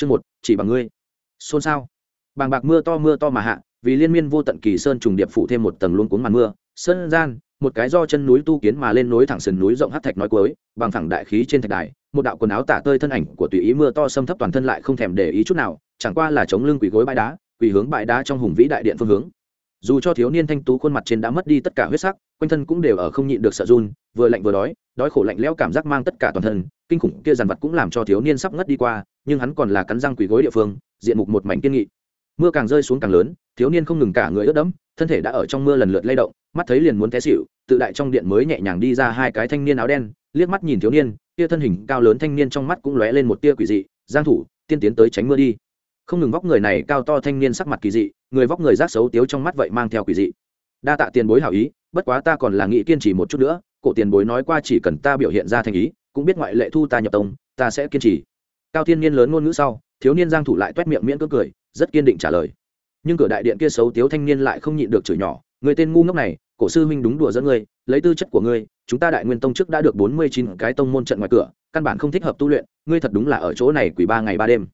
chương một, chỉ bằng ngươi. Xôn xao. Bàng bạc mưa to mưa to mà hạ, vì liên miên vô tận kỳ sơn trùng điệp phụ thêm một tầng luôn cuống màn mưa, sơn gian, một cái do chân núi tu kiến mà lên núi thẳng sườn núi rộng hát thạch nói cuối, bằng thẳng đại khí trên thạch đài, một đạo quần áo tả tơi thân ảnh của tùy ý mưa to xâm thấp toàn thân lại không thèm để ý chút nào, chẳng qua là chống lưng quỳ gối bãi đá, quỳ hướng bãi đá trong hùng vĩ đại điện phương hướng. Dù cho thiếu niên thanh tú khuôn mặt trên đã mất đi tất cả huyết sắc, quanh thân cũng đều ở không nhịn được sợ run, vừa lạnh vừa đói đói khổ lạnh lẽo cảm giác mang tất cả toàn thân, kinh khủng kia dàn vật cũng làm cho thiếu niên sắp ngất đi qua nhưng hắn còn là cắn răng quỳ gối địa phương, diện mục một mảnh kiên nghị. Mưa càng rơi xuống càng lớn, thiếu niên không ngừng cả người ướt đẫm, thân thể đã ở trong mưa lần lượt lay động, mắt thấy liền muốn té xịu tự đại trong điện mới nhẹ nhàng đi ra hai cái thanh niên áo đen, liếc mắt nhìn thiếu niên tia thân hình cao lớn thanh niên trong mắt cũng lóe lên một tia quỷ dị, giang thủ, tiên tiến tới tránh mưa đi. Không ngừng vóc người này cao to thanh niên sắc mặt kỳ dị, người vóc người rác xấu tiếu trong mắt vậy mang theo quỷ dị. Đa tạ tiền bối hảo ý, bất quá ta còn là nghĩ kiên trì một chút nữa, cổ tiền bối nói qua chỉ cần ta biểu hiện ra thành ý, cũng biết ngoại lệ thu ta nhập tông, ta sẽ kiên trì cao thiên niên lớn ngôn ngữ sau, thiếu niên giang thủ lại toét miệng miễn cưỡng cười, rất kiên định trả lời. Nhưng cửa đại điện kia xấu tiếu thanh niên lại không nhịn được chửi nhỏ, người tên ngu ngốc này, cổ sư huynh đúng đùa dẫn ngươi, lấy tư chất của ngươi, chúng ta đại nguyên tông trước đã được bốn mươi chín cái tông môn trận ngoài cửa, căn bản không thích hợp tu luyện, ngươi thật đúng là ở chỗ này quỳ ba ngày ba đêm.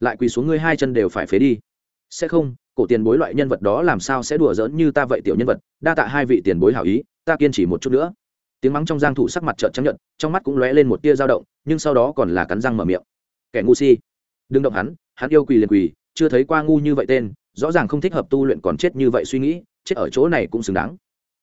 Lại quỳ xuống ngươi hai chân đều phải phế đi. Sẽ không, cổ tiền bối loại nhân vật đó làm sao sẽ đùa giỡn như ta vậy tiểu nhân vật, đa tạ hai vị tiền bối hảo ý, ta kiên trì một chút nữa. Tiếng mắng trong giang thủ sắc mặt trợn trắng nhợt, trong mắt cũng lóe lên một tia dao động, nhưng sau đó còn là cắn răng mở miệng kẻ ngu si. Đừng động hắn hắn yêu quỳ liền quỳ, chưa thấy qua ngu như vậy tên, rõ ràng không thích hợp tu luyện còn chết như vậy suy nghĩ, chết ở chỗ này cũng xứng đáng.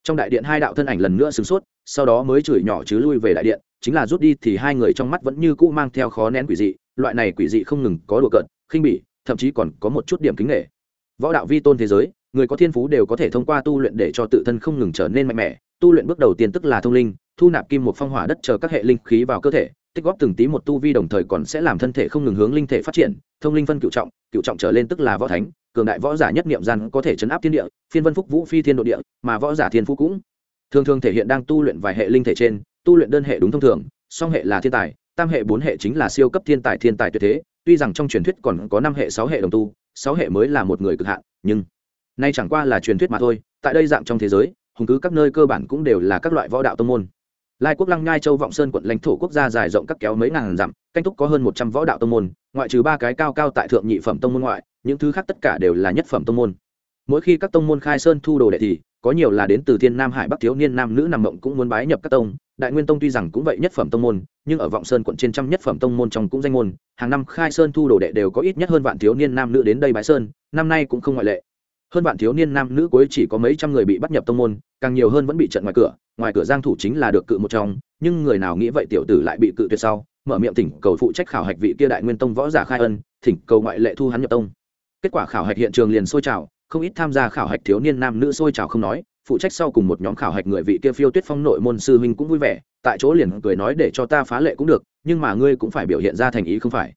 Trong đại điện hai đạo thân ảnh lần nữa sửng sốt, sau đó mới chửi nhỏ chứ lui về đại điện, chính là rút đi thì hai người trong mắt vẫn như cũ mang theo khó nén quỷ dị, loại này quỷ dị không ngừng có đùa cợt, khinh bỉ, thậm chí còn có một chút điểm kính nghệ võ đạo vi tôn thế giới, người có thiên phú đều có thể thông qua tu luyện để cho tự thân không ngừng trở nên mạnh mẽ, tu luyện bước đầu tiên tức là thông linh, thu nạp kim một phong hỏa đất chờ các hệ linh khí vào cơ thể tích góp từng tí một tu vi đồng thời còn sẽ làm thân thể không ngừng hướng linh thể phát triển, thông linh phân cựu trọng cựu trọng trở lên tức là võ thánh, cường đại võ giả nhất niệm gian có thể chấn áp thiên địa, phiên vân phúc vũ phi thiên độ địa, mà võ giả thiên phú cũng thường thường thể hiện đang tu luyện vài hệ linh thể trên, tu luyện đơn hệ đúng thông thường, song hệ là thiên tài, tam hệ bốn hệ chính là siêu cấp thiên tài thiên tài tuyệt thế, tuy rằng trong truyền thuyết còn có năm hệ sáu hệ đồng tu, sáu hệ mới là một người cực hạn, nhưng nay chẳng qua là truyền thuyết mà thôi, tại đây dạng trong thế giới, hùng cứ các nơi cơ bản cũng đều là các loại võ đạo tông môn lai quốc lăng nhai châu vọng sơn quận lãnh thổ quốc gia dài rộng các kéo mấy ngàn dặm, canh túc có hơn một trăm võ đạo tông môn, ngoại trừ ba cái cao cao tại thượng nhị phẩm tông môn ngoại, những thứ khác tất cả đều là nhất phẩm tông môn. Mỗi khi các tông môn khai sơn thu đồ đệ thì, có nhiều là đến từ thiên nam hải bắc thiếu niên nam nữ nằm mộng cũng muốn bái nhập các tông. Đại nguyên tông tuy rằng cũng vậy nhất phẩm tông môn, nhưng ở vọng sơn quận trên trăm nhất phẩm tông môn trong cũng danh môn, hàng năm khai sơn thu đồ đệ đều có ít nhất hơn vạn thiếu niên nam nữ đến đây bái sơn, năm nay cũng không ngoại lệ. Hơn vạn thiếu niên nam nữ cuối chỉ có mấy trăm người bị bắt nhập tông môn, càng nhiều hơn vẫn bị trận ngoài cửa ngoài cửa giang thủ chính là được cự một trong, nhưng người nào nghĩ vậy tiểu tử lại bị cự tuyệt sau, mở miệng thỉnh cầu phụ trách khảo hạch vị kia đại nguyên tông võ giả khai ân, thỉnh cầu ngoại lệ thu hắn nhập tông. Kết quả khảo hạch hiện trường liền sôi trào, không ít tham gia khảo hạch thiếu niên nam nữ sôi trào không nói, phụ trách sau cùng một nhóm khảo hạch người vị kia phiêu tuyết phong nội môn sư huynh cũng vui vẻ, tại chỗ liền cười nói để cho ta phá lệ cũng được, nhưng mà ngươi cũng phải biểu hiện ra thành ý không phải.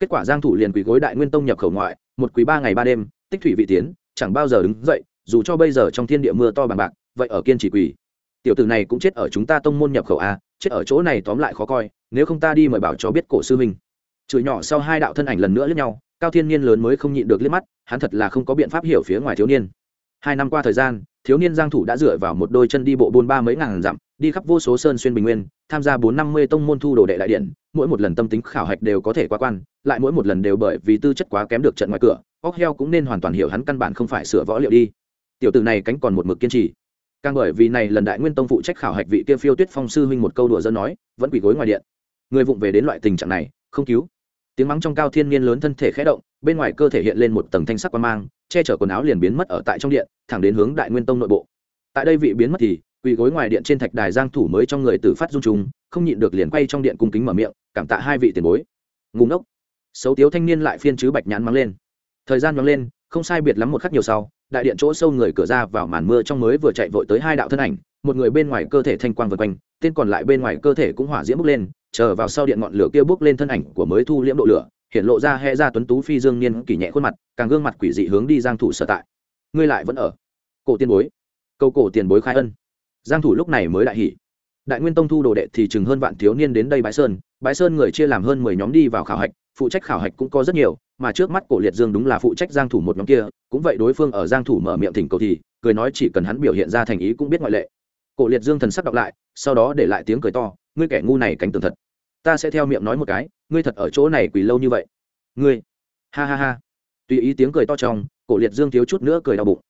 Kết quả giang thủ liền quỳ gối đại nguyên tông nhập khẩu ngoại, một quý ba ngày ba đêm, tích thủy vị tiến, chẳng bao giờ đứng dậy, dù cho bây giờ trong thiên địa mưa to bằng bạc, vậy ở kiên trì quỳ tiểu tử này cũng chết ở chúng ta tông môn nhập khẩu a, chết ở chỗ này tóm lại khó coi, nếu không ta đi mời bảo cho biết cổ sư huynh. Chửi nhỏ sau hai đạo thân ảnh lần nữa lẫn nhau, cao thiên niên lớn mới không nhịn được liếc mắt, hắn thật là không có biện pháp hiểu phía ngoài thiếu niên. Hai năm qua thời gian, thiếu niên giang thủ đã dựa vào một đôi chân đi bộ buôn ba mấy ngàn dặm, đi khắp vô số sơn xuyên bình nguyên, tham gia bốn năm mươi tông môn thu đồ đệ đại điện, mỗi một lần tâm tính khảo hạch đều có thể qua quan, lại mỗi một lần đều bởi vì tư chất quá kém được trận ngoài cửa, óc heo cũng nên hoàn toàn hiểu hắn căn bản không phải sửa võ liệu đi. Tiểu tử này cánh còn một mực kiên trì càng bởi vì này lần đại nguyên tông phụ trách khảo hạch vị kia phiêu tuyết phong sư huynh một câu đùa dân nói, vẫn quỳ gối ngoài điện. Người vụng về đến loại tình trạng này, không cứu. Tiếng mắng trong cao thiên niên lớn thân thể khẽ động, bên ngoài cơ thể hiện lên một tầng thanh sắc quan mang, che chở quần áo liền biến mất ở tại trong điện, thẳng đến hướng đại nguyên tông nội bộ. Tại đây vị biến mất thì, quỳ gối ngoài điện trên thạch đài giang thủ mới trong người tử phát dung trùng, không nhịn được liền quay trong điện cung kính mở miệng, cảm tạ hai vị tiền bối. Ngùng ốc xấu tiếu thanh niên lại phiên chứ bạch nhãn mắng lên. Thời gian mắng lên, không sai biệt lắm một khắc nhiều sau đại điện chỗ sâu người cửa ra vào màn mưa trong mới vừa chạy vội tới hai đạo thân ảnh, một người bên ngoài cơ thể thanh quang vượt quanh, tên còn lại bên ngoài cơ thể cũng hỏa diễm bốc lên, chờ vào sau điện ngọn lửa kia bốc lên thân ảnh của mới thu liễm độ lửa, hiện lộ ra hẹ ra tuấn tú phi dương niên kỳ nhẹ khuôn mặt, càng gương mặt quỷ dị hướng đi giang thủ sở tại. Ngươi lại vẫn ở. Cổ tiền bối. Câu cổ tiền bối khai ân. Giang thủ lúc này mới đại hỉ. Đại nguyên tông thu đồ đệ thì chừng hơn vạn thiếu niên đến đây bái sơn bái sơn người chia làm hơn 10 nhóm đi vào khảo hạch, phụ trách khảo hạch cũng có rất nhiều mà trước mắt cổ liệt dương đúng là phụ trách giang thủ một nhóm kia, cũng vậy đối phương ở giang thủ mở miệng thỉnh cầu thì, cười nói chỉ cần hắn biểu hiện ra thành ý cũng biết ngoại lệ. Cổ liệt dương thần sắc đọc lại, sau đó để lại tiếng cười to, ngươi kẻ ngu này cánh tường thật. Ta sẽ theo miệng nói một cái, ngươi thật ở chỗ này quỳ lâu như vậy. Ngươi. Ha ha ha. Tùy ý tiếng cười to trong, cổ liệt dương thiếu chút nữa cười đau bụng.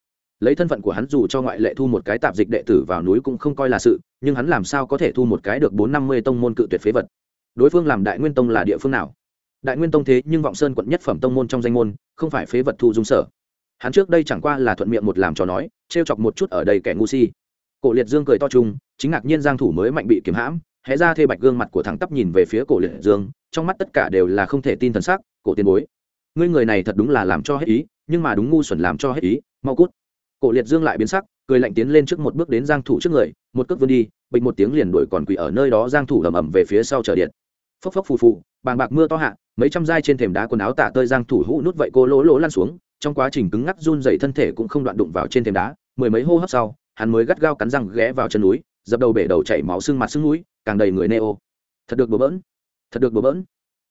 Lấy thân phận của hắn dù cho ngoại lệ thu một cái tạp dịch đệ tử vào núi cũng không coi là sự, nhưng hắn làm sao có thể thu một cái được bốn năm mươi tông môn cự tuyệt phế vật? Đối phương làm đại nguyên tông là địa phương nào? Đại nguyên tông thế nhưng vọng sơn quận nhất phẩm tông môn trong danh môn, không phải phế vật thu dung sở. Hắn trước đây chẳng qua là thuận miệng một làm trò nói t r e o chọc một chút ở đây kẻ ngu si. Cổ liệt dương cười to chung, chính ngạc nhiên giang thủ mới mạnh bị kiếm hãm, hé ra thê bạch gương mặt của thằng tắp nhìn về phía cổ liệt dương, trong mắt tất cả đều là không thể tin thần sắc, cổ tiền bối, ngươi người này thật đúng là làm cho hết ý, nhưng mà đúng ngu xuẩn làm cho hết ý, mau cút. Cổ liệt dương lại biến sắc, cười lạnh tiến lên trước một bước đến giang thủ trước người, một cước vươn đi, bịch một tiếng liền đuổi còn quỳ ở nơi đó. Giang thủ ầm ầm về phía sau trở điện. Phốc phốc phù phù, bàng bạc mưa to hạ mấy trăm giai trên thềm đá quần áo tả tơi giang thủ hũ nút vậy cô lỗ lỗ lăn xuống, trong quá trình cứng ngắc run dậy thân thể cũng không đoạn đụng vào trên thềm đá, mười mấy hô hấp sau, hắn mới gắt gao cắn răng ghé vào chân núi, dập đầu bể đầu chảy máu xương mặt xương núi càng đầy người neo. Thật được bừa bỡn, thật được bừa bỡn.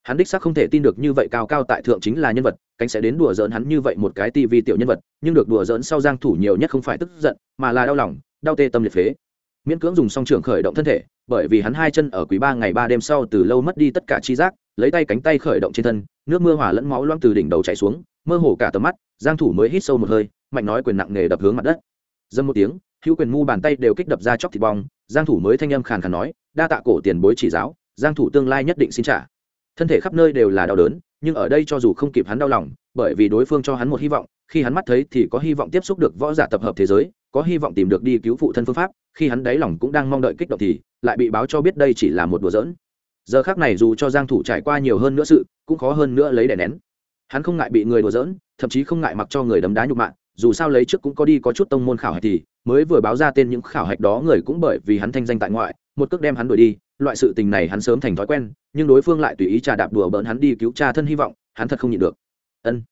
Hắn đích xác không thể tin được như vậy cao cao tại thượng chính là nhân vật, cánh sẽ đến đùa giỡn hắn như vậy một cái tivi tiểu nhân vật, nhưng được đùa giỡn sau giang thủ nhiều nhất không phải tức giận, mà là đau lòng, đau tê tâm liệt phế. Miễn cưỡng dùng song trưởng khởi động thân thể, bởi vì hắn hai chân ở quý ba ngày ba đêm sau từ lâu mất đi tất cả chi giác lấy tay cánh tay khởi động trên thân, nước mưa hòa lẫn máu loang từ đỉnh đầu chảy xuống, mơ hồ cả tầm mắt, giang thủ mới hít sâu một hơi, mạnh nói quyền nặng nghề đập hướng mặt đất. Dâm một tiếng, hữu quyền mu bàn tay đều kích đập ra chóc thịt bong, giang thủ mới thanh âm khàn khàn nói, đa tạ cổ tiền bối chỉ giáo, giang thủ tương lai nhất định xin trả. Thân thể khắp nơi đều là đau đớn, nhưng ở đây cho dù không kịp hắn đau lòng, bởi vì đối phương cho hắn một hy vọng, khi hắn mắt thấy thì có hy vọng tiếp xúc được võ giả tập hợp thế giới, có hy vọng tìm được đi cứu phụ thân phương pháp, khi hắn đáy lòng cũng đang mong đợi kích động thì lại bị báo cho biết đây chỉ là một đùa giỡn giờ khác này dù cho giang thủ trải qua nhiều hơn nữa sự, cũng khó hơn nữa lấy đè nén. Hắn không ngại bị người đùa giỡn, thậm chí không ngại mặc cho người đấm đá nhục mạ, dù sao lấy trước cũng có đi có chút tông môn khảo hạch thì, mới vừa báo ra tên những khảo hạch đó người cũng bởi vì hắn thanh danh tại ngoại, một cước đem hắn đuổi đi, loại sự tình này hắn sớm thành thói quen, nhưng đối phương lại tùy ý trà đạp đùa bỡn hắn đi cứu cha thân hy vọng, hắn thật không nhịn được. Ân.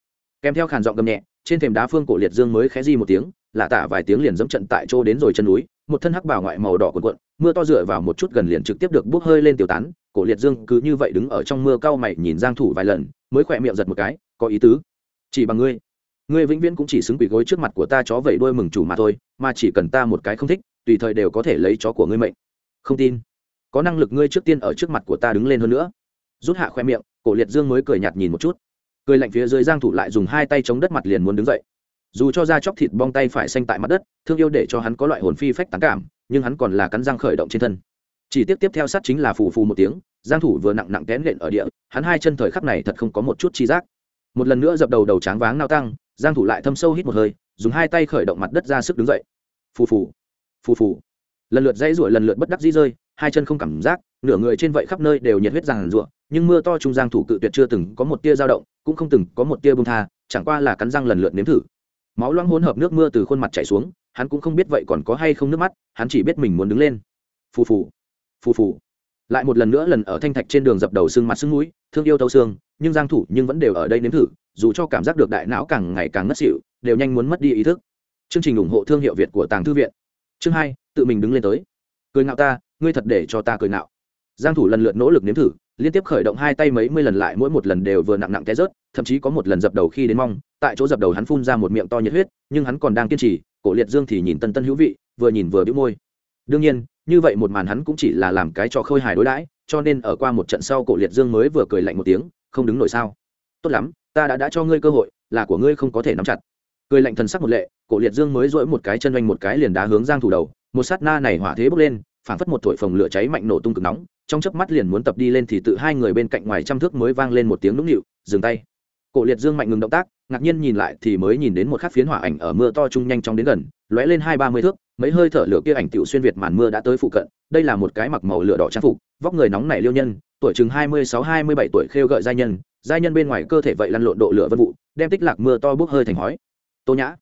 Kèm theo khàn giọng gầm nhẹ, trên thềm đá phương cổ liệt dương mới khẽ di một tiếng lạ tả vài tiếng liền dẫm trận tại chỗ đến rồi chân núi, một thân hắc bảo ngoại màu đỏ cuộn cuộn mưa to dựa vào một chút gần liền trực tiếp được bốc hơi lên tiêu tán, cổ liệt dương cứ như vậy đứng ở trong mưa cao mày nhìn giang thủ vài lần, mới khỏe miệng giật một cái, có ý tứ. Chỉ bằng ngươi. Ngươi vĩnh viễn cũng chỉ xứng quỳ gối trước mặt của ta chó vẩy đuôi mừng chủ mà thôi, mà chỉ cần ta một cái không thích, tùy thời đều có thể lấy chó của ngươi mệnh. Không tin. Có năng lực ngươi trước tiên ở trước mặt của ta đứng lên hơn nữa. Rút hạ khoe miệng, cổ liệt dương mới cười nhạt nhìn một chút. Cười lạnh phía dưới giang thủ lại dùng hai tay chống đất mặt liền muốn đứng dậy dù cho da chóc thịt bong tay phải xanh tại mặt đất, thương yêu để cho hắn có loại hồn phi phách tán cảm, nhưng hắn còn là cắn răng khởi động trên thân. Chỉ tiếp tiếp theo sát chính là phù phù một tiếng, giang thủ vừa nặng nặng kén lện ở địa, hắn hai chân thời khắc này thật không có một chút chi giác. Một lần nữa dập đầu đầu tráng váng nao tăng, giang thủ lại thâm sâu hít một hơi, dùng hai tay khởi động mặt đất ra sức đứng dậy. Phù phù phù phù. Lần lượt dãy ruổi, lần lượt bất đắc dĩ rơi, hai chân không cảm giác, nửa người trên vậy khắp nơi đều nhiệt huyết giằng rụa nhưng mưa to trung giang thủ cự tuyệt chưa từng có một tia dao động, cũng không từng có một tia bung tha, chẳng qua là cắn răng lần lượt nếm thử máu loang hỗn hợp nước mưa từ khuôn mặt chảy xuống, hắn cũng không biết vậy còn có hay không nước mắt, hắn chỉ biết mình muốn đứng lên. Phù phù phù phù. Lại một lần nữa lần ở thanh thạch trên đường dập đầu xương mặt xương mũi, thương yêu tâu xương, nhưng giang thủ nhưng vẫn đều ở đây nếm thử, dù cho cảm giác được đại não càng ngày càng ngất xỉu, đều nhanh muốn mất đi ý thức. Chương trình ủng hộ thương hiệu việt của tàng thư viện. Chương hai, tự mình đứng lên tới. Cười ngạo ta, ngươi thật để cho ta cười ngạo. Giang thủ lần lượt nỗ lực nếm thử, liên tiếp khởi động hai tay mấy mươi lần lại mỗi một lần đều vừa nặng nặng té rớt, thậm chí có một lần dập đầu khi đến mong tại chỗ dập đầu hắn phun ra một miệng to nhiệt huyết, nhưng hắn còn đang kiên trì, cổ liệt dương thì nhìn tân tân hữu vị, vừa nhìn vừa bĩu môi. Đương nhiên, như vậy một màn hắn cũng chỉ là làm cái cho khôi hài đối đãi, cho nên ở qua một trận sau cổ liệt dương mới vừa cười lạnh một tiếng, không đứng nổi sao? Tốt lắm, ta đã đã cho ngươi cơ hội, là của ngươi không có thể nắm chặt. Cười lạnh thần sắc một lệ, cổ liệt dương mới dỗi một cái chân oanh một cái liền đá hướng giang thủ đầu, một sát na này hỏa thế bốc lên, phảng phất một thổi phồng lửa cháy mạnh nổ tung cực nóng, trong chớp mắt liền muốn tập đi lên thì tự hai người bên cạnh ngoài trăm thước mới vang lên một tiếng nũng nịu, dừng tay cổ liệt dương mạnh ngừng động tác, ngạc nhiên nhìn lại thì mới nhìn đến một khắc phiến hỏa ảnh ở mưa to trung nhanh chóng đến gần, lóe lên hai ba mươi thước, mấy hơi thở lửa kia ảnh tiểu xuyên việt màn mưa đã tới phụ cận, đây là một cái mặc màu lửa đỏ trang phục, vóc người nóng nảy liêu nhân, tuổi chừng hai mươi sáu, hai mươi bảy tuổi khêu gợi giai nhân giai nhân bên ngoài cơ thể vậy lăn lộn độ lửa vân vụ, đem tích lạc mưa to bốc hơi thành hói. Tô nhã.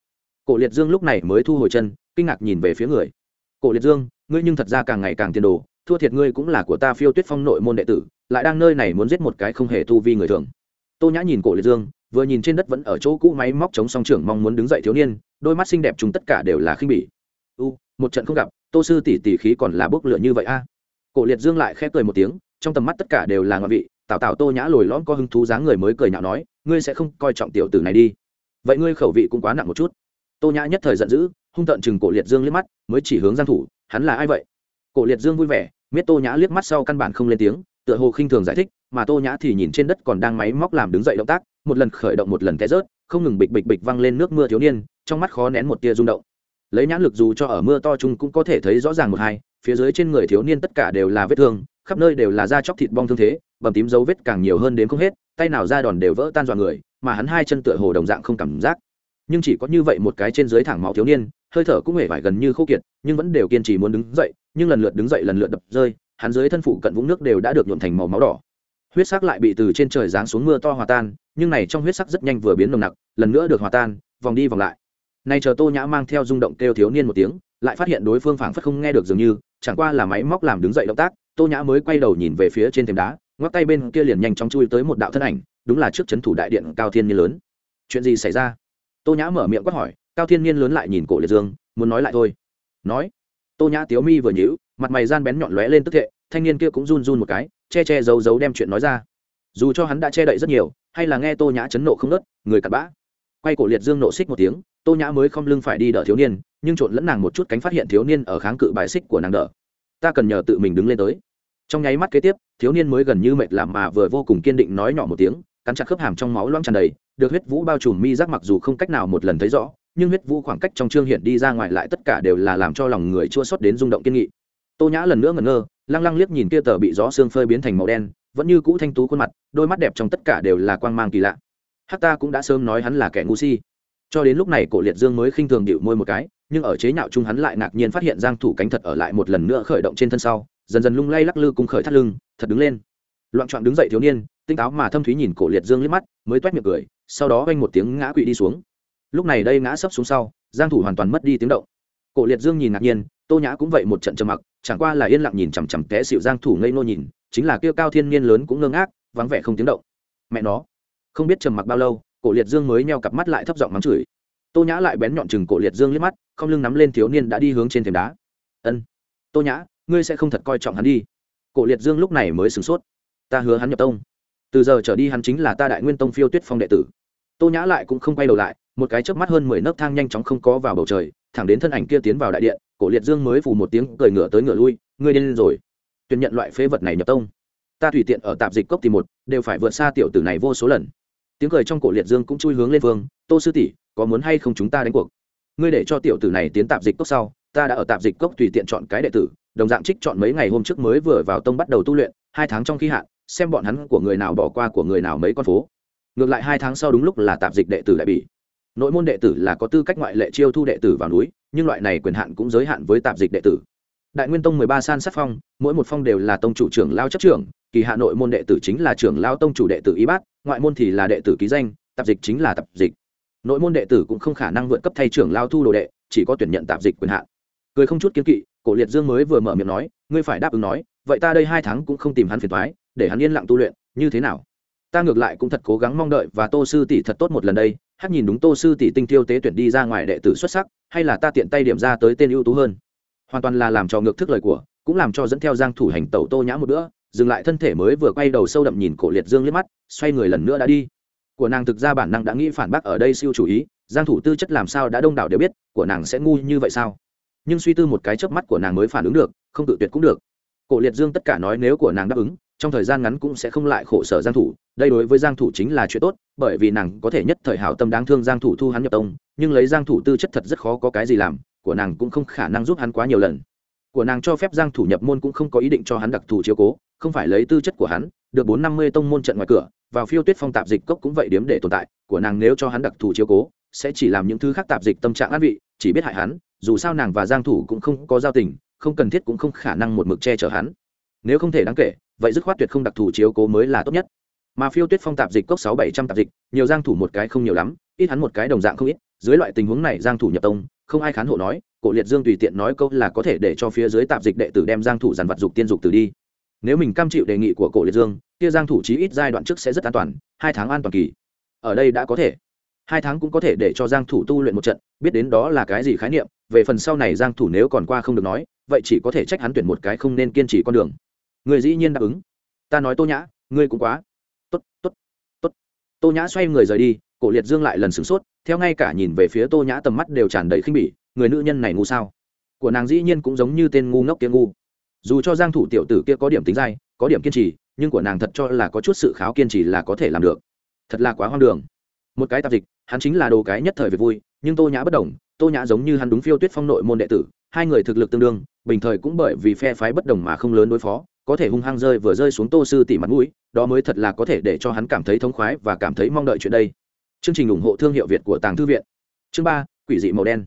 Cổ liệt dương lúc này mới thu hồi chân, kinh ngạc nhìn về phía người. Cổ liệt dương, ngươi nhưng thật ra càng ngày càng tiền đồ, thua thiệt ngươi cũng là của ta phiêu tuyết phong nội môn đệ tử, lại đang nơi này muốn giết một cái không hề tu vi người thường tô nhã nhìn cổ liệt dương, vừa nhìn trên đất vẫn ở chỗ cũ máy móc chống song trưởng mong muốn đứng dậy thiếu niên, đôi mắt xinh đẹp chúng tất cả đều là khinh bỉ. U, một trận không gặp, tô sư tỷ tỷ khí còn là bốc lửa như vậy a? Cổ liệt dương lại khẽ cười một tiếng, trong tầm mắt tất cả đều là ngoại vị, tào tào tô nhã lồi lõm có hứng thú dáng người mới cười nhạo nói, ngươi sẽ không coi trọng tiểu tử này đi. Vậy ngươi khẩu vị cũng quá nặng một chút. Tô nhã nhất thời giận dữ, hung tợn chừng cổ liệt dương liếc mắt, mới chỉ hướng giang thủ, hắn là ai vậy? Cổ liệt dương vui vẻ, miết tô nhã liếc mắt sau căn bản không lên tiếng tựa hồ khinh thường giải thích, mà tô nhã thì nhìn trên đất còn đang máy móc làm đứng dậy động tác, một lần khởi động một lần té rớt, không ngừng bịch bịch bịch văng lên nước mưa thiếu niên, trong mắt khó nén một tia rung động. Lấy nhãn lực dù cho ở mưa to chung cũng có thể thấy rõ ràng một hai, phía dưới trên người thiếu niên tất cả đều là vết thương, khắp nơi đều là da chóc thịt bong thương thế, bầm tím dấu vết càng nhiều hơn đến không hết, tay nào ra đòn đều vỡ tan dọa người, mà hắn hai chân tựa hồ đồng dạng không cảm giác. Nhưng chỉ có như vậy một cái trên dưới thẳng máu thiếu niên, hơi thở cũng hề vải gần như khô kiệt, nhưng vẫn đều kiên trì muốn đứng dậy, nhưng lần lượt đứng dậy lần lượt đập rơi hắn dưới thân phụ cận vũng nước đều đã được nhuộm thành màu máu đỏ. Huyết sắc lại bị từ trên trời giáng xuống mưa to hòa tan, nhưng này trong huyết sắc rất nhanh vừa biến nồng nặc, lần nữa được hòa tan, vòng đi vòng lại. Nay chờ tô nhã mang theo rung động kêu thiếu niên một tiếng, lại phát hiện đối phương phảng phất không nghe được dường như, chẳng qua là máy móc làm đứng dậy động tác, tô nhã mới quay đầu nhìn về phía trên thềm đá, ngoắc tay bên kia liền nhanh chóng chui tới một đạo thân ảnh, đúng là trước c h ấ n thủ đại điện cao thiên niên lớn. Chuyện gì xảy ra? Tô nhã mở miệng quát hỏi, cao thiên niên lớn lại nhìn cổ liệt dương, muốn nói lại thôi. Nói, tô nhã tiếu mi vừa nhíu mặt mày gian bén nhọn lóe lên tức thệ, thanh niên kia cũng run run một cái, che che giấu giấu đem chuyện nói ra. Dù cho hắn đã che đậy rất nhiều, hay là nghe tô nhã chấn nộ không nớt người cặn bã. Quay cổ liệt dương nộ xích một tiếng, tô nhã mới không lưng phải đi đỡ thiếu niên, nhưng trộn lẫn nàng một chút cánh phát hiện thiếu niên ở kháng cự bài xích của nàng đỡ. Ta cần nhờ tự mình đứng lên tới. Trong nháy mắt kế tiếp, thiếu niên mới gần như mệt làm mà vừa vô cùng kiên định nói nhỏ một tiếng, cắn chặt khớp hàm trong máu loang tràn đầy, được huyết vũ bao trùm mi giác mặc dù không cách nào một lần thấy rõ, nhưng huyết vũ khoảng cách trong trương hiện đi ra ngoài lại tất cả đều là làm cho lòng người chua xót đến rung động kiên nghị tô nhã lần nữa ngẩn ngơ, lăng lăng liếc nhìn kia tờ bị gió xương phơi biến thành màu đen, vẫn như cũ thanh tú khuôn mặt, đôi mắt đẹp trong tất cả đều là quang mang kỳ lạ. Hắc ta cũng đã sớm nói hắn là kẻ ngu si. Cho đến lúc này cổ liệt dương mới khinh thường điệu môi một cái, nhưng ở chế nhạo chung hắn lại ngạc nhiên phát hiện giang thủ cánh thật ở lại một lần nữa khởi động trên thân sau, dần dần lung lay lắc lư cùng khởi thắt lưng, thật đứng lên. Loạn trọn đứng dậy thiếu niên, tinh táo mà thâm thúy nhìn cổ liệt dương liếc mắt, mới toét miệng cười, sau đó vang một tiếng ngã quỵ đi xuống. Lúc này đây ngã sấp xuống sau, giang thủ hoàn toàn mất đi tiếng động. Cổ liệt dương nhìn ngạc nhiên, tô nhã cũng vậy một trận trầm mặc chẳng qua là yên lặng nhìn chằm chằm té xịu giang thủ ngây nô nhìn, chính là kia cao thiên niên lớn cũng ngơ ngác, vắng vẻ không tiếng động. Mẹ nó, không biết trầm mặc bao lâu, cổ liệt dương mới nheo cặp mắt lại thấp giọng mắng chửi. Tô nhã lại bén nhọn chừng cổ liệt dương liếc mắt, không lưng nắm lên thiếu niên đã đi hướng trên thềm đá. Ân, tô nhã, ngươi sẽ không thật coi trọng hắn đi. Cổ liệt dương lúc này mới sửng sốt. Ta hứa hắn nhập tông. Từ giờ trở đi hắn chính là ta đại nguyên tông phiêu tuyết phong đệ tử. Tô nhã lại cũng không quay đầu lại, một cái chớp mắt hơn mười nấc thang nhanh chóng không có vào bầu trời, thẳng đến thân ảnh kia tiến vào đại điện cổ liệt dương mới phù một tiếng cười ngửa tới ngửa lui, ngươi điên rồi. Tuyển nhận loại phế vật này nhập tông. Ta tùy tiện ở tạp dịch cốc thì một, đều phải vượt xa tiểu tử này vô số lần. Tiếng cười trong cổ liệt dương cũng chui hướng lên Vương. tô sư tỷ, có muốn hay không chúng ta đánh cuộc? Ngươi để cho tiểu tử này tiến tạp dịch cốc sau, ta đã ở tạp dịch cốc tùy tiện chọn cái đệ tử, đồng dạng trích chọn mấy ngày hôm trước mới vừa vào tông bắt đầu tu luyện, hai tháng trong khi hạn, xem bọn hắn của người nào bỏ qua của người nào mấy con phố. Ngược lại hai tháng sau đúng lúc là tạp dịch đệ tử đại bỉ nội môn đệ tử là có tư cách ngoại lệ chiêu thu đệ tử vào núi, nhưng loại này quyền hạn cũng giới hạn với tạp dịch đệ tử. Đại nguyên tông mười ba san sắc phong, mỗi một phong đều là tông chủ trưởng lao chấp trưởng, kỳ hạ nội môn đệ tử chính là trưởng lao tông chủ đệ tử y bát, ngoại môn thì là đệ tử ký danh, tạp dịch chính là tạp dịch. Nội môn đệ tử cũng không khả năng vượt cấp thay trưởng lao thu đồ đệ, chỉ có tuyển nhận tạp dịch quyền hạn. Cười không chút kiến kỵ, cổ liệt dương mới vừa mở miệng nói, ngươi phải đáp ứng nói, vậy ta đây hai tháng cũng không tìm hắn phiền thoái để hắn yên lặng tu luyện, như thế nào? Ta ngược lại cũng thật cố gắng mong đợi và tô sư tỷ thật tốt một lần đây hắc nhìn đúng tô sư tỷ tinh tiêu tế tuyển đi ra ngoài đệ tử xuất sắc, hay là ta tiện tay điểm ra tới tên ưu tú hơn. Hoàn toàn là làm cho ngược thức lời của, cũng làm cho dẫn theo giang thủ hành tẩu tô nhã một bữa, dừng lại thân thể mới vừa quay đầu sâu đậm nhìn cổ liệt dương liếc mắt, xoay người lần nữa đã đi. Của nàng thực ra bản năng đã nghĩ phản bác ở đây siêu chủ ý, giang thủ tư chất làm sao đã đông đảo đều biết, của nàng sẽ ngu như vậy sao? Nhưng suy tư một cái chớp mắt của nàng mới phản ứng được, không tự tuyệt cũng được. Cổ liệt dương tất cả nói nếu của nàng đáp ứng trong thời gian ngắn cũng sẽ không lại khổ sở giang thủ, đây đối với giang thủ chính là chuyện tốt, bởi vì nàng có thể nhất thời hảo tâm đáng thương giang thủ thu hắn nhập tông, nhưng lấy giang thủ tư chất thật rất khó có cái gì làm, của nàng cũng không khả năng giúp hắn quá nhiều lần. Của nàng cho phép giang thủ nhập môn cũng không có ý định cho hắn đặc thù chiếu cố, không phải lấy tư chất của hắn, được bốn năm mươi tông môn trận ngoài cửa, vào phiêu tuyết phong tạp dịch cốc cũng vậy điểm để tồn tại, của nàng nếu cho hắn đặc thù chiếu cố, sẽ chỉ làm những thứ khác tạp dịch tâm trạng an vị, chỉ biết hại hắn, dù sao nàng và giang thủ cũng không có giao tình, không cần thiết cũng không khả năng một mực che chở hắn. Nếu không thể đáng kể vậy dứt khoát tuyệt không đặc thù chiếu cố mới là tốt nhất. Mà phiêu tuyết phong tạp dịch cốc sáu bảy trăm tạp dịch, nhiều giang thủ một cái không nhiều lắm, ít hắn một cái đồng dạng không ít. Dưới loại tình huống này giang thủ nhập tông, không ai khán hộ nói, cổ liệt dương tùy tiện nói câu là có thể để cho phía dưới tạp dịch đệ tử đem giang thủ giàn vật dục tiên dục từ đi. Nếu mình cam chịu đề nghị của cổ liệt dương, kia giang thủ chí ít giai đoạn trước sẽ rất an toàn, hai tháng an toàn kỳ. Ở đây đã có thể. Hai tháng cũng có thể để cho giang thủ tu luyện một trận, biết đến đó là cái gì khái niệm, về phần sau này giang thủ nếu còn qua không được nói, vậy chỉ có thể trách hắn tuyển một cái không nên kiên trì con đường người dĩ nhiên đáp ứng. Ta nói tô nhã, ngươi cũng quá. Tốt tốt tốt. Tô nhã xoay người rời đi, cổ liệt dương lại lần sửng sốt, theo ngay cả nhìn về phía tô nhã tầm mắt đều tràn đầy khinh bỉ, người nữ nhân này ngu sao? Của nàng dĩ nhiên cũng giống như tên ngu ngốc kia ngu. Dù cho giang thủ tiểu tử kia có điểm tính dai, có điểm kiên trì, nhưng của nàng thật cho là có chút sự kháo kiên trì là có thể làm được. Thật là quá hoang đường. Một cái tạp dịch, hắn chính là đồ cái nhất thời việc vui, nhưng tô nhã bất đồng tô nhã giống như hắn đúng phiêu tuyết phong nội môn đệ tử, hai người thực lực tương đương, bình thời cũng bởi vì phe phái bất đồng mà không lớn đối phó có thể hung hăng rơi vừa rơi xuống tô sư tỷ mặt mũi, đó mới thật là có thể để cho hắn cảm thấy thống khoái và cảm thấy mong đợi chuyện đây. Chương trình ủng hộ thương hiệu việt của tàng thư viện. Chương ba, quỷ dị màu đen.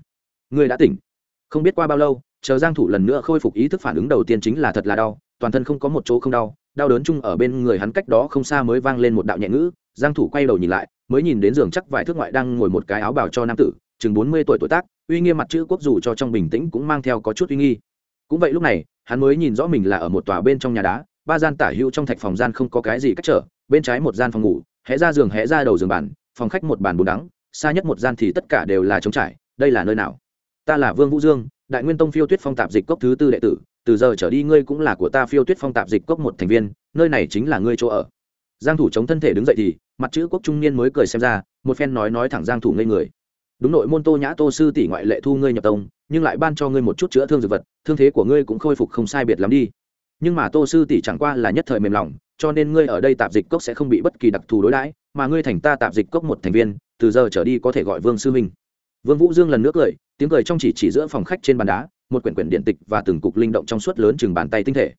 Người đã tỉnh. Không biết qua bao lâu, chờ giang thủ lần nữa khôi phục ý thức phản ứng đầu tiên chính là thật là đau, toàn thân không có một chỗ không đau đau đớn chung ở bên người hắn cách đó không xa mới vang lên một đạo nhẹ ngữ, giang thủ quay đầu nhìn lại, mới nhìn đến giường chắc vài thước ngoại đang ngồi một cái áo bào cho nam tử, chừng 40 tuổi tuổi tác, uy nghiêm mặt chữ quốc dù cho trong bình tĩnh cũng mang theo có chút uy nghi. Cũng vậy lúc này hắn mới nhìn rõ mình là ở một tòa bên trong nhà đá, ba gian tả hữu trong thạch phòng gian không có cái gì cách trở, bên trái một gian phòng ngủ hẽ ra giường hẽ ra đầu giường bàn, phòng khách một bàn bùn đắng, xa nhất một gian thì tất cả đều là trống trải, đây là nơi nào? Ta là vương vũ dương, đại nguyên tông phiêu tuyết phong tạp dịch cốc thứ tư đệ tử, từ giờ trở đi ngươi cũng là của ta phiêu tuyết phong tạp dịch cốc một thành viên, nơi này chính là ngươi chỗ ở. Giang thủ chống thân thể đứng dậy thì, mặt chữ quốc trung niên mới cười xem ra, một phen nói nói thẳng giang thủ ngây người đúng nội môn tô nhã tô sư tỷ ngoại lệ thu ngươi nhập tông, nhưng lại ban cho ngươi một chút chữa thương dược vật, thương thế của ngươi cũng khôi phục không sai biệt lắm đi. Nhưng mà tô sư tỷ chẳng qua là nhất thời mềm lòng, cho nên ngươi ở đây tạp dịch cốc sẽ không bị bất kỳ đặc thù đối đãi, mà ngươi thành ta tạp dịch cốc một thành viên, từ giờ trở đi có thể gọi vương sư minh vương vũ dương lần nữa cười, tiếng cười trong chỉ chỉ giữa phòng khách trên bàn đá, một quyển quyển điện tịch và từng cục linh động trong suốt lớn chừng bàn tay tinh thể.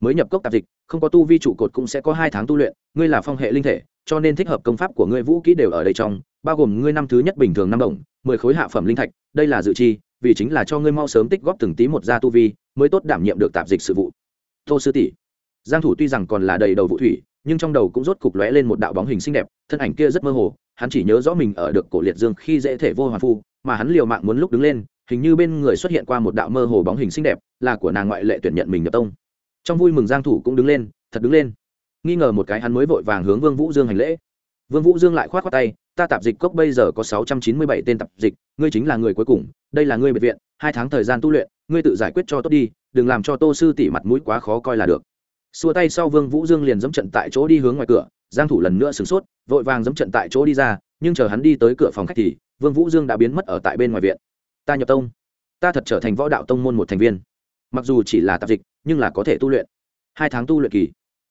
Mới nhập cốc tạp dịch, không có tu vi trụ cột cũng sẽ có hai tháng tu luyện, ngươi là phong hệ linh thể, cho nên thích hợp công pháp của ngươi vũ kỹ đều ở đây trong bao gồm ngươi năm thứ nhất bình thường năm đồng, mười khối hạ phẩm linh thạch, đây là dự chi vì chính là cho ngươi mau sớm tích góp từng tí một gia tu vi, mới tốt đảm nhiệm được tạp dịch sự vụ. Tô sư tỷ, giang thủ tuy rằng còn là đầy đầu vũ thủy, nhưng trong đầu cũng rốt cục lóe lên một đạo bóng hình xinh đẹp, thân ảnh kia rất mơ hồ, hắn chỉ nhớ rõ mình ở được cổ liệt dương khi dễ thể vô hoàn phu, mà hắn liều mạng muốn lúc đứng lên, hình như bên người xuất hiện qua một đạo mơ hồ bóng hình xinh đẹp, là của nàng ngoại lệ tuyển nhận mình nhập tông. Trong vui mừng giang thủ cũng đứng lên, thật đứng lên. Nghi ngờ một cái hắn mới vội vàng hướng vương vũ dương hành lễ. Vương vũ dương lại khoát khoát tay ta tạp dịch cốc bây giờ có 697 tên tạp dịch, ngươi chính là người cuối cùng, đây là ngươi biệt viện, hai tháng thời gian tu luyện, ngươi tự giải quyết cho tốt đi, đừng làm cho tô sư tỷ mặt mũi quá khó coi là được. Xua tay sau vương vũ dương liền dẫm trận tại chỗ đi hướng ngoài cửa, giang thủ lần nữa sửng sốt, vội vàng dẫm trận tại chỗ đi ra, nhưng chờ hắn đi tới cửa phòng khách thì, vương vũ dương đã biến mất ở tại bên ngoài viện. Ta nhập tông. Ta thật trở thành võ đạo tông môn một thành viên. Mặc dù chỉ là tạp dịch, nhưng là có thể tu luyện. Hai tháng tu luyện kỳ.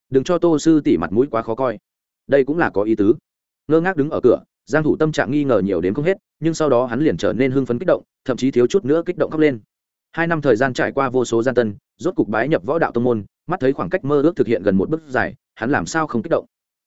Đừng cho tô sư tỷ mặt mũi quá khó coi. Đây cũng là có ý tứ. Ngơ ngác đứng ở cửa giang thủ tâm trạng nghi ngờ nhiều đến không hết, nhưng sau đó hắn liền trở nên hưng phấn kích động, thậm chí thiếu chút nữa kích động khóc lên. Hai năm thời gian trải qua vô số gian tân, rốt cục bái nhập võ đạo tông môn, mắt thấy khoảng cách mơ ước thực hiện gần một bước dài, hắn làm sao không kích động?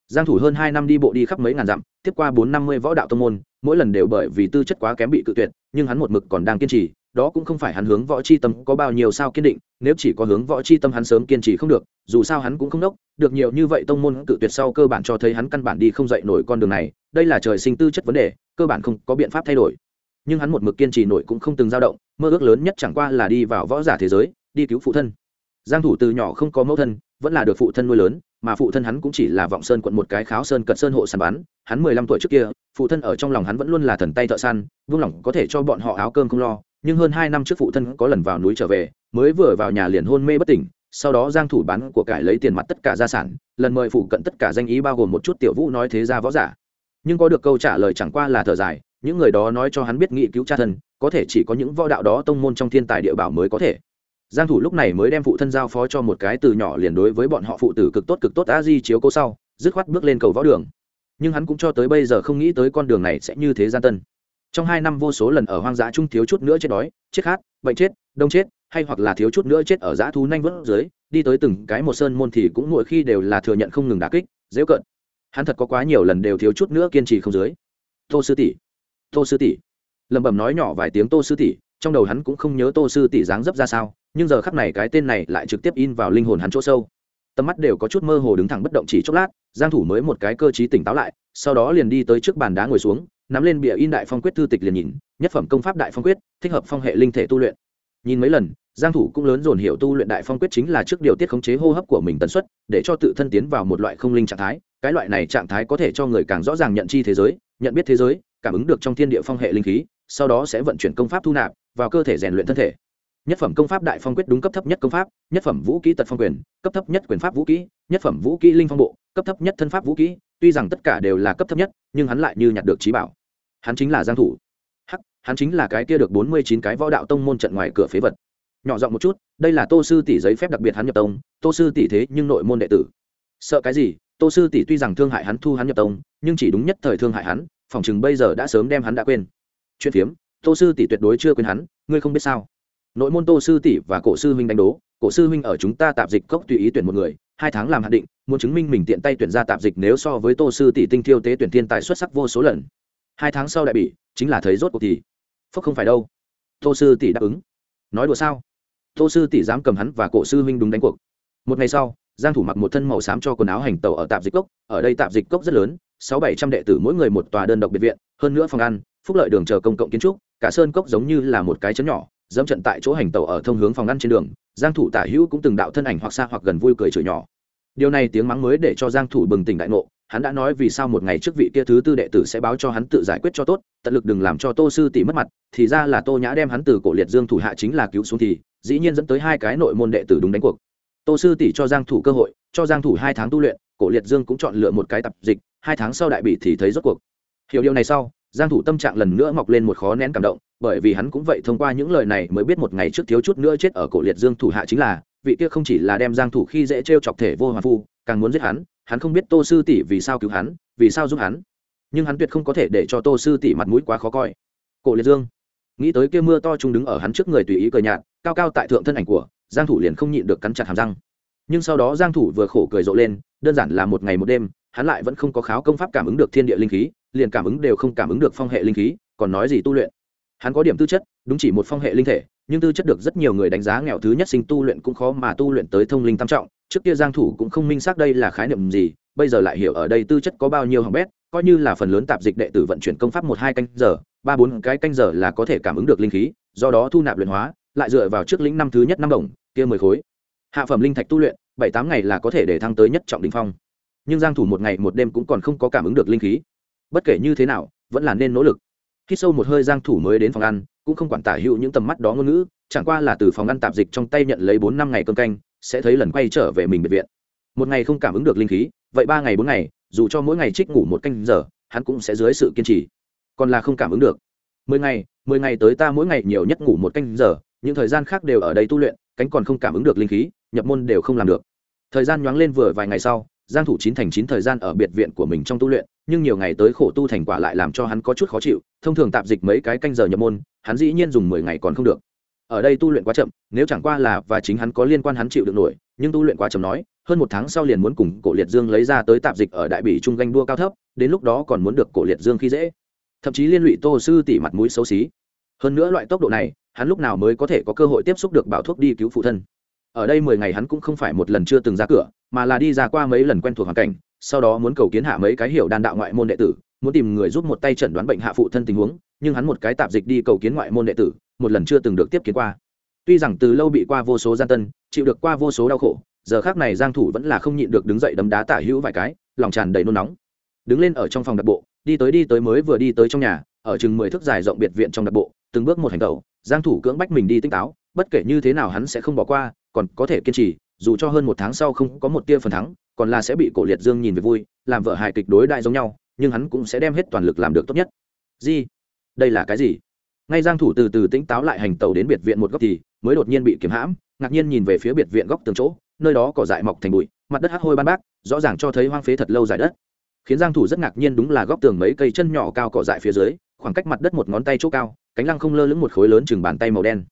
Giang thủ hơn hai năm đi bộ đi khắp mấy ngàn dặm, tiếp qua bốn năm mươi võ đạo tông môn, mỗi lần đều bởi vì tư chất quá kém bị cự tuyệt, nhưng hắn một mực còn đang kiên trì đó cũng không phải hắn hướng võ chi tâm có bao nhiêu sao kiên định, nếu chỉ có hướng võ chi tâm hắn sớm kiên trì không được, dù sao hắn cũng không đốc, được nhiều như vậy tông môn cự tuyệt sau cơ bản cho thấy hắn căn bản đi không dậy nổi con đường này, đây là trời sinh tư chất vấn đề, cơ bản không có biện pháp thay đổi. Nhưng hắn một mực kiên trì nổi cũng không từng dao động, mơ ước lớn nhất chẳng qua là đi vào võ giả thế giới, đi cứu phụ thân. Giang thủ từ nhỏ không có mẫu thân, vẫn là được phụ thân nuôi lớn, mà phụ thân hắn cũng chỉ là vọng sơn quận một cái kháo sơn cận sơn hộ săn bắn, hắn mười lăm tuổi trước kia, phụ thân ở trong lòng hắn vẫn luôn là thần tay thợ săn, vương lòng có thể cho bọn họ áo cơm không lo nhưng hơn hai năm trước phụ thân có lần vào núi trở về, mới vừa vào nhà liền hôn mê bất tỉnh, sau đó giang thủ bán của cải lấy tiền mặt tất cả gia sản, lần mời phụ cận tất cả danh ý bao gồm một chút tiểu vũ nói thế ra võ giả. Nhưng có được câu trả lời chẳng qua là thở dài, những người đó nói cho hắn biết nghị cứu cha thân, có thể chỉ có những võ đạo đó tông môn trong thiên tài địa bảo mới có thể. Giang thủ lúc này mới đem phụ thân giao phó cho một cái từ nhỏ liền đối với bọn họ phụ tử cực tốt cực tốt a di chiếu cố sau, dứt khoát bước lên cầu võ đường. Nhưng hắn cũng cho tới bây giờ không nghĩ tới con đường này sẽ như thế gian tân trong hai năm vô số lần ở hoang dã chung thiếu chút nữa chết đói, chết khát, bệnh chết, đông chết, hay hoặc là thiếu chút nữa chết ở dã thú nhanh vớt dưới, đi tới từng cái một sơn môn thì cũng mỗi khi đều là thừa nhận không ngừng đả kích, dễ cận. Hắn thật có quá nhiều lần đều thiếu chút nữa kiên trì không dưới. Tô sư tỷ, tô sư tỷ. Lẩm bẩm nói nhỏ vài tiếng tô sư tỷ, trong đầu hắn cũng không nhớ tô sư tỷ dáng dấp ra sao, nhưng giờ khắc này cái tên này lại trực tiếp in vào linh hồn hắn chỗ sâu. Tầm mắt đều có chút mơ hồ đứng thẳng bất động chỉ chốc lát, giang thủ mới một cái cơ trí tỉnh táo lại, sau đó liền đi tới trước bàn đá ngồi xuống nắm lên bìa in đại phong quyết thư tịch liền nhìn, nhất phẩm công pháp đại phong quyết, thích hợp phong hệ linh thể tu luyện. Nhìn mấy lần, giang thủ cũng lớn dồn hiểu tu luyện đại phong quyết chính là trước điều tiết khống chế hô hấp của mình tần suất, để cho tự thân tiến vào một loại không linh trạng thái. Cái loại này trạng thái có thể cho người càng rõ ràng nhận chi thế giới, nhận biết thế giới, cảm ứng được trong thiên địa phong hệ linh khí, sau đó sẽ vận chuyển công pháp thu nạp vào cơ thể rèn luyện thân thể. Nhất phẩm công pháp đại phong quyết đúng cấp thấp nhất công pháp, nhất phẩm vũ kỹ tật phong quyền, cấp thấp nhất quyền pháp vũ kỹ, nhất phẩm vũ kỹ linh phong bộ, cấp thấp nhất thân pháp vũ kỹ, tuy rằng tất cả đều là cấp thấp nhất, nhưng hắn lại như nhặt được trí bảo hắn chính là giang thủ. Hắc, hắn chính là cái kia được 49 cái võ đạo tông môn trận ngoài cửa phế vật. Nhỏ giọng một chút, đây là tô sư tỷ giấy phép đặc biệt hắn nhập tông, tô sư tỷ thế nhưng nội môn đệ tử. Sợ cái gì? Tô sư tỷ tuy rằng thương hại hắn thu hắn nhập tông, nhưng chỉ đúng nhất thời thương hại hắn, phòng chừng bây giờ đã sớm đem hắn đã quên. Chuyện phiếm, tô sư tỷ tuyệt đối chưa quên hắn, ngươi không biết sao? Nội môn tô sư tỷ và cổ sư huynh đánh đố, cổ sư huynh ở chúng ta tạp dịch cốc tùy ý tuyển một người, hai tháng làm hạn định, muốn chứng minh mình tiện tay tuyển ra tạp dịch nếu so với tô sư tỷ tinh thiêu tế tuyển thiên tài xuất sắc vô số lần hai tháng sau đại bỉ, chính là thấy rốt cuộc thì. Phúc không phải đâu. Tô sư tỷ đáp ứng. Nói đùa sao? Tô sư tỷ dám cầm hắn và cổ sư huynh đúng đánh cuộc. Một ngày sau, giang thủ mặc một thân màu xám cho quần áo hành tẩu ở tạp dịch cốc. Ở đây tạp dịch cốc rất lớn, sáu bảy trăm đệ tử mỗi người một tòa đơn độc biệt viện, hơn nữa phòng ăn, phúc lợi đường chờ công cộng kiến trúc, cả sơn cốc giống như là một cái chấn nhỏ, dẫm trận tại chỗ hành tẩu ở thông hướng phòng ăn trên đường. Giang thủ tả hữu cũng từng đạo thân ảnh hoặc xa hoặc gần vui cười chửi nhỏ. Điều này tiếng mắng mới để cho giang thủ bừng tỉnh đại ngộ hắn đã nói vì sao một ngày trước vị kia thứ tư đệ tử sẽ báo cho hắn tự giải quyết cho tốt, tận lực đừng làm cho tô sư tỷ mất mặt, thì ra là tô nhã đem hắn từ cổ liệt dương thủ hạ chính là cứu xuống thì, dĩ nhiên dẫn tới hai cái nội môn đệ tử đúng đánh cuộc. Tô sư tỷ cho giang thủ cơ hội, cho giang thủ hai tháng tu luyện, cổ liệt dương cũng chọn lựa một cái tập dịch, hai tháng sau đại bị thì thấy rốt cuộc. Hiểu điều này sau, giang thủ tâm trạng lần nữa mọc lên một khó nén cảm động, bởi vì hắn cũng vậy thông qua những lời này mới biết một ngày trước thiếu chút nữa chết ở cổ liệt dương thủ hạ chính là, vị kia không chỉ là đem giang thủ khi dễ treo chọc thể vô hoàn phu, càng muốn giết hắn hắn không biết tô sư tỷ vì sao cứu hắn, vì sao giúp hắn. Nhưng hắn tuyệt không có thể để cho tô sư tỷ mặt mũi quá khó coi. Cổ liệt dương, nghĩ tới kia mưa to trung đứng ở hắn trước người tùy ý cười nhạt, cao cao tại thượng thân ảnh của giang thủ liền không nhịn được cắn chặt hàm răng. Nhưng sau đó giang thủ vừa khổ cười rộ lên, đơn giản là một ngày một đêm, hắn lại vẫn không có kháo công pháp cảm ứng được thiên địa linh khí, liền cảm ứng đều không cảm ứng được phong hệ linh khí, còn nói gì tu luyện. Hắn có điểm tư chất, đúng chỉ một phong hệ linh thể, nhưng tư chất được rất nhiều người đánh giá nghèo thứ nhất sinh tu luyện cũng khó mà tu luyện tới thông linh tam trọng trước kia giang thủ cũng không minh xác đây là khái niệm gì, bây giờ lại hiểu ở đây tư chất có bao nhiêu hỏng bét, coi như là phần lớn tạp dịch đệ tử vận chuyển công pháp một hai canh giờ, ba bốn cái canh giờ là có thể cảm ứng được linh khí, do đó thu nạp luyện hóa, lại dựa vào trước lĩnh năm thứ nhất năm đồng, kia mười khối. Hạ phẩm linh thạch tu luyện, bảy tám ngày là có thể để thăng tới nhất trọng đỉnh phong. Nhưng giang thủ một ngày một đêm cũng còn không có cảm ứng được linh khí. Bất kể như thế nào, vẫn là nên nỗ lực. Khi sâu một hơi giang thủ mới đến phòng ăn, cũng không quản tả hữu những tầm mắt đó ngôn ngữ, chẳng qua là từ phòng ăn tạp dịch trong tay nhận lấy bốn năm ngày cơm canh sẽ thấy lần quay trở về mình biệt viện. Một ngày không cảm ứng được linh khí, vậy ba ngày bốn ngày, dù cho mỗi ngày trích ngủ một canh giờ, hắn cũng sẽ dưới sự kiên trì. Còn là không cảm ứng được. Mười ngày mười ngày tới ta mỗi ngày nhiều nhất ngủ một canh giờ, những thời gian khác đều ở đây tu luyện, cánh còn không cảm ứng được linh khí, nhập môn đều không làm được. Thời gian nhoáng lên vừa vài ngày sau, giang thủ chín thành chín thời gian ở biệt viện của mình trong tu luyện, nhưng nhiều ngày tới khổ tu thành quả lại làm cho hắn có chút khó chịu, thông thường tạm dịch mấy cái canh giờ nhập môn, hắn dĩ nhiên dùng mười ngày còn không được ở đây tu luyện quá chậm, nếu chẳng qua là và chính hắn có liên quan hắn chịu được nổi, nhưng tu luyện quá chậm nói, hơn một tháng sau liền muốn cùng cổ liệt dương lấy ra tới tạp dịch ở đại bỉ trung ganh đua cao thấp, đến lúc đó còn muốn được cổ liệt dương khi dễ. Thậm chí liên lụy tô sư tỷ mặt mũi xấu xí. Hơn nữa loại tốc độ này, hắn lúc nào mới có thể có cơ hội tiếp xúc được bảo thuốc đi cứu phụ thân. Ở đây mười ngày hắn cũng không phải một lần chưa từng ra cửa, mà là đi ra qua mấy lần quen thuộc hoàn cảnh, sau đó muốn cầu kiến hạ mấy cái hiểu đan đạo ngoại môn đệ tử muốn tìm người giúp một tay chẩn đoán bệnh hạ phụ thân tình huống, nhưng hắn một cái tạp dịch đi cầu kiến ngoại môn đệ tử, một lần chưa từng được tiếp kiến qua. Tuy rằng từ lâu bị qua vô số gian tân, chịu được qua vô số đau khổ, giờ khác này giang thủ vẫn là không nhịn được đứng dậy đấm đá tả hữu vài cái, lòng tràn đầy nôn nóng. Đứng lên ở trong phòng đặc bộ, đi tới đi tới mới vừa đi tới trong nhà, ở chừng mười thước dài rộng biệt viện trong đặc bộ, từng bước một hành tẩu, giang thủ cưỡng bách mình đi tinh táo, bất kể như thế nào hắn sẽ không bỏ qua, còn có thể kiên trì, dù cho hơn một tháng sau không có một tia phần thắng, còn là sẽ bị cổ liệt dương nhìn về vui, làm vợ hài kịch đối đại giống nhau nhưng hắn cũng sẽ đem hết toàn lực làm được tốt nhất. Gì? Đây là cái gì? Ngay giang thủ từ từ tĩnh táo lại hành tẩu đến biệt viện một góc thì mới đột nhiên bị kiểm hãm, ngạc nhiên nhìn về phía biệt viện góc tường chỗ, nơi đó cỏ dại mọc thành bụi, mặt đất hắc hôi ban bác, rõ ràng cho thấy hoang phế thật lâu dài đất. Khiến giang thủ rất ngạc nhiên đúng là góc tường mấy cây chân nhỏ cao cỏ dại phía dưới, khoảng cách mặt đất một ngón tay chỗ cao, cánh lăng không lơ lửng một khối lớn chừng bàn tay màu đen.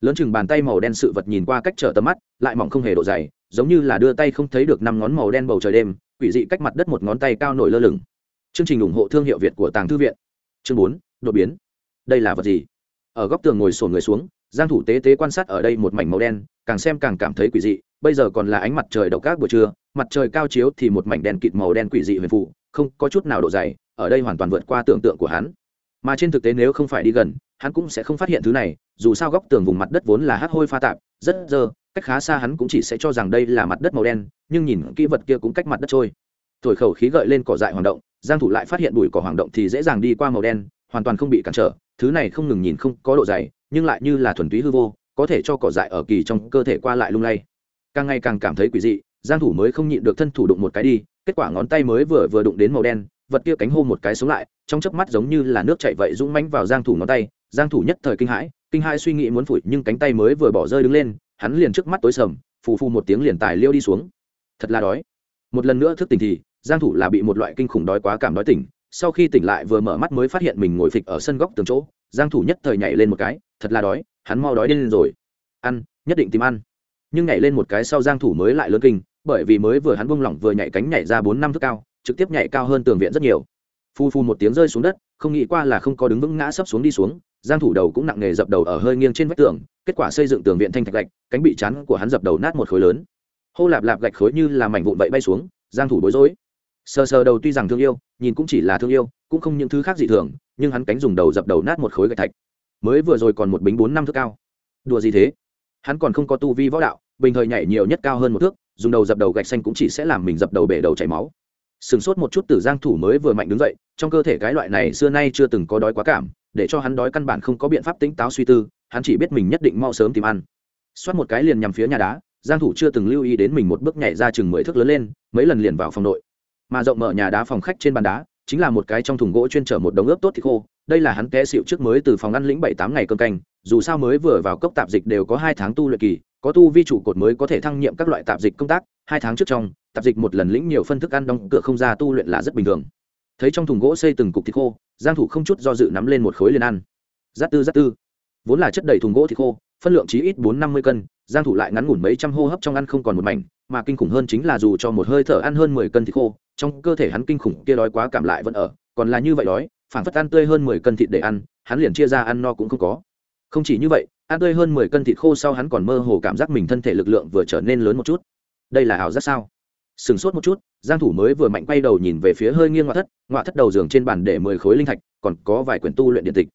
Lớn chừng bàn tay màu đen sự vật nhìn qua cách trở tầm mắt, lại mỏng không hề độ dày, giống như là đưa tay không thấy được năm ngón màu đen bầu trời đêm, quỷ dị cách mặt đất một ngón tay cao nổi lơ lửng chương trình ủng hộ thương hiệu việt của tàng thư viện. Chương bốn, đột biến. Đây là vật gì? Ở góc tường ngồi sổn người xuống, giang thủ tế tế quan sát ở đây một mảnh màu đen, càng xem càng cảm thấy quỷ dị, bây giờ còn là ánh mặt trời độc các buổi trưa, mặt trời cao chiếu thì một mảnh đen kịt màu đen quỷ dị huyền phụ, không có chút nào độ dày, ở đây hoàn toàn vượt qua tưởng tượng của hắn. Mà trên thực tế nếu không phải đi gần, hắn cũng sẽ không phát hiện thứ này, dù sao góc tường vùng mặt đất vốn là hắc hôi pha tạp, rất dơ, cách khá xa hắn cũng chỉ sẽ cho rằng đây là mặt đất màu đen, nhưng nhìn kỹ vật kia cũng cách mặt đất trôi. Thổi khẩu khí gợi lên cỏ dại hoạt động giang thủ lại phát hiện bụi cỏ hoạt động thì dễ dàng đi qua màu đen, hoàn toàn không bị cản trở, thứ này không ngừng nhìn không có độ dày, nhưng lại như là thuần túy hư vô, có thể cho cỏ dại ở kỳ trong cơ thể qua lại lung lay. Càng ngày càng cảm thấy quỷ dị, giang thủ mới không nhịn được thân thủ đụng một cái đi, kết quả ngón tay mới vừa vừa đụng đến màu đen, vật kia cánh hô một cái xuống lại, trong chớp mắt giống như là nước chảy vậy dũng mãnh vào giang thủ ngón tay, giang thủ nhất thời kinh hãi kinh hãi suy nghĩ muốn phủi, nhưng cánh tay mới vừa bỏ rơi đứng lên, hắn liền trước mắt tối sầm, phù phù một tiếng liền tài liêu đi xuống. Thật là đói. Một lần nữa thức tỉnh thì giang thủ là bị một loại kinh khủng đói quá cảm đói tỉnh, sau khi tỉnh lại vừa mở mắt mới phát hiện mình ngồi phịch ở sân góc tường chỗ, giang thủ nhất thời nhảy lên một cái, thật là đói, hắn mau đói lên rồi. Ăn, nhất định tìm ăn. Nhưng nhảy lên một cái sau giang thủ mới lại lớn kinh, bởi vì mới vừa hắn buông lỏng vừa nhảy cánh nhảy ra bốn năm thước cao, trực tiếp nhảy cao hơn tường viện rất nhiều. Phu phu một tiếng rơi xuống đất, không nghĩ qua là không có đứng vững ngã sấp xuống đi xuống, giang thủ đầu cũng nặng nề dập đầu ở hơi nghiêng trên vách tường, kết quả xây dựng tường viện thanh thạch gạch, cánh bị chán của hắn dập đầu nát một khối lớn. Hô lạp lạp gạch khối như là mảnh vụn vậy bay xuống, giang thủ bối rối sờ sờ đầu tuy rằng thương yêu, nhìn cũng chỉ là thương yêu, cũng không những thứ khác gì thường, nhưng hắn cánh dùng đầu dập đầu nát một khối gạch thạch. Mới vừa rồi còn một bính bốn năm thước cao. Đùa gì thế? Hắn còn không có tu vi võ đạo, bình thời nhảy nhiều nhất cao hơn một thước, dùng đầu dập đầu gạch xanh cũng chỉ sẽ làm mình dập đầu bể đầu chảy máu. Sừng sốt một chút từ giang thủ mới vừa mạnh đứng dậy, trong cơ thể cái loại này xưa nay chưa từng có đói quá cảm, để cho hắn đói căn bản không có biện pháp tính táo suy tư, hắn chỉ biết mình nhất định mau sớm tìm ăn. Xoát một cái liền nhằm phía nhà đá, giang thủ chưa từng lưu ý đến mình một bước nhảy ra chừng mười thước lớn lên, mấy lần liền vào phòng nội mà rộng mở nhà đá phòng khách trên bàn đá chính là một cái trong thùng gỗ chuyên chở một đống ướp tốt thịt khô. Đây là hắn té xịu trước mới từ phòng ăn lĩnh bảy tám ngày cơm canh, dù sao mới vừa vào cốc tạp dịch đều có hai tháng tu luyện kỳ, có tu vi chủ cột mới có thể thăng nhiệm các loại tạp dịch công tác. Hai tháng trước trong, tạp dịch một lần lĩnh nhiều phân thức ăn đóng cửa không ra tu luyện là rất bình thường. Thấy trong thùng gỗ xây từng cục thịt khô, giang thủ không chút do dự nắm lên một khối liền ăn. Giáp tư giáp tư. Vốn là chất đầy thùng gỗ thịt khô, phân lượng chí ít bốn năm mươi cân giang thủ lại ngắn ngủn mấy trăm hô hấp trong ăn không còn một mảnh, mà kinh khủng hơn chính là dù cho một hơi thở ăn hơn mười cân thịt khô, trong cơ thể hắn kinh khủng kia đói quá cảm lại vẫn ở, còn là như vậy đói phản phất ăn tươi hơn mười cân thịt để ăn, hắn liền chia ra ăn no cũng không có. Không chỉ như vậy, ăn tươi hơn mười cân thịt khô sau hắn còn mơ hồ cảm giác mình thân thể lực lượng vừa trở nên lớn một chút. Đây là ảo giác sao? Sừng sốt một chút, giang thủ mới vừa mạnh quay đầu nhìn về phía hơi nghiêng ngoại thất ngoại thất đầu giường trên bàn để mười khối linh thạch, còn có vài quyển tu luyện điện tịch.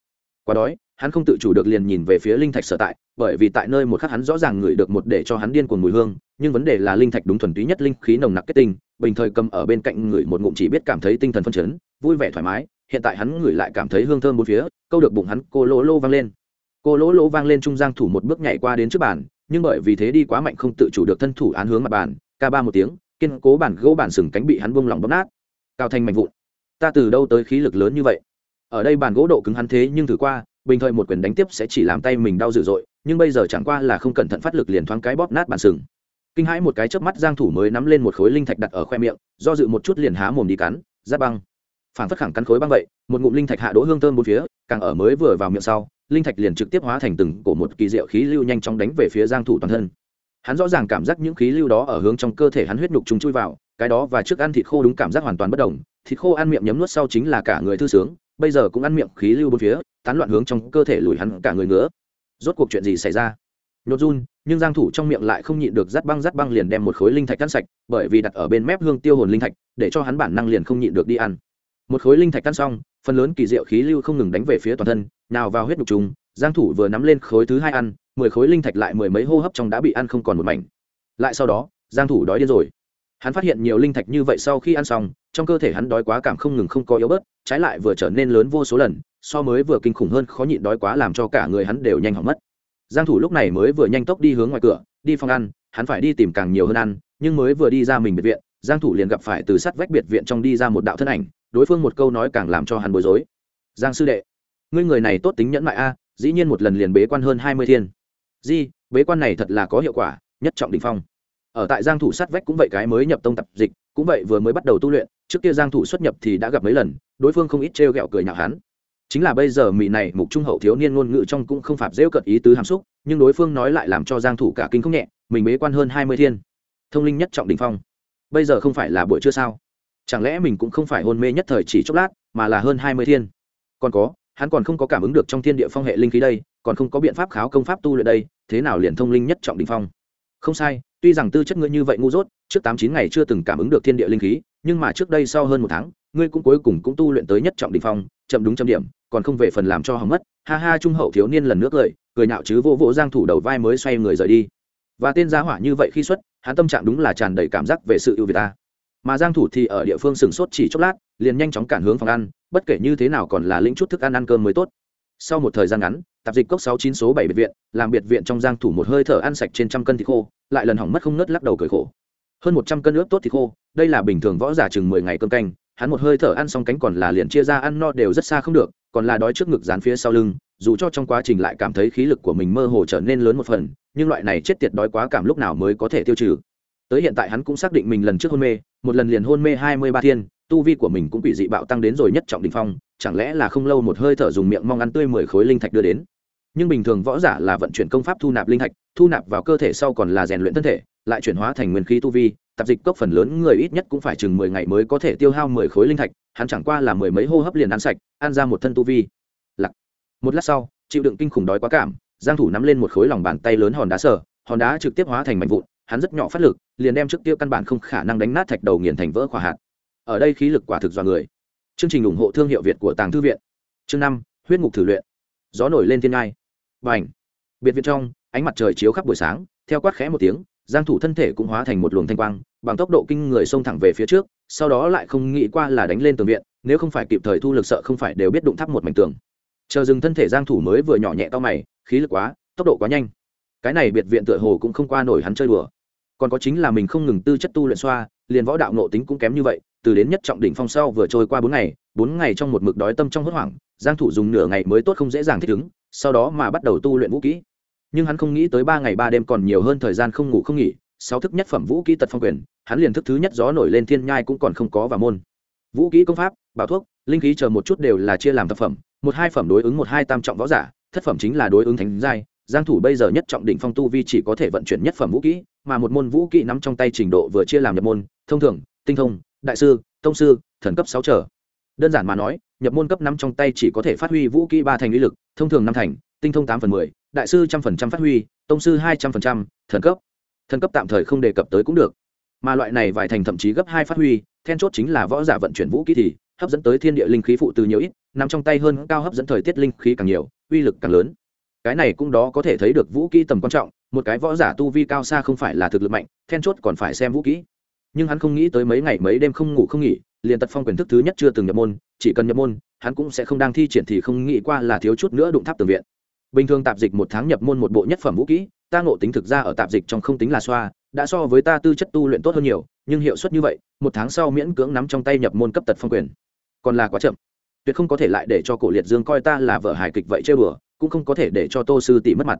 Quá đói hắn không tự chủ được liền nhìn về phía linh thạch sở tại, bởi vì tại nơi một khắc hắn rõ ràng ngửi được một để cho hắn điên cuồng mùi hương, nhưng vấn đề là linh thạch đúng thuần túy nhất linh khí nồng nặc kết tinh, bình thời cầm ở bên cạnh người một ngụm chỉ biết cảm thấy tinh thần phân chấn, vui vẻ thoải mái, hiện tại hắn ngửi lại cảm thấy hương thơm bốn phía, câu được bụng hắn cô lỗ lô vang lên. Cô lỗ lỗ vang lên trung giang thủ một bước nhảy qua đến trước bàn, nhưng bởi vì thế đi quá mạnh không tự chủ được thân thủ án hướng mặt bàn, ca ba một tiếng, kiên cố bản gỗ bản sừng cánh bị hắn buông lỏng bóp nát. Cao thành mạnh vụn. Ta từ đâu tới khí lực lớn như vậy? Ở đây bàn gỗ độ cứng hắn thế nhưng thử qua bình thời một quyền đánh tiếp sẽ chỉ làm tay mình đau dữ dội nhưng bây giờ chẳng qua là không cẩn thận phát lực liền thoáng cái bóp nát bàn sừng. Kinh hãi một cái chớp mắt giang thủ mới nắm lên một khối linh thạch đặt ở khoe miệng do dự một chút liền há mồm đi cắn giáp băng. Phản phất khẳng cắn khối băng vậy một ngụm linh thạch hạ đỗ hương thơm bốn phía càng ở mới vừa vào miệng sau linh thạch liền trực tiếp hóa thành từng cổ một kỳ diệu khí lưu nhanh chóng đánh về phía giang thủ toàn thân. Hắn rõ ràng cảm giác những khí lưu đó ở hướng trong cơ thể hắn huyết nhục trùng chui vào cái đó và trước ăn thịt khô đúng cảm giác hoàn toàn bất động, thịt khô ăn miệng nhấm nuốt sau chính là cả người thư sướng bây giờ cũng ăn miệng khí lưu bốn phía, tán loạn hướng trong cơ thể lùi hắn cả người nữa rốt cuộc chuyện gì xảy ra? Nhột run, nhưng giang thủ trong miệng lại không nhịn được rát băng rát băng liền đem một khối linh thạch cắn sạch, bởi vì đặt ở bên mép hương tiêu hồn linh thạch, để cho hắn bản năng liền không nhịn được đi ăn. Một khối linh thạch cắn xong, phần lớn kỳ diệu khí lưu không ngừng đánh về phía toàn thân, nào vào huyết nhục trùng, giang thủ vừa nắm lên khối thứ hai ăn, mười khối linh thạch lại mười mấy hô hấp trong đã bị ăn không còn một mảnh. Lại sau đó, giang thủ đói điên rồi hắn phát hiện nhiều linh thạch như vậy sau khi ăn xong, trong cơ thể hắn đói quá cảm không ngừng không có yếu bớt, trái lại vừa trở nên lớn vô số lần, so mới vừa kinh khủng hơn khó nhịn đói quá làm cho cả người hắn đều nhanh hỏng mất. Giang thủ lúc này mới vừa nhanh tốc đi hướng ngoài cửa, đi phòng ăn, hắn phải đi tìm càng nhiều hơn ăn, nhưng mới vừa đi ra mình biệt viện, giang thủ liền gặp phải từ sát vách biệt viện trong đi ra một đạo thân ảnh, đối phương một câu nói càng làm cho hắn bối rối. Giang sư đệ, ngươi người này tốt tính nhẫn mại a, dĩ nhiên một lần liền bế quan hơn 20 thiên. Di, bế quan này thật là có hiệu quả, nhất trọng đỉnh phong ở tại giang thủ sát vách cũng vậy cái mới nhập tông tập dịch, cũng vậy vừa mới bắt đầu tu luyện, trước kia giang thủ xuất nhập thì đã gặp mấy lần, đối phương không ít treo gẹo cười nhạo hắn. Chính là bây giờ mị này, mục trung hậu thiếu niên ngôn ngữ trong cũng không phạm dễ cận ý tứ hàm xúc, nhưng đối phương nói lại làm cho giang thủ cả kinh không nhẹ, mình bế quan hơn 20 thiên. Thông linh nhất trọng đỉnh phong. Bây giờ không phải là buổi trưa sao? Chẳng lẽ mình cũng không phải hôn mê nhất thời chỉ chốc lát, mà là hơn 20 thiên? Còn có, hắn còn không có cảm ứng được trong thiên địa phong hệ linh khí đây, còn không có biện pháp kháo công pháp tu luyện đây, thế nào liền thông linh nhất trọng đỉnh phong? Không sai tuy rằng tư chất ngươi như vậy ngu dốt, trước tám chín ngày chưa từng cảm ứng được thiên địa linh khí, nhưng mà trước đây sau hơn một tháng, ngươi cũng cuối cùng cũng tu luyện tới nhất trọng đỉnh phong, chậm đúng trăm điểm, còn không về phần làm cho hỏng mất. Ha ha, trung hậu thiếu niên lần nước cười cười nhạo chứ vô vỗ giang thủ đầu vai mới xoay người rời đi. Và tên gia hỏa như vậy khi xuất, hắn tâm trạng đúng là tràn đầy cảm giác về sự ưu việt ta. Mà giang thủ thì ở địa phương sừng sốt chỉ chốc lát, liền nhanh chóng cản hướng phòng ăn, bất kể như thế nào còn là lĩnh chút thức ăn ăn cơm mới tốt sau một thời gian ngắn, tạp dịch cốc sáu chín số bảy biệt viện, làm biệt viện trong giang thủ một hơi thở ăn sạch trên trăm cân thịt khô, lại lần hỏng mất không nứt lắc đầu cười khổ. Hơn một trăm cân ướp tốt thịt khô, đây là bình thường võ giả chừng mười ngày cơm canh, hắn một hơi thở ăn xong cánh còn là liền chia ra ăn no đều rất xa không được, còn là đói trước ngực dán phía sau lưng, dù cho trong quá trình lại cảm thấy khí lực của mình mơ hồ trở nên lớn một phần, nhưng loại này chết tiệt đói quá cảm lúc nào mới có thể tiêu trừ. Tới hiện tại hắn cũng xác định mình lần trước hôn mê, một lần liền hôn mê hai mươi ba thiên, tu vi của mình cũng bị dị bạo tăng đến rồi nhất trọng đ ỉ n h phong chẳng lẽ là không lâu một hơi thở dùng miệng mong ăn tươi mười khối linh thạch đưa đến. Nhưng bình thường võ giả là vận chuyển công pháp thu nạp linh thạch, thu nạp vào cơ thể sau còn là rèn luyện thân thể, lại chuyển hóa thành nguyên khí tu vi, tạp dịch cốc phần lớn người ít nhất cũng phải chừng mười ngày mới có thể tiêu hao mười khối linh thạch, hắn chẳng qua là mười mấy hô hấp liền ăn sạch, ăn ra một thân tu vi. Lặc. Một lát sau, chịu đựng kinh khủng đói quá cảm, giang thủ nắm lên một khối lòng bàn tay lớn hòn đá sờ, hòn đá trực tiếp hóa thành mảnh vụn, hắn rất nhỏ phát lực, liền đem trước tiêu căn bản không khả năng đánh nát thạch đầu nghiền thành vỡ khỏa hạt. Ở đây khí lực quả thực do người chương trình ủng hộ thương hiệu việt của tàng thư viện. Chương năm, huyết ngục thử luyện. Gió nổi lên thiên ngai. Bành. Biệt viện trong, ánh mặt trời chiếu khắp buổi sáng, theo quát khẽ một tiếng, giang thủ thân thể cũng hóa thành một luồng thanh quang, bằng tốc độ kinh người xông thẳng về phía trước, sau đó lại không nghĩ qua là đánh lên tường viện, nếu không phải kịp thời thu lực sợ không phải đều biết đụng thắp một mảnh tường. Chờ dừng thân thể giang thủ mới vừa nhỏ nhẹ to mày, khí lực quá, tốc độ quá nhanh. Cái này biệt viện tựa hồ cũng không qua nổi hắn chơi đùa còn có chính là mình không ngừng tư chất tu luyện xoa, liền võ đạo nộ tính cũng kém như vậy, từ đến nhất trọng đỉnh phong sau vừa trôi qua bốn ngày bốn ngày trong một mực đói tâm trong hốt hoảng, giang thủ dùng nửa ngày mới tốt không dễ dàng thích ứng, sau đó mà bắt đầu tu luyện vũ kỹ. Nhưng hắn không nghĩ tới ba ngày ba đêm còn nhiều hơn thời gian không ngủ không nghỉ, sáu thức nhất phẩm vũ kỹ tật phong quyền, hắn liền thức thứ nhất gió nổi lên thiên nhai cũng còn không có vào môn. Vũ kỹ công pháp, bảo thuốc, linh khí chờ một chút đều là chia làm tập phẩm, một hai phẩm đối ứng một hai tam trọng võ giả, thất phẩm chính là đối ứng thánh giai giang thủ bây giờ nhất trọng đỉnh phong tu vi chỉ có thể vận chuyển nhất phẩm vũ kỹ, mà một môn vũ kỹ nắm trong tay trình độ vừa chia làm nhập môn, thông thường, tinh thông, đại sư, tông sư, thần cấp sáu trở. Đơn giản mà nói, nhập môn cấp năm trong tay chỉ có thể phát huy vũ kỹ ba thành uy lực, thông thường năm thành, tinh thông tám phần mười, đại sư trăm phần trăm phát huy, tông sư hai trăm phần trăm, thần cấp. Thần cấp tạm thời không đề cập tới cũng được. Mà loại này vài thành thậm chí gấp hai phát huy, then chốt chính là võ giả vận chuyển vũ kỹ thì hấp dẫn tới thiên địa linh khí phụ từ nhiều ít nằm trong tay hơn cao hấp dẫn thời tiết linh khí càng nhiều, uy lực càng lớn cái này cũng đó có thể thấy được vũ kỹ tầm quan trọng, một cái võ giả tu vi cao xa không phải là thực lực mạnh, then chốt còn phải xem vũ kỹ. Nhưng hắn không nghĩ tới mấy ngày mấy đêm không ngủ không nghỉ, liền tật phong quyền thức thứ nhất chưa từng nhập môn, chỉ cần nhập môn, hắn cũng sẽ không đang thi triển thì không nghĩ qua là thiếu chút nữa đụng tháp tường viện. Bình thường tạp dịch một tháng nhập môn một bộ nhất phẩm vũ kỹ, ta ngộ tính thực ra ở tạp dịch trong không tính là xoa, đã so với ta tư chất tu luyện tốt hơn nhiều, nhưng hiệu suất như vậy, một tháng sau miễn cưỡng nắm trong tay nhập môn cấp tật phong quyền. Còn là quá chậm. Tuyệt không có thể lại để cho cổ liệt dương coi ta là vợ hài kịch vậy chơi bừa cũng không có thể để cho tô sư tỷ mất mặt.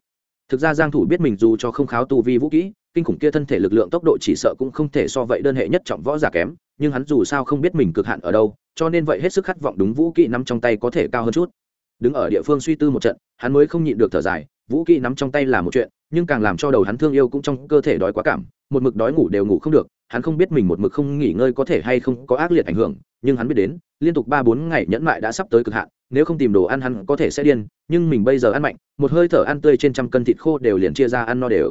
Thực ra giang thủ biết mình dù cho không kháo tu vi vũ kỹ, kinh khủng kia thân thể lực lượng tốc độ chỉ sợ cũng không thể so vậy đơn hệ nhất trọng võ giả kém, nhưng hắn dù sao không biết mình cực hạn ở đâu, cho nên vậy hết sức khát vọng đúng vũ kỹ nắm trong tay có thể cao hơn chút. Đứng ở địa phương suy tư một trận, hắn mới không nhịn được thở dài, vũ kỹ nắm trong tay là một chuyện, nhưng càng làm cho đầu hắn thương yêu cũng trong cơ thể đói quá cảm, một mực đói ngủ đều ngủ không được, hắn không biết mình một mực không nghỉ ngơi có thể hay không có ác liệt ảnh hưởng, nhưng hắn biết đến liên tục ba bốn ngày nhẫn mại đã sắp tới cực hạn, nếu không tìm đồ ăn hắn có thể sẽ điên, nhưng mình bây giờ ăn mạnh, một hơi thở ăn tươi trên trăm cân thịt khô đều liền chia ra ăn no đều.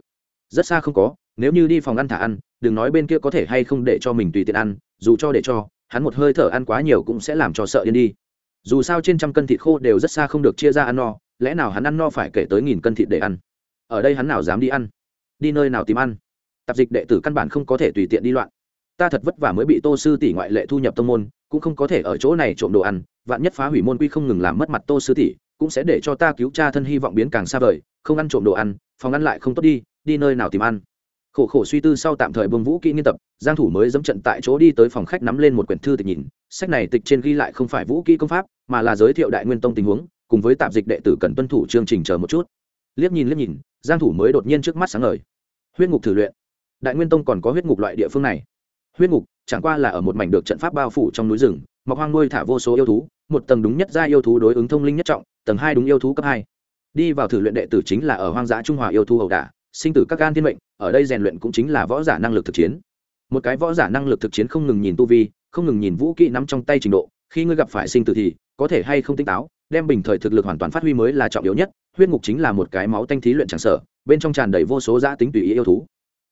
Rất xa không có, nếu như đi phòng ăn thả ăn, đừng nói bên kia có thể hay không để cho mình tùy tiện ăn, dù cho để cho, hắn một hơi thở ăn quá nhiều cũng sẽ làm cho sợ điên đi. Dù sao trên trăm cân thịt khô đều rất xa không được chia ra ăn no, lẽ nào hắn ăn no phải kể tới nghìn cân thịt để ăn? Ở đây hắn nào dám đi ăn? Đi nơi nào tìm ăn? Tạp dịch đệ tử căn bản không có thể tùy tiện đi loạn. Ta thật vất vả mới bị tô sư tỷ ngoại lệ thu nhập tông môn cũng không có thể ở chỗ này trộm đồ ăn, vạn nhất phá hủy môn quy không ngừng làm mất mặt tô sư tỷ, cũng sẽ để cho ta cứu cha thân hy vọng biến càng xa vời, không ăn trộm đồ ăn, phòng ăn lại không tốt đi đi nơi nào tìm ăn. Khổ khổ suy tư sau tạm thời bông vũ kỹ nghiên tập, giang thủ mới dẫm trận tại chỗ đi tới phòng khách nắm lên một quyển thư tịch nhìn, sách này tịch trên ghi lại không phải vũ kỹ công pháp, mà là giới thiệu đại nguyên tông tình huống, cùng với tạp dịch đệ tử cần tuân thủ chương trình chờ một chút. Liếc nhìn liếc nhìn, giang thủ mới đột nhiên trước mắt sáng ngời. Huyết ngục thử luyện. Đại nguyên tông còn có huyết ngục loại địa phương này. Huyết ngục chẳng qua là ở một mảnh được trận pháp bao phủ trong núi rừng, mọc hoang nuôi thả vô số yêu thú, một tầng đúng nhất gia yêu thú đối ứng thông linh nhất trọng, tầng hai đúng yêu thú cấp hai. Đi vào thử luyện đệ tử chính là ở hoang dã trung hòa yêu thú ẩu đả, sinh tử các gan thiên mệnh, ở đây rèn luyện cũng chính là võ giả năng lực thực chiến. Một cái võ giả năng lực thực chiến không ngừng nhìn tu vi, không ngừng nhìn vũ kỹ nắm trong tay trình độ, khi ngươi gặp phải sinh tử thì, có thể hay không tỉnh táo, đem bình thời thực lực hoàn toàn phát huy mới là trọng yếu nhất, huyết ngục chính là một cái máu tanh thí luyện chẳng sở bên trong tràn đầy vô số giã tính tùy ý yêu thú.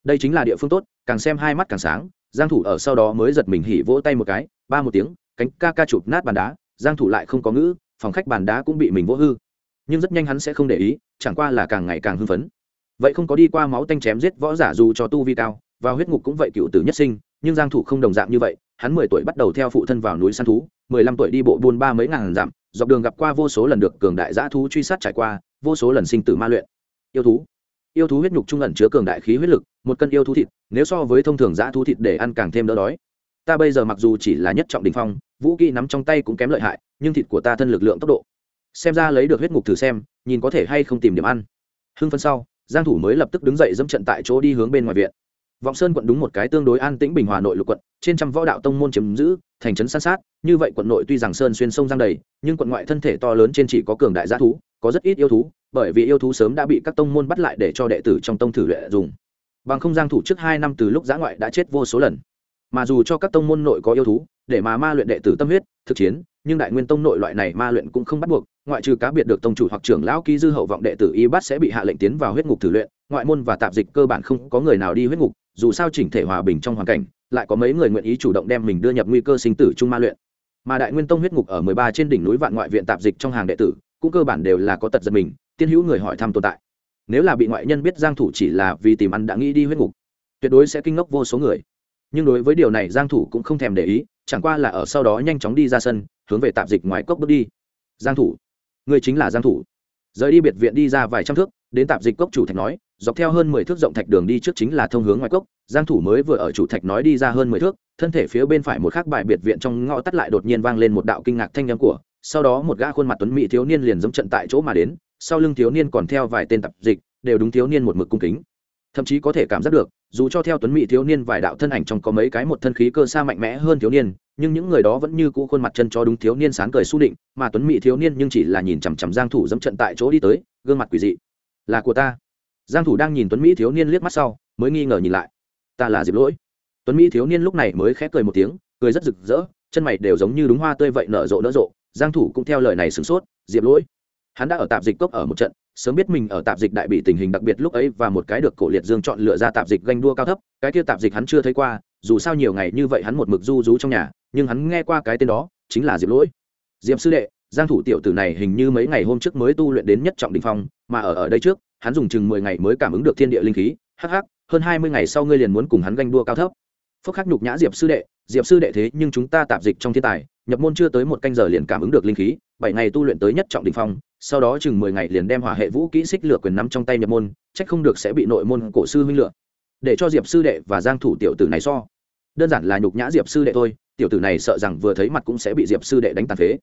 Đây chính là địa phương tốt, càng xem hai mắt càng sáng giang thủ ở sau đó mới giật mình hỉ vỗ tay một cái, ba một tiếng, cánh ca ca chụp nát bàn đá, giang thủ lại không có ngữ, phòng khách bàn đá cũng bị mình vỗ hư. Nhưng rất nhanh hắn sẽ không để ý, chẳng qua là càng ngày càng hưng phấn. Vậy không có đi qua máu tanh chém giết võ giả dù cho tu vi cao, vào huyết ngục cũng vậy cựu tử nhất sinh, nhưng giang thủ không đồng dạng như vậy, hắn 10 tuổi bắt đầu theo phụ thân vào núi săn thú 15 tuổi đi bộ buôn ba mấy ngàn dặm, dọc đường gặp qua vô số lần được cường đại giã thú truy sát trải qua, vô số lần sinh tử ma luyện. Yêu thú yêu thú huyết nhục trung ẩn chứa cường đại khí huyết lực, một cân yêu thú thịt, nếu so với thông thường giã thú thịt để ăn càng thêm đỡ đói. Ta bây giờ mặc dù chỉ là nhất trọng đình phong, vũ kỹ nắm trong tay cũng kém lợi hại, nhưng thịt của ta thân lực lượng tốc độ. Xem ra lấy được huyết ngục thử xem, nhìn có thể hay không tìm điểm ăn. Hưng phân sau, giang thủ mới lập tức đứng dậy dẫm trận tại chỗ đi hướng bên ngoài viện. Vọng sơn quận đúng một cái tương đối an tĩnh bình hòa nội lục quận, trên trăm võ đạo tông môn chiếm giữ, thành trấn san sát, như vậy quận nội tuy rằng sơn xuyên sông giang đầy, nhưng quận ngoại thân thể to lớn trên chỉ có cường đại g thú có rất ít yêu thú, bởi vì yêu thú sớm đã bị các tông môn bắt lại để cho đệ tử trong tông thử luyện dùng. Bằng không giang thủ trước hai năm từ lúc giã ngoại đã chết vô số lần. Mà dù cho các tông môn nội có yêu thú, để mà ma luyện đệ tử tâm huyết, thực chiến, nhưng đại nguyên tông nội loại này ma luyện cũng không bắt buộc, ngoại trừ cá biệt được tông chủ hoặc trưởng lão ký dư hậu vọng đệ tử y bắt sẽ bị hạ lệnh tiến vào huyết ngục thử luyện, ngoại môn và tạp dịch cơ bản không có người nào đi huyết ngục, dù sao chỉnh thể hòa bình trong hoàn cảnh, lại có mấy người nguyện ý chủ động đem mình đưa nhập nguy cơ sinh tử chung ma luyện. Mà đại nguyên tông huyết ngục ở mười ba trên đỉnh núi vạn ngoại viện tạp dịch trong hàng đệ tử cũng cơ bản đều là có tật giật mình, tiên hữu người hỏi thăm tồn tại. Nếu là bị ngoại nhân biết giang thủ chỉ là vì tìm ăn đã nghĩ đi huyết ngục, tuyệt đối sẽ kinh ngốc vô số người. Nhưng đối với điều này giang thủ cũng không thèm để ý, chẳng qua là ở sau đó nhanh chóng đi ra sân, hướng về tạm dịch ngoài cốc bước đi. Giang thủ, người chính là giang thủ. Rời đi biệt viện đi ra vài trăm thước, đến tạm dịch cốc chủ thạch nói, dọc theo hơn mười thước rộng thạch đường đi trước chính là thông hướng ngoài cốc. Giang thủ mới vừa ở chủ thạch nói đi ra hơn mười thước, thân thể phía bên phải một khắc bài biệt viện trong ngõ tắt lại đột nhiên vang lên một đạo kinh ngạc thanh âm của sau đó một gã khuôn mặt tuấn mỹ thiếu niên liền giống trận tại chỗ mà đến, sau lưng thiếu niên còn theo vài tên tập dịch, đều đúng thiếu niên một mực cung kính. Thậm chí có thể cảm giác được, dù cho theo tuấn mỹ thiếu niên vài đạo thân ảnh trong có mấy cái một thân khí cơ xa mạnh mẽ hơn thiếu niên, nhưng những người đó vẫn như cũ khuôn mặt chân cho đúng thiếu niên sáng cười s định mà tuấn mỹ thiếu niên nhưng chỉ là nhìn chằm chằm giang thủ dẫm trận tại chỗ đi tới, gương mặt quỷ dị. Là của ta. Giang thủ đang nhìn tuấn mỹ thiếu niên liếc mắt sau, mới nghi ngờ nhìn lại. Ta là diệp lỗi. Tuấn mỹ thiếu niên lúc này mới khẽ cười một tiếng, cười rất rực rỡ, chân mày đều giống như đúng hoa tươi vậy nở rộ nở rộ giang thủ cũng theo lời này sửng sốt, diệp lỗi, hắn đã ở tạp dịch cốc ở một trận, sớm biết mình ở tạp dịch đại bị tình hình đặc biệt lúc ấy và một cái được cổ liệt dương chọn lựa ra tạp dịch ganh đua cao thấp, cái kia tạp dịch hắn chưa thấy qua, dù sao nhiều ngày như vậy hắn một mực du rú trong nhà, nhưng hắn nghe qua cái tên đó, chính là diệp lỗi. Diệp sư đệ, giang thủ tiểu tử này hình như mấy ngày hôm trước mới tu luyện đến nhất trọng đỉnh phong, mà ở ở đây trước, hắn dùng chừng 10 ngày mới cảm ứng được thiên địa linh khí, hắc hắc, hơn 20 ngày sau ngươi liền muốn cùng hắn ganh đua cao thấp. Phúc khắc nhục nhã diệp sư đệ, diệp sư đệ thế nhưng chúng ta tạp dịch trong thiên tài nhập môn chưa tới một canh giờ liền cảm ứng được linh khí, bảy ngày tu luyện tới nhất trọng đỉnh phong, sau đó chừng mười ngày liền đem hỏa hệ vũ kỹ xích lửa quyền nắm trong tay nhập môn trách không được sẽ bị nội môn cổ sư huynh lựa để cho diệp sư đệ và giang thủ tiểu tử này so. Đơn giản là nhục nhã diệp sư đệ thôi, tiểu tử này sợ rằng vừa thấy mặt cũng sẽ bị diệp sư đệ đánh tàn phế.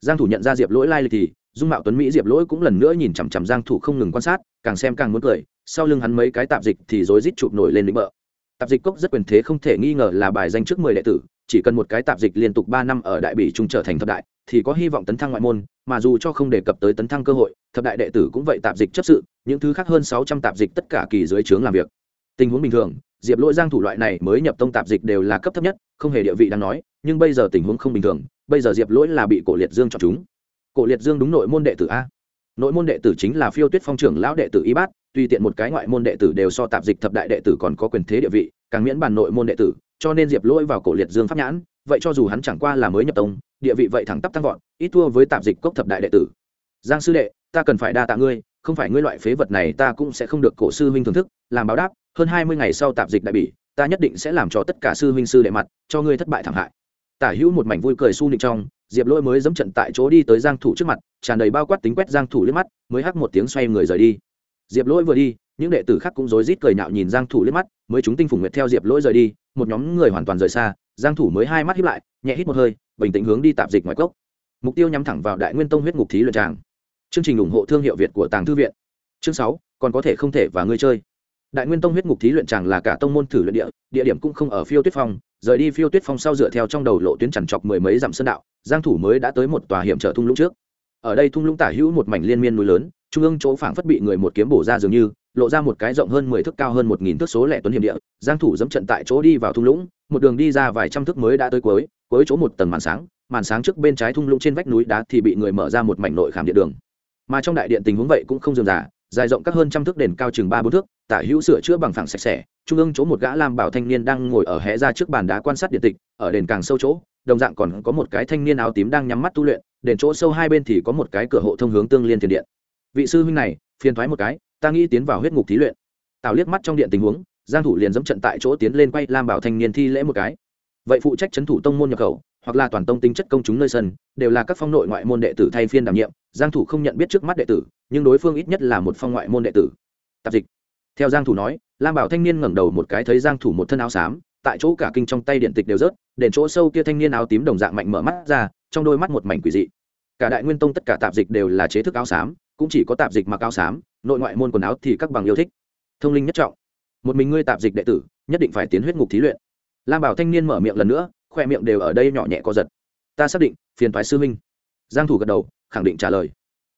Giang thủ nhận ra diệp lỗi lai lịch thì, dung mạo tuấn mỹ diệp lỗi cũng lần nữa nhìn chằm chằm giang thủ không ngừng quan sát, càng xem càng muốn cười, sau lưng hắn mấy cái tạp dịch thì rối rít chụp nổi lên lĩnh bợ tạp dịch cốc rất quyền thế không thể nghi ngờ là bài danh trước 10 đệ tử chỉ cần một cái tạp dịch liên tục 3 năm ở đại bỉ trung trở thành thập đại, thì có hy vọng tấn thăng ngoại môn, mà dù cho không đề cập tới tấn thăng cơ hội, thập đại đệ tử cũng vậy tạp dịch chấp sự, những thứ khác hơn 600 tạp dịch tất cả kỳ dưới trướng làm việc. Tình huống bình thường, diệp lỗi giang thủ loại này mới nhập tông tạp dịch đều là cấp thấp nhất, không hề địa vị đang nói, nhưng bây giờ tình huống không bình thường, bây giờ diệp lỗi là bị cổ liệt dương chọn chúng. Cổ liệt dương đúng nội môn đệ tử a. Nội môn đệ tử chính là phiêu tuyết phong trưởng lão đệ tử y bát, tùy tiện một cái ngoại môn đệ tử đều so tạp dịch thập đại đệ tử còn có quyền thế địa vị càng miễn bản nội môn đệ tử, cho nên diệp lỗi vào cổ liệt dương pháp nhãn, vậy cho dù hắn chẳng qua là mới nhập tông, địa vị vậy thẳng tắp tăng vọt, ít thua với tạp dịch cốc thập đại đệ tử. Giang sư đệ, ta cần phải đa tạ ngươi, không phải ngươi loại phế vật này ta cũng sẽ không được cổ sư huynh thưởng thức, làm báo đáp, hơn hai mươi ngày sau tạp dịch đại bỉ, ta nhất định sẽ làm cho tất cả sư huynh sư đệ mặt, cho ngươi thất bại thảm hại. Tả hữu một mảnh vui cười su nịnh trong, diệp lỗi mới dẫm trận tại chỗ đi tới giang thủ trước mặt, tràn đầy bao quát tính quét giang thủ liếc mắt, mới hắc một tiếng xoay người rời đi. Diệp lỗi vừa đi những đệ tử khác cũng rối rít cười nhạo nhìn giang thủ liếc mắt mới chúng tinh phùng nguyệt theo diệp lỗi rời đi một nhóm người hoàn toàn rời xa giang thủ mới hai mắt híp lại nhẹ hít một hơi bình tĩnh hướng đi tạm dịch ngoài cốc. Mục tiêu nhắm thẳng vào đại nguyên tông huyết ngục thí luyện tràng. Chương trình ủng hộ thương hiệu việt của tàng thư viện. Chương 6, còn có thể không thể và ngươi chơi. Đại nguyên tông huyết ngục thí luyện tràng là cả tông môn thử luyện địa địa điểm cũng không ở phiêu tuyết phong. Rời đi phiêu tuyết phong sau dựa theo trong đầu lộ tuyến chằn chọc mười mấy dặm sơn đạo giang thủ mới đã tới một tòa hiểm trở thung lũng trước. Ở đây thung lũng tả hữu một mảnh liên miên núi lớn trung ương chỗ phảng phất bị người một kiếm bổ ra dường như lộ ra một cái rộng hơn mười thước cao hơn một nghìn thước số lẻ tuấn hiểm địa, giang thủ dẫm trận tại chỗ đi vào thung lũng, một đường đi ra vài trăm thước mới đã tới cuối cuối chỗ một tầng màn sáng màn sáng trước bên trái thung lũng trên vách núi đá thì bị người mở ra một mảnh nội khảm điện đường. Mà trong đại điện tình huống vậy cũng không dường giả dài rộng các hơn trăm thước đền cao chừng ba bốn thước, tả hữu sửa chữa bằng phẳng sạch sẽ, trung ương chỗ một gã lam bảo thanh niên đang ngồi ở hẻ ra trước bàn đá quan sát điện tịch, ở đền càng sâu chỗ, đồng dạng còn có một cái thanh niên áo tím đang nhắm mắt tu luyện, đền chỗ sâu hai bên thì có một cái cửa hộ thông hướng tương liên thiên điện. Vị sư huynh này phiền thoái một cái, ta nghĩ tiến vào huyết ngục thí luyện. Tào liếc mắt trong điện tình huống, giang thủ liền dẫm trận tại chỗ tiến lên quay lam bảo thanh niên thi lễ một cái. Vậy phụ trách chấn thủ tông môn nhập khẩu, hoặc là toàn tông tính chất công chúng nơi sân, đều là các phong nội ngoại môn đệ tử thay phiên đảm nhiệm, giang thủ không nhận biết trước mắt đệ tử, nhưng đối phương ít nhất là một phong ngoại môn đệ tử. Tạp dịch. Theo giang thủ nói, lam bảo thanh niên ngẩng đầu một cái thấy giang thủ một thân áo xám, tại chỗ cả kinh trong tay điện tịch đều rớt, đền chỗ sâu kia thanh niên áo tím đồng dạng mạnh mở mắt ra, trong đôi mắt một mảnh quỷ dị. Cả đại nguyên tông tất cả tạp dịch đều là chế thức áo xám cũng chỉ có tạp dịch mặc áo xám, nội ngoại môn quần áo thì các bằng yêu thích. Thông linh nhất trọng. Một mình ngươi tạp dịch đệ tử, nhất định phải tiến huyết ngục thí luyện. Lam bảo thanh niên mở miệng lần nữa, khoe miệng đều ở đây nhỏ nhẹ có giật. Ta xác định, phiền thoái sư minh giang thủ gật đầu, khẳng định trả lời.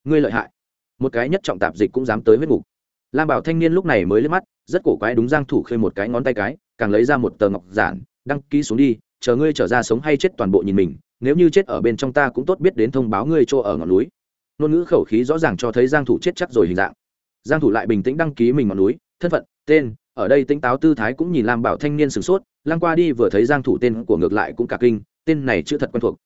Ngươi lợi hại. Một cái nhất trọng tạp dịch cũng dám tới huyết ngục. Lam bảo thanh niên lúc này mới liếc mắt, rất cổ quái đúng giang thủ khơi một cái ngón tay cái, càng lấy ra một tờ ngọc giản, đăng ký xuống đi, chờ ngươi trở ra sống hay chết toàn bộ nhìn mình, nếu như chết ở bên trong ta cũng tốt biết đến thông báo ngươi chỗ ở ngọn núi ngôn ngữ khẩu khí rõ ràng cho thấy giang thủ chết chắc rồi hình dạng. Giang thủ lại bình tĩnh đăng ký mình ngọn núi, thân phận, tên, ở đây tinh táo tư thái cũng nhìn lam bảo thanh niên sửng sốt lang qua đi vừa thấy giang thủ tên của ngược lại cũng cả kinh, tên này chưa thật quen thuộc.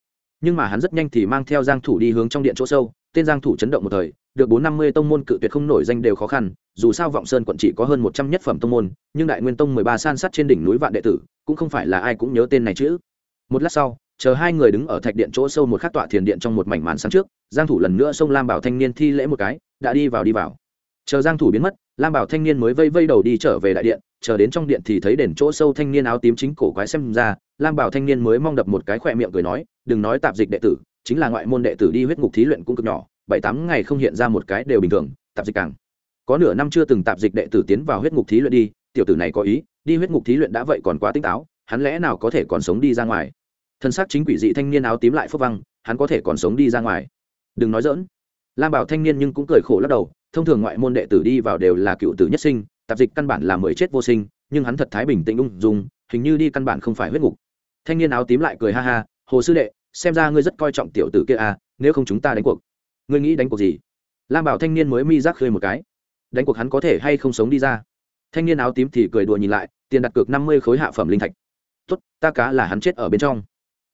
Nhưng mà hắn rất nhanh thì mang theo giang thủ đi hướng trong điện chỗ sâu, tên giang thủ chấn động một thời, được bốn năm mươi tông môn cự tuyệt không nổi danh đều khó khăn, dù sao vọng sơn quận chỉ có hơn một trăm nhất phẩm tông môn, nhưng đại nguyên tông mười ba san sát trên đỉnh núi vạn đệ tử, cũng không phải là ai cũng nhớ tên này chứ một lát sau chờ hai người đứng ở thạch điện chỗ sâu một khắc tọa thiền điện trong một mảnh màn sáng trước, giang thủ lần nữa xông lam bảo thanh niên thi lễ một cái, đã đi vào đi vào. Chờ giang thủ biến mất, lam bảo thanh niên mới vây vây đầu đi trở về đại điện, chờ đến trong điện thì thấy đền chỗ sâu thanh niên áo tím chính cổ quái xem ra, lam bảo thanh niên mới mong đập một cái khoẹt miệng cười nói, đừng nói tạp dịch đệ tử, chính là ngoại môn đệ tử đi huyết ngục thí luyện cũng cực nhỏ, bảy tám ngày không hiện ra một cái đều bình thường, tạp dịch càng. Có nửa năm chưa từng tạp dịch đệ tử tiến vào huyết ngục thí luyện đi, tiểu tử này có ý, đi huyết ngục thí luyện đã vậy còn quá tinh táo, hắn lẽ nào có thể còn sống đi ra ngoài? Thân xác chính quỷ dị thanh niên áo tím lại phước văng, hắn có thể còn sống đi ra ngoài. Đừng nói dỡn lam bảo thanh niên nhưng cũng cười khổ lắc đầu, thông thường ngoại môn đệ tử đi vào đều là cựu tử nhất sinh, tạp dịch căn bản là mười chết vô sinh, nhưng hắn thật thái bình tĩnh ung dung, hình như đi căn bản không phải huyết ngục. Thanh niên áo tím lại cười ha ha, hồ sư đệ, xem ra ngươi rất coi trọng tiểu tử kia à nếu không chúng ta đánh cuộc. Ngươi nghĩ đánh cuộc gì? Lam bảo thanh niên mới mi giác khơi một cái. Đánh cuộc hắn có thể hay không sống đi ra? Thanh niên áo tím thì cười đùa nhìn lại, tiền đặt cược năm mươi khối hạ phẩm linh thạch. Tốt, ta cá là hắn chết ở bên trong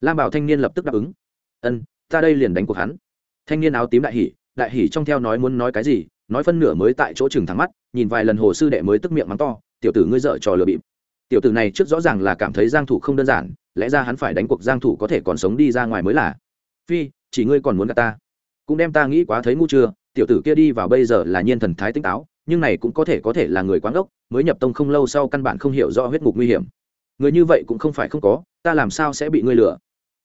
lam bảo thanh niên lập tức đáp ứng. Ân, ta đây liền đánh cuộc hắn. Thanh niên áo tím đại hỉ đại hỉ trong theo nói muốn nói cái gì, nói phân nửa mới tại chỗ chừng thẳng mắt, nhìn vài lần hồ sư đệ mới tức miệng mắng to, tiểu tử ngươi dợ trò lừa bịp. Tiểu tử này trước rõ ràng là cảm thấy giang thủ không đơn giản, lẽ ra hắn phải đánh cuộc giang thủ có thể còn sống đi ra ngoài mới là. Phi, chỉ ngươi còn muốn gạt ta. Cũng đem ta nghĩ quá thấy ngu chưa, tiểu tử kia đi vào bây giờ là nhiên thần thái tinh táo, nhưng này cũng có thể có thể là người quáng ốc mới nhập tông không lâu sau căn bản không hiểu rõ huyết ngục nguy hiểm. Người như vậy cũng không phải không có, ta làm sao sẽ bị ngươi lừa?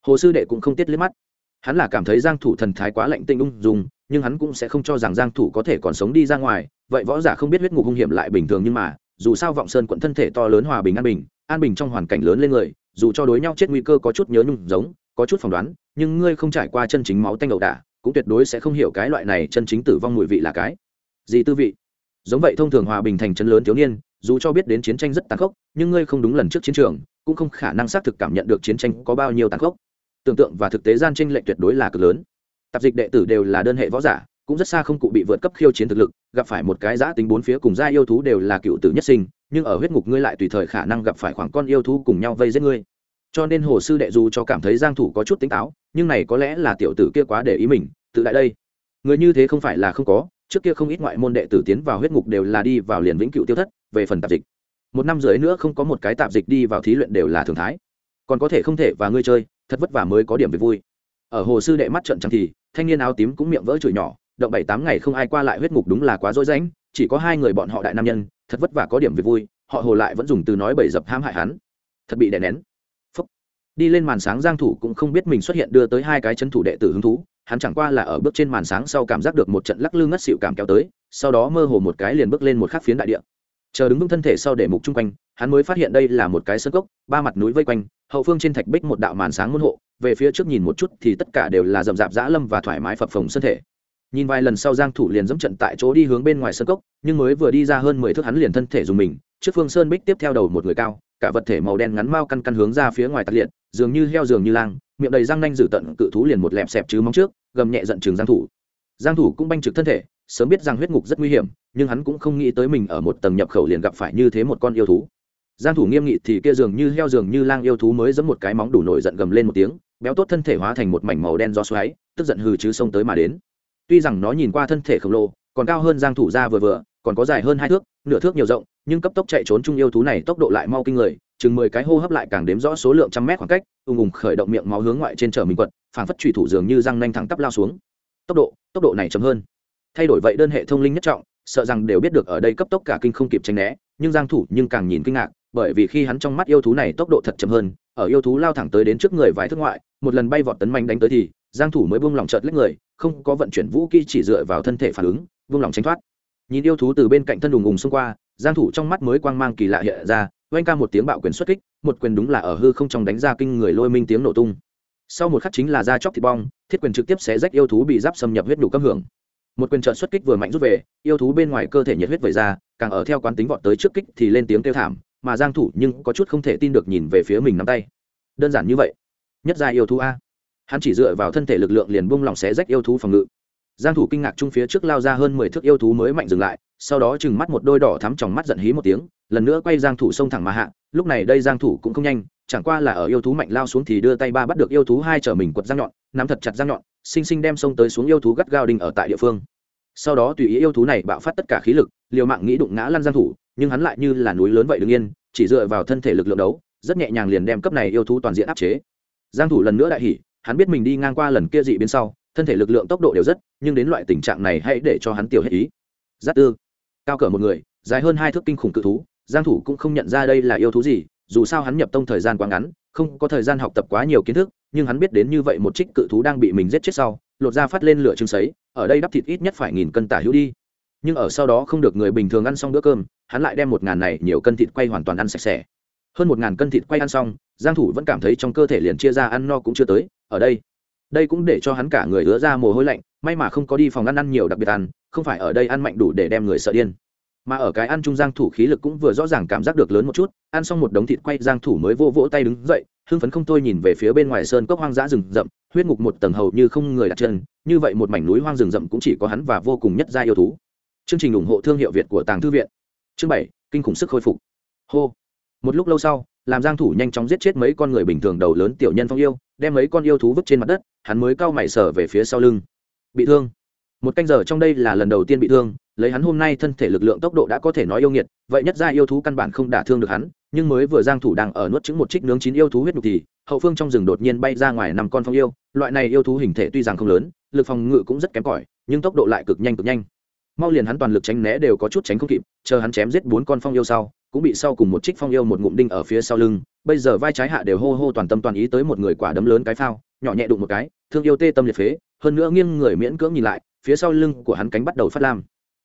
Hồ sư đệ cũng không tiết liếc mắt. Hắn là cảm thấy giang thủ thần thái quá lạnh tinh ung dung, nhưng hắn cũng sẽ không cho rằng giang thủ có thể còn sống đi ra ngoài, vậy võ giả không biết huyết ngục hung hiểm lại bình thường nhưng mà, dù sao vọng sơn quận thân thể to lớn hòa bình an bình an bình trong hoàn cảnh lớn lên người, dù cho đối nhau chết nguy cơ có chút nhớ nhung giống, có chút phỏng đoán, nhưng ngươi không trải qua chân chính máu tanh đầu đả, cũng tuyệt đối sẽ không hiểu cái loại này chân chính tử vong mùi vị là cái gì tư vị. Giống vậy thông thường hòa bình thành chân lớn thiếu niên, dù cho biết đến chiến tranh rất tàn khốc, nhưng ngươi không đúng lần trước chiến trường, cũng không khả năng xác thực cảm nhận được chiến tranh có bao nhiêu tàn khốc tưởng tượng và thực tế gian tranh lệch tuyệt đối là cực lớn. Tạp dịch đệ tử đều là đơn hệ võ giả, cũng rất xa không cụ bị vượt cấp khiêu chiến thực lực, gặp phải một cái giã tính bốn phía cùng gia yêu thú đều là cựu tử nhất sinh, nhưng ở huyết ngục ngươi lại tùy thời khả năng gặp phải khoảng con yêu thú cùng nhau vây giết ngươi. Cho nên hồ sư đệ dù cho cảm thấy giang thủ có chút tính táo, nhưng này có lẽ là tiểu tử kia quá để ý mình, tự đại đây. Người như thế không phải là không có, trước kia không ít ngoại môn đệ tử tiến vào huyết ngục đều là đi vào liền vĩnh cựu tiêu thất, về phần tạp dịch. Một năm rưỡi nữa không có một cái tạp dịch đi vào thí luyện đều là thường thái. Còn có thể không thể và ngươi chơi thật vất vả mới có điểm về vui. Ở hồ sư đệ mắt trận chẳng thì, thanh niên áo tím cũng miệng vỡ chửi nhỏ, động bảy tám ngày không ai qua lại huyết ngục đúng là quá dối rãnh, chỉ có hai người bọn họ đại nam nhân, thật vất vả có điểm về vui, họ hồ lại vẫn dùng từ nói bảy dập hãm hại hắn. Thật bị đè nén. Phúc. đi lên màn sáng giang thủ cũng không biết mình xuất hiện đưa tới hai cái chân thủ đệ tử hứng thú, hắn chẳng qua là ở bước trên màn sáng sau cảm giác được một trận lắc lư ngất xỉu cảm kéo tới, sau đó mơ hồ một cái liền bước lên một khắc phiến đại địa chờ đứng vững thân thể sau để mục chung quanh, hắn mới phát hiện đây là một cái sân cốc, ba mặt núi vây quanh, hậu phương trên thạch bích một đạo màn sáng môn hộ, về phía trước nhìn một chút thì tất cả đều là rậm rạp dã lâm và thoải mái phập phồng sân thể. Nhìn vài lần sau giang thủ liền dẫm trận tại chỗ đi hướng bên ngoài sân cốc, nhưng mới vừa đi ra hơn mười thước hắn liền thân thể dùng mình, trước phương sơn bích tiếp theo đầu một người cao, cả vật thể màu đen ngắn mau căn căn hướng ra phía ngoài tạt liệt, dường như heo dường như lang, miệng đầy răng nanh dữ tận cự thú liền một lẹp xẹp chứ móng trước, gầm nhẹ giận chừng giang thủ. Giang thủ cũng banh trực thân thể sớm biết rằng huyết ngục rất nguy hiểm, nhưng hắn cũng không nghĩ tới mình ở một tầng nhập khẩu liền gặp phải như thế một con yêu thú. Giang thủ nghiêm nghị thì kia dường như heo dường như lang yêu thú mới giẫm một cái móng đủ nổi giận gầm lên một tiếng, béo tốt thân thể hóa thành một mảnh màu đen do xoáy, tức giận hừ chứ xông tới mà đến. Tuy rằng nó nhìn qua thân thể khổng lồ, còn cao hơn giang thủ ra vừa vừa, còn có dài hơn hai thước, nửa thước nhiều rộng, nhưng cấp tốc chạy trốn chung yêu thú này tốc độ lại mau kinh người, chừng mười cái hô hấp lại càng đếm rõ số lượng trăm mét khoảng cách ung ung khởi động miệng máu hướng ngoại trên trở mình quật, phảng phất chủy thủ dường như răng nanh thẳng tắp lao xuống. Tốc độ tốc độ này chậm hơn thay đổi vậy đơn hệ thông linh nhất trọng, sợ rằng đều biết được ở đây cấp tốc cả kinh không kịp tránh né, nhưng giang thủ nhưng càng nhìn kinh ngạc, bởi vì khi hắn trong mắt yêu thú này tốc độ thật chậm hơn, ở yêu thú lao thẳng tới đến trước người vài thước ngoại, một lần bay vọt tấn manh đánh tới thì, giang thủ mới buông lòng chợt lách người, không có vận chuyển vũ kỹ chỉ dựa vào thân thể phản ứng, buông lòng tránh thoát. Nhìn yêu thú từ bên cạnh thân đùng ùng xung qua, giang thủ trong mắt mới quang mang kỳ lạ hiện ra, oanh ca một tiếng bạo quyền xuất kích, một quyền đúng là ở hư không trong đánh ra kinh người lôi minh tiếng nổ tung. Sau một khắc chính là ra chóc thịt bong, thiết quyền trực tiếp xé rách yêu thú bị giáp xâm nhập huyết đủ cấp hưởng một quyền trợn xuất kích vừa mạnh rút về, yêu thú bên ngoài cơ thể nhiệt huyết vẩy ra, càng ở theo quán tính vọt tới trước kích thì lên tiếng kêu thảm, mà giang thủ nhưng có chút không thể tin được nhìn về phía mình nắm tay. Đơn giản như vậy. Nhất gia yêu thú a. Hắn chỉ dựa vào thân thể lực lượng liền buông lỏng xé rách yêu thú phòng ngự. Giang thủ kinh ngạc trung phía trước lao ra hơn 10 thước yêu thú mới mạnh dừng lại, sau đó chừng mắt một đôi đỏ thắm trong mắt giận hí một tiếng, lần nữa quay giang thủ xông thẳng mà hạ, lúc này đây giang thủ cũng không nhanh chẳng qua là ở yêu thú mạnh lao xuống thì đưa tay ba bắt được yêu thú hai trở mình quật răng nhọn, nắm thật chặt răng nhọn sinh sinh đem xông tới xuống yêu thú gắt gao đinh ở tại địa phương. Sau đó tùy ý yêu thú này bạo phát tất cả khí lực, liều mạng nghĩ đụng ngã lăn giang thủ, nhưng hắn lại như là núi lớn vậy đương nhiên chỉ dựa vào thân thể lực lượng đấu, rất nhẹ nhàng liền đem cấp này yêu thú toàn diện áp chế. Giang thủ lần nữa đại hỉ, hắn biết mình đi ngang qua lần kia dị biến sau, thân thể lực lượng tốc độ đều rất, nhưng đến loại tình trạng này hãy để cho hắn tiểu hết ý. Giáp tư. Cao cỡ một người, dài hơn hai thước kinh khủng cự thú, giang thủ cũng không nhận ra đây là yêu thú gì dù sao hắn nhập tông thời gian quá ngắn, không có thời gian học tập quá nhiều kiến thức, nhưng hắn biết đến như vậy một trích cự thú đang bị mình giết chết sau, lột ra phát lên lửa chừng sấy, ở đây đắp thịt ít nhất phải nghìn cân tả hữu đi. Nhưng ở sau đó không được người bình thường ăn xong bữa cơm, hắn lại đem một ngàn này nhiều cân thịt quay hoàn toàn ăn sạch sẽ. Hơn một ngàn cân thịt quay ăn xong, giang thủ vẫn cảm thấy trong cơ thể liền chia ra ăn no cũng chưa tới, ở đây. Đây cũng để cho hắn cả người ứa ra mồ hôi lạnh, may mà không có đi phòng ăn ăn nhiều đặc biệt ăn, không phải ở đây ăn mạnh đủ để đem người sợ điên mà ở cái ăn chung giang thủ khí lực cũng vừa rõ ràng cảm giác được lớn một chút, ăn xong một đống thịt quay giang thủ mới vô vỗ tay đứng dậy, hưng phấn không thôi nhìn về phía bên ngoài sơn cốc hoang dã rừng rậm, huyết ngục một tầng hầu như không người đặt chân, như vậy một mảnh núi hoang rừng rậm cũng chỉ có hắn và vô cùng nhất gia yêu thú. Chương trình ủng hộ thương hiệu việt của tàng thư viện. Chương bảy, kinh khủng sức khôi phục. Hô. Một lúc lâu sau, làm giang thủ nhanh chóng giết chết mấy con người bình thường đầu lớn tiểu nhân phong yêu, đem mấy con yêu thú vứt trên mặt đất, hắn mới cao mày sở về phía sau lưng. Bị thương một canh giờ trong đây là lần đầu tiên bị thương, lấy hắn hôm nay thân thể lực lượng tốc độ đã có thể nói yêu nghiệt, vậy nhất ra yêu thú căn bản không đả thương được hắn, nhưng mới vừa giang thủ đang ở nuốt trứng một trích nướng chín yêu thú huyết nhục thì, hậu phương trong rừng đột nhiên bay ra ngoài năm con phong yêu, loại này yêu thú hình thể tuy rằng không lớn, lực phòng ngự cũng rất kém cỏi, nhưng tốc độ lại cực nhanh cực nhanh. Mau liền hắn toàn lực tránh né đều có chút tránh không kịp, chờ hắn chém giết bốn con phong yêu sau, cũng bị sau cùng một trích phong yêu một ngụm đinh ở phía sau lưng, bây giờ vai trái hạ đều hô hô toàn tâm toàn ý tới một người quả đấm lớn cái phao, nhỏ nhẹ đụng một cái, thương yêu tê tâm liệt phế, hơn nữa nghiêng người miễn cưỡng nhìn lại phía sau lưng của hắn cánh bắt đầu phát lam.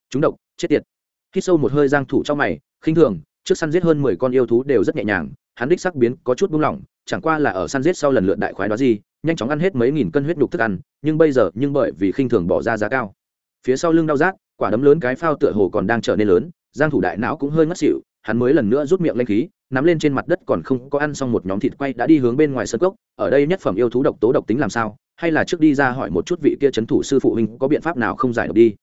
Chúng độc, chết tiệt. Khi sâu một hơi giang thủ trong mày, khinh thường, trước săn giết hơn 10 con yêu thú đều rất nhẹ nhàng, hắn đích sắc biến có chút buông lỏng, chẳng qua là ở săn giết sau lần lượt đại khoái đó gì, nhanh chóng ăn hết mấy nghìn cân huyết đục thức ăn, nhưng bây giờ, nhưng bởi vì khinh thường bỏ ra giá cao. Phía sau lưng đau rát, quả đấm lớn cái phao tựa hồ còn đang trở nên lớn, giang thủ đại não cũng hơi ngất xỉu, hắn mới lần nữa rút miệng lên khí, nắm lên trên mặt đất còn không có ăn xong một nhóm thịt quay đã đi hướng bên ngoài sân cốc, ở đây nhất phẩm yêu thú độc tố độc tính làm sao? Hay là trước đi ra hỏi một chút vị kia chấn thủ sư phụ huynh có biện pháp nào không giải được đi?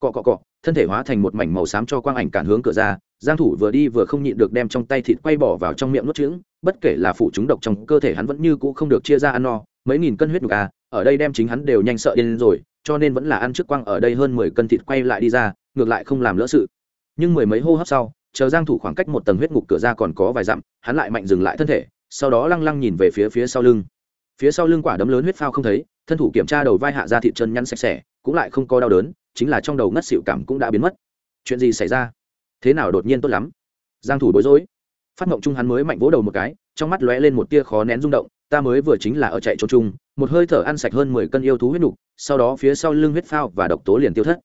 Cọ cọ cọ, thân thể hóa thành một mảnh màu xám cho quang ảnh cản hướng cửa ra, giang thủ vừa đi vừa không nhịn được đem trong tay thịt quay bỏ vào trong miệng nuốt trứng, bất kể là phụ chúng độc trong cơ thể hắn vẫn như cũ không được chia ra ăn no, mấy nghìn cân huyết nhục à ở đây đem chính hắn đều nhanh sợ điên rồi, cho nên vẫn là ăn trước quang ở đây hơn 10 cân thịt quay lại đi ra, ngược lại không làm lỡ sự. Nhưng mười mấy hô hấp sau, chờ giang thủ khoảng cách một tầng huyết ngục cửa ra còn có vài dặm, hắn lại mạnh dừng lại thân thể, sau đó lăng lăng nhìn về phía phía sau lưng phía sau lưng quả đấm lớn huyết phao không thấy, thân thủ kiểm tra đầu vai hạ ra thị chân nhăn sạch sẽ, cũng lại không có đau đớn, chính là trong đầu ngất xỉu cảm cũng đã biến mất. Chuyện gì xảy ra? Thế nào đột nhiên tốt lắm? Giang thủ bối rối. Phát ngộng chung hắn mới mạnh vỗ đầu một cái, trong mắt lóe lên một tia khó nén rung động, ta mới vừa chính là ở chạy trốn chung, một hơi thở ăn sạch hơn 10 cân yêu thú huyết nục, sau đó phía sau lưng huyết phao và độc tố liền tiêu thất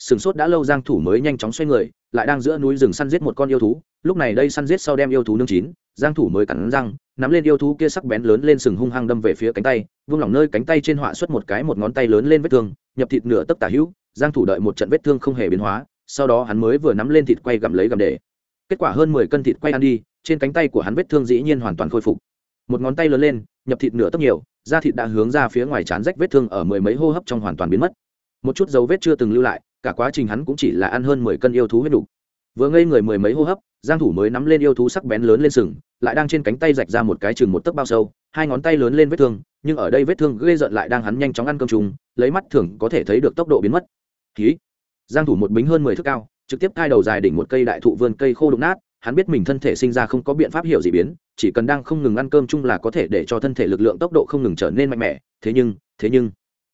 sừng sốt đã lâu giang thủ mới nhanh chóng xoay người, lại đang giữa núi rừng săn giết một con yêu thú. Lúc này đây săn giết sau đem yêu thú nương chín, giang thủ mới cắn răng, nắm lên yêu thú kia sắc bén lớn lên sừng hung hăng đâm về phía cánh tay, vung lỏng nơi cánh tay trên họa xuất một cái một ngón tay lớn lên vết thương, nhập thịt nửa tấc tả hữu, giang thủ đợi một trận vết thương không hề biến hóa, sau đó hắn mới vừa nắm lên thịt quay gặm lấy gặm để. Kết quả hơn 10 cân thịt quay ăn đi, trên cánh tay của hắn vết thương dĩ nhiên hoàn toàn khôi phục. Một ngón tay lớn lên, nhập thịt nửa tấc nhiều, da thịt đã hướng ra phía ngoài chán rách vết thương ở mười mấy hô hấp trong hoàn toàn biến mất. Một chút dấu vết chưa từng lưu lại cả quá trình hắn cũng chỉ là ăn hơn mười cân yêu thú huyết đủ. vừa ngây người mười mấy hô hấp, giang thủ mới nắm lên yêu thú sắc bén lớn lên sừng, lại đang trên cánh tay rạch ra một cái chừng một tấc bao sâu, hai ngón tay lớn lên vết thương, nhưng ở đây vết thương ghê rợn lại đang hắn nhanh chóng ăn cơm trùng lấy mắt thường có thể thấy được tốc độ biến mất. Khí giang thủ một bính hơn mười thước cao, trực tiếp cai đầu dài đỉnh một cây đại thụ vườn cây khô đụng nát, hắn biết mình thân thể sinh ra không có biện pháp hiểu gì biến, chỉ cần đang không ngừng ăn cơm chung là có thể để cho thân thể lực lượng tốc độ không ngừng trở nên mạnh mẽ, thế nhưng thế nhưng,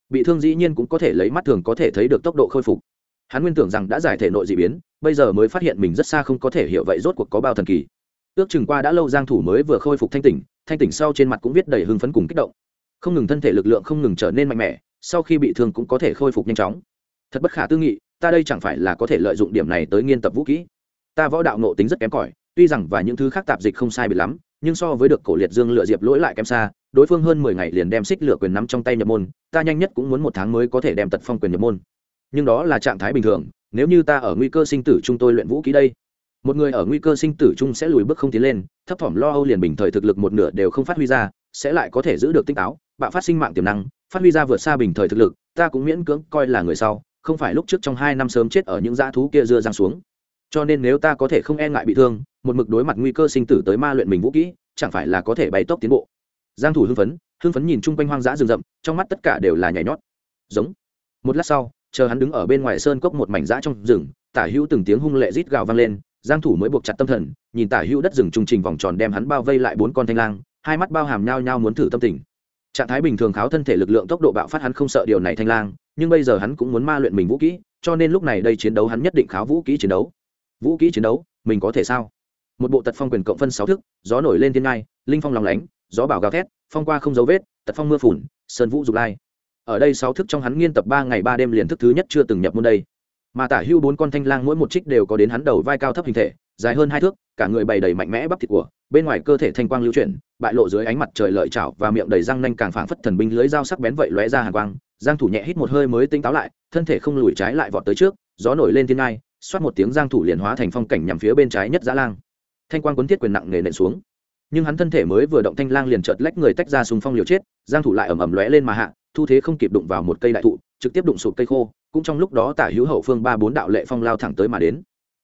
bị thương dĩ nhiên cũng có thể lấy mắt thường có thể thấy được tốc độ khôi phục hắn nguyên tưởng rằng đã giải thể nội d ị biến, bây giờ mới phát hiện mình rất xa không có thể hiểu vậy rốt cuộc có bao thần kỳ. Ước chừng qua đã lâu giang thủ mới vừa khôi phục thanh tỉnh thanh tỉnh sau trên mặt cũng viết đầy hưng phấn cùng kích động. Không ngừng thân thể lực lượng không ngừng trở nên mạnh mẽ, sau khi bị thương cũng có thể khôi phục nhanh chóng. Thật bất khả tư nghị, ta đây chẳng phải là có thể lợi dụng điểm này tới nghiên tập vũ kỹ. Ta võ đạo nộ tính rất kém cỏi, tuy rằng và những thứ khác tạp dịch không sai bị lắm, nhưng so với được cổ liệt dương lựa diệp lỗi lại kém xa, đối phương hơn mười ngày liền đem xích lửa quyền nắm trong tay nhập môn, ta nhanh nhất cũng muốn một tháng mới có thể đem tật phong quyền nhập môn nhưng đó là trạng thái bình thường, nếu như ta ở nguy cơ sinh tử chung tôi luyện vũ ký đây. Một người ở nguy cơ sinh tử chung sẽ lùi bước không tiến lên, thấp thỏm lo âu liền bình thời thực lực một nửa đều không phát huy ra, sẽ lại có thể giữ được tinh táo, bạo phát sinh mạng tiềm năng, phát huy ra vượt xa bình thời thực lực, ta cũng miễn cưỡng coi là người sau, không phải lúc trước trong hai năm sớm chết ở những dã thú kia dưa giang xuống. Cho nên nếu ta có thể không e ngại bị thương, một mực đối mặt nguy cơ sinh tử tới ma luyện mình vũ kỹ chẳng phải là có thể bay tốc tiến bộ. Giang thủ hưng phấn hưng phấn nhìn chung quanh hoang dã rừng rậm, trong mắt tất cả đều là nhảy nhót. Giống. Một lát sau chờ hắn đứng ở bên ngoài sơn cốc một mảnh dã trong rừng, tả hữu từng tiếng hung lệ rít gào vang lên, giang thủ mới buộc chặt tâm thần, nhìn tả hữu đất rừng trung trình vòng tròn đem hắn bao vây lại bốn con thanh lang, hai mắt bao hàm nhau nhau muốn thử tâm tình. Trạng thái bình thường kháo thân thể lực lượng tốc độ bạo phát hắn không sợ điều này thanh lang, nhưng bây giờ hắn cũng muốn ma luyện mình vũ kỹ, cho nên lúc này đây chiến đấu hắn nhất định kháo vũ kỹ chiến đấu. Vũ kỹ chiến đấu, mình có thể sao? Một bộ tật phong quyền cộng phân sáu thức, gió nổi lên thiên ngai, linh phong lòng lánh, gió bảo gào thét, phong qua không dấu vết, tật phong mưa phùn, sơn vũ dục lai ở đây sáu thức trong hắn nghiên tập ba ngày ba đêm liền thức thứ nhất chưa từng nhập môn đây. Mà tả hưu bốn con thanh lang mỗi một trích đều có đến hắn đầu vai cao thấp hình thể, dài hơn hai thước, cả người bày đầy mạnh mẽ bắp thịt của, bên ngoài cơ thể thanh quang lưu chuyển, bại lộ dưới ánh mặt trời lợi chảo và miệng đầy răng nanh càng phảng phất thần binh lưới dao sắc bén vậy lóe ra hàn quang, giang thủ nhẹ hít một hơi mới tinh táo lại, thân thể không lùi trái lại vọt tới trước, gió nổi lên thiên ngai, xoát một tiếng giang thủ liền hóa thành phong cảnh nhằm phía bên trái nhất dã lang. Thanh quang cuốn thiết quyền nặng nề nện xuống. Nhưng hắn thân thể mới vừa động thanh lang liền chợt lách người tách ra xung phong liều chết, giang thủ lại ầm ầm lóe lên mà hạ thu thế không kịp đụng vào một cây đại thụ, trực tiếp đụng sụp cây khô, cũng trong lúc đó tả hữu hậu phương ba bốn đạo lệ phong lao thẳng tới mà đến.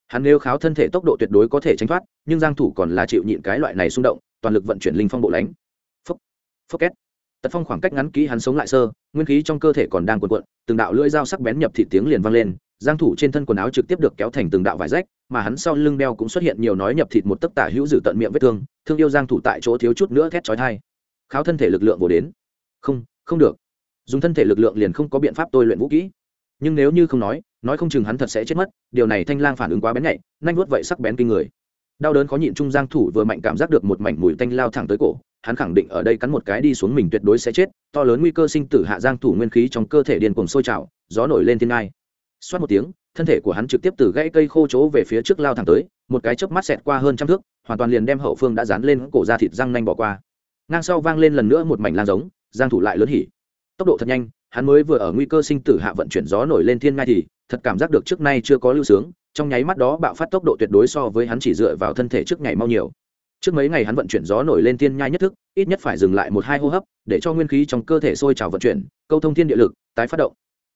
Hắn nêu kháo thân thể tốc độ tuyệt đối có thể tránh thoát, nhưng giang thủ còn là chịu nhịn cái loại này xung động, toàn lực vận chuyển linh phong bộ lánh. Phốc phốc két. Tật phong khoảng cách ngắn kỹ hắn sống lại sơ, nguyên khí trong cơ thể còn đang cuộn cuộn, từng đạo lưỡi dao sắc bén nhập thị tiếng liền vang lên, giang thủ trên thân quần áo trực tiếp được kéo thành từng đạo vải rách, mà hắn sau lưng đeo cũng xuất hiện nhiều nói nhập thịt một tấc tả hữu dự tận miệng vết thương thương yêu giang thủ tại chỗ thiếu chút nữa thét chói tai. Kháo thân thể lực lượng vô đến. Không không được dùng thân thể lực lượng liền không có biện pháp tôi luyện vũ kỹ. Nhưng nếu như không nói nói không chừng hắn thật sẽ chết mất, điều này thanh lang phản ứng quá bén nhạy, nhanh vuốt vậy sắc bén kinh người. Đau đớn khó nhịn trung giang thủ vừa mạnh cảm giác được một mảnh mùi tanh lao thẳng tới cổ, hắn khẳng định ở đây cắn một cái đi xuống mình tuyệt đối sẽ chết, to lớn nguy cơ sinh tử hạ giang thủ nguyên khí trong cơ thể điên cuồng sôi trào, gió nổi lên thiên ngai. Xoát một tiếng, thân thể của hắn trực tiếp từ gãy cây khô chỗ về phía trước lao thẳng tới, một cái chớp mắt xẹt qua hơn trăm thước, hoàn toàn liền đem hậu phương đã dán lên cổ da thịt răng nanh bỏ qua. Ngang sau vang lên lần nữa một mảnh lan giống, giang thủ lại lớn hỉ tốc độ thật nhanh, hắn mới vừa ở nguy cơ sinh tử hạ vận chuyển gió nổi lên thiên ngai thì, thật cảm giác được trước nay chưa có lưu sướng, trong nháy mắt đó bạo phát tốc độ tuyệt đối so với hắn chỉ dựa vào thân thể trước ngày mau nhiều. Trước mấy ngày hắn vận chuyển gió nổi lên thiên nhai nhất thức, ít nhất phải dừng lại một hai hô hấp, để cho nguyên khí trong cơ thể sôi trào vận chuyển, câu thông thiên địa lực, tái phát động.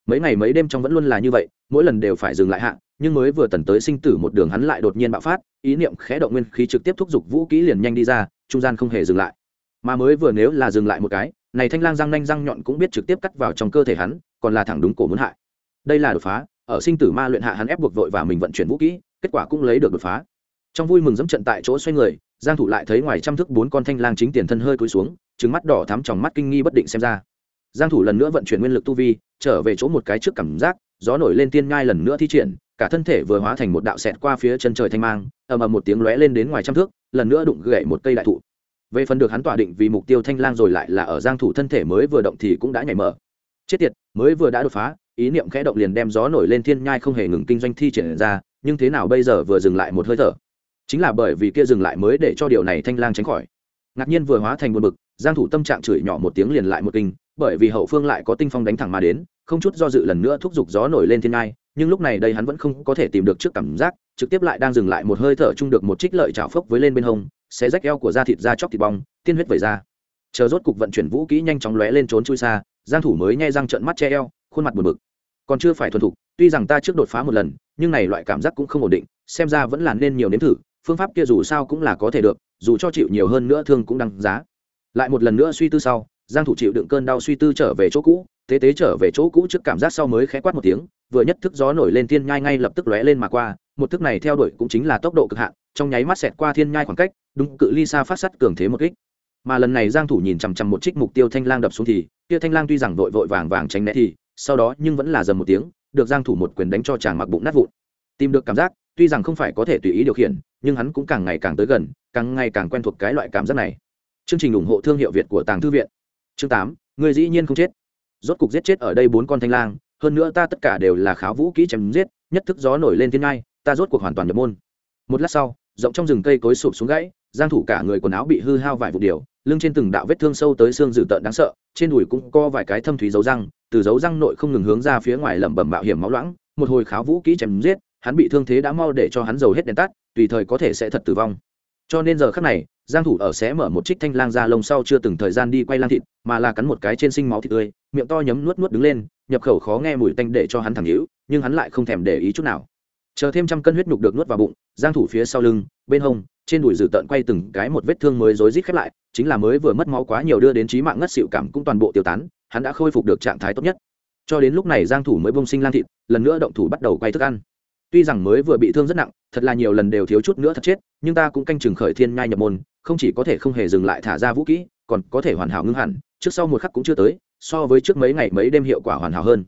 Mấy ngày mấy đêm trong vẫn luôn là như vậy, mỗi lần đều phải dừng lại hạ, nhưng mới vừa tần tới sinh tử một đường hắn lại đột nhiên bạo phát, ý niệm khẽ động nguyên khí trực tiếp thúc giục vũ kỹ liền nhanh đi ra, trung gian không hề dừng lại. Mà mới vừa nếu là dừng lại một cái này thanh lang răng nanh răng nhọn cũng biết trực tiếp cắt vào trong cơ thể hắn, còn là thẳng đúng cổ muốn hại. Đây là đột phá, ở sinh tử ma luyện hạ hắn ép buộc vội và mình vận chuyển vũ kỹ kết quả cũng lấy được đột phá. Trong vui mừng dẫm trận tại chỗ xoay người, giang thủ lại thấy ngoài trăm thước bốn con thanh lang chính tiền thân hơi cúi xuống, trừng mắt đỏ thắm trong mắt kinh nghi bất định xem ra. Giang thủ lần nữa vận chuyển nguyên lực tu vi, trở về chỗ một cái trước cảm giác, gió nổi lên tiên ngai lần nữa thi triển, cả thân thể vừa hóa thành một đạo sẹt qua phía chân trời thanh mang, ầm ầm một tiếng lóe lên đến ngoài trăm thước, lần nữa đụng gãy một cây đại thụ về phần được hắn tỏa định vì mục tiêu thanh lang rồi lại là ở giang thủ thân thể mới vừa động thì cũng đã nhảy mở. Chết tiệt, mới vừa đã đột phá, ý niệm khẽ động liền đem gió nổi lên thiên nhai không hề ngừng kinh doanh thi triển ra, nhưng thế nào bây giờ vừa dừng lại một hơi thở? Chính là bởi vì kia dừng lại mới để cho điều này thanh lang tránh khỏi. Ngạc nhiên vừa hóa thành buồn bực, giang thủ tâm trạng chửi nhỏ một tiếng liền lại một kinh, bởi vì hậu phương lại có tinh phong đánh thẳng mà đến, không chút do dự lần nữa thúc giục gió nổi lên thiên ngai nhưng lúc này đây hắn vẫn không có thể tìm được trước cảm giác, trực tiếp lại đang dừng lại một hơi thở chung được một trích lợi chảo phốc với lên bên hông xé rách eo của da thịt da chóc thịt bong, tiên huyết vẩy ra. Chờ rốt cục vận chuyển vũ kỹ nhanh chóng lóe lên trốn chui xa, giang thủ mới nhai răng trợn mắt che eo, khuôn mặt buồn bực. Còn chưa phải thuần thục, tuy rằng ta trước đột phá một lần, nhưng này loại cảm giác cũng không ổn định, xem ra vẫn là nên nhiều nếm thử, phương pháp kia dù sao cũng là có thể được, dù cho chịu nhiều hơn nữa thương cũng đăng giá. Lại một lần nữa suy tư sau, giang thủ chịu đựng cơn đau suy tư trở về chỗ cũ, thế tế trở về chỗ cũ trước cảm giác sau mới khẽ quát một tiếng, vừa nhất thức gió nổi lên thiên nhai ngay lập tức lóe lên mà qua, một thức này theo đuổi cũng chính là tốc độ cực hạn trong nháy mắt xẹt qua thiên nhai khoảng cách, đúng cự ly xa phát sắt cường thế một kích. Mà lần này giang thủ nhìn chằm chằm một trích mục tiêu thanh lang đập xuống thì, kia thanh lang tuy rằng vội vội vàng vàng tránh né thì, sau đó nhưng vẫn là dầm một tiếng, được giang thủ một quyền đánh cho chàng mặc bụng nát vụn. Tìm được cảm giác, tuy rằng không phải có thể tùy ý điều khiển, nhưng hắn cũng càng ngày càng tới gần, càng ngày càng quen thuộc cái loại cảm giác này. Chương trình ủng hộ thương hiệu việt của tàng thư viện. Chương tám, người dĩ nhiên không chết. Rốt cục giết chết ở đây bốn con thanh lang, hơn nữa ta tất cả đều là kháo vũ kỹ chém giết, nhất thức gió nổi lên thiên ngai ta rốt cuộc hoàn toàn nhập môn. Một lát sau rộng trong rừng cây cối sụp xuống gãy, giang thủ cả người quần áo bị hư hao vài vụ điều, lưng trên từng đạo vết thương sâu tới xương dữ tợn đáng sợ, trên đùi cũng có vài cái thâm thúy dấu răng, từ dấu răng nội không ngừng hướng ra phía ngoài lẩm bẩm mạo hiểm máu loãng, một hồi kháo vũ kỹ chém giết, hắn bị thương thế đã mau để cho hắn dầu hết đèn tắt, tùy thời có thể sẽ thật tử vong. Cho nên giờ khắc này, giang thủ ở xé mở một trích thanh lang ra lông sau chưa từng thời gian đi quay lang thịt, mà là cắn một cái trên sinh máu thịt tươi, miệng to nhấm nuốt nuốt đứng lên, nhập khẩu khó nghe mùi tanh để cho hắn thẳng nhũ nhưng hắn lại không thèm để ý chút nào chờ thêm trăm cân huyết nhục được nuốt vào bụng, giang thủ phía sau lưng, bên hông, trên đùi dự tận quay từng cái một vết thương mới rối rít khép lại, chính là mới vừa mất máu quá nhiều đưa đến chí mạng ngất xỉu cảm cũng toàn bộ tiêu tán, hắn đã khôi phục được trạng thái tốt nhất. Cho đến lúc này giang thủ mới bông sinh lan thịt, lần nữa động thủ bắt đầu quay thức ăn. Tuy rằng mới vừa bị thương rất nặng, thật là nhiều lần đều thiếu chút nữa thật chết, nhưng ta cũng canh chừng khởi thiên nhai nhập môn, không chỉ có thể không hề dừng lại thả ra vũ kỹ, còn có thể hoàn hảo ngưng hẳn, trước sau một khắc cũng chưa tới, so với trước mấy ngày mấy đêm hiệu quả hoàn hảo hơn.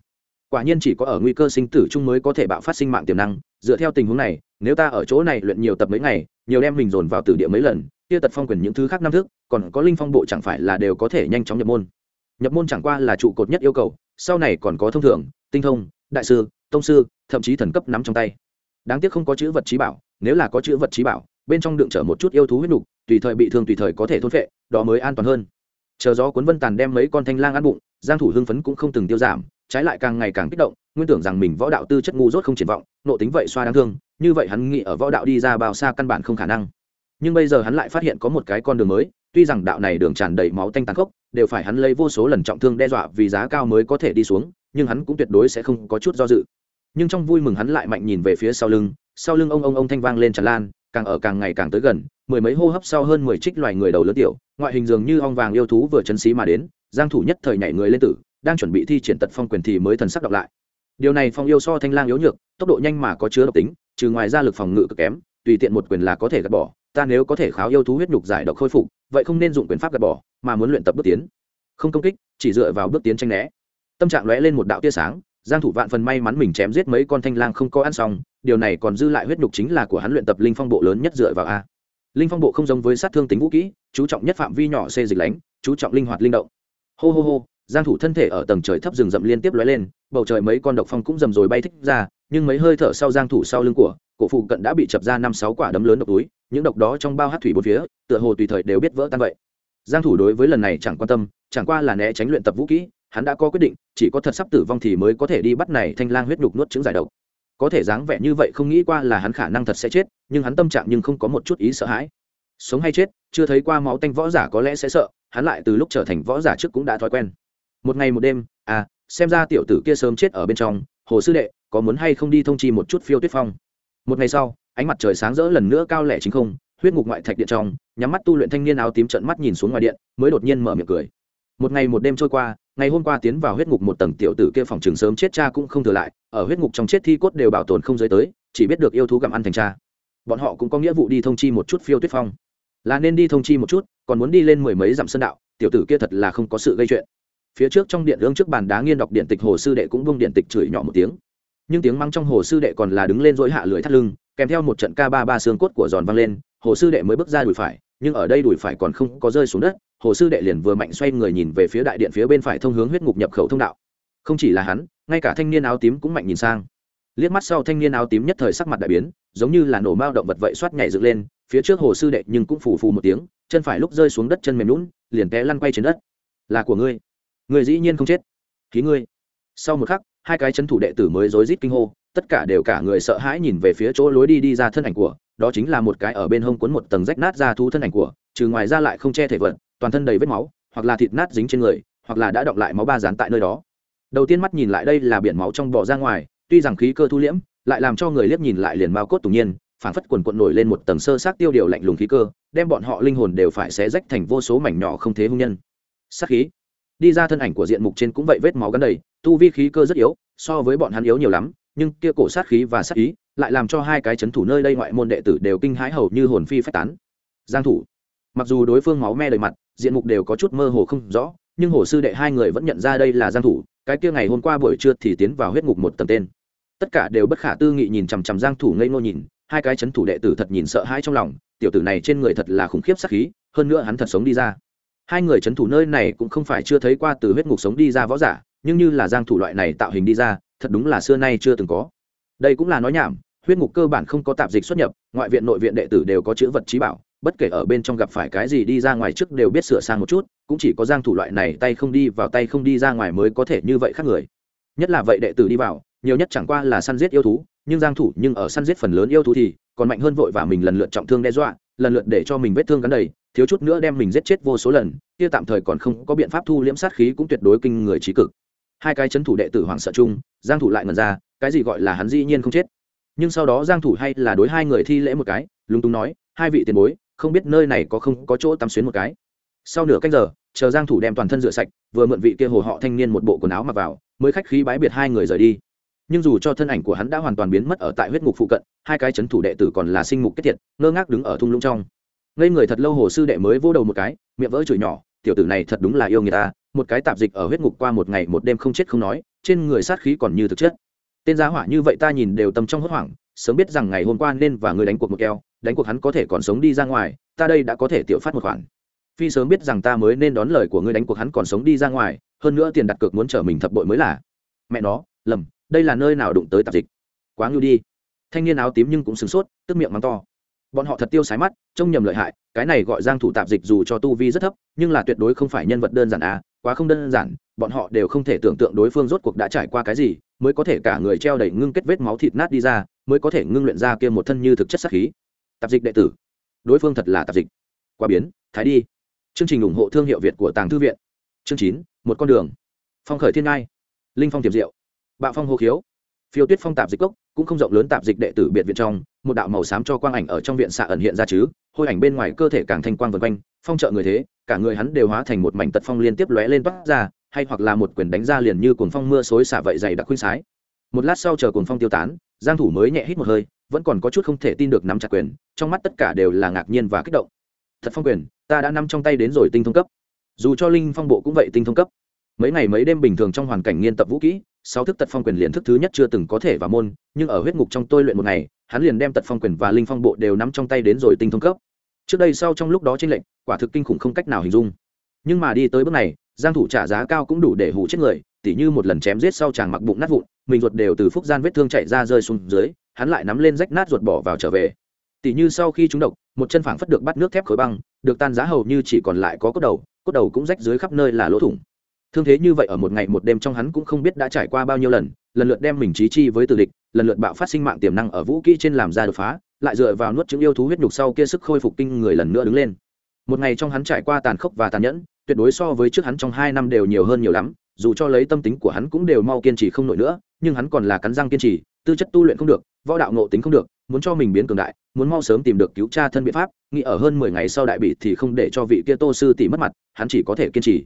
Quả nhiên chỉ có ở nguy cơ sinh tử chung mới có thể bạo phát sinh mạng tiềm năng dựa theo tình huống này, nếu ta ở chỗ này luyện nhiều tập mấy ngày, nhiều đem mình dồn vào tử địa mấy lần, kia tật phong quyền những thứ khác năm thức, còn có linh phong bộ chẳng phải là đều có thể nhanh chóng nhập môn. Nhập môn chẳng qua là trụ cột nhất yêu cầu, sau này còn có thông thường, tinh thông, đại sư, tông sư, thậm chí thần cấp nắm trong tay. Đáng tiếc không có chữ vật trí bảo, nếu là có chữ vật trí bảo, bên trong đựng chở một chút yêu thú huyết nục, tùy thời bị thương tùy thời có thể thôn phệ, đó mới an toàn hơn. Chờ gió cuốn vân tàn đem mấy con thanh lang ăn bụng, giang thủ hưng phấn cũng không từng tiêu giảm trái lại càng ngày càng kích động, nguyên tưởng rằng mình võ đạo tư chất ngu dốt không triển vọng, nộ tính vậy xoa đáng thương, như vậy hắn nghĩ ở võ đạo đi ra bao xa căn bản không khả năng. Nhưng bây giờ hắn lại phát hiện có một cái con đường mới, tuy rằng đạo này đường tràn đầy máu tanh tàn khốc, đều phải hắn lấy vô số lần trọng thương đe dọa vì giá cao mới có thể đi xuống, nhưng hắn cũng tuyệt đối sẽ không có chút do dự. Nhưng trong vui mừng hắn lại mạnh nhìn về phía sau lưng sau lưng ông ông ông thanh vang lên tràn lan, càng ở càng ngày càng tới gần, mười mấy hô hấp sau hơn mười trích loài người đầu lớn tiểu, ngoại hình dường như ong vàng yêu thú vừa chấn xí mà đến, giang thủ nhất thời nhảy người lên tử đang chuẩn bị thi triển tật phong quyền thì mới thần sắc đọc lại. Điều này phong yêu so thanh lang yếu nhược, tốc độ nhanh mà có chứa độc tính, trừ ngoài ra lực phòng ngự cực kém, tùy tiện một quyền là có thể gạt bỏ, ta nếu có thể kháo yêu thú huyết nhục giải độc khôi phục, vậy không nên dụng quyền pháp gạt bỏ, mà muốn luyện tập bước tiến. Không công kích, chỉ dựa vào bước tiến tranh né. Tâm trạng lóe lên một đạo tia sáng, giang thủ vạn phần may mắn mình chém giết mấy con thanh lang không có ăn xong, điều này còn dư lại huyết nhục chính là của hắn luyện tập linh phong bộ lớn nhất dựa vào a. Linh phong bộ không giống với sát thương tính vũ kỹ, chú trọng nhất phạm vi nhỏ xê dịch lánh, chú trọng linh hoạt linh động. Hô hô hô giang thủ thân thể ở tầng trời thấp rừng rậm liên tiếp lóe lên, bầu trời mấy con độc phong cũng rầm rồi bay thích ra, nhưng mấy hơi thở sau giang thủ sau lưng của cổ phụ cận đã bị chập ra năm sáu quả đấm lớn độc túi, những độc đó trong bao hắt thủy bốn phía, tựa hồ tùy thời đều biết vỡ tan vậy. Giang thủ đối với lần này chẳng quan tâm, chẳng qua là né tránh luyện tập vũ kỹ, hắn đã có quyết định, chỉ có thật sắp tử vong thì mới có thể đi bắt này thanh lang huyết đục nuốt trứng giải độc. Có thể dáng vẻ như vậy không nghĩ qua là hắn khả năng thật sẽ chết, nhưng hắn tâm trạng nhưng không có một chút ý sợ hãi. Sống hay chết, chưa thấy qua máu tanh võ giả có lẽ sẽ sợ, hắn lại từ lúc trở thành võ giả trước cũng đã thói quen một ngày một đêm à xem ra tiểu tử kia sớm chết ở bên trong, hồ sư đệ, có muốn hay không đi thông chi một chút phiêu tuyết phong? Một ngày sau, ánh mặt trời sáng rỡ lần nữa cao lẻ chính không, huyết ngục ngoại thạch điện trong, nhắm mắt tu luyện thanh niên áo tím trận mắt nhìn xuống ngoài điện, mới đột nhiên mở miệng cười. Một ngày một đêm trôi qua, ngày hôm qua tiến vào huyết ngục một tầng tiểu tử kia phòng trường sớm chết cha cũng không thừa lại, ở huyết ngục trong chết thi cốt đều bảo tồn không giới tới, chỉ biết được yêu thú gặm ăn thành cha. Bọn họ cũng có nghĩa vụ đi thông chi một chút phiêu tuyết phong. Là nên đi thông chi một chút, còn muốn đi lên mười mấy dặm sơn đạo, tiểu tử kia thật là không có sự gây chuyện phía trước trong điện ương trước bàn đá nghiên đọc điện tịch hồ sư đệ cũng vung điện tịch chửi nhỏ một tiếng. Nhưng tiếng mắng trong hồ sư đệ còn là đứng lên dối hạ lưỡi thắt lưng, kèm theo một trận ca ba ba xương cốt của giòn văng lên, hồ sư đệ mới bước ra đùi phải, nhưng ở đây đùi phải còn không có rơi xuống đất, hồ sư đệ liền vừa mạnh xoay người nhìn về phía đại điện phía bên phải thông hướng huyết ngục nhập khẩu thông đạo. Không chỉ là hắn, ngay cả thanh niên áo tím cũng mạnh nhìn sang. Liếc mắt sau thanh niên áo tím nhất thời sắc mặt đại biến, giống như là nổ mao động vật vậy xoát nhảy dựng lên, phía trước hồ sư đệ nhưng cũng phù phù một tiếng, chân phải lúc rơi xuống đất chân mềm lún liền té lăn quay trên đất. Là của ngươi người dĩ nhiên không chết. Ký ngươi. Sau một khắc, hai cái chân thủ đệ tử mới rối rít kinh hô, tất cả đều cả người sợ hãi nhìn về phía chỗ lối đi đi ra thân ảnh của, đó chính là một cái ở bên hông cuốn một tầng rách nát ra thu thân ảnh của, trừ ngoài ra lại không che thể vật, toàn thân đầy vết máu, hoặc là thịt nát dính trên người, hoặc là đã đọng lại máu ba dán tại nơi đó. Đầu tiên mắt nhìn lại đây là biển máu trong bỏ ra ngoài, tuy rằng khí cơ thu liễm, lại làm cho người liếc nhìn lại liền bao cốt tủng nhiên phản phất quần quận nổi lên một tầng sơ sát tiêu điều lạnh lùng khí cơ, đem bọn họ linh hồn đều phải xé rách thành vô số mảnh nhỏ không thế hung nhân. Sát khí đi ra thân ảnh của diện mục trên cũng vậy vết máu gắn đầy, tu vi khí cơ rất yếu, so với bọn hắn yếu nhiều lắm, nhưng kia cổ sát khí và sát ý lại làm cho hai cái c h ấ n thủ nơi đây ngoại môn đệ tử đều kinh hãi hầu như hồn phi phách tán. Giang thủ. Mặc dù đối phương máu me đầy mặt, diện mục đều có chút mơ hồ không rõ, nhưng hồ sư đệ hai người vẫn nhận ra đây là giang thủ, cái kia ngày hôm qua buổi trưa thì tiến vào huyết ngục một tầng tên. Tất cả đều bất khả tư nghị nhìn chằm chằm giang thủ ngây ngô nhìn, hai cái c h ấ n thủ đệ tử thật nhìn sợ hãi trong lòng, tiểu tử này trên người thật là khủng khiếp sát khí, hơn nữa hắn thật sống đi ra hai người c h ấ n thủ nơi này cũng không phải chưa thấy qua từ huyết ngục sống đi ra võ giả, nhưng như là giang thủ loại này tạo hình đi ra, thật đúng là xưa nay chưa từng có. Đây cũng là nói nhảm, huyết ngục cơ bản không có tạp dịch xuất nhập, ngoại viện nội viện đệ tử đều có chữ vật trí bảo, bất kể ở bên trong gặp phải cái gì đi ra ngoài trước đều biết sửa sang một chút, cũng chỉ có giang thủ loại này tay không đi vào tay không đi ra ngoài mới có thể như vậy khác người. Nhất là vậy đệ tử đi vào, nhiều nhất chẳng qua là săn giết yêu thú, nhưng giang thủ nhưng ở săn giết phần lớn yêu thú thì còn mạnh hơn vội và mình lần lượt trọng thương đe dọa, lần lượt để cho mình vết thương gắn đầy thiếu chút nữa đem mình giết chết vô số lần, kia tạm thời còn không có biện pháp thu liễm sát khí cũng tuyệt đối kinh người trí cực. Hai cái chấn thủ đệ tử hoàng sợ chung, giang thủ lại ngẩn ra, cái gì gọi là hắn dĩ nhiên không chết. Nhưng sau đó giang thủ hay là đối hai người thi lễ một cái, lúng túng nói, hai vị tiền bối, không biết nơi này có không có chỗ tắm xuyến một cái? Sau nửa canh giờ, chờ giang thủ đem toàn thân rửa sạch, vừa mượn vị kia hồ họ thanh niên một bộ quần áo mặc vào, mới khách khí bái biệt hai người rời đi. Nhưng dù cho thân ảnh của hắn đã hoàn toàn biến mất ở tại huyết ngục phụ cận, hai cái chấn thủ đệ tử còn là sinh mục kết thiệt ngơ ngác đứng ở thung lũng trong ngây người thật lâu hồ sư đệ mới vô đầu một cái, miệng vỡ chửi nhỏ, tiểu tử này thật đúng là yêu người ta, một cái tạp dịch ở huyết ngục qua một ngày một đêm không chết không nói, trên người sát khí còn như thực chất. Tên giá hỏa như vậy ta nhìn đều tâm trong hốt hoảng, sớm biết rằng ngày hôm qua nên và người đánh cuộc một keo, đánh cuộc hắn có thể còn sống đi ra ngoài, ta đây đã có thể tiểu phát một khoản. Phi sớm biết rằng ta mới nên đón lời của ngươi đánh cuộc hắn còn sống đi ra ngoài, hơn nữa tiền đặt cược muốn trở mình thập bội mới là. Mẹ nó, lầm, đây là nơi nào đụng tới tạp dịch? Quá ngưu đi. Thanh niên áo tím nhưng cũng sửng sốt, tức miệng mắng to bọn họ thật tiêu sái mắt, trông nhầm lợi hại, cái này gọi giang thủ tạp dịch dù cho tu vi rất thấp, nhưng là tuyệt đối không phải nhân vật đơn giản à quá không đơn giản, bọn họ đều không thể tưởng tượng đối phương rốt cuộc đã trải qua cái gì, mới có thể cả người treo đầy ngưng kết vết máu thịt nát đi ra, mới có thể ngưng luyện ra kia một thân như thực chất sát khí. Tạp dịch đệ tử, đối phương thật là tạp dịch. Quá biến, thái đi. Chương trình ủng hộ thương hiệu việt của tàng thư viện. Chương chín, một con đường. Phong khởi thiên ngai. Linh phong tiềm diệu. Bạo phong hô khiếu. Phiêu tuyết phong tạp dịch cốc cũng không rộng lớn tạp dịch đệ tử biệt viện trong, một đạo màu xám cho quang ảnh ở trong viện xạ ẩn hiện ra chứ, hôi ảnh bên ngoài cơ thể càng thanh quang vân quanh, phong trợ người thế, cả người hắn đều hóa thành một mảnh tật phong liên tiếp lóe lên toát ra, hay hoặc là một quyền đánh ra liền như cuồng phong mưa xối xả vậy dày đặc khuynh sái. Một lát sau chờ cuồng phong tiêu tán, giang thủ mới nhẹ hít một hơi, vẫn còn có chút không thể tin được nắm chặt quyền, trong mắt tất cả đều là ngạc nhiên và kích động. Thật phong quyền, ta đã nắm trong tay đến rồi tinh thông cấp. Dù cho linh phong bộ cũng vậy tinh thông cấp. Mấy ngày mấy đêm bình thường trong hoàn cảnh nghiên tập vũ kỹ sáu thức tật phong quyền liền thức thứ nhất chưa từng có thể vào môn, nhưng ở huyết ngục trong tôi luyện một ngày, hắn liền đem tật phong quyền và linh phong bộ đều nắm trong tay đến rồi tinh thông cấp. Trước đây sau trong lúc đó trên lệnh quả thực kinh khủng không cách nào hình dung. Nhưng mà đi tới bước này, giang thủ trả giá cao cũng đủ để hủ chết người, tỉ như một lần chém giết sau chàng mặc bụng nát vụn, mình ruột đều từ phúc gian vết thương chạy ra rơi xuống dưới, hắn lại nắm lên rách nát ruột bỏ vào trở về. Tỉ như sau khi chúng độc, một chân phẳng phất được bắt nước thép khối băng, được tan giá hầu như chỉ còn lại có cốt đầu cốt đầu cũng rách dưới khắp nơi là lỗ thủng thương thế như vậy ở một ngày một đêm trong hắn cũng không biết đã trải qua bao nhiêu lần lần lượt đem mình trí chi với tử địch, lần lượt bạo phát sinh mạng tiềm năng ở vũ kỹ trên làm ra đột phá, lại dựa vào nuốt chứng yêu thú huyết nhục sau kia sức khôi phục kinh người lần nữa đứng lên. Một ngày trong hắn trải qua tàn khốc và tàn nhẫn, tuyệt đối so với trước hắn trong hai năm đều nhiều hơn nhiều lắm, dù cho lấy tâm tính của hắn cũng đều mau kiên trì không nổi nữa, nhưng hắn còn là cắn răng kiên trì, tư chất tu luyện không được, võ đạo ngộ tính không được, muốn cho mình biến cường đại, muốn mau sớm tìm được cứu cha thân biện pháp, nghĩ ở hơn mười ngày sau đại bị thì không để cho vị kia tô sư tỷ mất mặt, hắn chỉ có thể kiên trì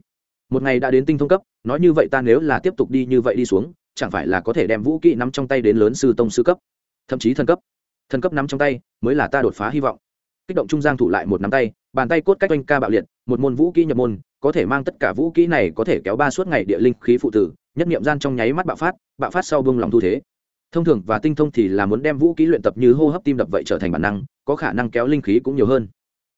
một ngày đã đến tinh thông cấp, nói như vậy ta nếu là tiếp tục đi như vậy đi xuống, chẳng phải là có thể đem vũ kỹ nắm trong tay đến lớn sư tông sư cấp? Thậm chí thần cấp. Thần cấp nắm trong tay mới là ta đột phá hy vọng. Kích động trung giang thủ lại một nắm tay, bàn tay cốt cách oanh ca bạo liệt, một môn vũ kỹ nhập môn, có thể mang tất cả vũ kỹ này có thể kéo ba suốt ngày địa linh khí phụ tử, nhất niệm gian trong nháy mắt bạo phát bạo phát sau buông lòng thu thế. Thông thường và tinh thông thì là muốn đem vũ kỹ luyện tập như hô hấp tim đập vậy trở thành bản năng, có khả năng kéo linh khí cũng nhiều hơn.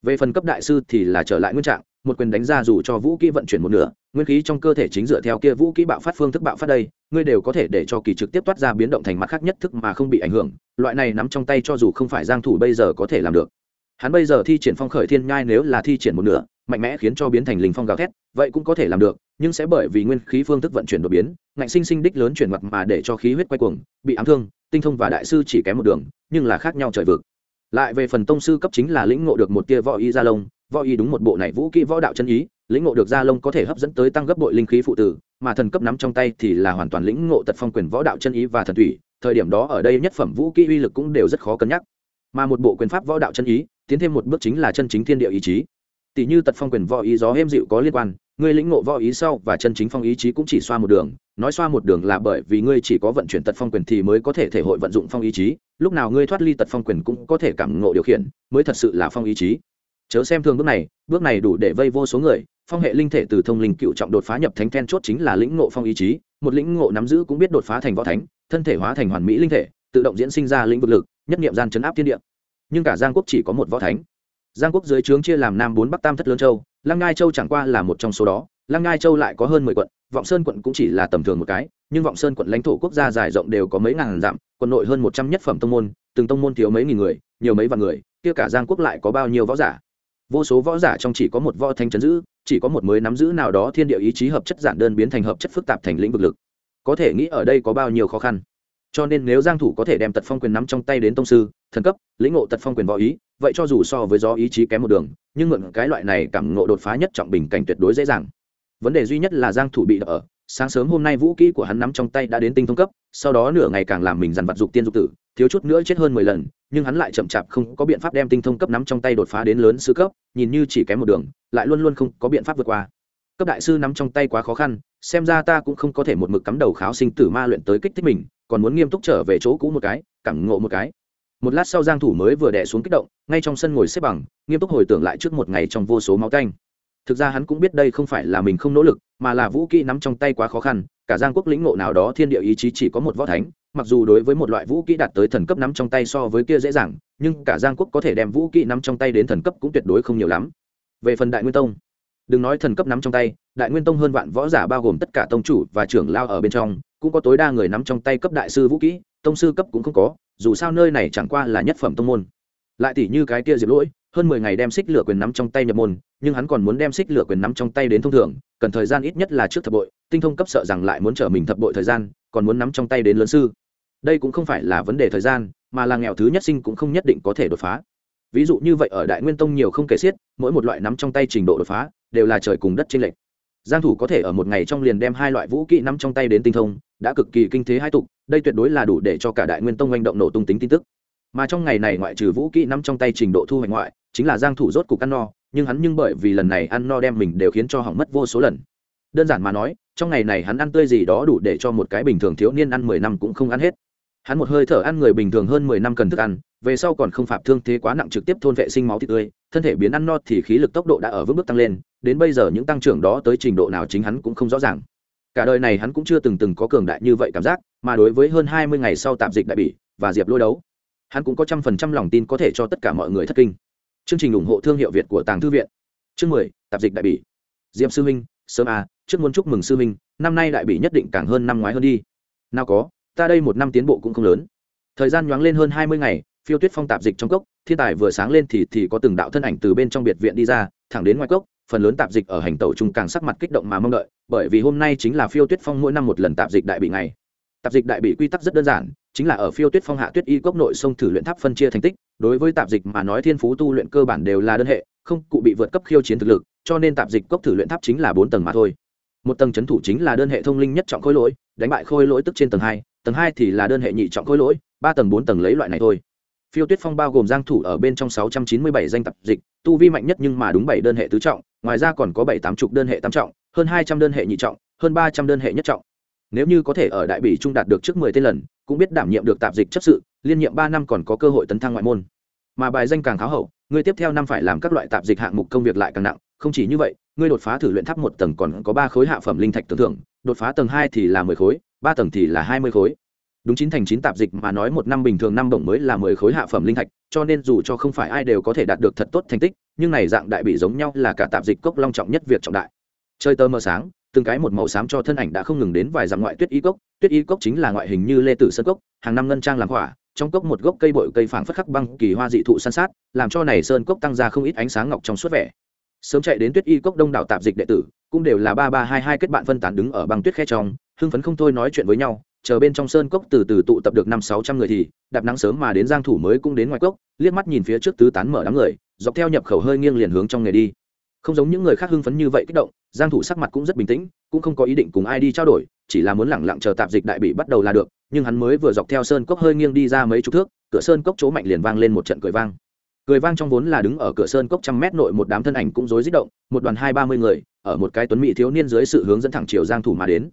Về phần cấp đại sư thì là trở lại nguyên trạng, một quyền đánh ra dù cho vũ kỹ vận chuyển một nửa nguyên khí trong cơ thể chính dựa theo kia vũ kỹ bạo phát phương thức bạo phát đây, ngươi đều có thể để cho kỳ trực tiếp toát ra biến động thành mặt khác nhất thức mà không bị ảnh hưởng, loại này nắm trong tay cho dù không phải giang thủ bây giờ có thể làm được. Hắn bây giờ thi triển phong khởi thiên nhai nếu là thi triển một nửa, mạnh mẽ khiến cho biến thành linh phong gào thét, vậy cũng có thể làm được, nhưng sẽ bởi vì nguyên khí phương thức vận chuyển đột biến, ngạnh sinh sinh đích lớn chuyển mặt mà để cho khí huyết quay cuồng, bị ám thương, tinh thông và đại sư chỉ kém một đường, nhưng là khác nhau trời vực. Lại về phần tông sư cấp chính là lĩnh ngộ được một tia võ y gia lông, võ y đúng một bộ này vũ kỹ võ đạo chân ý lĩnh ngộ được gia lông có thể hấp dẫn tới tăng gấp bội linh khí phụ tử, mà thần cấp nắm trong tay thì là hoàn toàn lĩnh ngộ tật phong quyền võ đạo chân ý và thần thủy, thời điểm đó ở đây nhất phẩm vũ kỹ uy lực cũng đều rất khó cân nhắc. Mà một bộ quyền pháp võ đạo chân ý, tiến thêm một bước chính là chân chính thiên địa ý chí. Tỷ như tật phong quyền võ ý gió êm dịu có liên quan, ngươi lĩnh ngộ võ ý sau và chân chính phong ý chí cũng chỉ xoa một đường, nói xoa một đường là bởi vì ngươi chỉ có vận chuyển tật phong quyền thì mới có thể thể hội vận dụng phong ý chí, lúc nào ngươi thoát ly tật phong quyền cũng có thể cảm ngộ điều khiển, mới thật sự là phong ý chí. Chớ xem thường bước này bước này đủ để vây vô số người phong hệ linh thể từ thông linh cựu trọng đột phá nhập thánh then chốt chính là lĩnh ngộ phong ý chí, một lĩnh ngộ nắm giữ cũng biết đột phá thành võ thánh, thân thể hóa thành hoàn mỹ linh thể, tự động diễn sinh ra lĩnh vực lực, nhất nghiệm gian chấn áp thiên địa. Nhưng cả giang quốc chỉ có một võ thánh. Giang quốc dưới trướng chia làm nam bốn bắc tam thất lớn châu, lăng ngai châu chẳng qua là một trong số đó, lăng ngai châu lại có hơn mười quận, vọng sơn quận cũng chỉ là tầm thường một cái, nhưng vọng sơn quận lãnh thổ quốc gia dài rộng đều có mấy ngàn dặm, quận nội hơn một trăm nhất phẩm tông môn, từng tông môn thiếu mấy nghìn người, nhiều mấy vạn người, kia cả giang quốc lại có bao nhiêu võ giả? Vô số võ giả trong chỉ có một võ thanh chấn giữ, chỉ có một mới nắm giữ nào đó thiên địa ý chí hợp chất giản đơn biến thành hợp chất phức tạp thành lĩnh vực lực. Có thể nghĩ ở đây có bao nhiêu khó khăn. Cho nên nếu giang thủ có thể đem tật phong quyền nắm trong tay đến tông sư, thần cấp, lĩnh ngộ tật phong quyền võ ý, vậy cho dù so với gió ý chí kém một đường, nhưng mượn cái loại này cảm ngộ đột phá nhất trọng bình cảnh tuyệt đối dễ dàng. Vấn đề duy nhất là giang thủ bị đập ở sáng sớm hôm nay vũ kỹ của hắn nắm trong tay đã đến tinh thông cấp, sau đó nửa ngày càng làm mình dằn vặt dục tiên dục tử, thiếu chút nữa chết hơn mười lần, nhưng hắn lại chậm chạp không có biện pháp đem tinh thông cấp nắm trong tay đột phá đến lớn sư cấp, nhìn như chỉ kém một đường, lại luôn luôn không có biện pháp vượt qua. Cấp đại sư nắm trong tay quá khó khăn, xem ra ta cũng không có thể một mực cắm đầu kháo sinh tử ma luyện tới kích thích mình, còn muốn nghiêm túc trở về chỗ cũ một cái, cẳng ngộ một cái. Một lát sau giang thủ mới vừa đè xuống kích động, ngay trong sân ngồi xếp bằng, nghiêm túc hồi tưởng lại trước một ngày trong vô số máu canh thực ra hắn cũng biết đây không phải là mình không nỗ lực, mà là vũ kỹ nắm trong tay quá khó khăn, cả giang quốc lĩnh ngộ nào đó thiên địa ý chí chỉ có một võ thánh, mặc dù đối với một loại vũ kỹ đạt tới thần cấp nắm trong tay so với kia dễ dàng, nhưng cả giang quốc có thể đem vũ kỹ nắm trong tay đến thần cấp cũng tuyệt đối không nhiều lắm. Về phần đại nguyên tông, đừng nói thần cấp nắm trong tay, đại nguyên tông hơn vạn võ giả bao gồm tất cả tông chủ và trưởng lao ở bên trong, cũng có tối đa người nắm trong tay cấp đại sư vũ kỹ, tông sư cấp cũng không có, dù sao nơi này chẳng qua là nhất phẩm tông môn. Lại tỷ như cái kia diệp lỗi hơn mười ngày đem xích lửa quyền nắm trong tay nhập môn, nhưng hắn còn muốn đem xích lửa quyền nắm trong tay đến thông thường, cần thời gian ít nhất là trước thập bội, tinh thông cấp sợ rằng lại muốn trở mình thập bội thời gian, còn muốn nắm trong tay đến lớn sư. Đây cũng không phải là vấn đề thời gian, mà là nghèo thứ nhất sinh cũng không nhất định có thể đột phá. Ví dụ như vậy ở đại nguyên tông nhiều không kể xiết, mỗi một loại nắm trong tay trình độ đột phá, đều là trời cùng đất trên lệch. Giang thủ có thể ở một ngày trong liền đem hai loại vũ kỹ nắm trong tay đến tinh thông, đã cực kỳ kinh thế hai tục, đây tuyệt đối là đủ để cho cả đại nguyên tông manh động nổ tung tính tin tức. Mà trong ngày này ngoại trừ vũ kỹ nắm trong tay trình độ thu hoạch ngoại chính là giang thủ rốt cục ăn no, nhưng hắn nhưng bởi vì lần này ăn no đem mình đều khiến cho hỏng mất vô số lần. Đơn giản mà nói, trong ngày này hắn ăn tươi gì đó đủ để cho một cái bình thường thiếu niên ăn mười năm cũng không ăn hết. Hắn một hơi thở ăn người bình thường hơn mười năm cần thức ăn, về sau còn không phạm thương thế quá nặng trực tiếp thôn vệ sinh máu thịt tươi, thân thể biến ăn no thì khí lực tốc độ đã ở vững bước tăng lên, đến bây giờ những tăng trưởng đó tới trình độ nào chính hắn cũng không rõ ràng. Cả đời này hắn cũng chưa từng từng có cường đại như vậy cảm giác, mà đối với hơn hai mươi ngày sau tạm dịch đại bỉ và diệp lôi đấu, hắn cũng có trăm phần trăm lòng tin có thể cho tất cả mọi người thất kinh chương trình ủng hộ thương hiệu việt của tàng thư viện. Chương mười, tạp dịch đại bỉ. Diệp sư minh, sớm à trước muốn chúc mừng sư minh, năm nay đại bỉ nhất định càng hơn năm ngoái hơn đi. Nào có, ta đây một năm tiến bộ cũng không lớn. Thời gian nhoáng lên hơn hai mươi ngày, phiêu tuyết phong tạp dịch trong cốc, thiên tài vừa sáng lên thì thì có từng đạo thân ảnh từ bên trong biệt viện đi ra, thẳng đến ngoài cốc, phần lớn tạp dịch ở hành tẩu trung càng sắc mặt kích động mà mong đợi, bởi vì hôm nay chính là phiêu tuyết phong mỗi năm một lần tạp dịch đại bị ngày. Tạp dịch đại bị quy tắc rất đơn giản chính là ở phiêu tuyết phong hạ tuyết y cốc nội sông thử luyện tháp phân chia thành tích, đối với tạp dịch mà nói thiên phú tu luyện cơ bản đều là đơn hệ, không cụ bị vượt cấp khiêu chiến thực lực, cho nên tạp dịch cốc thử luyện tháp chính là bốn tầng mà thôi. Một tầng c h ấ n thủ chính là đơn hệ thông linh nhất trọng khối lỗi, đánh bại khôi lỗi tức trên tầng hai tầng hai thì là đơn hệ nhị trọng khối lỗi, ba tầng bốn tầng lấy loại này thôi. Phiêu tuyết phong bao gồm giang thủ ở bên trong sáu trăm chín mươi bảy danh tập dịch, tu vi mạnh nhất nhưng mà đúng bảy đơn hệ tứ trọng, ngoài ra còn có bảy tám chục đơn hệ tam trọng, hơn hai trăm đơn hệ nhị trọng, hơn ba trăm đơn hệ nhất trọng nếu như có thể ở đại bỉ trung đạt được trước mười tên lần, cũng biết đảm nhiệm được tạp dịch chấp sự, liên nhiệm ba năm còn có cơ hội tấn thăng ngoại môn. Mà bài danh càng tháo hậu, người tiếp theo năm phải làm các loại tạp dịch hạng mục công việc lại càng nặng, không chỉ như vậy ngươi đột phá thử luyện tháp một tầng còn có ba khối hạ phẩm linh thạch tưởng thưởng, đột phá tầng hai thì là mười khối, ba tầng thì là hai mươi khối. Đúng chín thành chín tạp dịch mà nói một năm bình thường năm bổng mới là mười khối hạ phẩm linh thạch, cho nên dù cho không phải ai đều có thể đạt được thật tốt thành tích, nhưng này dạng đại bị giống nhau là cả tạp dịch cốc long trọng nhất việc trọng đại. Chơi tơ mờ sáng từng cái một màu xám cho thân ảnh đã không ngừng đến vài dặm ngoại tuyết y cốc. Tuyết y cốc chính là ngoại hình như lê tử sơn cốc, hàng năm ngân trang làm hỏa trong cốc một gốc cây bội cây phảng phất khắc băng kỳ hoa dị thụ san sát, làm cho này sơn cốc tăng ra không ít ánh sáng ngọc trong suốt vẻ. Sớm chạy đến tuyết y cốc đông đảo tạp dịch đệ tử, cũng đều là ba ba hai hai kết bạn phân tán đứng ở băng tuyết khe trong, hưng phấn không thôi nói chuyện với nhau, chờ bên trong sơn cốc từ từ tụ tập được năm sáu trăm người thì, đạp nắng sớm mà đến giang thủ mới cũng đến ngoài cốc, liếc mắt nhìn phía trước tứ tán mở đám người, dọc theo nhập khẩu hơi nghiêng liền hướng trong nghề đi không giống những người khác hưng phấn như vậy kích động, giang thủ sắc mặt cũng rất bình tĩnh, cũng không có ý định cùng ai đi trao đổi, chỉ là muốn lẳng lặng chờ tạp dịch đại bị bắt đầu là được, nhưng hắn mới vừa dọc theo sơn cốc hơi nghiêng đi ra mấy chục thước, cửa sơn cốc chỗ mạnh liền vang lên một trận cười vang. Cười vang trong vốn là đứng ở cửa sơn cốc trăm mét nội một đám thân ảnh cũng rối rít động, một đoàn hai ba mươi người, ở một cái tuấn mỹ thiếu niên dưới sự hướng dẫn thẳng chiều giang thủ mà đến.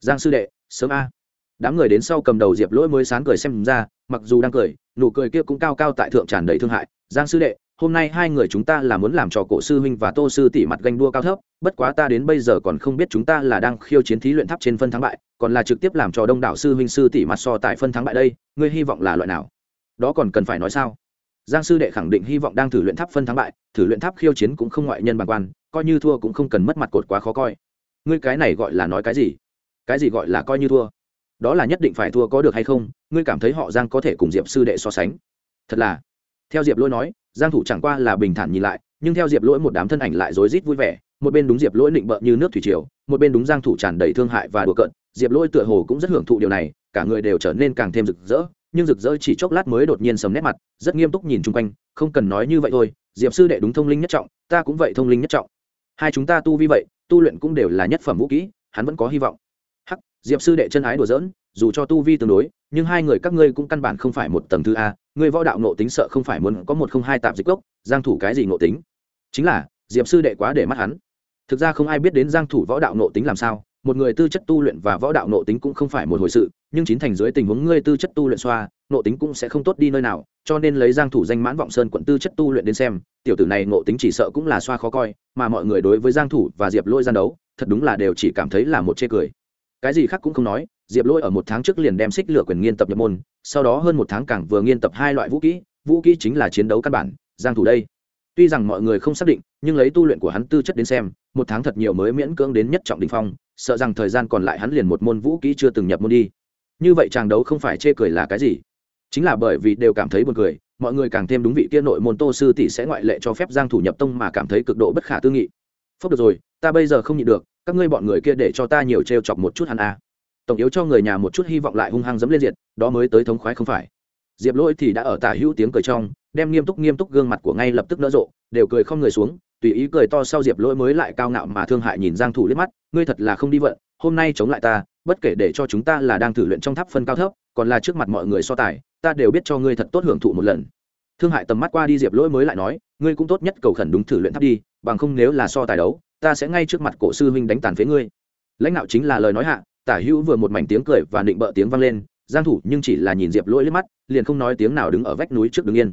Giang sư đệ, sớm a. Đám người đến sau cầm đầu diệp lỗi mới sáng cười xem ra, mặc dù đang cười, nụ cười kia cũng cao cao tại thượng tràn đầy thương hại. Giang sư đệ hôm nay hai người chúng ta là muốn làm cho cổ sư huynh và tô sư tỷ mặt ganh đua cao thấp, bất quá ta đến bây giờ còn không biết chúng ta là đang khiêu chiến thí luyện tháp trên phân thắng bại, còn là trực tiếp làm cho đông đảo sư huynh sư tỷ mặt so tại phân thắng bại đây, ngươi hy vọng là loại nào? Đó còn cần phải nói sao? Giang sư đệ khẳng định hy vọng đang thử luyện tháp phân thắng bại, thử luyện tháp khiêu chiến cũng không ngoại nhân bằng quan, coi như thua cũng không cần mất mặt cột quá khó coi. Ngươi cái này gọi là nói cái gì? Cái gì gọi là coi như thua? Đó là nhất định phải thua có được hay không? Ngươi cảm thấy họ giang có thể cùng diệp sư đệ so sánh. Thật là. Theo diệp Lôi nói giang thủ chẳng qua là bình thản nhìn lại, nhưng theo diệp lỗi một đám thân ảnh lại rối rít vui vẻ, một bên đúng diệp lỗi định bợ như nước thủy triều, một bên đúng giang thủ tràn đầy thương hại và đùa cợt. Diệp lỗi tựa hồ cũng rất hưởng thụ điều này, cả người đều trở nên càng thêm rực rỡ, nhưng rực rỡ chỉ chốc lát mới đột nhiên sầm nét mặt, rất nghiêm túc nhìn chung quanh, không cần nói như vậy thôi, diệp sư đệ đúng thông linh nhất trọng, ta cũng vậy thông linh nhất trọng. Hai chúng ta tu vi vậy, tu luyện cũng đều là nhất phẩm vũ kỹ, hắn vẫn có hy vọng diệp sư đệ chân ái đùa giỡn, dù cho tu vi tương đối, nhưng hai người các ngươi cũng căn bản không phải một tầng thứ a, ngươi võ đạo nộ tính sợ không phải muốn có một không hai tạp dịch gốc, giang thủ cái gì nộ tính? Chính là, diệp sư đệ quá để mắt hắn. Thực ra không ai biết đến giang thủ võ đạo nộ tính làm sao, một người tư chất tu luyện và võ đạo nộ tính cũng không phải một hồi sự, nhưng chính thành dưới tình huống ngươi tư chất tu luyện xoa nộ tính cũng sẽ không tốt đi nơi nào, cho nên lấy giang thủ danh mãn vọng sơn quận tư chất tu luyện đến xem, tiểu tử này nộ tính chỉ sợ cũng là xoa khó coi, mà mọi người đối với giang thủ và diệp lôi gian đấu, thật đúng là đều chỉ cảm thấy là một chê cười cái gì khác cũng không nói, diệp lôi ở một tháng trước liền đem xích lửa quyền nghiên tập nhập môn, sau đó hơn một tháng càng vừa nghiên tập hai loại vũ kỹ vũ kỹ chính là chiến đấu căn bản, giang thủ đây. Tuy rằng mọi người không xác định, nhưng lấy tu luyện của hắn tư chất đến xem, một tháng thật nhiều mới miễn cưỡng đến nhất trọng đỉnh phong, sợ rằng thời gian còn lại hắn liền một môn vũ kỹ chưa từng nhập môn đi. Như vậy chàng đấu không phải chê cười là cái gì? Chính là bởi vì đều cảm thấy buồn cười, mọi người càng thêm đúng vị kia nội môn tô sư tỷ sẽ ngoại lệ cho phép giang thủ nhập tông mà cảm thấy cực độ bất khả tư nghị phúc được rồi, ta bây giờ không nhịn được, các ngươi bọn người kia để cho ta nhiều trêu chọc một chút hắn à. tổng yếu cho người nhà một chút hy vọng lại hung hăng dẫm lên diệt, đó mới tới thống khoái không phải diệp lỗi thì đã ở tả hữu tiếng cười trong, đem nghiêm túc nghiêm túc gương mặt của ngay lập tức nỡ rộ, đều cười không người xuống, tùy ý cười to sau diệp lỗi mới lại cao ngạo mà thương hại nhìn giang thủ liếc mắt, ngươi thật là không đi vận, hôm nay chống lại ta, bất kể để cho chúng ta là đang thử luyện trong tháp phân cao thấp, còn là trước mặt mọi người so tài, ta đều biết cho ngươi thật tốt hưởng thụ một lần thương hại tầm mắt qua đi diệp lỗi mới lại nói, ngươi cũng tốt nhất cầu khẩn đúng thử luyện tháp đi bằng không nếu là so tài đấu, ta sẽ ngay trước mặt cổ sư huynh đánh tàn phế ngươi. Lãnh đạo chính là lời nói hạ, tả hữu vừa một mảnh tiếng cười và định bợ tiếng vang lên, giang thủ nhưng chỉ là nhìn diệp lỗi liếc mắt, liền không nói tiếng nào đứng ở vách núi trước đứng yên.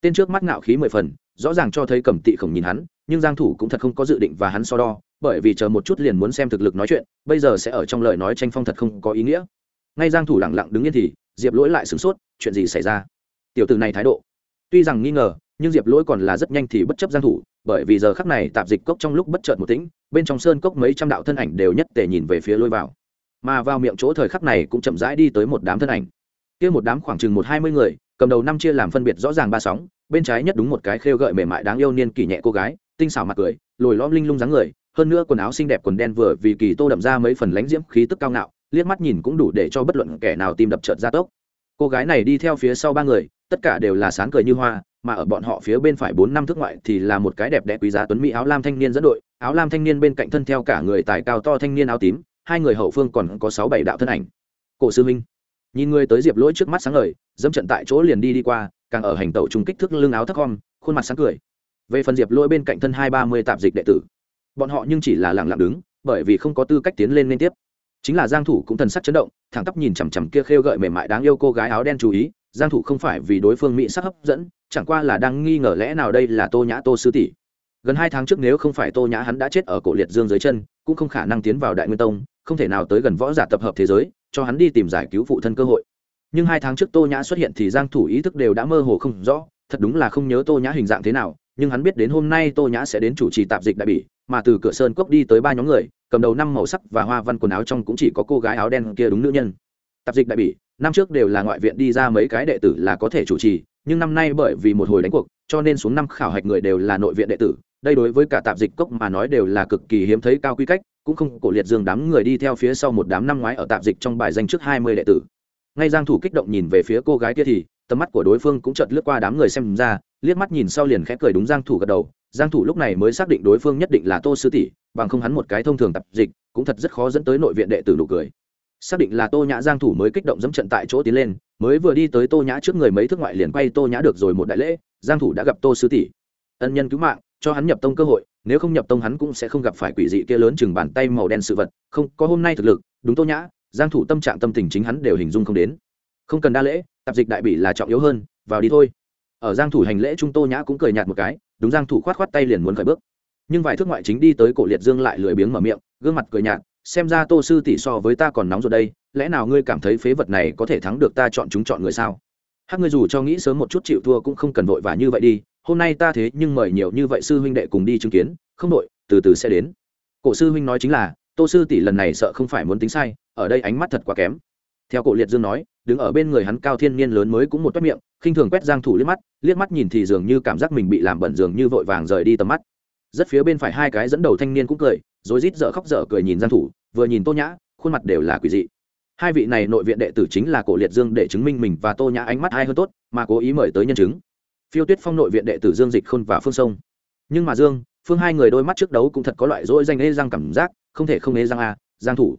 Tên trước mắt ngạo khí mười phần, rõ ràng cho thấy cầm tị khổng nhìn hắn, nhưng giang thủ cũng thật không có dự định và hắn so đo, bởi vì chờ một chút liền muốn xem thực lực nói chuyện, bây giờ sẽ ở trong lời nói tranh phong thật không có ý nghĩa. Ngay giang thủ lặng lặng đứng yên thì, diệp lỗi lại sửng sốt, chuyện gì xảy ra? Tiểu tử này thái độ. Tuy rằng nghi ngờ nhưng diệp lỗi còn là rất nhanh thì bất chấp giang thủ, bởi vì giờ khắc này tạp dịch cốc trong lúc bất chợt một tĩnh, bên trong sơn cốc mấy trăm đạo thân ảnh đều nhất tề nhìn về phía lôi vào. Mà vào miệng chỗ thời khắc này cũng chậm rãi đi tới một đám thân ảnh. Kia một đám khoảng chừng một hai mươi người, cầm đầu năm chia làm phân biệt rõ ràng ba sóng, bên trái nhất đúng một cái khêu gợi mềm mại đáng yêu niên kỷ nhẹ cô gái, tinh xảo mặt cười, lồi lõm linh lung dáng người, hơn nữa quần áo xinh đẹp quần đen vừa vì kỳ tô đậm ra mấy phần lánh diễm khí tức cao ngạo, liếc mắt nhìn cũng đủ để cho bất luận kẻ nào tim đập chợt ra tốc. Cô gái này đi theo phía sau ba người, tất cả đều là sáng cười như hoa mà ở bọn họ phía bên phải bốn năm thước ngoại thì là một cái đẹp đẽ quý giá tuấn mỹ áo lam thanh niên dẫn đội. Áo lam thanh niên bên cạnh thân theo cả người tài cao to thanh niên áo tím, hai người hậu phương còn có sáu bảy đạo thân ảnh. Cổ sư minh nhìn người tới diệp lỗi trước mắt sáng ngời dâm trận tại chỗ liền đi đi qua, càng ở hành tẩu trung kích thước lưng áo thắt con khuôn mặt sáng cười. Về phần diệp lỗi bên cạnh thân hai ba mươi tạp dịch đệ tử, bọn họ nhưng chỉ là lặng lặng đứng, bởi vì không có tư cách tiến lên liên tiếp. Chính là giang thủ cũng thần sắc chấn động, thẳng tắp nhìn chằm chằm kia khêu gợi mềm mại đáng yêu cô gái áo đen chú ý giang thủ không phải vì đối phương mỹ sắc hấp dẫn, chẳng qua là đang nghi ngờ lẽ nào đây là tô nhã tô sư tỷ. Gần hai tháng trước nếu không phải tô nhã hắn đã chết ở cổ liệt dương dưới chân, cũng không khả năng tiến vào đại nguyên tông, không thể nào tới gần võ giả tập hợp thế giới, cho hắn đi tìm giải cứu phụ thân cơ hội. Nhưng hai tháng trước tô nhã xuất hiện thì giang thủ ý thức đều đã mơ hồ không rõ, thật đúng là không nhớ tô nhã hình dạng thế nào, nhưng hắn biết đến hôm nay tô nhã sẽ đến chủ trì tạp dịch đại bỉ, mà từ cửa sơn cốc đi tới ba nhóm người, cầm đầu năm màu sắc và hoa văn quần áo trong cũng chỉ có cô gái áo đen kia đúng nữ nhân tạp dịch đại bỉ, năm trước đều là ngoại viện đi ra mấy cái đệ tử là có thể chủ trì, nhưng năm nay bởi vì một hồi đánh cuộc, cho nên xuống năm khảo hạch người đều là nội viện đệ tử. Đây đối với cả tạp dịch cốc mà nói đều là cực kỳ hiếm thấy cao quy cách, cũng không cổ liệt dương đám người đi theo phía sau một đám năm ngoái ở tạp dịch trong bài danh trước hai mươi đệ tử. Ngay giang thủ kích động nhìn về phía cô gái kia thì, tầm mắt của đối phương cũng chợt lướt qua đám người xem ra, liếc mắt nhìn sau liền khẽ cười đúng giang thủ gật đầu. Giang thủ lúc này mới xác định đối phương nhất định là tô sư tỷ, bằng không hắn một cái thông thường tạp dịch cũng thật rất khó dẫn tới nội viện đệ tử nụ cười xác định là tô nhã giang thủ mới kích động dẫm trận tại chỗ tiến lên, mới vừa đi tới tô nhã trước người mấy thước ngoại liền quay tô nhã được rồi một đại lễ, giang thủ đã gặp tô sư tỷ. Ân nhân cứu mạng, cho hắn nhập tông cơ hội, nếu không nhập tông hắn cũng sẽ không gặp phải quỷ dị kia lớn chừng bàn tay màu đen sự vật, không, có hôm nay thực lực, đúng tô nhã, giang thủ tâm trạng tâm tình chính hắn đều hình dung không đến. Không cần đa lễ, tạp dịch đại bỉ là trọng yếu hơn, vào đi thôi. Ở giang thủ hành lễ trung tô nhã cũng cười nhạt một cái, đúng giang thủ khoát khoát tay liền muốn khởi bước. Nhưng vài thước ngoại chính đi tới cổ liệt dương lại lười biếng mở miệng, gương mặt cười nhạt xem ra tô sư tỷ so với ta còn nóng rồi đây, lẽ nào ngươi cảm thấy phế vật này có thể thắng được ta chọn chúng chọn người sao? Hát ngươi dù cho nghĩ sớm một chút chịu thua cũng không cần vội vã như vậy đi, hôm nay ta thế nhưng mời nhiều như vậy sư huynh đệ cùng đi chứng kiến, không đội từ từ sẽ đến. Cổ sư huynh nói chính là, tô sư tỷ lần này sợ không phải muốn tính sai, ở đây ánh mắt thật quá kém. Theo cổ liệt dương nói, đứng ở bên người hắn cao thiên niên lớn mới cũng một toét miệng, khinh thường quét giang thủ liếc mắt liếc mắt nhìn thì dường như cảm giác mình bị làm bẩn dường như vội vàng rời đi tầm mắt. Rất phía bên phải hai cái dẫn đầu thanh niên cũng cười rồi rít dở khóc dở cười nhìn giang thủ, vừa nhìn tô nhã, khuôn mặt đều là quỷ dị. Hai vị này nội viện đệ tử chính là cổ liệt dương để chứng minh mình và tô nhã ánh mắt ai hơn tốt, mà cố ý mời tới nhân chứng. Phiêu tuyết phong nội viện đệ tử dương dịch khôn và phương sông. Nhưng mà dương, phương hai người đôi mắt trước đấu cũng thật có loại dỗi danh ê răng cảm giác, không thể không ê răng a, giang thủ.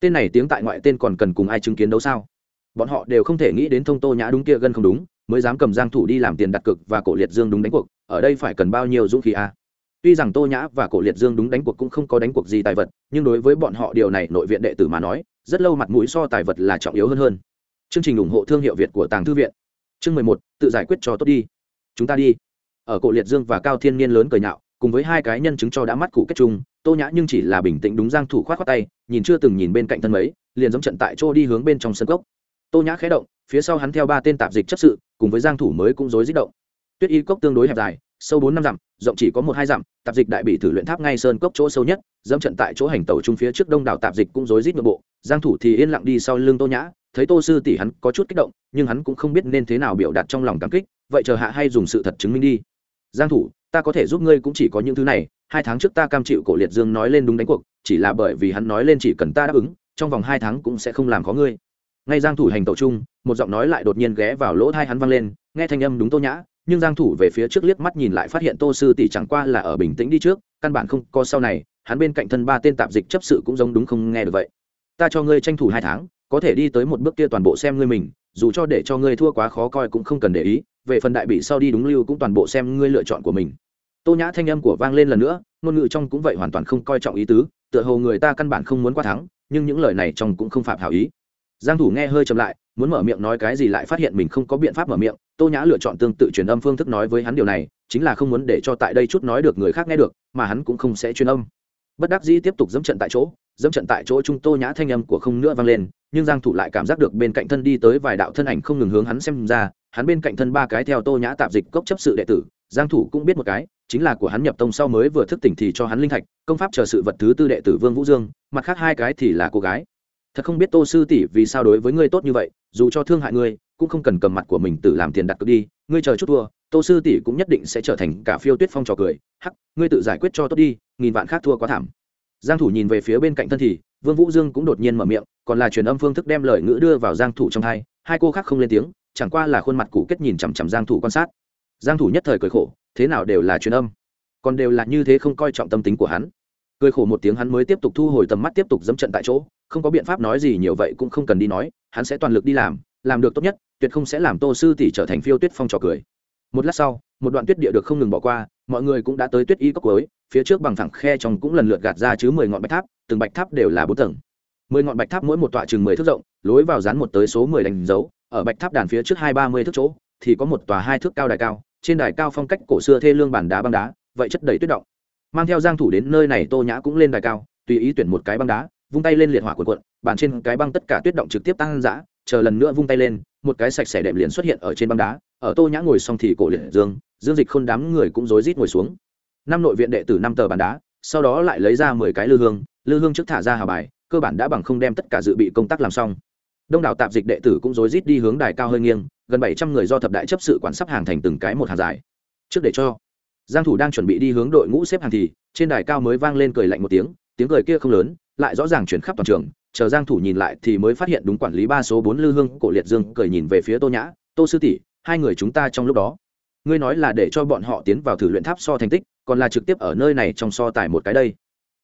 Tên này tiếng tại ngoại tên còn cần cùng ai chứng kiến đấu sao? Bọn họ đều không thể nghĩ đến thông tô nhã đúng kia gần không đúng, mới dám cầm giang thủ đi làm tiền đặt cược và cổ liệt dương đúng đánh cuộc, ở đây phải cần bao nhiêu dũng khí a? Tuy rằng tô nhã và cổ liệt dương đúng đánh cuộc cũng không có đánh cuộc gì tài vật, nhưng đối với bọn họ điều này nội viện đệ tử mà nói, rất lâu mặt mũi so tài vật là trọng yếu hơn hơn. Chương trình ủng hộ thương hiệu việt của tàng thư viện. Chương mười một, tự giải quyết cho tốt đi. Chúng ta đi. Ở cổ liệt dương và cao thiên niên lớn cười nhạo, cùng với hai cái nhân chứng cho đã mắt cụ kết chung, tô nhã nhưng chỉ là bình tĩnh đúng giang thủ khoát khoát tay, nhìn chưa từng nhìn bên cạnh thân mấy, liền giống trận tại chỗ đi hướng bên trong sân cốc. Tô nhã khẽ động, phía sau hắn theo ba tên tạp dịch chấp sự, cùng với giang thủ mới cũng rối rít động. Tuyết y cốc tương đối hẹp dài sâu bốn năm dặm, rộng chỉ có một hai dặm, tạp dịch đại bị thử luyện tháp ngay sơn cốc chỗ sâu nhất, dẫm trận tại chỗ hành tàu trung phía trước đông đảo tạp dịch cũng rối rít nội bộ, giang thủ thì yên lặng đi sau lưng tô nhã, thấy tô sư tỷ hắn có chút kích động, nhưng hắn cũng không biết nên thế nào biểu đạt trong lòng cảm kích, vậy chờ hạ hay dùng sự thật chứng minh đi. Giang thủ, ta có thể giúp ngươi cũng chỉ có những thứ này, hai tháng trước ta cam chịu cổ liệt dương nói lên đúng đánh cuộc, chỉ là bởi vì hắn nói lên chỉ cần ta đáp ứng, trong vòng hai tháng cũng sẽ không làm khó ngươi. Ngay giang thủ hành tẩu chung, một giọng nói lại đột nhiên ghé vào lỗ tai hắn vang lên, nghe thanh âm đúng tô nhã nhưng giang thủ về phía trước liếc mắt nhìn lại phát hiện tô sư tỷ chẳng qua là ở bình tĩnh đi trước, căn bản không có sau này, hắn bên cạnh thân ba tên tạp dịch chấp sự cũng giống đúng không nghe được vậy. Ta cho ngươi tranh thủ hai tháng, có thể đi tới một bước kia toàn bộ xem ngươi mình, dù cho để cho ngươi thua quá khó coi cũng không cần để ý, về phần đại bị sau đi đúng lưu cũng toàn bộ xem ngươi lựa chọn của mình. Tô nhã thanh âm của vang lên lần nữa, ngôn ngữ trong cũng vậy hoàn toàn không coi trọng ý tứ, tựa hồ người ta căn bản không muốn qua thắng, nhưng những lời này trong cũng không phạm hảo ý giang thủ nghe hơi chậm lại, muốn mở miệng nói cái gì lại phát hiện mình không có biện pháp mở miệng. Tô nhã lựa chọn tương tự truyền âm phương thức nói với hắn điều này, chính là không muốn để cho tại đây chút nói được người khác nghe được, mà hắn cũng không sẽ truyền âm. Bất đắc dĩ tiếp tục dẫm trận tại chỗ, dẫm trận tại chỗ trung tô nhã thanh âm của không nữa vang lên, nhưng giang thủ lại cảm giác được bên cạnh thân đi tới vài đạo thân ảnh không ngừng hướng hắn xem ra, hắn bên cạnh thân ba cái theo tô nhã tạm dịch cốc chấp sự đệ tử, giang thủ cũng biết một cái, chính là của hắn nhập tông sau mới vừa thức tỉnh thì cho hắn linh thạch, công pháp chờ sự vật thứ tư đệ tử vương vũ dương, mặt khác hai cái thì là cô gái thật không biết tô sư tỷ vì sao đối với ngươi tốt như vậy, dù cho thương hại ngươi, cũng không cần cầm mặt của mình tự làm tiền đặt cược đi, ngươi chờ chút thua, tô sư tỷ cũng nhất định sẽ trở thành cả phiêu tuyết phong trò cười. Hắc, ngươi tự giải quyết cho tốt đi, nghìn vạn khác thua quá thảm. Giang thủ nhìn về phía bên cạnh thân thì, vương vũ dương cũng đột nhiên mở miệng, còn là truyền âm phương thức đem lời ngữ đưa vào giang thủ trong hai hai cô khác không lên tiếng, chẳng qua là khuôn mặt cụ kết nhìn chằm chằm giang thủ quan sát. Giang thủ nhất thời cười khổ, thế nào đều là truyền âm, còn đều là như thế không coi trọng tâm tính của hắn cười khổ một tiếng hắn mới tiếp tục thu hồi tầm mắt tiếp tục dẫm trận tại chỗ, không có biện pháp nói gì nhiều vậy cũng không cần đi nói, hắn sẽ toàn lực đi làm làm được tốt nhất, tuyệt không sẽ làm tô sư tỷ trở thành phiêu tuyết phong trò cười. Một lát sau, một đoạn tuyết địa được không ngừng bỏ qua, mọi người cũng đã tới tuyết y cốc cuối, phía trước bằng thẳng khe trong cũng lần lượt gạt ra chứ mười ngọn bạch tháp, từng bạch tháp đều là bốn tầng. Mười ngọn bạch tháp mỗi một tọa chừng mười thước rộng, lối vào dán một tới số mười đánh dấu, ở bạch tháp đàn phía trước hai ba mươi thước chỗ, thì có một tòa hai thước cao đài cao, trên đài cao phong cách cổ xưa thê lương bản đá băng đá, vậy chất đầy tuyết động mang theo giang thủ đến nơi này tô nhã cũng lên đài cao, tùy ý tuyển một cái băng đá, vung tay lên liệt hỏa cuộn cuộn, bàn trên cái băng tất cả tuyết động trực tiếp tăng dã, chờ lần nữa vung tay lên, một cái sạch sẽ đệm liền xuất hiện ở trên băng đá, ở tô nhã ngồi xong thì cổ liệt dương dương dịch khôn đám người cũng rối rít ngồi xuống. Năm nội viện đệ tử năm tờ bàn đá, sau đó lại lấy ra mười cái lư hương lư hương trước thả ra hào bài, cơ bản đã bằng không đem tất cả dự bị công tác làm xong. Đông đảo tạp dịch đệ tử cũng rối rít đi hướng đài cao hơi nghiêng, gần bảy trăm người do thập đại chấp sự quản sắp hàng thành từng cái một hàng dài. Trước để cho giang thủ đang chuẩn bị đi hướng đội ngũ xếp hàng thì, trên đài cao mới vang lên cười lạnh một tiếng tiếng cười kia không lớn, lại rõ ràng chuyển khắp toàn trường. Chờ giang thủ nhìn lại thì mới phát hiện đúng quản lý ba số bốn lư hương, cổ liệt dương cười nhìn về phía tô nhã, tô sư tỷ, hai người chúng ta trong lúc đó, ngươi nói là để cho bọn họ tiến vào thử luyện tháp so thành tích, còn là trực tiếp ở nơi này trong so tài một cái đây.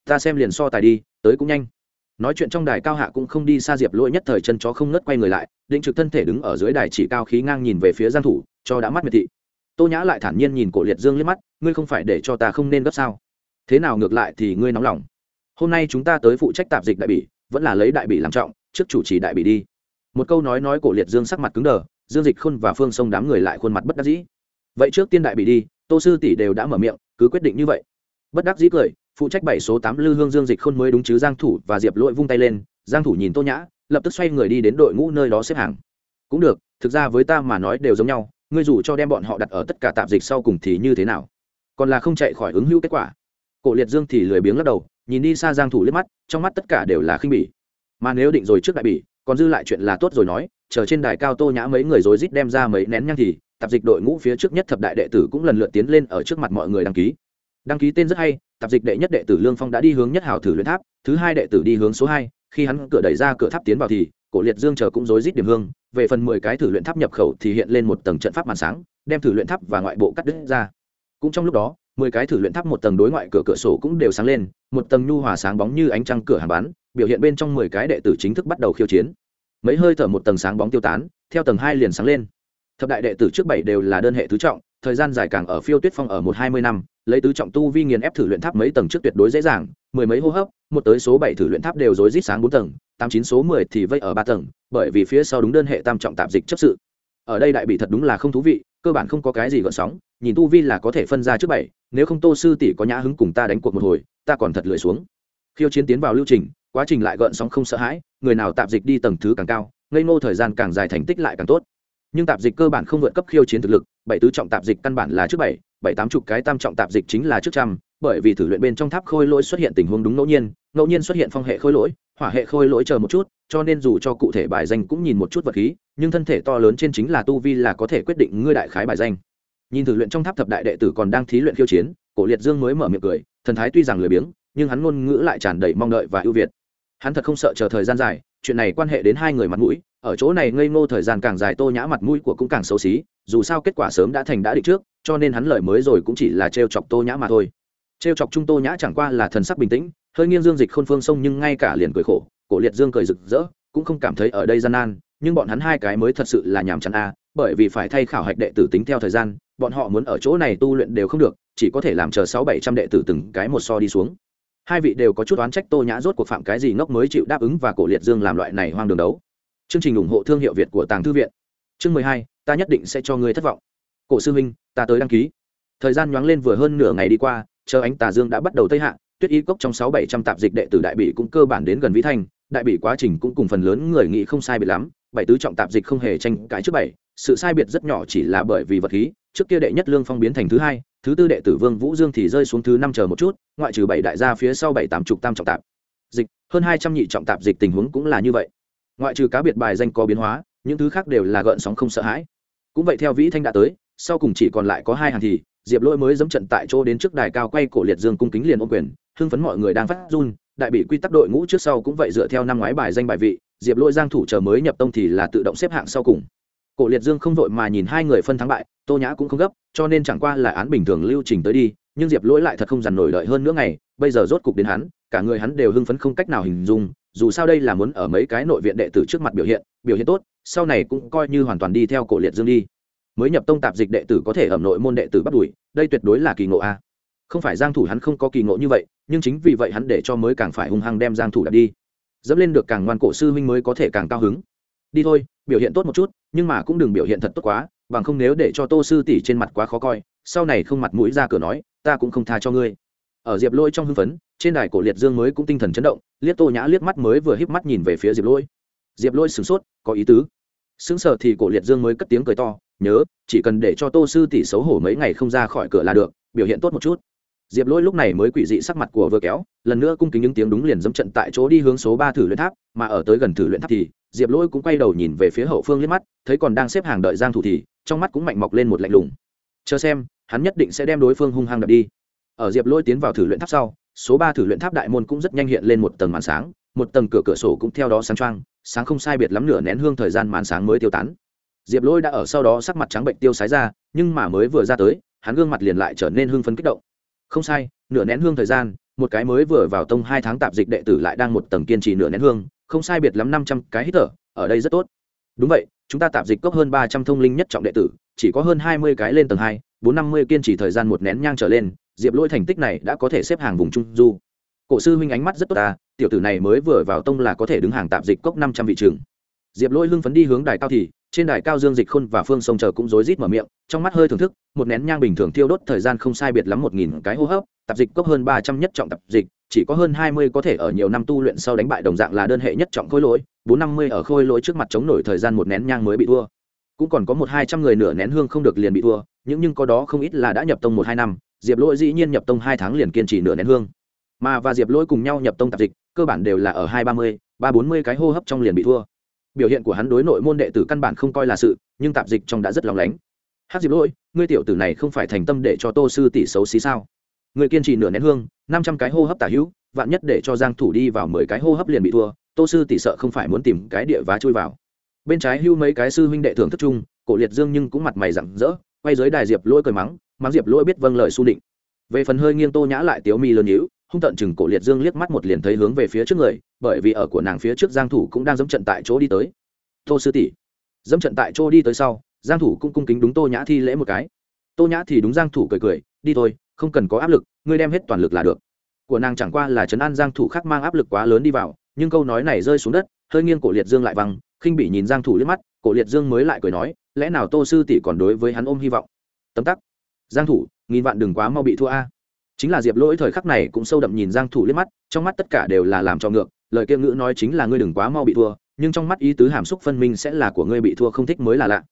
Ta xem liền so tài đi, tới cũng nhanh. Nói chuyện trong đài cao hạ cũng không đi xa diệp lỗi nhất thời chân chó không ngất quay người lại, định trực thân thể đứng ở dưới đài chỉ cao khí ngang nhìn về phía giang thủ, cho đã mắt miệt thị tô nhã lại thản nhiên nhìn cổ liệt dương liếc mắt, ngươi không phải để cho ta không nên gấp sao? Thế nào ngược lại thì ngươi nóng lòng? Hôm nay chúng ta tới phụ trách tạp dịch đại bỉ, vẫn là lấy đại bỉ làm trọng, trước chủ trì đại bỉ đi. Một câu nói nói cổ liệt dương sắc mặt cứng đờ, dương dịch khôn và phương sông đám người lại khuôn mặt bất đắc dĩ. Vậy trước tiên đại bỉ đi, tô sư tỷ đều đã mở miệng, cứ quyết định như vậy. Bất đắc dĩ cười, phụ trách bảy số tám lư hương dương dịch khôn mới đúng chứ giang thủ và diệp lỗi vung tay lên, giang thủ nhìn tô nhã, lập tức xoay người đi đến đội ngũ nơi đó xếp hàng. Cũng được, thực ra với ta mà nói đều giống nhau ngươi dù cho đem bọn họ đặt ở tất cả tạm dịch sau cùng thì như thế nào? Còn là không chạy khỏi ứng hữu kết quả. Cổ liệt dương thì lười biếng lắc đầu, nhìn đi xa giang thủ liếc mắt, trong mắt tất cả đều là khinh bỉ. Mà nếu định rồi trước đại bỉ, còn dư lại chuyện là tốt rồi nói, chờ trên đài cao tô nhã mấy người rối rít đem ra mấy nén nhang thì, tạp dịch đội ngũ phía trước nhất thập đại đệ tử cũng lần lượt tiến lên ở trước mặt mọi người đăng ký. Đăng ký tên rất hay, tạp dịch đệ nhất đệ tử lương phong đã đi hướng nhất hảo thử luyện tháp, thứ hai đệ tử đi hướng số hai, khi hắn cửa đẩy ra cửa tháp tiến vào thì, cổ liệt dương chờ cũng rối rít điểm hương về phần mười cái thử luyện tháp nhập khẩu thì hiện lên một tầng trận pháp màn sáng, đem thử luyện tháp và ngoại bộ cắt đứt ra. Cũng trong lúc đó, mười cái thử luyện tháp một tầng đối ngoại cửa cửa sổ cũng đều sáng lên, một tầng nhu hòa sáng bóng như ánh trăng cửa hàng bán, biểu hiện bên trong mười cái đệ tử chính thức bắt đầu khiêu chiến. Mấy hơi thở một tầng sáng bóng tiêu tán, theo tầng hai liền sáng lên. Thập đại đệ tử trước bảy đều là đơn hệ tứ trọng, thời gian dài càng ở phiêu tuyết phong ở một hai mươi năm, lấy tứ trọng tu vi nghiền ép thử luyện tháp mấy tầng trước tuyệt đối dễ dàng, mười mấy hô hấp, một tới số bảy thử luyện tháp đều rối rít sáng bốn tầng tám chín số mười thì vây ở ba tầng, bởi vì phía sau đúng đơn hệ tam trọng tạp dịch chấp sự. Ở đây đại bị thật đúng là không thú vị, cơ bản không có cái gì gợn sóng, nhìn tu vi là có thể phân ra trước bảy, nếu không tô sư tỷ có nhã hứng cùng ta đánh cuộc một hồi, ta còn thật lười xuống. Khiêu chiến tiến vào lưu trình, quá trình lại gợn sóng không sợ hãi, người nào tạp dịch đi tầng thứ càng cao, ngây ngô thời gian càng dài thành tích lại càng tốt. Nhưng tạp dịch cơ bản không vượt cấp khiêu chiến thực lực, bảy tứ trọng tạp dịch căn bản là trước bảy bảy tám chục cái tam trọng tạp dịch chính là trước trăm, bởi vì thử luyện bên trong tháp khôi lỗi xuất hiện tình huống đúng ngẫu nhiên ngẫu nhiên xuất hiện phong hệ khôi lỗi hỏa hệ khôi lỗi chờ một chút, cho nên dù cho cụ thể bài danh cũng nhìn một chút vật khí, nhưng thân thể to lớn trên chính là tu vi là có thể quyết định ngươi đại khái bài danh. Nhìn thử luyện trong tháp thập đại đệ tử còn đang thí luyện khiêu chiến, cổ liệt dương mới mở miệng cười, thần thái tuy rằng lười biếng, nhưng hắn ngôn ngữ lại tràn đầy mong đợi và ưu việt. Hắn thật không sợ chờ thời gian dài, chuyện này quan hệ đến hai người mặt mũi, ở chỗ này ngây ngô thời gian càng dài tô nhã mặt mũi của cũng càng xấu xí, dù sao kết quả sớm đã thành đã định trước, cho nên hắn lời mới rồi cũng chỉ là trêu chọc tô nhã mà thôi. Trêu chọc trung tô nhã chẳng qua là thần sắc bình tĩnh hơi nghiêng dương dịch khôn phương sông nhưng ngay cả liền cười khổ, cổ liệt dương cười rực rỡ, cũng không cảm thấy ở đây gian nan, nhưng bọn hắn hai cái mới thật sự là nhàm chán a, bởi vì phải thay khảo hạch đệ tử tính theo thời gian, bọn họ muốn ở chỗ này tu luyện đều không được, chỉ có thể làm chờ sáu bảy trăm đệ tử từng cái một so đi xuống. Hai vị đều có chút oán trách tô nhã rốt cuộc phạm cái gì ngốc mới chịu đáp ứng và cổ liệt dương làm loại này hoang đường đấu. Chương trình ủng hộ thương hiệu việt của tàng thư viện. Chương mười hai, ta nhất định sẽ cho ngươi thất vọng. Cổ sư huynh, ta tới đăng ký. Thời gian nhoáng lên vừa hơn nửa ngày đi qua, chờ ánh tà dương đã bắt đầu tây hạ tuyết y cốc trong sáu bảy trăm tạp dịch đệ tử đại bị cũng cơ bản đến gần vĩ thanh, đại bị quá trình cũng cùng phần lớn người nghĩ không sai biệt lắm, bảy tứ trọng tạp dịch không hề tranh cãi trước bảy, sự sai biệt rất nhỏ chỉ là bởi vì vật khí, trước kia đệ nhất lương phong biến thành thứ hai, thứ tư đệ tử vương vũ dương thì rơi xuống thứ năm chờ một chút, ngoại trừ bảy đại gia phía sau bảy tám chục tam trọng tạp dịch, hơn hai trăm nhị trọng tạp dịch tình huống cũng là như vậy. Ngoại trừ cá biệt bài danh có biến hóa, những thứ khác đều là gợn sóng không sợ hãi. Cũng vậy theo vĩ thanh đã tới, sau cùng chỉ còn lại có hai hàng thì diệp lỗi mới dẫm trận tại chỗ đến trước đài cao quay cổ liệt dương cung kính liền ôm quyền, hưng phấn mọi người đang phát run, đại bị quy tắc đội ngũ trước sau cũng vậy dựa theo năm ngoái bài danh bài vị, diệp lỗi giang thủ chờ mới nhập tông thì là tự động xếp hạng sau cùng. Cổ liệt dương không vội mà nhìn hai người phân thắng bại, tô nhã cũng không gấp, cho nên chẳng qua là án bình thường lưu trình tới đi, nhưng diệp lỗi lại thật không dằn nổi lợi hơn nữa ngày, bây giờ rốt cục đến hắn, cả người hắn đều hưng phấn không cách nào hình dung, dù sao đây là muốn ở mấy cái nội viện đệ tử trước mặt biểu hiện biểu hiện tốt, sau này cũng coi như hoàn toàn đi theo cổ liệt dương đi mới nhập tông tạp dịch đệ tử có thể ẩm nội môn đệ tử bắt đuổi, đây tuyệt đối là kỳ ngộ a. Không phải giang thủ hắn không có kỳ ngộ như vậy, nhưng chính vì vậy hắn để cho mới càng phải hung hăng đem giang thủ đặt đi. Dẫm lên được càng ngoan cổ sư huynh mới có thể càng cao hứng. Đi thôi, biểu hiện tốt một chút, nhưng mà cũng đừng biểu hiện thật tốt quá, bằng không nếu để cho tô sư tỷ trên mặt quá khó coi, sau này không mặt mũi ra cửa nói, ta cũng không tha cho ngươi. Ở diệp lôi trong hưng phấn, trên đài cổ liệt dương mới cũng tinh thần chấn động, liếc tô nhã liếc mắt mới vừa híp mắt nhìn về phía diệp lôi. Diệp lôi sửng sốt, có ý tứ. Sững sờ thì cổ liệt dương mới cất tiếng cười to nhớ, chỉ cần để cho tô sư tỷ xấu hổ mấy ngày không ra khỏi cửa là được, biểu hiện tốt một chút. Diệp lỗi lúc này mới quỷ dị sắc mặt của vừa kéo, lần nữa cung kính những tiếng đúng liền dẫm trận tại chỗ đi hướng số ba thử luyện tháp, mà ở tới gần thử luyện tháp thì, diệp lỗi cũng quay đầu nhìn về phía hậu phương liếc mắt, thấy còn đang xếp hàng đợi giang thủ thì, trong mắt cũng mạnh mọc lên một lạnh lùng. Chờ xem, hắn nhất định sẽ đem đối phương hung hăng đập đi. Ở diệp lỗi tiến vào thử luyện tháp sau, số ba thử luyện tháp đại môn cũng rất nhanh hiện lên một tầng màn sáng, một tầng cửa cửa sổ cũng theo đó sáng trăng sáng không sai biệt lắm nửa nén hương thời gian màn sáng mới tiêu tán diệp lỗi đã ở sau đó sắc mặt trắng bệnh tiêu sái ra, nhưng mà mới vừa ra tới, hắn gương mặt liền lại trở nên hưng phấn kích động. Không sai, nửa nén hương thời gian, một cái mới vừa vào tông hai tháng tạp dịch đệ tử lại đang một tầng kiên trì nửa nén hương, không sai biệt lắm năm trăm cái hít thở, ở đây rất tốt. Đúng vậy, chúng ta tạp dịch cốc hơn ba trăm thông linh nhất trọng đệ tử, chỉ có hơn hai mươi cái lên tầng hai, bốn năm mươi kiên trì thời gian một nén nhang trở lên, diệp lỗi thành tích này đã có thể xếp hàng vùng trung du. Cổ sư huynh ánh mắt rất tốt ta, tiểu tử này mới vừa vào tông là có thể đứng hàng tạp dịch cốc năm trăm vị trường diệp lỗi hưng phấn đi hướng đài cao thì trên đài cao dương dịch khôn và phương sông chờ cũng rối rít mở miệng, trong mắt hơi thưởng thức, một nén nhang bình thường tiêu đốt thời gian không sai biệt lắm một nghìn cái hô hấp, tạp dịch cốc hơn ba trăm nhất trọng tạp dịch, chỉ có hơn hai mươi có thể ở nhiều năm tu luyện sau đánh bại đồng dạng là đơn hệ nhất trọng khôi lỗi, bốn năm mươi ở khôi lỗi trước mặt chống nổi thời gian một nén nhang mới bị thua. Cũng còn có một hai trăm người nửa nén hương không được liền bị thua, những nhưng có đó không ít là đã nhập tông một hai năm, diệp lỗi dĩ nhiên nhập tông hai tháng liền kiên trì nửa nén hương. Mà và diệp lỗi cùng nhau nhập tông tạp dịch, cơ bản đều là ở hai ba mươi, ba bốn mươi cái hô hấp trong liền bị thua biểu hiện của hắn đối nội môn đệ tử căn bản không coi là sự, nhưng tạp dịch trong đã rất lòng lánh. Hát diệp lỗi ngươi tiểu tử này không phải thành tâm để cho tô sư tỷ xấu xí sao? Người kiên trì nửa nén hương, năm trăm cái hô hấp tả hữu, vạn nhất để cho giang thủ đi vào mười cái hô hấp liền bị thua, tô sư tỷ sợ không phải muốn tìm cái địa vá chui vào. Bên trái hưu mấy cái sư huynh đệ thưởng thức chung, cổ liệt dương nhưng cũng mặt mày rặng rỡ, quay dưới đài diệp lỗi cười mắng mắng diệp lỗi biết vâng lời su định. Về phần hơi nghiêng tô nhã lại tiếu mi lớn nhíu, hung tận chừng cổ liệt dương liếc mắt một liền thấy hướng về phía trước người bởi vì ở của nàng phía trước giang thủ cũng đang dẫm trận tại chỗ đi tới. Tô sư tỷ, dẫm trận tại chỗ đi tới sau, giang thủ cũng cung kính đúng tô nhã thi lễ một cái. Tô nhã thì đúng giang thủ cười cười, đi thôi, không cần có áp lực, ngươi đem hết toàn lực là được. Của nàng chẳng qua là chấn an giang thủ khác mang áp lực quá lớn đi vào, nhưng câu nói này rơi xuống đất, hơi nghiêng cổ liệt dương lại văng, khinh bỉ nhìn giang thủ liếc mắt, cổ liệt dương mới lại cười nói, lẽ nào tô sư tỷ còn đối với hắn ôm hy vọng? Tấm tắc. Giang thủ, nghìn vạn đừng quá mau bị thua a. Chính là diệp lỗi thời khắc này cũng sâu đậm nhìn giang thủ liếc mắt, trong mắt tất cả đều là làm cho ngược lời kia ngữ nói chính là ngươi đừng quá mau bị thua, nhưng trong mắt ý tứ hàm xúc phân minh sẽ là của ngươi bị thua không thích mới là lạ.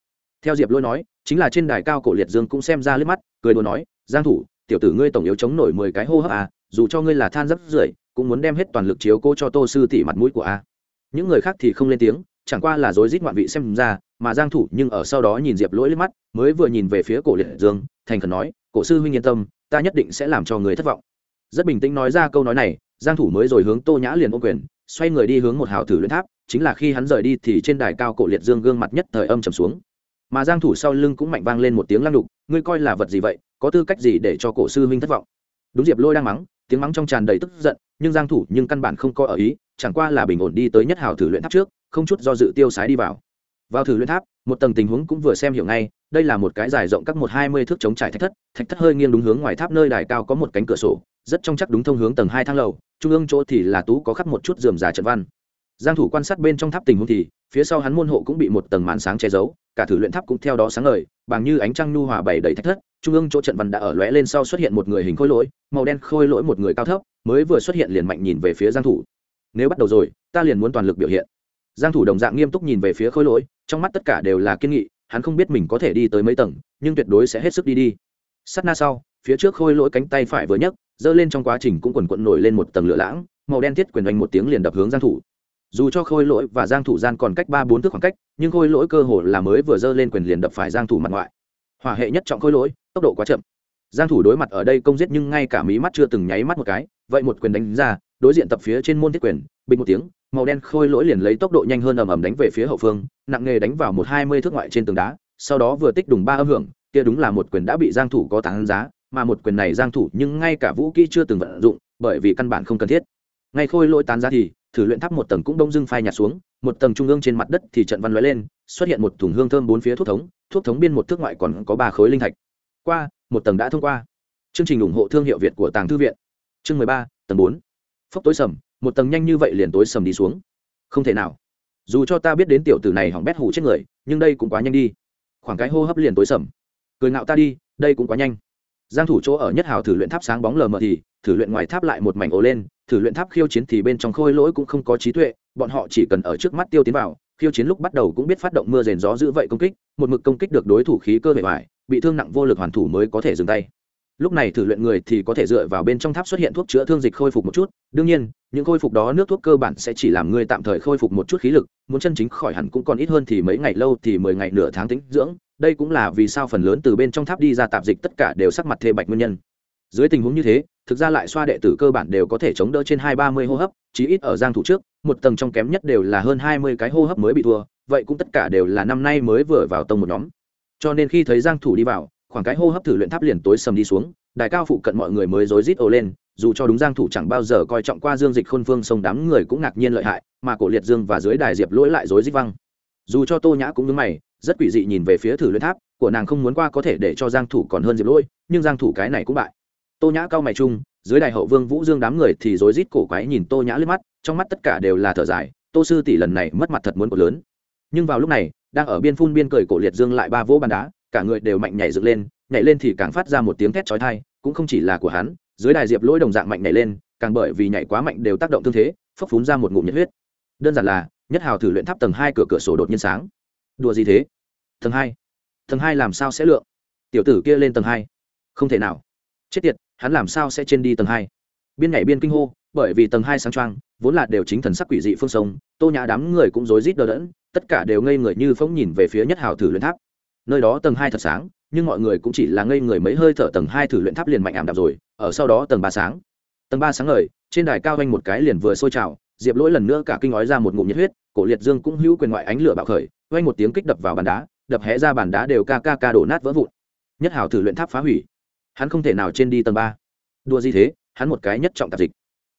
Theo diệp lỗi nói, chính là trên đài cao cổ liệt dương cũng xem ra liếc mắt, cười đùa nói, giang thủ, tiểu tử ngươi tổng yếu chống nổi 10 cái hô hấp à dù cho ngươi là than rất rưởi, cũng muốn đem hết toàn lực chiếu cố cho tô sư tỷ mặt mũi của a. Những người khác thì không lên tiếng, chẳng qua là rối rít ngoạn vị xem ra, mà giang thủ nhưng ở sau đó nhìn diệp lỗi liếc mắt, mới vừa nhìn về phía cổ liệt dương, thành khẩn nói, cổ sư huynh yên tâm, ta nhất định sẽ làm cho người thất vọng. Rất bình tĩnh nói ra câu nói này giang thủ mới rồi hướng tô nhã liền ôm quyền, xoay người đi hướng một hào thử luyện tháp, chính là khi hắn rời đi thì trên đài cao cổ liệt dương gương mặt nhất thời âm trầm xuống. Mà giang thủ sau lưng cũng mạnh vang lên một tiếng lăng đục ngươi coi là vật gì vậy? Có tư cách gì để cho cổ sư huynh thất vọng? Đúng diệp lôi đang mắng, tiếng mắng trong tràn đầy tức giận, nhưng giang thủ nhưng căn bản không có ở ý, chẳng qua là bình ổn đi tới nhất hào thử luyện tháp trước, không chút do dự tiêu sái đi vào. Vào thử luyện tháp, một tầng tình huống cũng vừa xem hiểu ngay, đây là một cái dài rộng các một hai mươi thước chống trải thạch thất thạch thất hơi nghiêng đúng hướng ngoài tháp nơi đài cao có một cánh cửa sổ rất trong chắc đúng thông hướng tầng hai thang lầu, trung ương chỗ thì là tú có khắc một chút dườm giả trận văn. Giang thủ quan sát bên trong tháp tình huống thì, phía sau hắn môn hộ cũng bị một tầng màn sáng che giấu, cả thử luyện tháp cũng theo đó sáng ngời, bằng như ánh trăng nu hòa bảy đầy thách thất, trung ương chỗ trận văn đã ở lóe lên sau xuất hiện một người hình khôi lỗi, màu đen khôi lỗi một người cao thấp, mới vừa xuất hiện liền mạnh nhìn về phía giang thủ. Nếu bắt đầu rồi, ta liền muốn toàn lực biểu hiện. Giang thủ đồng dạng nghiêm túc nhìn về phía khôi lỗi, trong mắt tất cả đều là kiên nghị, hắn không biết mình có thể đi tới mấy tầng, nhưng tuyệt đối sẽ hết sức đi đi. Sát na sau, phía trước khôi lỗi cánh tay phải vừa nhấc dơ lên trong quá trình cũng quần quận nổi lên một tầng lửa lãng, màu đen thiết quyền đánh một tiếng liền đập hướng giang thủ. Dù cho khôi lỗi và giang thủ gian còn cách ba bốn thước khoảng cách, nhưng khôi lỗi cơ hồ là mới vừa dơ lên quyền liền đập phải giang thủ mặt ngoại. Hỏa hệ nhất trọng khôi lỗi, tốc độ quá chậm. Giang thủ đối mặt ở đây công giết nhưng ngay cả mí mắt chưa từng nháy mắt một cái, vậy một quyền đánh ra, đối diện tập phía trên môn thiết quyền, bình một tiếng, màu đen khôi lỗi liền lấy tốc độ nhanh hơn ầm ầm đánh về phía hậu phương, nặng nghề đánh vào một hai mươi thước ngoại trên tường đá, sau đó vừa tích đùng ba âm hưởng, kia đúng là một quyền đã bị giang thủ có tán giá mà một quyền này giang thủ nhưng ngay cả vũ kỹ chưa từng vận dụng, bởi vì căn bản không cần thiết. Ngay khôi lỗi tán ra thì, thử luyện tháp một tầng cũng đông dưng phai nhạt xuống, một tầng trung ương trên mặt đất thì trận văn lóe lên, xuất hiện một thùng hương thơm bốn phía thuốc thống thuốc thống biên một thước ngoại còn có ba khối linh thạch. Qua, một tầng đã thông qua. Chương trình ủng hộ thương hiệu việt của tàng thư viện. Chương mười ba, tầng bốn. Phốc tối sầm, một tầng nhanh như vậy liền tối sầm đi xuống. Không thể nào. Dù cho ta biết đến tiểu tử này hỏng bét hủ chết người, nhưng đây cũng quá nhanh đi. Khoảng cái hô hấp liền tối sầm. Cười ngạo ta đi, đây cũng quá nhanh giang thủ chỗ ở nhất hào thử luyện tháp sáng bóng lờ mờ thì, thử luyện ngoài tháp lại một mảnh ồ lên, thử luyện tháp khiêu chiến thì bên trong khôi lỗi cũng không có trí tuệ, bọn họ chỉ cần ở trước mắt tiêu tiến vào, khiêu chiến lúc bắt đầu cũng biết phát động mưa rền gió giữ vậy công kích, một mực công kích được đối thủ khí cơ bề ngoài, bị thương nặng vô lực hoàn thủ mới có thể dừng tay. Lúc này thử luyện người thì có thể dựa vào bên trong tháp xuất hiện thuốc chữa thương dịch khôi phục một chút, đương nhiên, những khôi phục đó nước thuốc cơ bản sẽ chỉ làm người tạm thời khôi phục một chút khí lực, muốn chân chính khỏi hẳn cũng còn ít hơn thì mấy ngày lâu thì mười ngày nửa tháng tính dưỡng đây cũng là vì sao phần lớn từ bên trong tháp đi ra tạp dịch tất cả đều sắc mặt thê bạch nguyên nhân. Dưới tình huống như thế, thực ra lại xoa đệ tử cơ bản đều có thể chống đỡ trên hai ba mươi hô hấp, chí ít ở giang thủ trước, một tầng trong kém nhất đều là hơn hai mươi cái hô hấp mới bị thua, vậy cũng tất cả đều là năm nay mới vừa vào tông một nhóm. Cho nên khi thấy giang thủ đi vào, khoảng cái hô hấp thử luyện tháp liền tối sầm đi xuống, đài cao phụ cận mọi người mới rối rít ồ lên, dù cho đúng giang thủ chẳng bao giờ coi trọng qua dương dịch khôn phương sông đám người cũng ngạc nhiên lợi hại, mà cổ liệt dương và dưới đài diệp lỗi lại rối rít văng dù cho tô nhã cũng nhớ mày, rất quỷ dị nhìn về phía thử luyện tháp, của nàng không muốn qua có thể để cho giang thủ còn hơn diệp lỗi nhưng giang thủ cái này cũng bại. Tô nhã cao mày chung, dưới đài hậu vương vũ dương đám người thì rối rít cổ quái nhìn tô nhã lên mắt, trong mắt tất cả đều là thở dài, tô sư tỷ lần này mất mặt thật muốn của lớn. Nhưng vào lúc này, đang ở biên phun biên cười cổ liệt dương lại ba vỗ bàn đá, cả người đều mạnh nhảy dựng lên, nhảy lên thì càng phát ra một tiếng thét chói tai, cũng không chỉ là của hắn, dưới đài diệp lỗi đồng dạng mạnh nhảy lên, càng bởi vì nhảy quá mạnh đều tác động thương thế phấp phún ra một ngụm nhiệt huyết. Đơn giản là nhất hào thử luyện tháp tầng hai cửa cửa sổ đột nhiên sáng. Đùa gì thế? Tầng hai. Tầng hai làm sao sẽ lượng? Tiểu tử kia lên tầng hai. Không thể nào. Chết tiệt, hắn làm sao sẽ trên đi tầng hai? Biên nhảy biên kinh hô, bởi vì tầng hai sáng trang vốn là đều chính thần sắc quỷ dị phương sông, tô nhã đám người cũng rối rít đờ đẫn, tất cả đều ngây người như phóng nhìn về phía nhất hào thử luyện tháp. Nơi đó tầng hai thật sáng, nhưng mọi người cũng chỉ là ngây người mấy hơi thở tầng hai thử luyện tháp liền mạnh ảm đạm rồi, ở sau đó tầng ba sáng. Tầng ba sáng ngời, trên đài cao anh một cái liền vừa sôi trào diệp lỗi lần nữa cả kinh ói ra một ngụm nhiệt huyết, cổ liệt dương cũng hữu quyền ngoại ánh lửa bạo khởi oanh một tiếng kích đập vào bàn đá, đập hé ra bàn đá đều ca ca ca đổ nát vỡ vụn. Nhất hào thử luyện tháp phá hủy. Hắn không thể nào trên đi tầng ba. Đua gì thế, hắn một cái nhất trọng tạp dịch.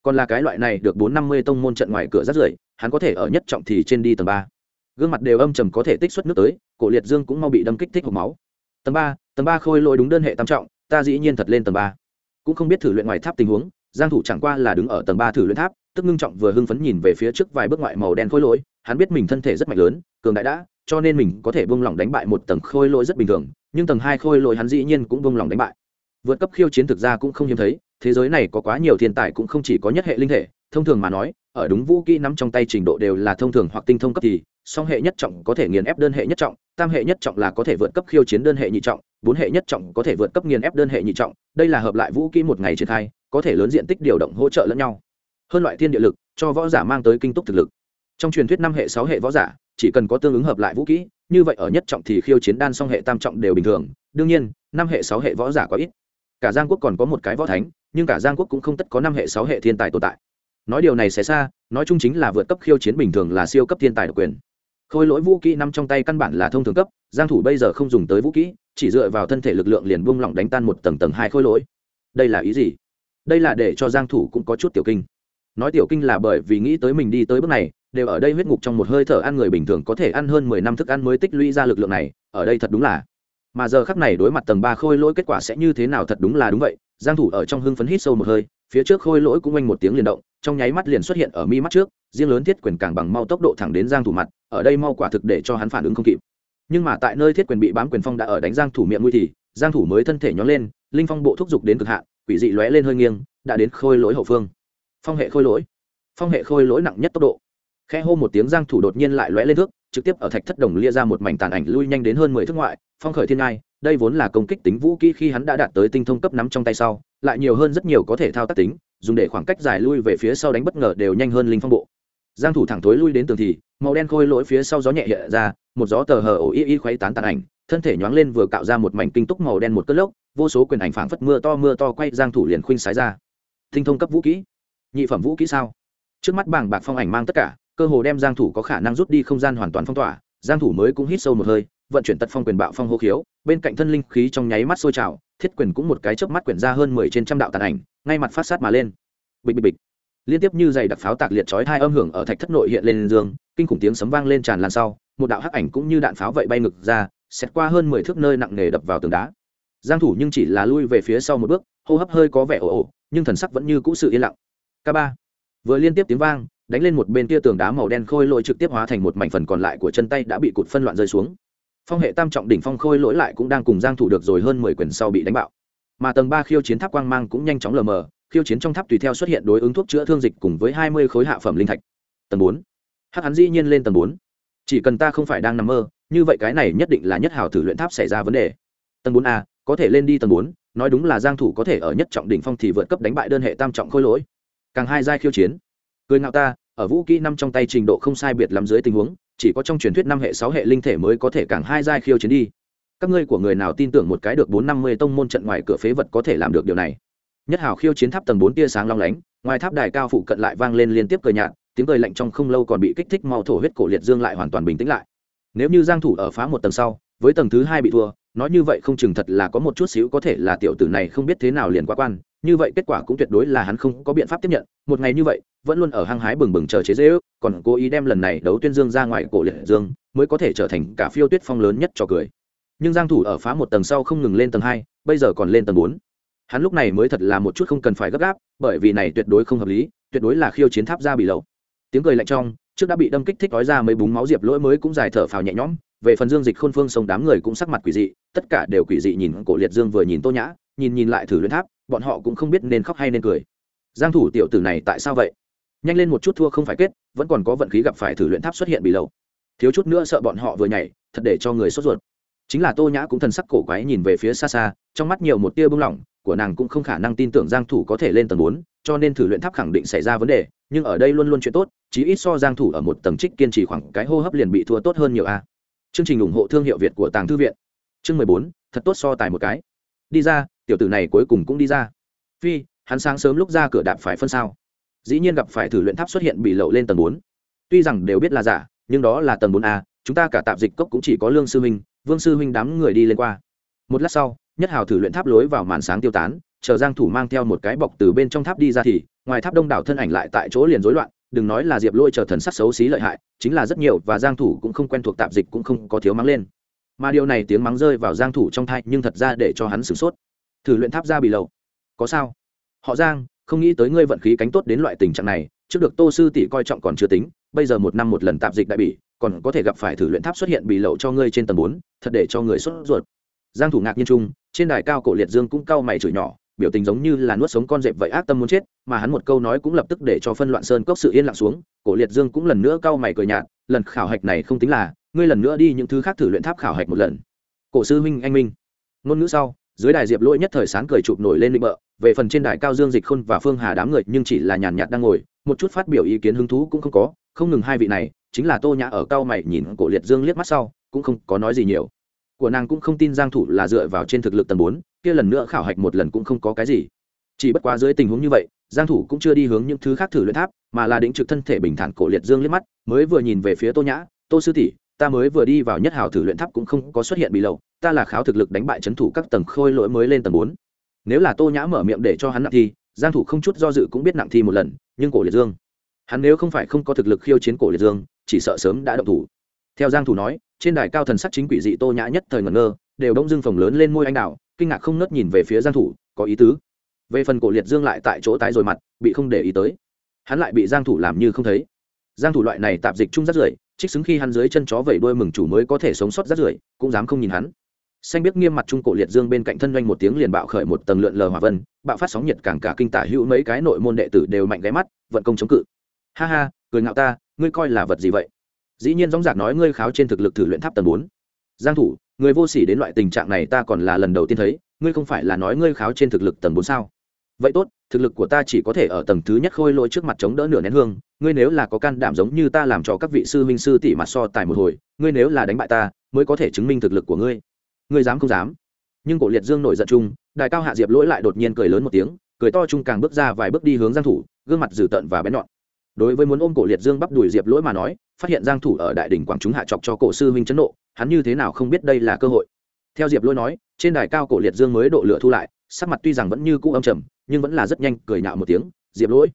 Còn là cái loại này được bốn năm mươi tông môn trận ngoài cửa rất rưởi, hắn có thể ở nhất trọng thì trên đi tầng ba. Gương mặt đều âm trầm có thể tích xuất nước tới, cổ liệt dương cũng mau bị đâm kích thích hộp máu. Tầng ba tầng ba khôi lỗi đúng đơn hệ tam trọng, ta dĩ nhiên thật lên tầng ba. Cũng không biết thử luyện ngoài tháp tình huống, giang thủ chẳng qua là đứng ở tầng ba thử luyện tháp tức ngưng trọng vừa hưng phấn nhìn về phía trước vài bước ngoại màu đen khôi lỗi, hắn biết mình thân thể rất mạnh lớn, cường đại đã, cho nên mình có thể buông lỏng đánh bại một tầng khôi lỗi rất bình thường, nhưng tầng hai khôi lỗi hắn dĩ nhiên cũng buông lỏng đánh bại. Vượt cấp khiêu chiến thực ra cũng không hiếm thấy, thế giới này có quá nhiều thiên tài cũng không chỉ có nhất hệ linh thể, thông thường mà nói, ở đúng vũ kỹ nắm trong tay trình độ đều là thông thường hoặc tinh thông cấp thì, song hệ nhất trọng có thể nghiền ép đơn hệ nhất trọng, tam hệ nhất trọng là có thể vượt cấp khiêu chiến đơn hệ nhị trọng, bốn hệ nhất trọng có thể vượt cấp nghiền ép đơn hệ nhị trọng, đây là hợp lại vũ kỹ một ngày triển khai, có thể lớn diện tích điều động hỗ trợ lẫn nhau hơn loại thiên địa lực, cho võ giả mang tới kinh túc thực lực. Trong truyền thuyết năm hệ sáu hệ võ giả, chỉ cần có tương ứng hợp lại vũ kỹ, như vậy ở nhất trọng thì khiêu chiến đan song hệ tam trọng đều bình thường. Đương nhiên, năm hệ sáu hệ võ giả có ít. Cả giang quốc còn có một cái võ thánh, nhưng cả giang quốc cũng không tất có năm hệ sáu hệ thiên tài tồn tại. Nói điều này sẽ xa, nói chung chính là vượt cấp khiêu chiến bình thường là siêu cấp thiên tài độc quyền. Khôi lỗi vũ kỹ nằm trong tay căn bản là thông thường cấp, giang thủ bây giờ không dùng tới vũ kỹ, chỉ dựa vào thân thể lực lượng liền buông lỏng đánh tan một tầng tầng hai khôi lỗi. Đây là ý gì? Đây là để cho giang thủ cũng có chút tiểu kinh nói tiểu kinh là bởi vì nghĩ tới mình đi tới bước này, đều ở đây huyết ngục trong một hơi thở ăn người bình thường có thể ăn hơn 10 năm thức ăn mới tích lũy ra lực lượng này, ở đây thật đúng là. Mà giờ khắc này đối mặt tầng ba khôi lỗi kết quả sẽ như thế nào thật đúng là đúng vậy, giang thủ ở trong hưng phấn hít sâu một hơi, phía trước khôi lỗi cũng oanh một tiếng liền động, trong nháy mắt liền xuất hiện ở mi mắt trước, riêng lớn thiết quyền càng bằng mau tốc độ thẳng đến giang thủ mặt, ở đây mau quả thực để cho hắn phản ứng không kịp. Nhưng mà tại nơi thiết quyền bị bám quyền phong đã ở đánh giang thủ miệng nguy thì, giang thủ mới thân thể nhón lên, linh phong bộ thúc dục đến cực hạn, quỷ dị lóe lên hơi nghiêng, đã đến khôi lỗi hậu phương phong hệ khôi lỗi. Phong hệ khôi lỗi nặng nhất tốc độ. Khe hô một tiếng giang thủ đột nhiên lại lóe lên thước, trực tiếp ở thạch thất đồng lia ra một mảnh tàn ảnh lui nhanh đến hơn 10 thước ngoại, phong khởi thiên ngai, đây vốn là công kích tính vũ kỹ khi hắn đã đạt tới tinh thông cấp nắm trong tay sau, lại nhiều hơn rất nhiều có thể thao tác tính, dùng để khoảng cách dài lui về phía sau đánh bất ngờ đều nhanh hơn linh phong bộ. Giang thủ thẳng thối lui đến tường thì, màu đen khôi lỗi phía sau gió nhẹ hiện ra, một gió tờ hờ ổ y y khuấy tán tàn ảnh, thân thể nhoáng lên vừa cạo ra một mảnh kinh túc màu đen một cơn lốc, vô số quyền ảnh phảng phất mưa to mưa to quay, giang thủ liền khuynh sái ra. Tinh thông cấp vũ kỹ nhị phẩm vũ kỹ sao? Trước mắt bảng bạc phong ảnh mang tất cả, cơ hồ đem giang thủ có khả năng rút đi không gian hoàn toàn phong tỏa, giang thủ mới cũng hít sâu một hơi, vận chuyển tật phong quyền bạo phong hô khiếu, bên cạnh thân linh khí trong nháy mắt sôi trào, thiết quyền cũng một cái chớp mắt quyển ra hơn 10 trên trăm đạo tàn ảnh, ngay mặt phát sát mà lên. Bịch bịch bịch. Liên tiếp như giày đặc pháo tạc liệt chói hai âm hưởng ở thạch thất nội hiện lên dương, kinh khủng tiếng sấm vang lên tràn lan sau, một đạo hắc ảnh cũng như đạn pháo vậy bay ngược ra xét qua hơn mười thước nơi nặng nề đập vào tường đá. Giang thủ nhưng chỉ là lui về phía sau một bước, hô hấp hơi có vẻ ồ ồ, nhưng thần sắc vẫn như cũ sự yên lặng k ba. Vừa liên tiếp tiếng vang đánh lên một bên kia tường đá màu đen khôi lỗi trực tiếp hóa thành một mảnh phần còn lại của chân tay đã bị cụt phân loạn rơi xuống. Phong hệ tam trọng đỉnh phong khôi lỗi lại cũng đang cùng giang thủ được rồi hơn 10 quyền sau bị đánh bạo. Mà tầng ba khiêu chiến tháp quang mang cũng nhanh chóng lờ mờ khiêu chiến trong tháp tùy theo xuất hiện đối ứng thuốc chữa thương dịch cùng với 20 khối hạ phẩm linh thạch. Tầng 4 hắc hắn dĩ nhiên lên tầng 4 chỉ cần ta không phải đang nằm mơ như vậy cái này nhất định là nhất hào thử luyện tháp xảy ra vấn đề. Tầng 4 a có thể lên đi tầng 4, nói đúng là giang thủ có thể ở nhất trọng đỉnh phong thì vượt cấp đánh bại đơn hệ tam trọng khôi lỗi càng hai giai khiêu chiến. Cười ngạo ta, ở vũ kỹ năm trong tay trình độ không sai biệt lắm dưới tình huống, chỉ có trong truyền thuyết năm hệ sáu hệ linh thể mới có thể càng hai giai khiêu chiến đi. Các ngươi của người nào tin tưởng một cái được bốn năm mươi tông môn trận ngoài cửa phế vật có thể làm được điều này? Nhất hào khiêu chiến tháp tầng bốn tia sáng long lánh, ngoài tháp đài cao phụ cận lại vang lên liên tiếp cờ nhạt, tiếng cười lạnh trong không lâu còn bị kích thích mau thổ huyết cổ liệt dương lại hoàn toàn bình tĩnh lại. Nếu như giang thủ ở phá một tầng sau, với tầng thứ hai bị thua, nói như vậy không chừng thật là có một chút xíu có thể là tiểu tử này không biết thế nào liền quá quan như vậy kết quả cũng tuyệt đối là hắn không có biện pháp tiếp nhận. Một ngày như vậy, vẫn luôn ở hăng hái bừng bừng chờ chế dễ ước, còn cố ý đem lần này đấu tuyên dương ra ngoài cổ liệt dương, mới có thể trở thành cả phiêu tuyết phong lớn nhất cho cười. Nhưng giang thủ ở phá một tầng sau không ngừng lên tầng hai, bây giờ còn lên tầng bốn. Hắn lúc này mới thật là một chút không cần phải gấp gáp, bởi vì này tuyệt đối không hợp lý, tuyệt đối là khiêu chiến tháp ra bị lậu. Tiếng cười lạnh trong, trước đã bị đâm kích thích nói ra mấy búng máu diệp lỗi mới cũng dài thở phào nhẹ nhõm. Về phần dương dịch khôn phương sông đám người cũng sắc mặt quỷ dị, tất cả đều quỷ dị nhìn cổ liệt dương vừa nhìn tô nhã nhìn nhìn lại thử luyện tháp bọn họ cũng không biết nên khóc hay nên cười. Giang thủ tiểu tử này tại sao vậy? Nhanh lên một chút thua không phải kết vẫn còn có vận khí gặp phải thử luyện tháp xuất hiện bị lậu thiếu chút nữa sợ bọn họ vừa nhảy thật để cho người sốt ruột. Chính là tô nhã cũng thần sắc cổ quái nhìn về phía xa xa trong mắt nhiều một tia bưng lỏng của nàng cũng không khả năng tin tưởng giang thủ có thể lên tầng 4, cho nên thử luyện tháp khẳng định xảy ra vấn đề nhưng ở đây luôn luôn chuyện tốt chí ít so giang thủ ở một tầng trích kiên trì khoảng cái hô hấp liền bị thua tốt hơn nhiều a. Chương trình ủng hộ thương hiệu việt của tàng thư viện. Chương 14, thật tốt so tài một cái. Đi ra tiểu tử này cuối cùng cũng đi ra. Phi, hắn sáng sớm lúc ra cửa đạp phải phân sao. Dĩ nhiên gặp phải thử luyện tháp xuất hiện bị lậu lên tầng bốn. tuy rằng đều biết là giả, nhưng đó là tầng bốn a, chúng ta cả tạp dịch cốc cũng chỉ có lương sư huynh, vương sư huynh đám người đi lên qua. Một lát sau, nhất hào thử luyện tháp lối vào màn sáng tiêu tán, chờ giang thủ mang theo một cái bọc từ bên trong tháp đi ra thì, ngoài tháp đông đảo thân ảnh lại tại chỗ liền rối loạn, đừng nói là diệp lôi chờ thần sắc xấu xí lợi hại, chính là rất nhiều và giang thủ cũng không quen thuộc tạp dịch cũng không có thiếu mắng lên. Mà điều này tiếng mắng rơi vào giang thủ trong thai nhưng thật ra để cho hắn sửng sốt thử luyện tháp ra bị lậu có sao? Họ giang không nghĩ tới ngươi vận khí cánh tốt đến loại tình trạng này trước được tô sư tỷ coi trọng còn chưa tính bây giờ một năm một lần tạp dịch đại bỉ còn có thể gặp phải thử luyện tháp xuất hiện bị lậu cho ngươi trên tầng bốn, thật để cho người sốt ruột. Giang thủ ngạc nhiên trung trên đài cao cổ liệt dương cũng cao mày chửi nhỏ biểu tình giống như là nuốt sống con dẹp vậy ác tâm muốn chết mà hắn một câu nói cũng lập tức để cho phân loạn sơn cốc sự yên lặng xuống cổ liệt dương cũng lần nữa cao mày cười nhạt lần khảo hạch này không tính là ngươi lần nữa đi những thứ khác thử luyện tháp khảo hạch một lần. Cổ sư huynh anh minh. Ngôn ngữ sau dưới đài diệp lỗi nhất thời sán cười chụp nổi lên định bợ về phần trên đài cao dương dịch khôn và phương hà đám người nhưng chỉ là nhàn nhạt đang ngồi một chút phát biểu ý kiến hứng thú cũng không có không ngừng hai vị này chính là tô nhã ở cao mày nhìn cổ liệt dương liếc mắt sau cũng không có nói gì nhiều. Của nàng cũng không tin giang thủ là dựa vào trên thực lực tầng 4, kia lần nữa khảo hạch một lần cũng không có cái gì. Chỉ bất quá dưới tình huống như vậy giang thủ cũng chưa đi hướng những thứ khác thử luyện tháp mà là định trực thân thể bình thản cổ liệt dương liếc mắt mới vừa nhìn về phía tô nhã tô sư tỷ ta mới vừa đi vào nhất hào thử luyện tháp cũng không có xuất hiện bị lậu, ta là kháo thực lực đánh bại chấn thủ các tầng khôi lỗi mới lên tầng bốn. Nếu là tô nhã mở miệng để cho hắn nặng thi giang thủ không chút do dự cũng biết nặng thi một lần, nhưng cổ liệt dương. Hắn nếu không phải không có thực lực khiêu chiến cổ liệt dương, chỉ sợ sớm đã động thủ. Theo giang thủ nói, trên đài cao thần sắc chính quỷ dị tô nhã nhất thời ngẩn ngơ, đều đông dương phồng lớn lên môi anh đào, kinh ngạc không nớt nhìn về phía giang thủ, có ý tứ. Về phần cổ liệt dương lại tại chỗ tái rồi mặt, bị không để ý tới. Hắn lại bị giang thủ làm như không thấy. Giang thủ loại này tạm dịch chung rất rưởi trích xứng khi hắn dưới chân chó vẩy đuôi mừng chủ mới có thể sống sót rất rưởi, cũng dám không nhìn hắn. Xanh biết nghiêm mặt trung cổ liệt dương bên cạnh thân doanh một tiếng liền bạo khởi một tầng lượn lờ hỏa vân, bạo phát sóng nhiệt càng cả kinh tả hữu mấy cái nội môn đệ tử đều mạnh ghé mắt, vận công chống cự. Ha ha, cười ngạo ta, ngươi coi là vật gì vậy? Dĩ nhiên dõng dạc nói ngươi kháo trên thực lực thử luyện tháp tầng bốn. Giang thủ, người vô sỉ đến loại tình trạng này ta còn là lần đầu tiên thấy, ngươi không phải là nói ngươi kháo trên thực lực tầng bốn sao? Vậy tốt, thực lực của ta chỉ có thể ở tầng thứ nhất khôi lỗi trước mặt chống đỡ nửa nén hương. Ngươi nếu là có can đảm giống như ta làm cho các vị sư minh sư tỷ mặt so tài một hồi, ngươi nếu là đánh bại ta, mới có thể chứng minh thực lực của ngươi. Ngươi dám không dám? Nhưng cổ liệt dương nổi giận chung đại cao hạ diệp lỗi lại đột nhiên cười lớn một tiếng, cười to chung càng bước ra vài bước đi hướng giang thủ, gương mặt dữ tợn và bén nhọn. Đối với muốn ôm cổ liệt dương bắp đùi diệp lỗi mà nói, phát hiện giang thủ ở đại đỉnh quảng chúng hạ chọc cho cổ sư minh chấn nộ, hắn như thế nào không biết đây là cơ hội. Theo diệp lỗi nói, trên đài cao cổ liệt dương mới độ lửa thu lại sắc mặt tuy rằng vẫn như cũ âm trầm, nhưng vẫn là rất nhanh cười nhạo một tiếng, diệp lỗi.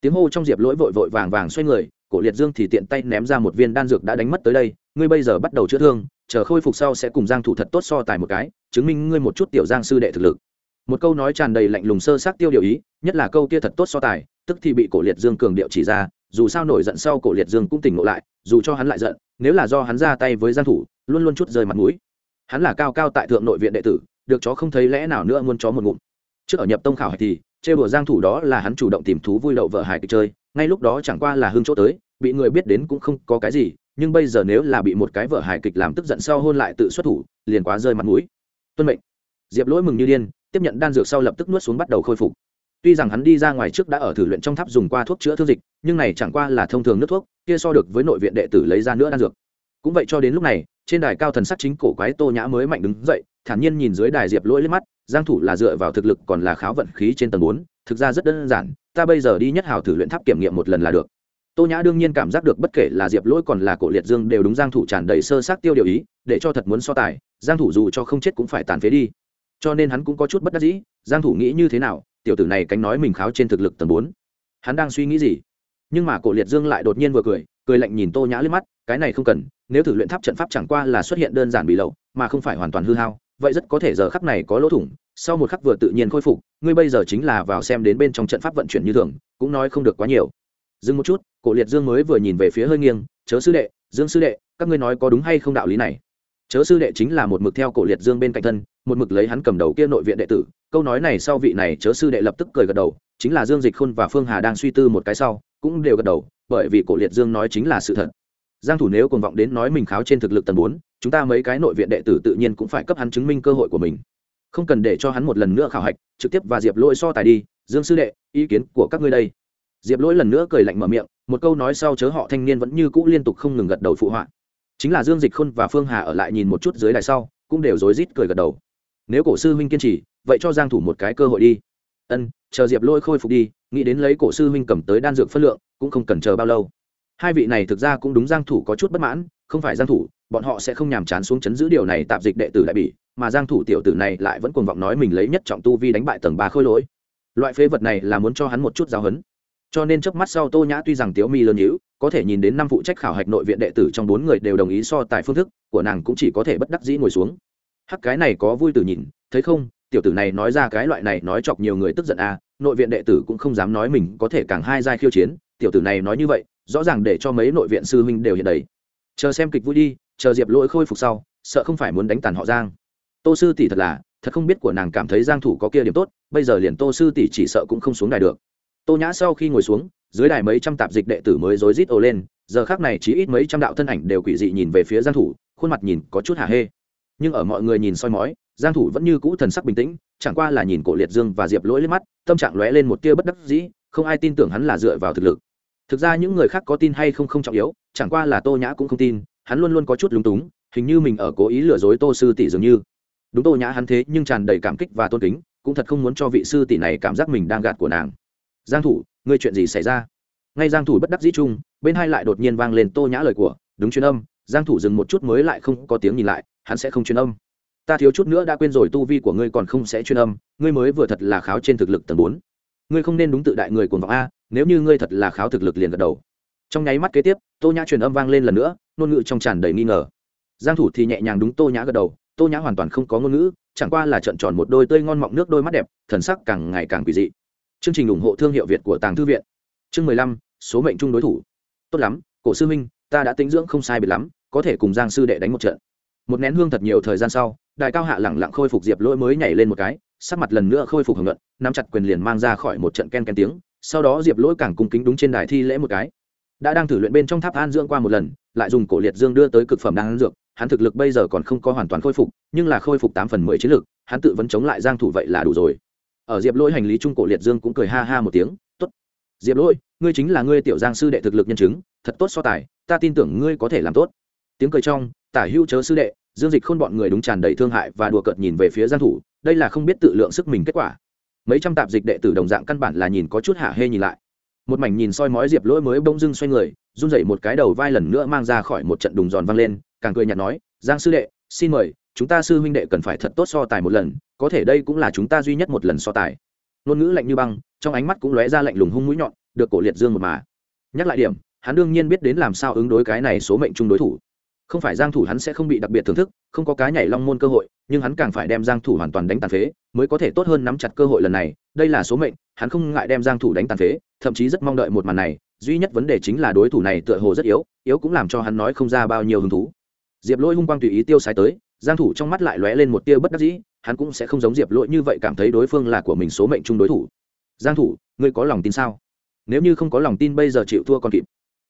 Tiếng hô trong diệp lỗi vội vội vàng vàng xoay người, cổ liệt dương thì tiện tay ném ra một viên đan dược đã đánh mất tới đây, ngươi bây giờ bắt đầu chữa thương, chờ khôi phục sau sẽ cùng giang thủ thật tốt so tài một cái, chứng minh ngươi một chút tiểu giang sư đệ thực lực. Một câu nói tràn đầy lạnh lùng sơ xác tiêu điều ý, nhất là câu kia thật tốt so tài, tức thì bị cổ liệt dương cường điệu chỉ ra, dù sao nổi giận sau cổ liệt dương cũng tỉnh ngộ lại, dù cho hắn lại giận, nếu là do hắn ra tay với giang thủ, luôn luôn chút rơi mặt mũi. Hắn là cao cao tại thượng nội viện đệ tử được chó không thấy lẽ nào nữa muốn chó một ngụm. Trước ở nhập tông khảo hạch thì, trêu đùa giang thủ đó là hắn chủ động tìm thú vui đậu vợ hài kịch chơi, ngay lúc đó chẳng qua là hương chỗ tới, bị người biết đến cũng không có cái gì, nhưng bây giờ nếu là bị một cái vợ hài kịch làm tức giận sau hôn lại tự xuất thủ, liền quá rơi mặt mũi. Tuân mệnh. Diệp lỗi mừng như điên, tiếp nhận đan dược sau lập tức nuốt xuống bắt đầu khôi phục. Tuy rằng hắn đi ra ngoài trước đã ở thử luyện trong tháp dùng qua thuốc chữa thương dịch, nhưng này chẳng qua là thông thường nước thuốc, kia so được với nội viện đệ tử lấy ra nữa đan dược. Cũng vậy cho đến lúc này, trên đài cao thần sắc chính cổ quái tô nhã mới mạnh đứng dậy thản nhiên nhìn dưới đài diệp lỗi lên mắt giang thủ là dựa vào thực lực còn là kháo vận khí trên tầng 4, thực ra rất đơn giản ta bây giờ đi nhất hào thử luyện tháp kiểm nghiệm một lần là được. Tô nhã đương nhiên cảm giác được bất kể là diệp lỗi còn là cổ liệt dương đều đúng giang thủ tràn đầy sơ sát tiêu điều ý để cho thật muốn so tài giang thủ dù cho không chết cũng phải tàn phế đi. Cho nên hắn cũng có chút bất đắc dĩ giang thủ nghĩ như thế nào tiểu tử này cánh nói mình kháo trên thực lực tầng 4. hắn đang suy nghĩ gì? Nhưng mà cổ liệt dương lại đột nhiên vừa cười cười lạnh nhìn tô nhã lên mắt cái này không cần nếu thử luyện tháp trận pháp chẳng qua là xuất hiện đơn giản bị lậu mà không phải hoàn toàn hư hao vậy rất có thể giờ khắc này có lỗ thủng, sau một khắc vừa tự nhiên khôi phục, ngươi bây giờ chính là vào xem đến bên trong trận pháp vận chuyển như thường, cũng nói không được quá nhiều. Dừng một chút, cổ liệt dương mới vừa nhìn về phía hơi nghiêng, chớ sư đệ, dương sư đệ, các ngươi nói có đúng hay không đạo lý này? Chớ sư đệ chính là một mực theo cổ liệt dương bên cạnh thân, một mực lấy hắn cầm đầu kia nội viện đệ tử, câu nói này sau vị này chớ sư đệ lập tức cười gật đầu, chính là dương dịch khôn và phương hà đang suy tư một cái sau, cũng đều gật đầu, bởi vì cổ liệt dương nói chính là sự thật giang thủ nếu còn vọng đến nói mình kháo trên thực lực tầng 4, chúng ta mấy cái nội viện đệ tử tự nhiên cũng phải cấp hắn chứng minh cơ hội của mình. Không cần để cho hắn một lần nữa khảo hạch trực tiếp và diệp lỗi so tài đi dương sư đệ ý kiến của các ngươi đây. Diệp lỗi lần nữa cười lạnh mở miệng một câu nói sau chớ họ thanh niên vẫn như cũ liên tục không ngừng gật đầu phụ họa. Chính là dương dịch khôn và phương hà ở lại nhìn một chút dưới đài sau cũng đều rối rít cười gật đầu. Nếu cổ sư huynh kiên trì vậy cho giang thủ một cái cơ hội đi. Ân chờ diệp Lỗi khôi phục đi nghĩ đến lấy cổ sư huynh cầm tới đan dược phân lượng cũng không cần chờ bao lâu hai vị này thực ra cũng đúng giang thủ có chút bất mãn, không phải giang thủ, bọn họ sẽ không nhàm chán xuống chấn giữ điều này tạm dịch đệ tử đại bỉ mà giang thủ tiểu tử này lại vẫn cuồng vọng nói mình lấy nhất trọng tu vi đánh bại tầng ba khôi lỗi. Loại phế vật này là muốn cho hắn một chút giáo huấn cho nên chớp mắt sau tô nhã tuy rằng tiếu mi lớn nhíu, có thể nhìn đến năm phụ trách khảo hạch nội viện đệ tử trong bốn người đều đồng ý so tài phương thức, của nàng cũng chỉ có thể bất đắc dĩ ngồi xuống. Hắc cái này có vui tử nhìn, thấy không, tiểu tử này nói ra cái loại này nói chọc nhiều người tức giận à nội viện đệ tử cũng không dám nói mình có thể càng hai giai khiêu chiến tiểu tử này nói như vậy, rõ ràng để cho mấy nội viện sư huynh đều hiện đấy chờ xem kịch vui đi, chờ diệp lỗi khôi phục sau, sợ không phải muốn đánh tàn họ giang. Tô sư tỷ thật là, thật không biết của nàng cảm thấy giang thủ có kia điểm tốt, bây giờ liền tô sư tỷ chỉ sợ cũng không xuống đài được. Tô nhã sau khi ngồi xuống, dưới đài mấy trăm tạp dịch đệ tử mới rối rít ồ lên, giờ khác này chỉ ít mấy trăm đạo thân ảnh đều quỷ dị nhìn về phía giang thủ, khuôn mặt nhìn có chút hả hê. Nhưng ở mọi người nhìn soi mói, giang thủ vẫn như cũ thần sắc bình tĩnh, chẳng qua là nhìn cổ liệt dương và diệp lỗi lên mắt, tâm trạng lóe lên một tia bất đắc dĩ, không ai tin tưởng hắn là dựa vào thực lực thực ra những người khác có tin hay không không trọng yếu, chẳng qua là tô nhã cũng không tin, hắn luôn luôn có chút lúng túng, hình như mình ở cố ý lừa dối tô sư tỷ dường như. Đúng tô nhã hắn thế nhưng tràn đầy cảm kích và tôn kính, cũng thật không muốn cho vị sư tỷ này cảm giác mình đang gạt của nàng. Giang thủ, ngươi chuyện gì xảy ra? Ngay giang thủ bất đắc dĩ chung, bên hai lại đột nhiên vang lên tô nhã lời của, đúng chuyên âm. Giang thủ dừng một chút mới lại không có tiếng nhìn lại, hắn sẽ không chuyên âm. Ta thiếu chút nữa đã quên rồi tu vi của ngươi còn không sẽ chuyên âm, ngươi mới vừa thật là kháo trên thực lực tầng 4. ngươi không nên đúng tự đại người cuồng vọng a nếu như ngươi thật là kháo thực lực liền gật đầu. Trong nháy mắt kế tiếp, tô nhã truyền âm vang lên lần nữa, ngôn ngữ trong tràn đầy nghi ngờ. Giang thủ thì nhẹ nhàng đúng tô nhã gật đầu, tô nhã hoàn toàn không có ngôn ngữ, chẳng qua là trợn tròn một đôi tươi ngon mọng nước đôi mắt đẹp, thần sắc càng ngày càng quỷ dị. Chương trình ủng hộ thương hiệu việt của tàng thư viện. Chương mười lăm, số mệnh chung đối thủ. Tốt lắm, cổ sư minh ta đã tính dưỡng không sai biệt lắm, có thể cùng giang sư đệ đánh một trận. Một nén hương thật nhiều thời gian sau đại cao hạ lẳng lặng khôi phục diệp lỗi mới nhảy lên một cái, sắc mặt lần nữa khôi phục hưởng luận, nắm chặt quyền liền mang ra khỏi một trận ken ken tiếng sau đó diệp lỗi càng cung kính đúng trên đài thi lễ một cái đã đang thử luyện bên trong tháp an dưỡng qua một lần lại dùng cổ liệt dương đưa tới cực phẩm đan dược hắn thực lực bây giờ còn không có hoàn toàn khôi phục nhưng là khôi phục tám phần mười chiến lực hắn tự vẫn chống lại giang thủ vậy là đủ rồi ở diệp lỗi hành lý trung cổ liệt dương cũng cười ha ha một tiếng tốt diệp lỗi ngươi chính là ngươi tiểu giang sư đệ thực lực nhân chứng thật tốt so tài ta tin tưởng ngươi có thể làm tốt tiếng cười trong tả hữu chớ sư đệ dương dịch khôn bọn người đúng tràn đầy thương hại và đùa cợt nhìn về phía giang thủ đây là không biết tự lượng sức mình kết quả mấy trăm tạp dịch đệ tử đồng dạng căn bản là nhìn có chút hạ hê nhìn lại. Một mảnh nhìn soi mói diệp lỗi mới bông dưng xoay người, run rẩy một cái đầu vai lần nữa mang ra khỏi một trận đùng giòn vang lên, càng cười nhạt nói, giang sư đệ, xin mời, chúng ta sư huynh đệ cần phải thật tốt so tài một lần, có thể đây cũng là chúng ta duy nhất một lần so tài. Ngôn ngữ lạnh như băng, trong ánh mắt cũng lóe ra lạnh lùng hung mũi nhọn, được cổ liệt dương một mà. Nhắc lại điểm, hắn đương nhiên biết đến làm sao ứng đối cái này số mệnh chung đối thủ không phải giang thủ hắn sẽ không bị đặc biệt thưởng thức, không có cá nhảy long môn cơ hội, nhưng hắn càng phải đem giang thủ hoàn toàn đánh tàn phế, mới có thể tốt hơn nắm chặt cơ hội lần này. Đây là số mệnh, hắn không ngại đem giang thủ đánh tàn phế, thậm chí rất mong đợi một màn này. Duy nhất vấn đề chính là đối thủ này tựa hồ rất yếu yếu cũng làm cho hắn nói không ra bao nhiêu hứng thú. Diệp lỗi hung quang tùy ý tiêu sái tới, giang thủ trong mắt lại lóe lên một tia bất đắc dĩ, hắn cũng sẽ không giống diệp lỗi như vậy cảm thấy đối phương là của mình số mệnh chung đối thủ. Giang thủ, ngươi có lòng tin sao? Nếu như không có lòng tin bây giờ chịu thua còn kịp.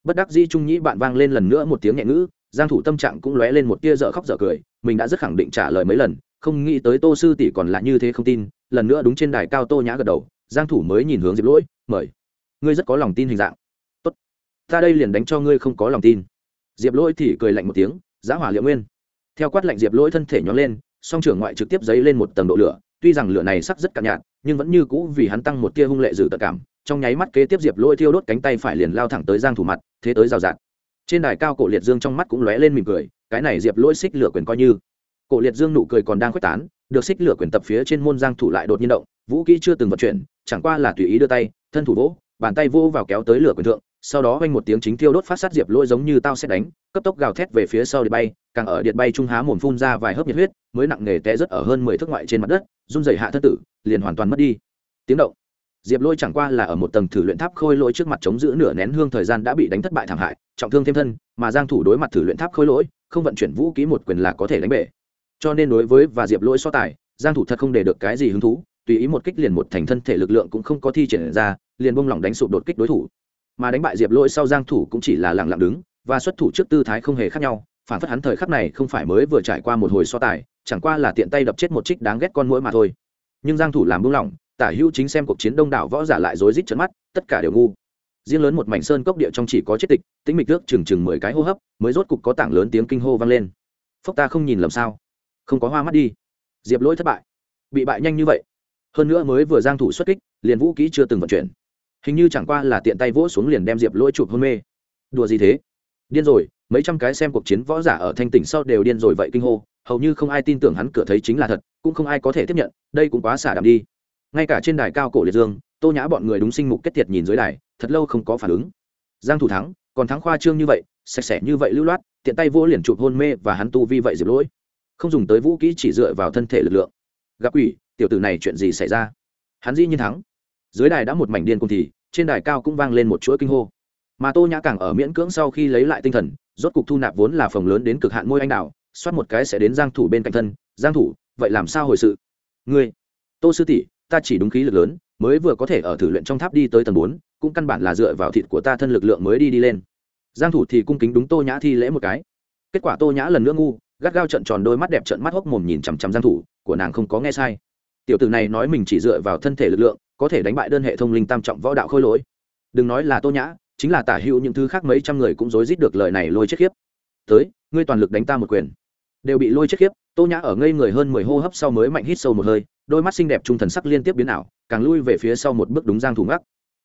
Bất đắc dĩ trung nhĩ bạn vang lên lần nữa một tiếng nhẹ ngữ giang thủ tâm trạng cũng lóe lên một tia dở khóc dở cười, mình đã rất khẳng định trả lời mấy lần, không nghĩ tới tô sư tỷ còn là như thế không tin, lần nữa đúng trên đài cao tô nhã gật đầu, giang thủ mới nhìn hướng diệp lỗi, mời, ngươi rất có lòng tin hình dạng. Tốt, ta đây liền đánh cho ngươi không có lòng tin. Diệp lỗi thì cười lạnh một tiếng giã hỏa liệu nguyên. Theo quát lạnh diệp lỗi thân thể nhón lên, song trưởng ngoại trực tiếp dấy lên một tầng độ lửa, tuy rằng lửa này sắc rất cạn nhạt, nhưng vẫn như cũ vì hắn tăng một tia hung lệ dữ tật cảm, trong nháy mắt kế tiếp diệp lỗi thiêu đốt cánh tay phải liền lao thẳng tới giang thủ mặt, thế tới rào rạt trên đài cao cổ liệt dương trong mắt cũng lóe lên mỉm cười, cái này diệp lỗi xích lửa quyền coi như. Cổ liệt dương nụ cười còn đang khuếch tán, được xích lửa quyền tập phía trên môn giang thủ lại đột nhiên động, vũ kỹ chưa từng vận chuyển, chẳng qua là tùy ý đưa tay, thân thủ vỗ, bàn tay vô vào kéo tới lửa quyền thượng, sau đó vang một tiếng chính thiêu đốt phát sát diệp lỗi giống như tao sẽ đánh, cấp tốc gào thét về phía sau điện bay, càng ở điện bay trung há mồm phun ra vài hớp nhiệt huyết, mới nặng nề té rất ở hơn mười thước ngoại trên mặt đất, run rẩy hạ thân tử, liền hoàn toàn mất đi. Tiếng động diệp lôi chẳng qua là ở một tầng thử luyện tháp khôi lỗi trước mặt chống giữ nửa nén hương thời gian đã bị đánh thất bại thảm hại, trọng thương thêm thân, mà giang thủ đối mặt thử luyện tháp khôi lỗi, không vận chuyển vũ kỹ một quyền là có thể đánh bể. Cho nên đối với và diệp lỗi so tài, giang thủ thật không để được cái gì hứng thú, tùy ý một kích liền một thành thân thể lực lượng cũng không có thi triển ra, liền buông lỏng đánh sụp đột kích đối thủ. Mà đánh bại diệp lỗi sau giang thủ cũng chỉ là lặng lặng đứng, và xuất thủ trước tư thái không hề khác nhau, phản phất hắn thời khắc này không phải mới vừa trải qua một hồi so tài, chẳng qua là tiện tay đập chết một trích đáng ghét con mũi mà thôi. Nhưng giang thủ làm buông lỏng tả hữu chính xem cuộc chiến đông đảo võ giả lại rối rít trợn mắt, tất cả đều ngu. Riêng lớn một mảnh sơn cốc địa trong chỉ có chết tịch, tĩnh mịch nước chừng chừng mười cái hô hấp, mới rốt cục có tảng lớn tiếng kinh hô vang lên. Phốc ta không nhìn lầm sao? Không có hoa mắt đi. Diệp lỗi thất bại. Bị bại nhanh như vậy. Hơn nữa mới vừa giang thủ xuất kích, liền vũ kỹ chưa từng vận chuyển. Hình như chẳng qua là tiện tay vỗ xuống liền đem diệp lỗi chụp hôn mê. Đùa gì thế? Điên rồi, mấy trăm cái xem cuộc chiến võ giả ở thanh tỉnh sau đều điên rồi vậy kinh hô, hầu như không ai tin tưởng hắn cửa thấy chính là thật, cũng không ai có thể tiếp nhận, đây cũng quá xả đạm đi ngay cả trên đài cao cổ liệt dương, tô nhã bọn người đúng sinh mục kết thiệt nhìn dưới đài, thật lâu không có phản ứng. Giang thủ thắng, còn thắng khoa trương như vậy, sạch sẽ như vậy lưu loát, tiện tay vô liền chụp hôn mê và hắn tu vi vậy diệp lỗi. Không dùng tới vũ kỹ chỉ dựa vào thân thể lực lượng. Gặp quỷ, tiểu tử này chuyện gì xảy ra? Hắn dĩ nhiên thắng. Dưới đài đã một mảnh điên cùng thì, trên đài cao cũng vang lên một chuỗi kinh hô. Mà tô nhã càng ở miễn cưỡng sau khi lấy lại tinh thần, rốt cục thu nạp vốn là phòng lớn đến cực hạn môi anh đào xoát một cái sẽ đến giang thủ bên cạnh thân. Giang thủ, vậy làm sao hồi sự? Ngươi, tô sư tỷ ta chỉ đúng khí lực lớn, mới vừa có thể ở thử luyện trong tháp đi tới tầng bốn, cũng căn bản là dựa vào thịt của ta thân lực lượng mới đi đi lên. Giang thủ thì cung kính đúng tô nhã thi lễ một cái. Kết quả tô nhã lần nữa ngu, gắt gao trận tròn đôi mắt đẹp trận mắt hốc mồm nhìn chằm chằm giang thủ, của nàng không có nghe sai. Tiểu tử này nói mình chỉ dựa vào thân thể lực lượng, có thể đánh bại đơn hệ thông linh tam trọng võ đạo khôi lỗi. Đừng nói là tô nhã, chính là tả hữu những thứ khác mấy trăm người cũng rối rít được lời này lôi chết khiếp. Tới, ngươi toàn lực đánh ta một quyền. Đều bị lôi chết khiếp tô nhã ở ngây người hơn mười hô hấp sau mới mạnh hít sâu một hơi, đôi mắt xinh đẹp trung thần sắc liên tiếp biến ảo, càng lui về phía sau một bước đúng giang thủ ngắc.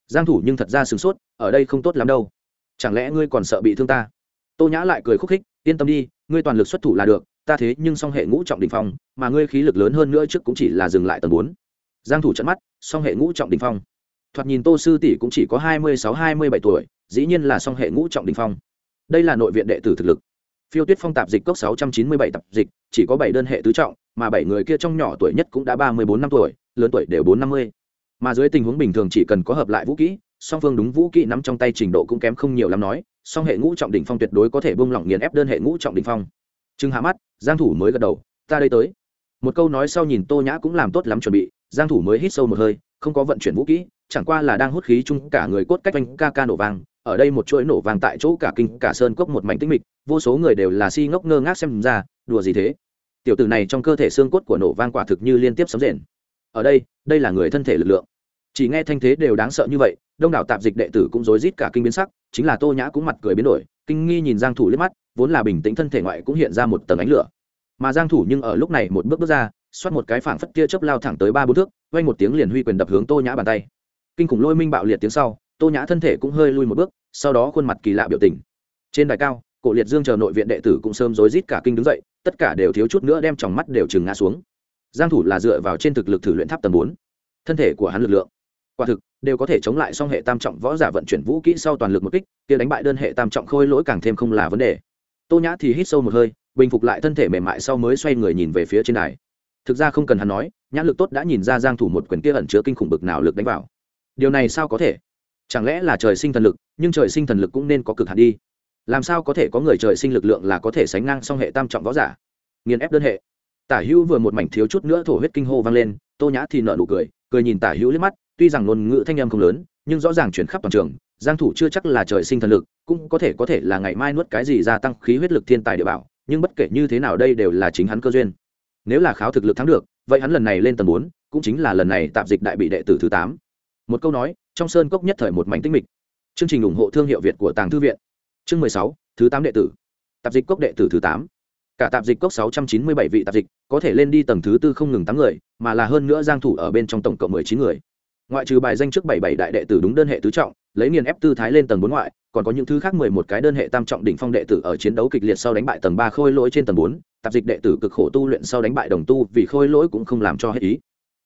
Giang thủ nhưng thật ra sửng sốt, ở đây không tốt lắm đâu. Chẳng lẽ ngươi còn sợ bị thương ta? Tô nhã lại cười khúc khích, yên tâm đi, ngươi toàn lực xuất thủ là được, ta thế nhưng song hệ ngũ trọng đỉnh phong, mà ngươi khí lực lớn hơn nữa trước cũng chỉ là dừng lại tầng 4. giang thủ chớp mắt, song hệ ngũ trọng đỉnh phong. Thoạt nhìn tô sư tỷ cũng chỉ có hai mươi sáu, hai mươi bảy tuổi, dĩ nhiên là song hệ ngũ trọng đỉnh phong. Đây là nội viện đệ tử thực lực phiêu tuyết phong tạp dịch cốc sáu trăm chín mươi bảy tập dịch, chỉ có bảy đơn hệ tứ trọng, mà bảy người kia trong nhỏ tuổi nhất cũng đã ba mươi bốn năm tuổi, lớn tuổi đều bốn năm mươi. Mà dưới tình huống bình thường chỉ cần có hợp lại vũ kỹ, song phương đúng vũ kỹ nắm trong tay trình độ cũng kém không nhiều lắm nói, song hệ ngũ trọng đỉnh phong tuyệt đối có thể bung lỏng nghiền ép đơn hệ ngũ trọng đỉnh phong. Chừng hạ mắt, giang thủ mới gật đầu, ta đây tới. Một câu nói sau nhìn tô nhã cũng làm tốt lắm chuẩn bị, giang thủ mới hít sâu một hơi, không có vận chuyển vũ kỹ, chẳng qua là đang hút khí chung cả người cốt cách anh ca ca nổ vang ở đây một chuỗi nổ vàng tại chỗ cả kinh, cả sơn cốc một mảnh tinh mịch, vô số người đều là si ngốc ngơ ngác xem ra, đùa gì thế? Tiểu tử này trong cơ thể xương cốt của nổ vang quả thực như liên tiếp sấm rền. Ở đây đây là người thân thể lực lượng. Chỉ nghe thanh thế đều đáng sợ như vậy, đông đảo tạp dịch đệ tử cũng rối rít cả kinh biến sắc, chính là tô nhã cũng mặt cười biến đổi, kinh nghi nhìn giang thủ liếc mắt, vốn là bình tĩnh thân thể ngoại cũng hiện ra một tầng ánh lửa. Mà giang thủ nhưng ở lúc này một bước bước ra, xoát một cái phảng phất kia chớp lao thẳng tới ba bốn thước vang một tiếng liền huy quyền đập hướng tô nhã bàn tay. Kinh khủng lôi minh bạo liệt tiếng sau tô nhã thân thể cũng hơi lui một bước, sau đó khuôn mặt kỳ lạ biểu tình. Trên đài cao, cổ liệt dương chờ nội viện đệ tử cũng sớm rối rít cả kinh đứng dậy, tất cả đều thiếu chút nữa đem tròng mắt đều chừng ngã xuống. Giang thủ là dựa vào trên thực lực thử luyện tháp tầng 4. thân thể của hắn lực lượng, quả thực, đều có thể chống lại song hệ tam trọng võ giả vận chuyển vũ kỹ sau toàn lực một kích, kia đánh bại đơn hệ tam trọng khôi lỗi càng thêm không là vấn đề. Tô nhã thì hít sâu một hơi, bình phục lại thân thể mềm mại sau mới xoay người nhìn về phía trên đài. Thực ra không cần hắn nói, nhãn lực tốt đã nhìn ra giang thủ một quyền kia ẩn chứa kinh khủng bực nào lực đánh vào. Điều này sao có thể? Chẳng lẽ là trời sinh thần lực nhưng trời sinh thần lực cũng nên có cực hạn đi. Làm sao có thể có người trời sinh lực lượng là có thể sánh ngang song hệ tam trọng võ giả? Nghiền ép đơn hệ. Tả hữu vừa một mảnh thiếu chút nữa thổ huyết kinh hô vang lên tô nhã thì nợ nụ cười cười nhìn tả hữu liếc mắt tuy rằng ngôn ngữ thanh âm không lớn nhưng rõ ràng chuyển khắp toàn trường giang thủ chưa chắc là trời sinh thần lực cũng có thể có thể là ngày mai nuốt cái gì gia tăng khí huyết lực thiên tài địa bảo nhưng bất kể như thế nào đây đều là chính hắn cơ duyên. Nếu là kháo thực lực thắng được vậy hắn lần này lên tầng 4, cũng chính là lần này tạm dịch đại bị đệ tử thứ 8 một câu nói trong sơn cốc nhất thời một mảnh tĩnh mịch. Chương trình ủng hộ thương hiệu việt của tàng thư viện. Chương mười sáu, thứ tám đệ tử. Tạp dịch cốc đệ tử thứ tám. Cả tạp dịch cốc sáu trăm chín mươi bảy vị tạp dịch, có thể lên đi tầng thứ tư không ngừng tám người, mà là hơn nữa giang thủ ở bên trong tổng cộng mười chín người. Ngoại trừ bài danh trước bảy bảy đại đệ tử đúng đơn hệ tứ trọng, lấy niên ép tư thái lên tầng bốn ngoại, còn có những thứ khác mười một cái đơn hệ tam trọng đỉnh phong đệ tử ở chiến đấu kịch liệt sau đánh bại tầng ba khôi lỗi trên tầng bốn, tạp dịch đệ tử cực khổ tu luyện sau đánh bại đồng tu vì khôi lỗi cũng không làm cho hết ý.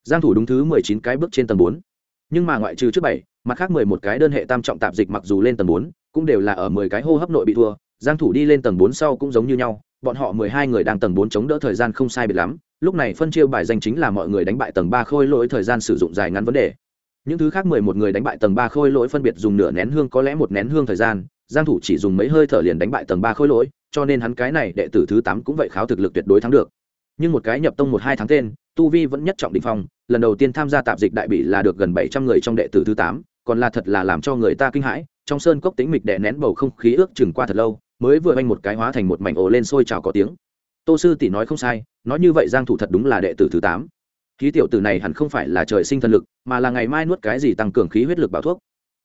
Giang thủ đúng thứ mười chín cái bước trên tầng bốn nhưng mà ngoại trừ trước bảy, mặt khác mười một cái đơn hệ tam trọng tạp dịch mặc dù lên tầng bốn, cũng đều là ở mười cái hô hấp nội bị thua. Giang thủ đi lên tầng bốn sau cũng giống như nhau, bọn họ mười hai người đang tầng bốn chống đỡ thời gian không sai biệt lắm. Lúc này phân chia bài danh chính là mọi người đánh bại tầng ba khôi lỗi thời gian sử dụng dài ngắn vấn đề. Những thứ khác mười một người đánh bại tầng ba khôi lỗi phân biệt dùng nửa nén hương có lẽ một nén hương thời gian. Giang thủ chỉ dùng mấy hơi thở liền đánh bại tầng ba khôi lỗi, cho nên hắn cái này đệ tử thứ tám cũng vậy kháo thực lực tuyệt đối thắng được nhưng một cái nhập tông một hai tháng tên, tu vi vẫn nhất trọng định phong, lần đầu tiên tham gia tạp dịch đại bị là được gần bảy trăm người trong đệ tử thứ tám, còn là thật là làm cho người ta kinh hãi, trong sơn cốc tính mịch đè nén bầu không khí ước chừng qua thật lâu, mới vừa anh một cái hóa thành một mảnh ồ lên sôi trào có tiếng. Tô sư tỷ nói không sai, nói như vậy giang thủ thật đúng là đệ tử thứ tám. Khí tiểu tử này hẳn không phải là trời sinh thần lực, mà là ngày mai nuốt cái gì tăng cường khí huyết lực bảo thuốc.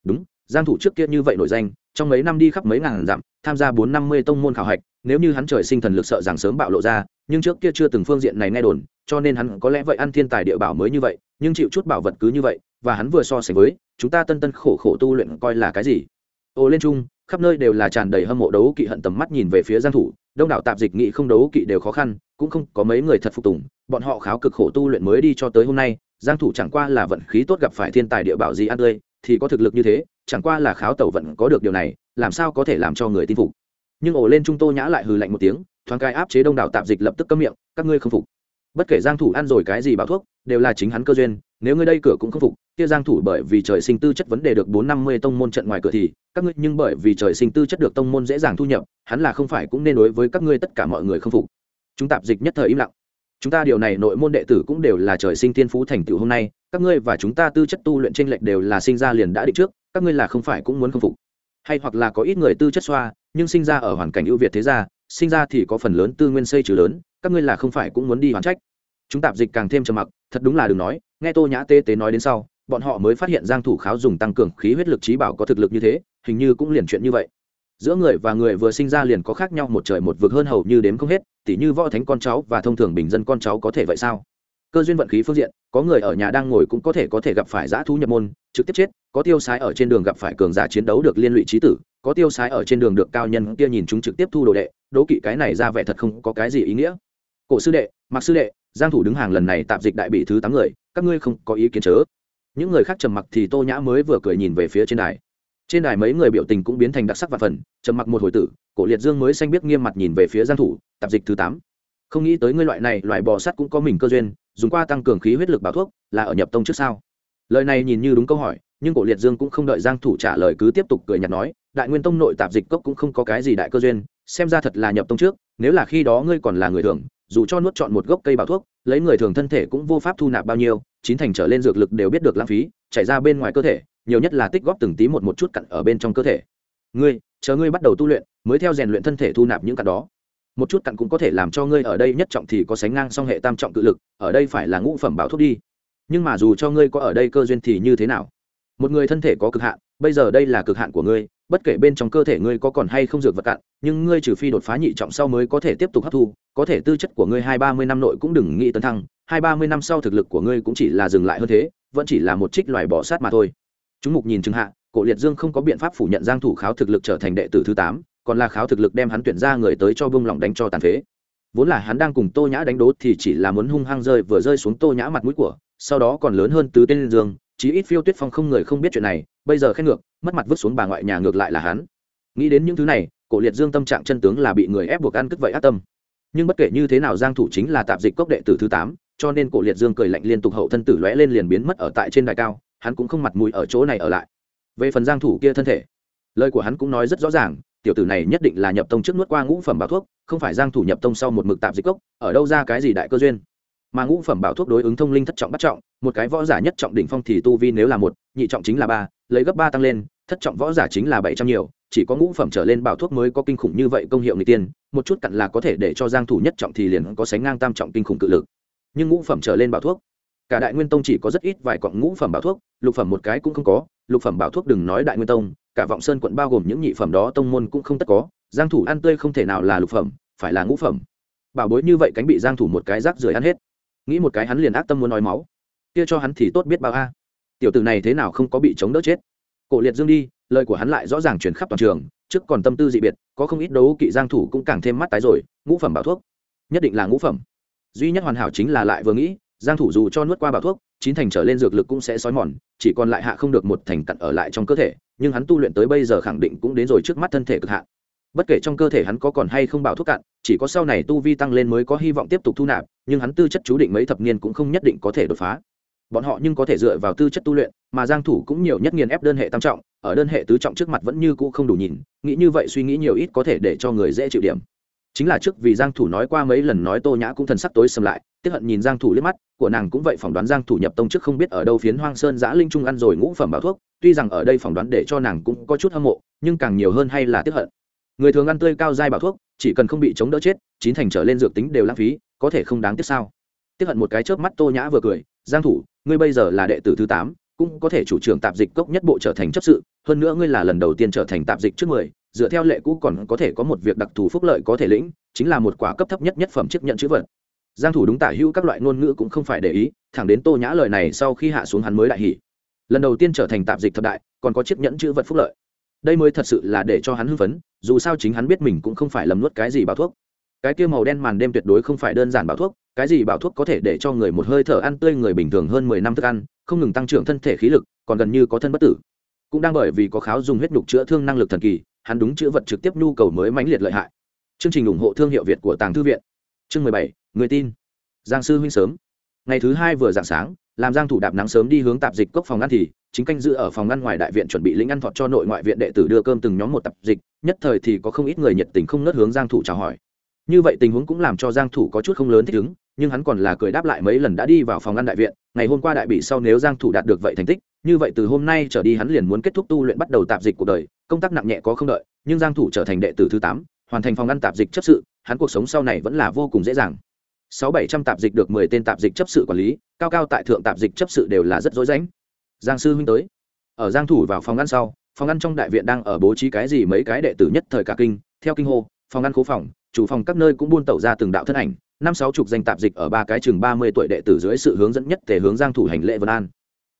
Đúng, giang thủ trước kia như vậy nổi danh, trong mấy năm đi khắp mấy ngàn dặm, tham gia bốn năm mươi tông môn khảo hạch, nếu như hắn trời sinh thần lực sợ rằng sớm bạo lộ ra nhưng trước kia chưa từng phương diện này nghe đồn, cho nên hắn có lẽ vậy ăn thiên tài địa bảo mới như vậy, nhưng chịu chút bảo vật cứ như vậy, và hắn vừa so sánh với, chúng ta tân tân khổ khổ tu luyện coi là cái gì? Ô lên chung khắp nơi đều là tràn đầy hâm mộ đấu kỵ hận tầm mắt nhìn về phía giang thủ, đông đảo tạp dịch nghị không đấu kỵ đều khó khăn, cũng không có mấy người thật phục tùng, bọn họ kháo cực khổ tu luyện mới đi cho tới hôm nay, giang thủ chẳng qua là vận khí tốt gặp phải thiên tài địa bảo gì ăn tươi, thì có thực lực như thế, chẳng qua là kháo tẩu vận có được điều này, làm sao có thể làm cho người tin phục? Nhưng ổ lên trung tô nhã lại hừ lạnh một tiếng thoáng cai áp chế đông đảo tạp dịch lập tức cấm miệng, các ngươi không phục. Bất kể giang thủ ăn rồi cái gì bảo thuốc, đều là chính hắn cơ duyên, nếu ngươi đây cửa cũng không phục, kia giang thủ bởi vì trời sinh tư chất vấn đề được bốn năm mươi tông môn trận ngoài cửa thì, các ngươi nhưng bởi vì trời sinh tư chất được tông môn dễ dàng thu nhập, hắn là không phải cũng nên đối với các ngươi tất cả mọi người không phục. Chúng tạp dịch nhất thời im lặng. Chúng ta điều này nội môn đệ tử cũng đều là trời sinh thiên phú thành tựu hôm nay, các ngươi và chúng ta tư chất tu luyện trên lệch đều là sinh ra liền đã định trước, các ngươi là không phải cũng muốn không phục. Hay hoặc là có ít người tư chất xoa, nhưng sinh ra ở hoàn cảnh ưu việt thế gia sinh ra thì có phần lớn tư nguyên xây trừ lớn, các ngươi là không phải cũng muốn đi hoàn trách. Chúng tạp dịch càng thêm trầm mặc, thật đúng là đừng nói, nghe tô nhã tê tế nói đến sau, bọn họ mới phát hiện giang thủ kháo dùng tăng cường khí huyết lực trí bảo có thực lực như thế, hình như cũng liền chuyện như vậy. Giữa người và người vừa sinh ra liền có khác nhau, một trời một vực hơn hầu như đếm không hết, tỉ như võ thánh con cháu và thông thường bình dân con cháu có thể vậy sao? Cơ duyên vận khí phương diện, có người ở nhà đang ngồi cũng có thể có thể gặp phải giã thú nhập môn, trực tiếp chết có tiêu sái ở trên đường gặp phải cường giả chiến đấu được liên lụy trí tử, có tiêu sái ở trên đường được cao nhân kia nhìn chúng trực tiếp thu đồ đệ, đố kỵ cái này ra vẻ thật không có cái gì ý nghĩa. Cổ sư đệ mặc sư đệ, giang thủ đứng hàng lần này tạm dịch đại bị thứ tám người, các ngươi không có ý kiến chớ. Những người khác trầm mặc thì tô nhã mới vừa cười nhìn về phía trên đài. Trên đài mấy người biểu tình cũng biến thành đặc sắc và phần, trầm mặc một hồi tử, cổ liệt dương mới xanh biết nghiêm mặt nhìn về phía giang thủ, tạp dịch thứ tám. Không nghĩ tới ngươi loại này, loại bò sắt cũng có mình cơ duyên, dùng qua tăng cường khí huyết lực bảo thuốc, là ở nhập tông trước sao? Lời này nhìn như đúng câu hỏi nhưng cổ liệt dương cũng không đợi giang thủ trả lời cứ tiếp tục cười nhạt nói, đại nguyên tông nội tạp dịch cốc cũng không có cái gì đại cơ duyên, xem ra thật là nhập tông trước, nếu là khi đó ngươi còn là người thường, dù cho nuốt chọn một gốc cây bảo thuốc, lấy người thường thân thể cũng vô pháp thu nạp bao nhiêu, chín thành trở lên dược lực đều biết được lãng phí, chảy ra bên ngoài cơ thể, nhiều nhất là tích góp từng tí một một chút cặn ở bên trong cơ thể. Ngươi, chờ ngươi bắt đầu tu luyện, mới theo rèn luyện thân thể thu nạp những cặn đó. Một chút cặn cũng có thể làm cho ngươi ở đây nhất trọng thì có sánh ngang song hệ tam trọng cự lực, ở đây phải là ngũ phẩm bảo thuốc đi. Nhưng mà dù cho ngươi có ở đây cơ duyên thì như thế nào? Một người thân thể có cực hạn, bây giờ đây là cực hạn của ngươi, bất kể bên trong cơ thể ngươi có còn hay không dược vật cạn, nhưng ngươi trừ phi đột phá nhị trọng sau mới có thể tiếp tục hấp thu, có thể tư chất của ngươi hai ba mươi năm nội cũng đừng nghĩ tấn thăng, hai ba mươi năm sau thực lực của ngươi cũng chỉ là dừng lại hơn thế, vẫn chỉ là một trích loài bỏ sát mà thôi. Chúng mục nhìn chừng hạ, cổ liệt dương không có biện pháp phủ nhận giang thủ kháo thực lực trở thành đệ tử thứ tám, còn là kháo thực lực đem hắn tuyển ra người tới cho bông lỏng đánh cho tàn phế. Vốn là hắn đang cùng tô nhã đánh đố thì chỉ là muốn hung hăng rơi, vừa rơi xuống tô nhã mặt mũi của, sau đó còn lớn hơn tứ tên dương chí ít phiêu tuyết phong không người không biết chuyện này, bây giờ khen ngược, mất mặt vứt xuống bà ngoại nhà ngược lại là hắn. Nghĩ đến những thứ này, cổ liệt dương tâm trạng chân tướng là bị người ép buộc ăn cất vậy ác tâm. Nhưng bất kể như thế nào giang thủ chính là tạp dịch cốc đệ tử thứ tám, cho nên cổ liệt dương cười lạnh liên tục hậu thân tử lóe lên liền biến mất ở tại trên đài cao, hắn cũng không mặt mũi ở chỗ này ở lại. Về phần giang thủ kia thân thể, lời của hắn cũng nói rất rõ ràng, tiểu tử này nhất định là nhập tông trước nuốt qua ngũ phẩm bảo thuốc, không phải giang thủ nhập tông sau một mực tạp dịch cốc, ở đâu ra cái gì đại cơ duyên mà ngũ phẩm bảo thuốc đối ứng thông linh thất trọng bắt trọng, một cái võ giả nhất trọng đỉnh phong thì tu vi nếu là một, nhị trọng chính là ba, lấy gấp ba tăng lên, thất trọng võ giả chính là bảy trăm nhiều, chỉ có ngũ phẩm trở lên bảo thuốc mới có kinh khủng như vậy công hiệu người tiên, một chút cặn là có thể để cho giang thủ nhất trọng thì liền có sánh ngang tam trọng kinh khủng cự lực. Nhưng ngũ phẩm trở lên bảo thuốc, cả đại nguyên tông chỉ có rất ít vài cọng ngũ phẩm bảo thuốc, lục phẩm một cái cũng không có, lục phẩm bảo thuốc đừng nói đại nguyên tông, cả vọng sơn quận bao gồm những nhị phẩm đó tông môn cũng không tất có, giang thủ ăn tươi không thể nào là lục phẩm, phải là ngũ phẩm. Bảo bối như vậy cánh bị giang thủ một cái rác rưởi ăn hết nghĩ một cái hắn liền ác tâm muốn nói máu. Kia cho hắn thì tốt biết bao a. Tiểu tử này thế nào không có bị chống đỡ chết. Cổ liệt dương đi, lời của hắn lại rõ ràng truyền khắp toàn trường, trước còn tâm tư dị biệt, có không ít đấu kỵ giang thủ cũng càng thêm mắt tái rồi, ngũ phẩm bảo thuốc. Nhất định là ngũ phẩm. Duy nhất hoàn hảo chính là lại vừa nghĩ, giang thủ dù cho nuốt qua bảo thuốc, chín thành trở lên dược lực cũng sẽ sói mòn, chỉ còn lại hạ không được một thành cặn ở lại trong cơ thể, nhưng hắn tu luyện tới bây giờ khẳng định cũng đến rồi trước mắt thân thể cực hạn bất kể trong cơ thể hắn có còn hay không bảo thuốc cạn, chỉ có sau này tu vi tăng lên mới có hy vọng tiếp tục thu nạp, nhưng hắn tư chất chú định mấy thập niên cũng không nhất định có thể đột phá. Bọn họ nhưng có thể dựa vào tư chất tu luyện, mà giang thủ cũng nhiều nhất nghiền ép đơn hệ tam trọng, ở đơn hệ tứ trọng trước mặt vẫn như cũ không đủ nhìn, nghĩ như vậy suy nghĩ nhiều ít có thể để cho người dễ chịu điểm. Chính là trước vì giang thủ nói qua mấy lần nói tô nhã cũng thần sắc tối sầm lại, tiếc hận nhìn giang thủ liếc mắt, của nàng cũng vậy phỏng đoán giang thủ nhập tông trước không biết ở đâu phiến hoang sơn giã linh trung ăn rồi ngũ phẩm bảo thuốc, tuy rằng ở đây phỏng đoán để cho nàng cũng có chút hâm mộ, nhưng càng nhiều hơn hay là tiếc hận người thường ăn tươi cao dai bảo thuốc, chỉ cần không bị chống đỡ chết, chín thành trở lên dược tính đều lãng phí, có thể không đáng tiếc sao? Tiếp hận một cái chớp mắt tô nhã vừa cười, giang thủ, ngươi bây giờ là đệ tử thứ tám, cũng có thể chủ trưởng tạp dịch cốc nhất bộ trở thành chấp sự, hơn nữa ngươi là lần đầu tiên trở thành tạp dịch trước mười, dựa theo lệ cũ còn có thể có một việc đặc thù phúc lợi có thể lĩnh, chính là một quả cấp thấp nhất nhất phẩm chức nhận chữ vật. Giang thủ đúng tả hữu các loại ngôn ngữ cũng không phải để ý, thẳng đến tô nhã lời này sau khi hạ xuống hắn mới đại hỉ. Lần đầu tiên trở thành tạp dịch thập đại, còn có chiếc nhẫn chữ vật phúc lợi đây mới thật sự là để cho hắn hưng phấn, dù sao chính hắn biết mình cũng không phải lầm nuốt cái gì bảo thuốc. Cái kia màu đen màn đêm tuyệt đối không phải đơn giản bảo thuốc, cái gì bảo thuốc có thể để cho người một hơi thở ăn tươi người bình thường hơn mười năm thức ăn, không ngừng tăng trưởng thân thể khí lực, còn gần như có thân bất tử. Cũng đang bởi vì có kháo dùng huyết nhục chữa thương năng lực thần kỳ, hắn đúng chữa vật trực tiếp nhu cầu mới mãnh liệt lợi hại. Chương trình ủng hộ thương hiệu việt của tàng thư viện. Chương mười bảy, người tin. Giang sư huynh sớm. Ngày thứ hai vừa dạng sáng, làm giang thủ đạp nắng sớm đi hướng tạp dịch cốc phòng ăn thì chính canh giữ ở phòng ngăn ngoài đại viện chuẩn bị lĩnh ăn thọt cho nội ngoại viện đệ tử đưa cơm từng nhóm một tập dịch nhất thời thì có không ít người nhiệt tình không ngớt hướng giang thủ chào hỏi. Như vậy tình huống cũng làm cho giang thủ có chút không lớn thích ứng nhưng hắn còn là cười đáp lại mấy lần đã đi vào phòng ngăn đại viện ngày hôm qua đại bị sau nếu giang thủ đạt được vậy thành tích như vậy từ hôm nay trở đi hắn liền muốn kết thúc tu luyện bắt đầu tạp dịch cuộc đời công tác nặng nhẹ có không đợi nhưng giang thủ trở thành đệ tử thứ 8, hoàn thành phòng ngăn tạp dịch chấp sự hắn cuộc sống sau này vẫn là vô cùng dễ dàng. Sáu bảy trăm tạp dịch được mười tên tạp dịch chấp sự quản lý cao cao tại thượng tạp dịch chấp sự đều là rất dối rãnh giang sư huynh tới. Ở giang thủ vào phòng ngăn sau, phòng ngăn trong đại viện đang ở bố trí cái gì mấy cái đệ tử nhất thời cả kinh, theo kinh hô, phòng ngăn khố phòng, chủ phòng các nơi cũng buôn tẩu ra từng đạo thân ảnh, năm sáu chục danh tạp dịch ở ba cái chừng ba mươi tuổi đệ tử dưới sự hướng dẫn nhất thể hướng giang thủ hành lễ vân an.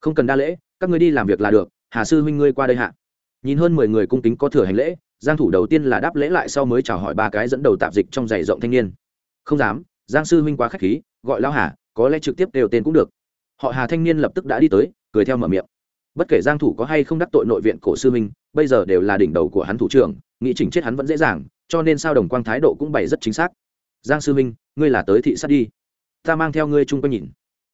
Không cần đa lễ, các ngươi đi làm việc là được, hà sư huynh ngươi qua đây hạ. Nhìn hơn mười người cung kính có thừa hành lễ, giang thủ đầu tiên là đáp lễ lại sau mới chào hỏi ba cái dẫn đầu tạp dịch trong giày rộng thanh niên. Không dám, giang sư huynh quá khách khí, gọi lão hà, có lẽ trực tiếp đều tên cũng được. Họ hà thanh niên lập tức đã đi tới cười theo mở miệng. Bất kể giang thủ có hay không đắc tội nội viện cổ sư minh, bây giờ đều là đỉnh đầu của hắn thủ trưởng nghĩ chỉnh chết hắn vẫn dễ dàng cho nên sao đồng quang thái độ cũng bày rất chính xác. Giang sư minh, ngươi là tới thị sát đi. Ta mang theo ngươi chung quanh nhìn.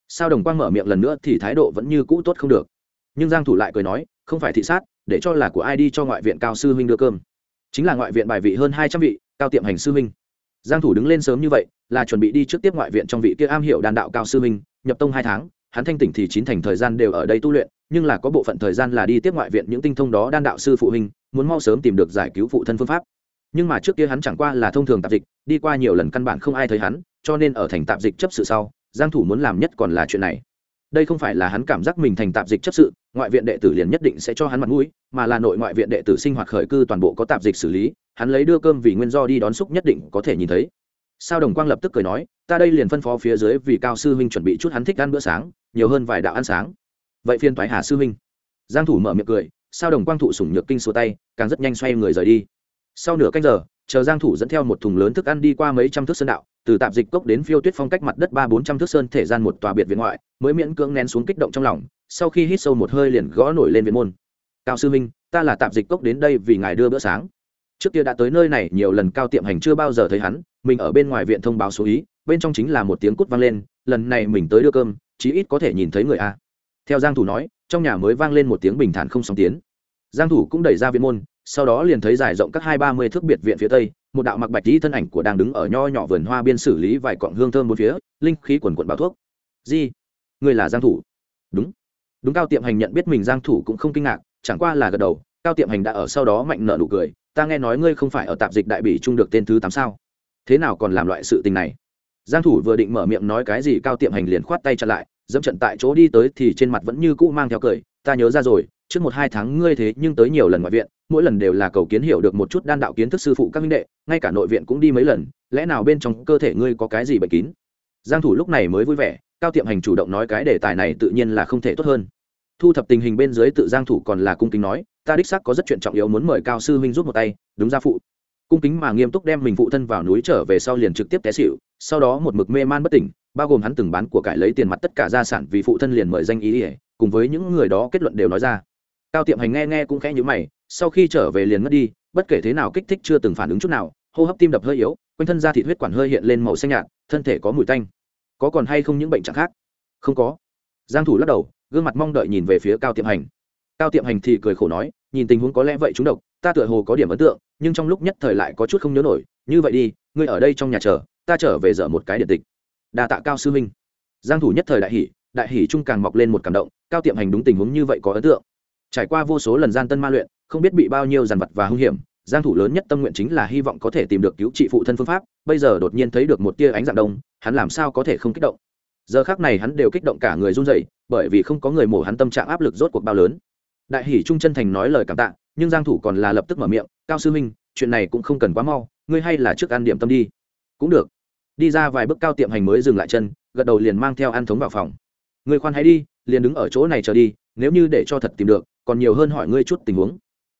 Sao đồng quang mở miệng lần nữa thì thái độ vẫn như cũ tốt không được. Nhưng giang thủ lại cười nói không phải thị sát để cho là của ai đi cho ngoại viện cao sư huynh đưa cơm. Chính là ngoại viện bài vị hơn 200 vị cao tiệm hành sư huynh. Giang thủ đứng lên sớm như vậy là chuẩn bị đi trước tiếp ngoại viện trong vị kia am hiểu đàn đạo cao sư huynh nhập tông hai tháng hắn thanh tỉnh thì chín thành thời gian đều ở đây tu luyện, nhưng là có bộ phận thời gian là đi tiếp ngoại viện những tinh thông đó đan đạo sư phụ huynh, muốn mau sớm tìm được giải cứu phụ thân phương pháp. Nhưng mà trước kia hắn chẳng qua là thông thường tạp dịch, đi qua nhiều lần căn bản không ai thấy hắn, cho nên ở thành tạp dịch chấp sự sau, giang thủ muốn làm nhất còn là chuyện này. Đây không phải là hắn cảm giác mình thành tạp dịch chấp sự, ngoại viện đệ tử liền nhất định sẽ cho hắn mặt mũi, mà là nội ngoại viện đệ tử sinh hoạt khởi cư toàn bộ có tạp dịch xử lý, hắn lấy đưa cơm vì nguyên do đi đón xúc nhất định có thể nhìn thấy sao đồng quang lập tức cười nói, ta đây liền phân phó phía dưới vì cao sư huynh chuẩn bị chút hắn thích ăn bữa sáng, nhiều hơn vài đạo ăn sáng. Vậy phiên toái hà sư huynh. Giang thủ mở miệng cười, sao đồng quang thụ sủng nhược kinh xua tay, càng rất nhanh xoay người rời đi. Sau nửa canh giờ, chờ giang thủ dẫn theo một thùng lớn thức ăn đi qua mấy trăm thước sơn đạo, từ tạp dịch cốc đến phiêu tuyết phong cách mặt đất ba bốn trăm thước sơn thể gian một tòa biệt viện ngoại, mới miễn cưỡng nén xuống kích động trong lòng, sau khi hít sâu một hơi liền gõ nổi lên viện môn. Cao sư minh ta là tạp dịch cốc đến đây vì ngài đưa bữa sáng trước kia đã tới nơi này nhiều lần cao tiệm hành chưa bao giờ thấy hắn, mình ở bên ngoài viện thông báo số ý, bên trong chính là một tiếng cút vang lên, lần này mình tới đưa cơm, chí ít có thể nhìn thấy người a. Theo giang thủ nói, trong nhà mới vang lên một tiếng bình thản không sóng tiến giang thủ cũng đẩy ra viện môn, sau đó liền thấy dài rộng các hai ba mươi thước biệt viện phía tây, một đạo mặc bạch tí thân ảnh của đang đứng ở nho nhỏ vườn hoa biên xử lý vài cọng hương thơm bốn phía, linh khí quần quần bảo thuốc. Di, người là giang thủ. Đúng. Đúng cao tiệm hành nhận biết mình, giang thủ cũng không kinh ngạc, chẳng qua là gật đầu, cao tiệm hành đã ở sau đó mạnh nở nụ cười ta nghe nói ngươi không phải ở tạp dịch đại bỉ trung được tên thứ tám sao? Thế nào còn làm loại sự tình này? Giang thủ vừa định mở miệng nói cái gì cao tiệm hành liền khoát tay chặn lại, dẫm trận tại chỗ đi tới thì trên mặt vẫn như cũ mang theo cười, ta nhớ ra rồi, trước một hai tháng ngươi thế nhưng tới nhiều lần ngoại viện, mỗi lần đều là cầu kiến hiểu được một chút đan đạo kiến thức sư phụ các minh đệ, ngay cả nội viện cũng đi mấy lần, lẽ nào bên trong cơ thể ngươi có cái gì bệnh kín? Giang thủ lúc này mới vui vẻ, cao tiệm hành chủ động nói cái đề tài này tự nhiên là không thể tốt hơn. Thu thập tình hình bên dưới tự giang thủ còn là cung kính nói ta đích xác có rất chuyện trọng yếu muốn mời cao sư huynh giúp một tay, đúng ra phụ. Cung kính mà nghiêm túc đem mình phụ thân vào núi trở về sau liền trực tiếp té xỉu, sau đó một mực mê man bất tỉnh, bao gồm hắn từng bán của cải lấy tiền mặt tất cả gia sản vì phụ thân liền mời danh ý ỉa cùng với những người đó kết luận đều nói ra. Cao tiệm hành nghe nghe cũng khẽ nhíu mày, sau khi trở về liền mất đi, bất kể thế nào kích thích chưa từng phản ứng chút nào, hô hấp tim đập hơi yếu, quanh thân da thịt huyết quản hơi hiện lên màu xanh nhạt, thân thể có mùi tanh. Có còn hay không những bệnh trạng khác? Không có. Giang thủ lắc đầu, gương mặt mong đợi nhìn về phía cao tiệm hành cao tiệm hành thì cười khổ nói, nhìn tình huống có lẽ vậy chúng độc, ta tựa hồ có điểm ấn tượng, nhưng trong lúc nhất thời lại có chút không nhớ nổi, như vậy đi, ngươi ở đây trong nhà chờ, ta trở về dở một cái điện tịch. Đa tạ cao sư minh. Giang thủ nhất thời đại hỉ đại hỉ trung càng mọc lên một cảm động, cao tiệm hành đúng tình huống như vậy có ấn tượng. Trải qua vô số lần gian tân ma luyện, không biết bị bao nhiêu giàn vật và hung hiểm, giang thủ lớn nhất tâm nguyện chính là hy vọng có thể tìm được cứu trị phụ thân phương pháp, bây giờ đột nhiên thấy được một tia ánh dạng đông, hắn làm sao có thể không kích động. Giờ khắc này hắn đều kích động cả người run rẩy, bởi vì không có người mổ hắn tâm trạng áp lực rốt cuộc bao lớn đại hỷ trung chân thành nói lời cảm tạ, nhưng giang thủ còn là lập tức mở miệng, cao sư minh chuyện này cũng không cần quá mau, ngươi hay là trước ăn điểm tâm đi. Cũng được. Đi ra vài bước cao tiệm hành mới dừng lại chân, gật đầu liền mang theo ăn thống vào phòng. Ngươi khoan hãy đi, liền đứng ở chỗ này chờ đi, nếu như để cho thật tìm được, còn nhiều hơn hỏi ngươi chút tình huống.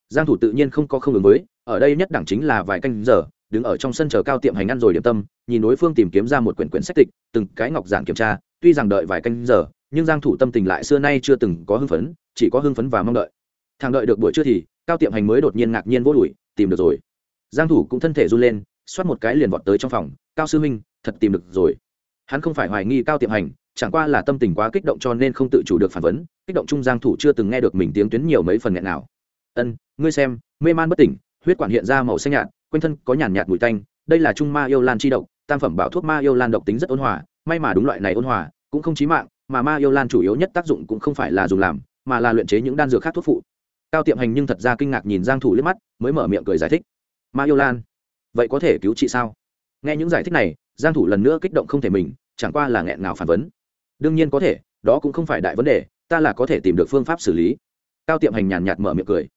Giang thủ tự nhiên không có không ứng với, ở đây nhất đẳng chính là vài canh giờ, đứng ở trong sân chờ cao tiệm hành ăn rồi điểm tâm, nhìn đối phương tìm kiếm ra một quyển quyển sách tịch, từng cái ngọc giản kiểm tra, tuy rằng đợi vài canh giờ, nhưng giang thủ tâm tình lại xưa nay chưa từng có hưng phấn chỉ có hưng phấn và mong đợi. Thằng đợi được buổi trưa thì, cao tiệm hành mới đột nhiên ngạc nhiên vô đùi tìm được rồi. Giang thủ cũng thân thể run lên, xoát một cái liền vọt tới trong phòng. Cao sư minh thật tìm được rồi. Hắn không phải hoài nghi cao tiệm hành, chẳng qua là tâm tình quá kích động cho nên không tự chủ được phản vấn. Kích động trung giang thủ chưa từng nghe được mình tiếng tuyến nhiều mấy phần nghẹn nào. Ân, ngươi xem, mê man bất tỉnh, huyết quản hiện ra màu xanh nhạt, quanh thân có nhàn nhạt mùi tanh, đây là trung ma yêu lan chi độc, tam phẩm bảo thuốc ma yêu lan độc tính rất ôn hòa, may mà đúng loại này ôn hòa, cũng không chí mạng, mà ma yêu lan chủ yếu nhất tác dụng cũng không phải là dùng làm mà là luyện chế những đan dược khác thuốc phụ. Cao tiệm hành nhưng thật ra kinh ngạc nhìn giang thủ liếc mắt mới mở miệng cười giải thích. Ma yêu lan vậy có thể cứu trị sao? Nghe những giải thích này giang thủ lần nữa kích động không thể mình chẳng qua là nghẹn ngào phản vấn. Đương nhiên có thể đó cũng không phải đại vấn đề ta là có thể tìm được phương pháp xử lý. Cao tiệm hành nhàn nhạt mở miệng cười.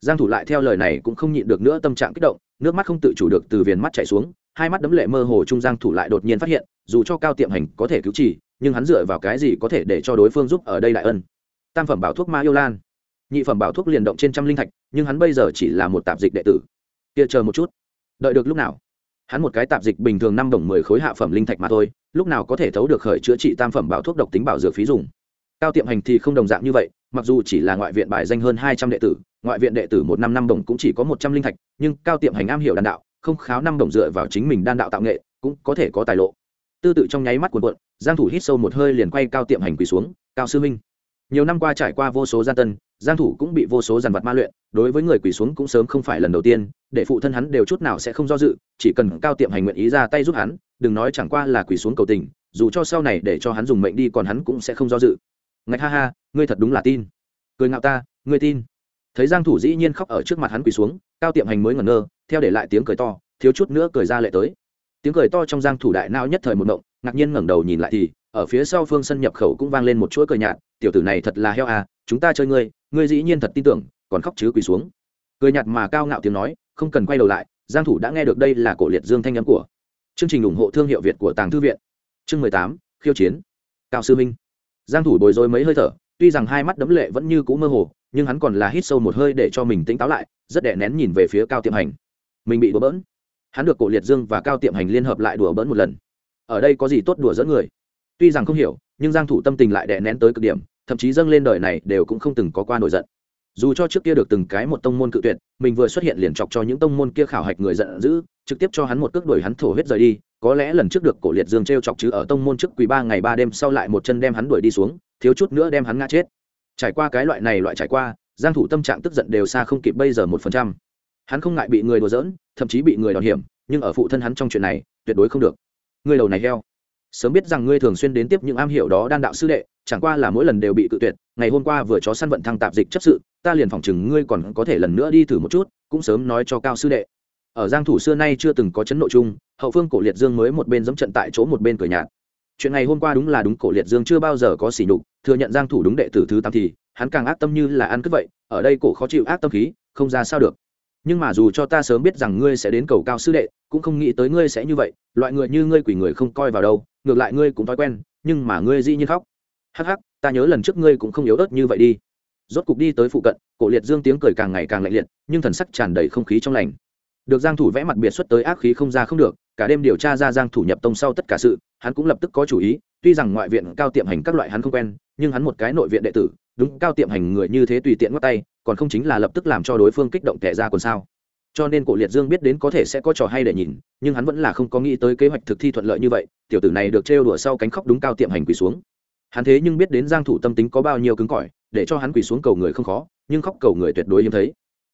Giang thủ lại theo lời này cũng không nhịn được nữa tâm trạng kích động nước mắt không tự chủ được từ viền mắt chảy xuống hai mắt đấm lệ mơ hồ trung giang thủ lại đột nhiên phát hiện dù cho cao tiệm hành có thể cứu trị, nhưng hắn dựa vào cái gì có thể để cho đối phương giúp ở đây đại ân? Tam phẩm bảo thuốc ma yêu lan. Nhị phẩm bảo thuốc liền động trên trăm linh thạch, nhưng hắn bây giờ chỉ là một tạp dịch đệ tử. Kia chờ một chút. Đợi được lúc nào? Hắn một cái tạp dịch bình thường năm đồng mười khối hạ phẩm linh thạch mà thôi, lúc nào có thể thấu được khởi chữa trị tam phẩm bảo thuốc độc tính bảo dược phí dùng. Cao tiệm hành thì không đồng dạng như vậy, mặc dù chỉ là ngoại viện bài danh hơn hai trăm đệ tử, ngoại viện đệ tử một năm năm đồng cũng chỉ có một trăm linh thạch, nhưng cao tiệm hành am hiểu đan đạo, không kháo năm đồng dựa vào chính mình đan đạo tạo nghệ, cũng có thể có tài lộ. Tư tự trong nháy mắt cuộn cuộn, giang thủ hít sâu một hơi liền quay cao tiệm hành quỳ xuống, cao sư minh nhiều năm qua trải qua vô số gian tân, giang thủ cũng bị vô số giàn vật ma luyện, đối với người quỳ xuống cũng sớm không phải lần đầu tiên, để phụ thân hắn đều chút nào sẽ không do dự, chỉ cần cao tiệm hành nguyện ý ra tay giúp hắn, đừng nói chẳng qua là quỳ xuống cầu tình, dù cho sau này để cho hắn dùng mệnh đi còn hắn cũng sẽ không do dự. Ngạch ha ha, ngươi thật đúng là tin. Cười ngạo ta, ngươi tin. Thấy giang thủ dĩ nhiên khóc ở trước mặt hắn quỳ xuống, cao tiệm hành mới ngẩn ngơ, theo để lại tiếng cười to, thiếu chút nữa cười ra lệ tới. Tiếng cười to trong giang thủ đại não nhất thời một động, ngạc nhiên ngẩng đầu nhìn lại thì ở phía sau phương sân nhập khẩu cũng vang lên một chuỗi cười nhạt tiểu tử này thật là heo à chúng ta chơi ngươi ngươi dĩ nhiên thật tin tưởng còn khóc chứ quỳ xuống. Cười nhạt mà cao ngạo tiếng nói không cần quay đầu lại giang thủ đã nghe được đây là cổ liệt dương thanh âm của chương trình ủng hộ thương hiệu việt của tàng thư viện. Chương 18, khiêu chiến. Cao sư minh. Giang thủ bồi dối mấy hơi thở tuy rằng hai mắt đấm lệ vẫn như cũ mơ hồ nhưng hắn còn là hít sâu một hơi để cho mình tỉnh táo lại rất đè nén nhìn về phía cao tiệm hành. Mình bị đùa bỡn. Hắn được cổ liệt dương và cao tiệm hành liên hợp lại đùa bỡn một lần. Ở đây có gì tốt đùa dẫn người? Tuy rằng không hiểu, nhưng giang thủ tâm tình lại đè nén tới cực điểm, thậm chí dâng lên đời này đều cũng không từng có qua nổi giận. Dù cho trước kia được từng cái một tông môn cự tuyệt, mình vừa xuất hiện liền chọc cho những tông môn kia khảo hạch người giận dữ, trực tiếp cho hắn một cước đuổi hắn thổ huyết rời đi, có lẽ lần trước được cổ liệt dương t chọc chứ ở tông môn trước quý ba ngày ba đêm sau lại một chân đem hắn đuổi đi xuống, thiếu chút nữa đem hắn ngã chết. Trải qua cái loại này loại trải qua, giang thủ tâm trạng tức giận đều xa không kịp bây giờ một phần trăm. Hắn không ngại bị người đùa giỡn, thậm chí bị người đòn hiểm, nhưng ở phụ thân hắn trong chuyện này, tuyệt đối không được. Người đầu này heo sớm biết rằng ngươi thường xuyên đến tiếp những am hiểu đó đan đạo sư đệ, chẳng qua là mỗi lần đều bị cự tuyệt, ngày hôm qua vừa chó săn vận thăng tạp dịch chấp sự, ta liền phòng chừng ngươi còn có thể lần nữa đi thử một chút, cũng sớm nói cho cao sư đệ. Ở giang thủ xưa nay chưa từng có chấn nội chung, hậu phương cổ liệt dương mới một bên dẫm trận tại chỗ một bên cười nhạt chuyện ngày hôm qua đúng là đúng, cổ liệt dương chưa bao giờ có sỉ nhục, thừa nhận giang thủ đúng đệ tử thứ tám thì, hắn càng ác tâm như là ăn cướp vậy, ở đây cổ khó chịu ác tâm khí, không ra sao được nhưng mà dù cho ta sớm biết rằng ngươi sẽ đến cầu cao sư đệ, cũng không nghĩ tới ngươi sẽ như vậy. Loại người như ngươi quỷ người không coi vào đâu, ngược lại ngươi cũng thói quen, nhưng mà ngươi dĩ nhiên khóc. Hắc hắc, ta nhớ lần trước ngươi cũng không yếu ớt như vậy đi. Rốt cục đi tới phụ cận, cổ liệt dương tiếng cười càng ngày càng lạnh liệt, nhưng thần sắc tràn đầy không khí trong lành. Được giang thủ vẽ mặt biệt xuất tới ác khí không ra không được, cả đêm điều tra ra giang thủ nhập tông sau tất cả sự, hắn cũng lập tức có chủ ý, tuy rằng ngoại viện cao tiệm hành các loại hắn không quen, nhưng hắn một cái nội viện đệ tử, đúng, cao tiệm hành người như thế tùy tiện ngắt tay còn không chính là lập tức làm cho đối phương kích động tệ ra còn sao. Cho nên cổ liệt dương biết đến có thể sẽ có trò hay để nhìn, nhưng hắn vẫn là không có nghĩ tới kế hoạch thực thi thuận lợi như vậy, tiểu tử này được trêu đùa sau cánh khóc đúng cao tiệm hành quỳ xuống. Hắn thế nhưng biết đến giang thủ tâm tính có bao nhiêu cứng cỏi, để cho hắn quỳ xuống cầu người không khó, nhưng khóc cầu người tuyệt đối hiếm thấy.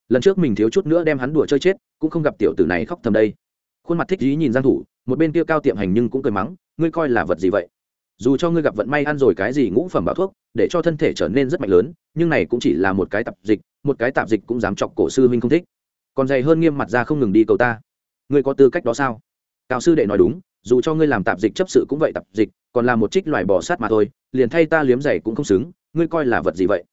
Lần trước mình thiếu chút nữa đem hắn đùa chơi chết, cũng không gặp tiểu tử này khóc thầm đây. Khuôn mặt thích dí nhìn giang thủ, một bên kia cao tiệm hành nhưng cũng cười mắng, ngươi coi là vật gì vậy? Dù cho ngươi gặp vận may ăn rồi cái gì ngũ phẩm bảo thuốc, để cho thân thể trở nên rất mạnh lớn, nhưng này cũng chỉ là một cái tạp dịch, một cái tạp dịch cũng dám chọc cổ sư huynh không thích. Còn dày hơn nghiêm mặt ra không ngừng đi cầu ta. Ngươi có tư cách đó sao? Cao sư đệ nói đúng, dù cho ngươi làm tạp dịch chấp sự cũng vậy tạp dịch, còn là một trích loài bò sát mà thôi, liền thay ta liếm giày cũng không xứng, ngươi coi là vật gì vậy?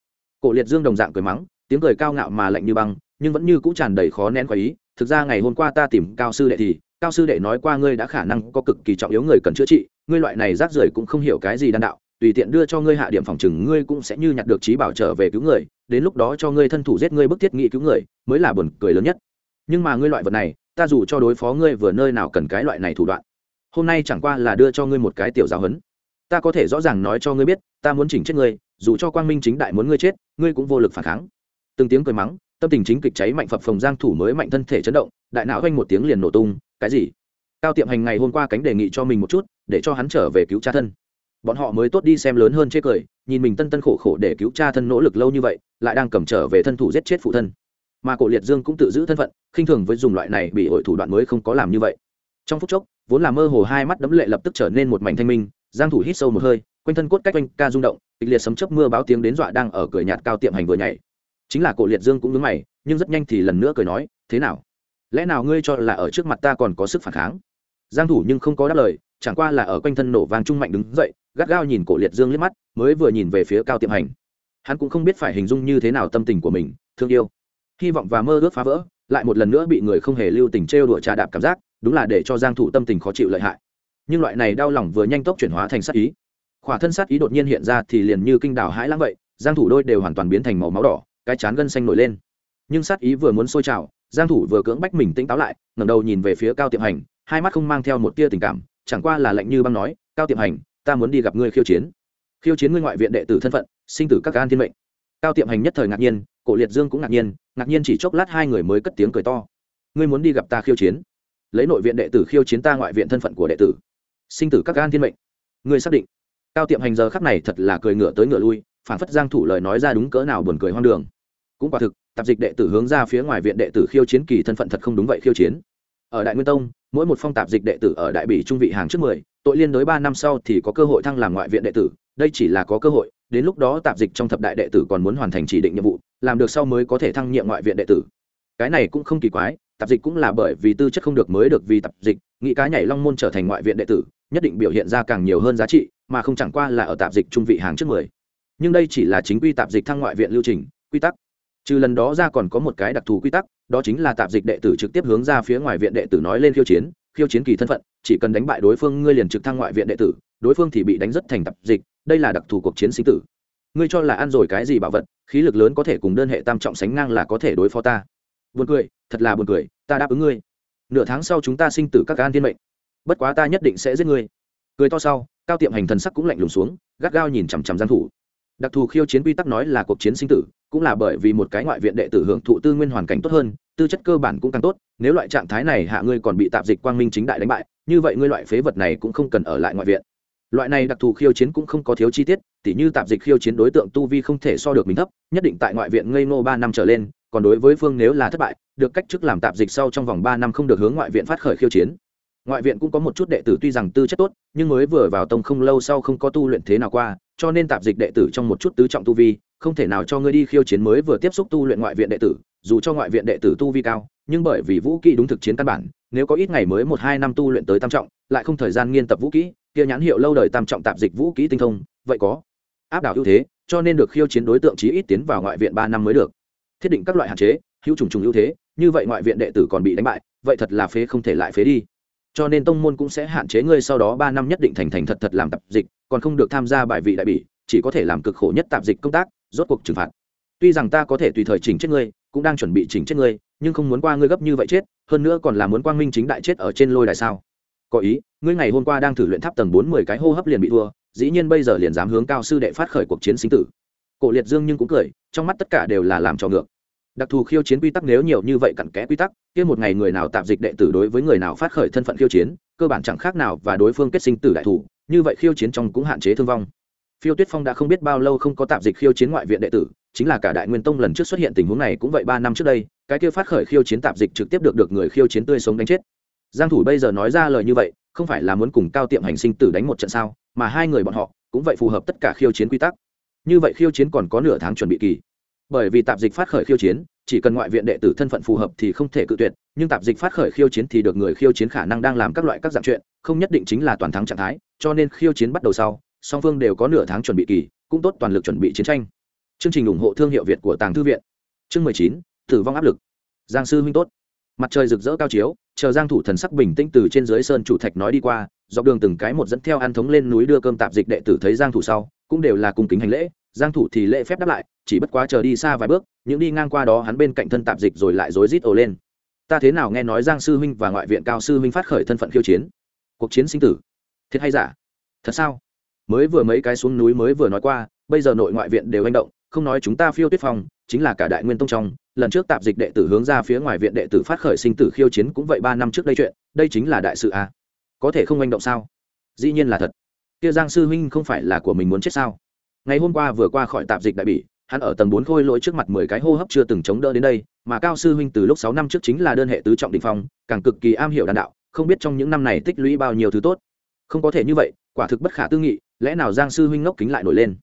Cổ liệt dương đồng dạng cười mắng, tiếng cười cao ngạo mà lạnh như băng, nhưng vẫn như cũ tràn đầy khó nén khỏi ý thực ra ngày hôm qua ta tìm cao sư đệ thì cao sư đệ nói qua ngươi đã khả năng có cực kỳ trọng yếu người cần chữa trị, ngươi loại này rác rưởi cũng không hiểu cái gì đan đạo, tùy tiện đưa cho ngươi hạ điểm phòng chừng ngươi cũng sẽ như nhặt được trí bảo trở về cứu người, đến lúc đó cho ngươi thân thủ giết ngươi bức thiết nghị cứu người, mới là buồn cười lớn nhất. Nhưng mà ngươi loại vật này, ta dù cho đối phó ngươi vừa nơi nào cần cái loại này thủ đoạn, hôm nay chẳng qua là đưa cho ngươi một cái tiểu giáo huấn. Ta có thể rõ ràng nói cho ngươi biết, ta muốn chỉnh chết ngươi, dù cho quang minh chính đại muốn ngươi chết, ngươi cũng vô lực phản kháng. Từng tiếng cười mắng, tâm tình chính kịch cháy mạnh phập phồng, giang thủ mới mạnh thân thể chấn động, đại não vang một tiếng liền nổ tung cái gì? Cao tiệm hành ngày hôm qua cánh đề nghị cho mình một chút, để cho hắn trở về cứu cha thân. Bọn họ mới tốt đi xem lớn hơn chê cười, nhìn mình tân tân khổ khổ để cứu cha thân nỗ lực lâu như vậy, lại đang cầm trở về thân thủ giết chết phụ thân. Mà cổ liệt dương cũng tự giữ thân phận, khinh thường với dùng loại này bị hội thủ đoạn mới không có làm như vậy. Trong phút chốc, vốn là mơ hồ hai mắt đấm lệ lập tức trở nên một mảnh thanh minh, giang thủ hít sâu một hơi, quanh thân cốt cách quanh ca rung động, kịch liệt sấm chớp mưa báo tiếng đến dọa đang ở cửa nhạt cao tiệm hành vừa nhảy. Chính là cổ liệt dương cũng nhướng mày, nhưng rất nhanh thì lần nữa cười nói, thế nào? Lẽ nào ngươi cho là ở trước mặt ta còn có sức phản kháng? Giang thủ nhưng không có đáp lời, chẳng qua là ở quanh thân nổ vang trung mạnh đứng dậy, gắt gao nhìn cổ liệt dương liếc mắt, mới vừa nhìn về phía cao tiệm hành. Hắn cũng không biết phải hình dung như thế nào tâm tình của mình, thương yêu. Hy vọng và mơ ước phá vỡ, lại một lần nữa bị người không hề lưu tình trêu đùa trà đạp cảm giác, đúng là để cho giang thủ tâm tình khó chịu lợi hại. Nhưng loại này đau lòng vừa nhanh tốc chuyển hóa thành sát ý. Khỏa thân sát ý đột nhiên hiện ra thì liền như kinh đảo hãi lãng vậy, giang thủ đôi đều hoàn toàn biến thành màu máu đỏ, cái chán gân xanh nổi lên. Nhưng sát ý vừa muốn sôi trào giang thủ vừa cưỡng bách mình tỉnh táo lại, ngẩng đầu nhìn về phía cao tiệm hành, hai mắt không mang theo một tia tình cảm, chẳng qua là lạnh như băng nói, cao tiệm hành, ta muốn đi gặp ngươi khiêu chiến. Khiêu chiến ngươi ngoại viện đệ tử thân phận, sinh tử các gan thiên mệnh. Cao tiệm hành nhất thời ngạc nhiên, cổ liệt dương cũng ngạc nhiên ngạc nhiên chỉ chốc lát hai người mới cất tiếng cười to. Ngươi muốn đi gặp ta khiêu chiến? Lấy nội viện đệ tử khiêu chiến ta ngoại viện thân phận của đệ tử. Sinh tử các gan thiên mệnh. Ngươi xác định? Cao tiệm hành giờ khắc này thật là cười ngửa tới ngửa lui phản phất giang thủ lời nói ra đúng cỡ nào buồn cười hoang đường. Cũng quả thực tạp dịch đệ tử hướng ra phía ngoài viện đệ tử khiêu chiến kỳ thân phận thật không đúng vậy khiêu chiến. Ở đại nguyên tông, mỗi một phong tạp dịch đệ tử ở đại bỉ trung vị hàng trước mười, tội liên đối ba năm sau thì có cơ hội thăng làm ngoại viện đệ tử, đây chỉ là có cơ hội, đến lúc đó tạp dịch trong thập đại đệ tử còn muốn hoàn thành chỉ định nhiệm vụ, làm được sau mới có thể thăng nhiệm ngoại viện đệ tử. Cái này cũng không kỳ quái, tạp dịch cũng là bởi vì tư chất không được mới được vì tạp dịch, nghĩ cá nhảy long môn trở thành ngoại viện đệ tử, nhất định biểu hiện ra càng nhiều hơn giá trị, mà không chẳng qua là ở tạp dịch trung vị hàng trước mười. Nhưng đây chỉ là chính quy tạp dịch thăng ngoại viện lưu trình, quy tắc trừ lần đó ra còn có một cái đặc thù quy tắc, đó chính là tạp dịch đệ tử trực tiếp hướng ra phía ngoài viện đệ tử nói lên khiêu chiến khiêu chiến kỳ thân phận, chỉ cần đánh bại đối phương ngươi liền trực thăng ngoại viện đệ tử, đối phương thì bị đánh rất thành tạp dịch, đây là đặc thù cuộc chiến sinh tử. Ngươi cho là ăn rồi cái gì bảo vật, khí lực lớn có thể cùng đơn hệ tam trọng sánh ngang là có thể đối phó ta. Buồn cười, thật là buồn cười, ta đáp ứng ngươi. Nửa tháng sau chúng ta sinh tử các gan thiên mệnh. Bất quá ta nhất định sẽ giết ngươi. Cười to sau, cao tiệm hành thần sắc cũng lạnh lùng xuống, gắt gao nhìn chằm chằm gian thủ. Đặc thù khiêu chiến quy tắc nói là cuộc chiến sinh tử cũng là bởi vì một cái ngoại viện đệ tử hưởng thụ tư nguyên hoàn cảnh tốt hơn, tư chất cơ bản cũng càng tốt, nếu loại trạng thái này hạ ngươi còn bị tạp dịch quang minh chính đại đánh bại, như vậy ngươi loại phế vật này cũng không cần ở lại ngoại viện. Loại này đặc thù khiêu chiến cũng không có thiếu chi tiết, tỉ như tạp dịch khiêu chiến đối tượng tu vi không thể so được mình thấp, nhất định tại ngoại viện ngây ngô ba năm trở lên, còn đối với phương nếu là thất bại, được cách chức làm tạp dịch sau trong vòng ba năm không được hướng ngoại viện phát khởi khiêu chiến. Ngoại viện cũng có một chút đệ tử tuy rằng tư chất tốt, nhưng mới vừa vào tông không lâu sau không có tu luyện thế nào qua, cho nên tạp dịch đệ tử trong một chút tứ trọng tu vi không thể nào cho ngươi đi khiêu chiến mới vừa tiếp xúc tu luyện ngoại viện đệ tử, dù cho ngoại viện đệ tử tu vi cao, nhưng bởi vì vũ kỹ đúng thực chiến căn bản, nếu có ít ngày mới một hai năm tu luyện tới tam trọng, lại không thời gian nghiên tập vũ kỹ, kia nhãn hiệu lâu đời tam trọng tạp dịch vũ kỹ tinh thông, vậy có áp đảo ưu thế, cho nên được khiêu chiến đối tượng chí ít tiến vào ngoại viện ba năm mới được. Thiết định các loại hạn chế, hữu trùng trùng ưu thế, như vậy ngoại viện đệ tử còn bị đánh bại, vậy thật là phế không thể lại phế đi. Cho nên tông môn cũng sẽ hạn chế ngươi sau đó ba năm nhất định thành thành thật thật làm tạp dịch, còn không được tham gia bài vị đại bỉ, chỉ có thể làm cực khổ nhất tạp dịch công tác rốt cuộc trừng phạt. Tuy rằng ta có thể tùy thời chỉnh chết ngươi, cũng đang chuẩn bị chỉnh chết ngươi, nhưng không muốn qua ngươi gấp như vậy chết, hơn nữa còn là muốn quang minh chính đại chết ở trên lôi đài sao? Có ý, ngươi ngày hôm qua đang thử luyện tháp tầng bốn mười cái hô hấp liền bị thua, dĩ nhiên bây giờ liền dám hướng cao sư đệ phát khởi cuộc chiến sinh tử. Cổ liệt dương nhưng cũng cười, trong mắt tất cả đều là làm cho ngược. Đặc thù khiêu chiến quy tắc nếu nhiều như vậy cặn kẽ quy tắc, kia một ngày người nào tạp dịch đệ tử đối với người nào phát khởi thân phận khiêu chiến, cơ bản chẳng khác nào và đối phương kết sinh tử đại thủ, như vậy khiêu chiến trong cũng hạn chế thương vong phiêu tuyết phong đã không biết bao lâu không có tạp dịch khiêu chiến ngoại viện đệ tử, chính là cả đại nguyên tông lần trước xuất hiện tình huống này cũng vậy ba năm trước đây, cái kia phát khởi khiêu chiến tạp dịch trực tiếp được được người khiêu chiến tươi sống đánh chết. Giang thủ bây giờ nói ra lời như vậy, không phải là muốn cùng cao tiệm hành sinh tử đánh một trận sao, mà hai người bọn họ cũng vậy phù hợp tất cả khiêu chiến quy tắc. Như vậy khiêu chiến còn có nửa tháng chuẩn bị kỳ. Bởi vì tạp dịch phát khởi khiêu chiến, chỉ cần ngoại viện đệ tử thân phận phù hợp thì không thể cự tuyệt, nhưng tạp dịch phát khởi khiêu chiến thì được người khiêu chiến khả năng đang làm các loại các dạng chuyện, không nhất định chính là toàn thắng trạng thái, cho nên khiêu chiến bắt đầu sau song phương đều có nửa tháng chuẩn bị kỳ, cũng tốt toàn lực chuẩn bị chiến tranh. Chương trình ủng hộ thương hiệu việt của tàng thư viện. Chương mười chín, tử vong áp lực. Giang sư huynh tốt. Mặt trời rực rỡ cao chiếu, chờ giang thủ thần sắc bình tĩnh từ trên dưới sơn chủ thạch nói đi qua, dọc đường từng cái một dẫn theo an thống lên núi đưa cơm tạp dịch đệ tử thấy giang thủ sau, cũng đều là cung kính hành lễ. Giang thủ thì lễ phép đáp lại, chỉ bất quá chờ đi xa vài bước, những đi ngang qua đó hắn bên cạnh thân tạp dịch rồi lại rối rít ồ lên. Ta thế nào nghe nói giang sư huynh và ngoại viện cao sư huynh phát khởi thân phận khiêu chiến? Cuộc chiến sinh tử. Thiệt hay giả? Thật sao? Mới vừa mấy cái xuống núi mới vừa nói qua, bây giờ nội ngoại viện đều hành động, không nói chúng ta phiêu tuyết phong, chính là cả đại nguyên tông trong. Lần trước tạp dịch đệ tử hướng ra phía ngoài viện đệ tử phát khởi sinh tử khiêu chiến cũng vậy ba năm trước đây chuyện, đây chính là đại sự à. có thể không manh động sao? Dĩ nhiên là thật. Kia giang sư huynh không phải là của mình muốn chết sao? Ngày hôm qua vừa qua khỏi tạp dịch đại bỉ, hắn ở tầng bốn khôi lỗi trước mặt mười cái hô hấp chưa từng chống đỡ đến đây, mà cao sư huynh từ lúc sáu năm trước chính là đơn hệ tứ trọng đình phong, càng cực kỳ am hiểu đàn đạo, không biết trong những năm này tích lũy bao nhiêu thứ tốt. Không có thể như vậy, quả thực bất khả tư nghị lẽ nào giang sư huynh ngốc kính lại nổi lên?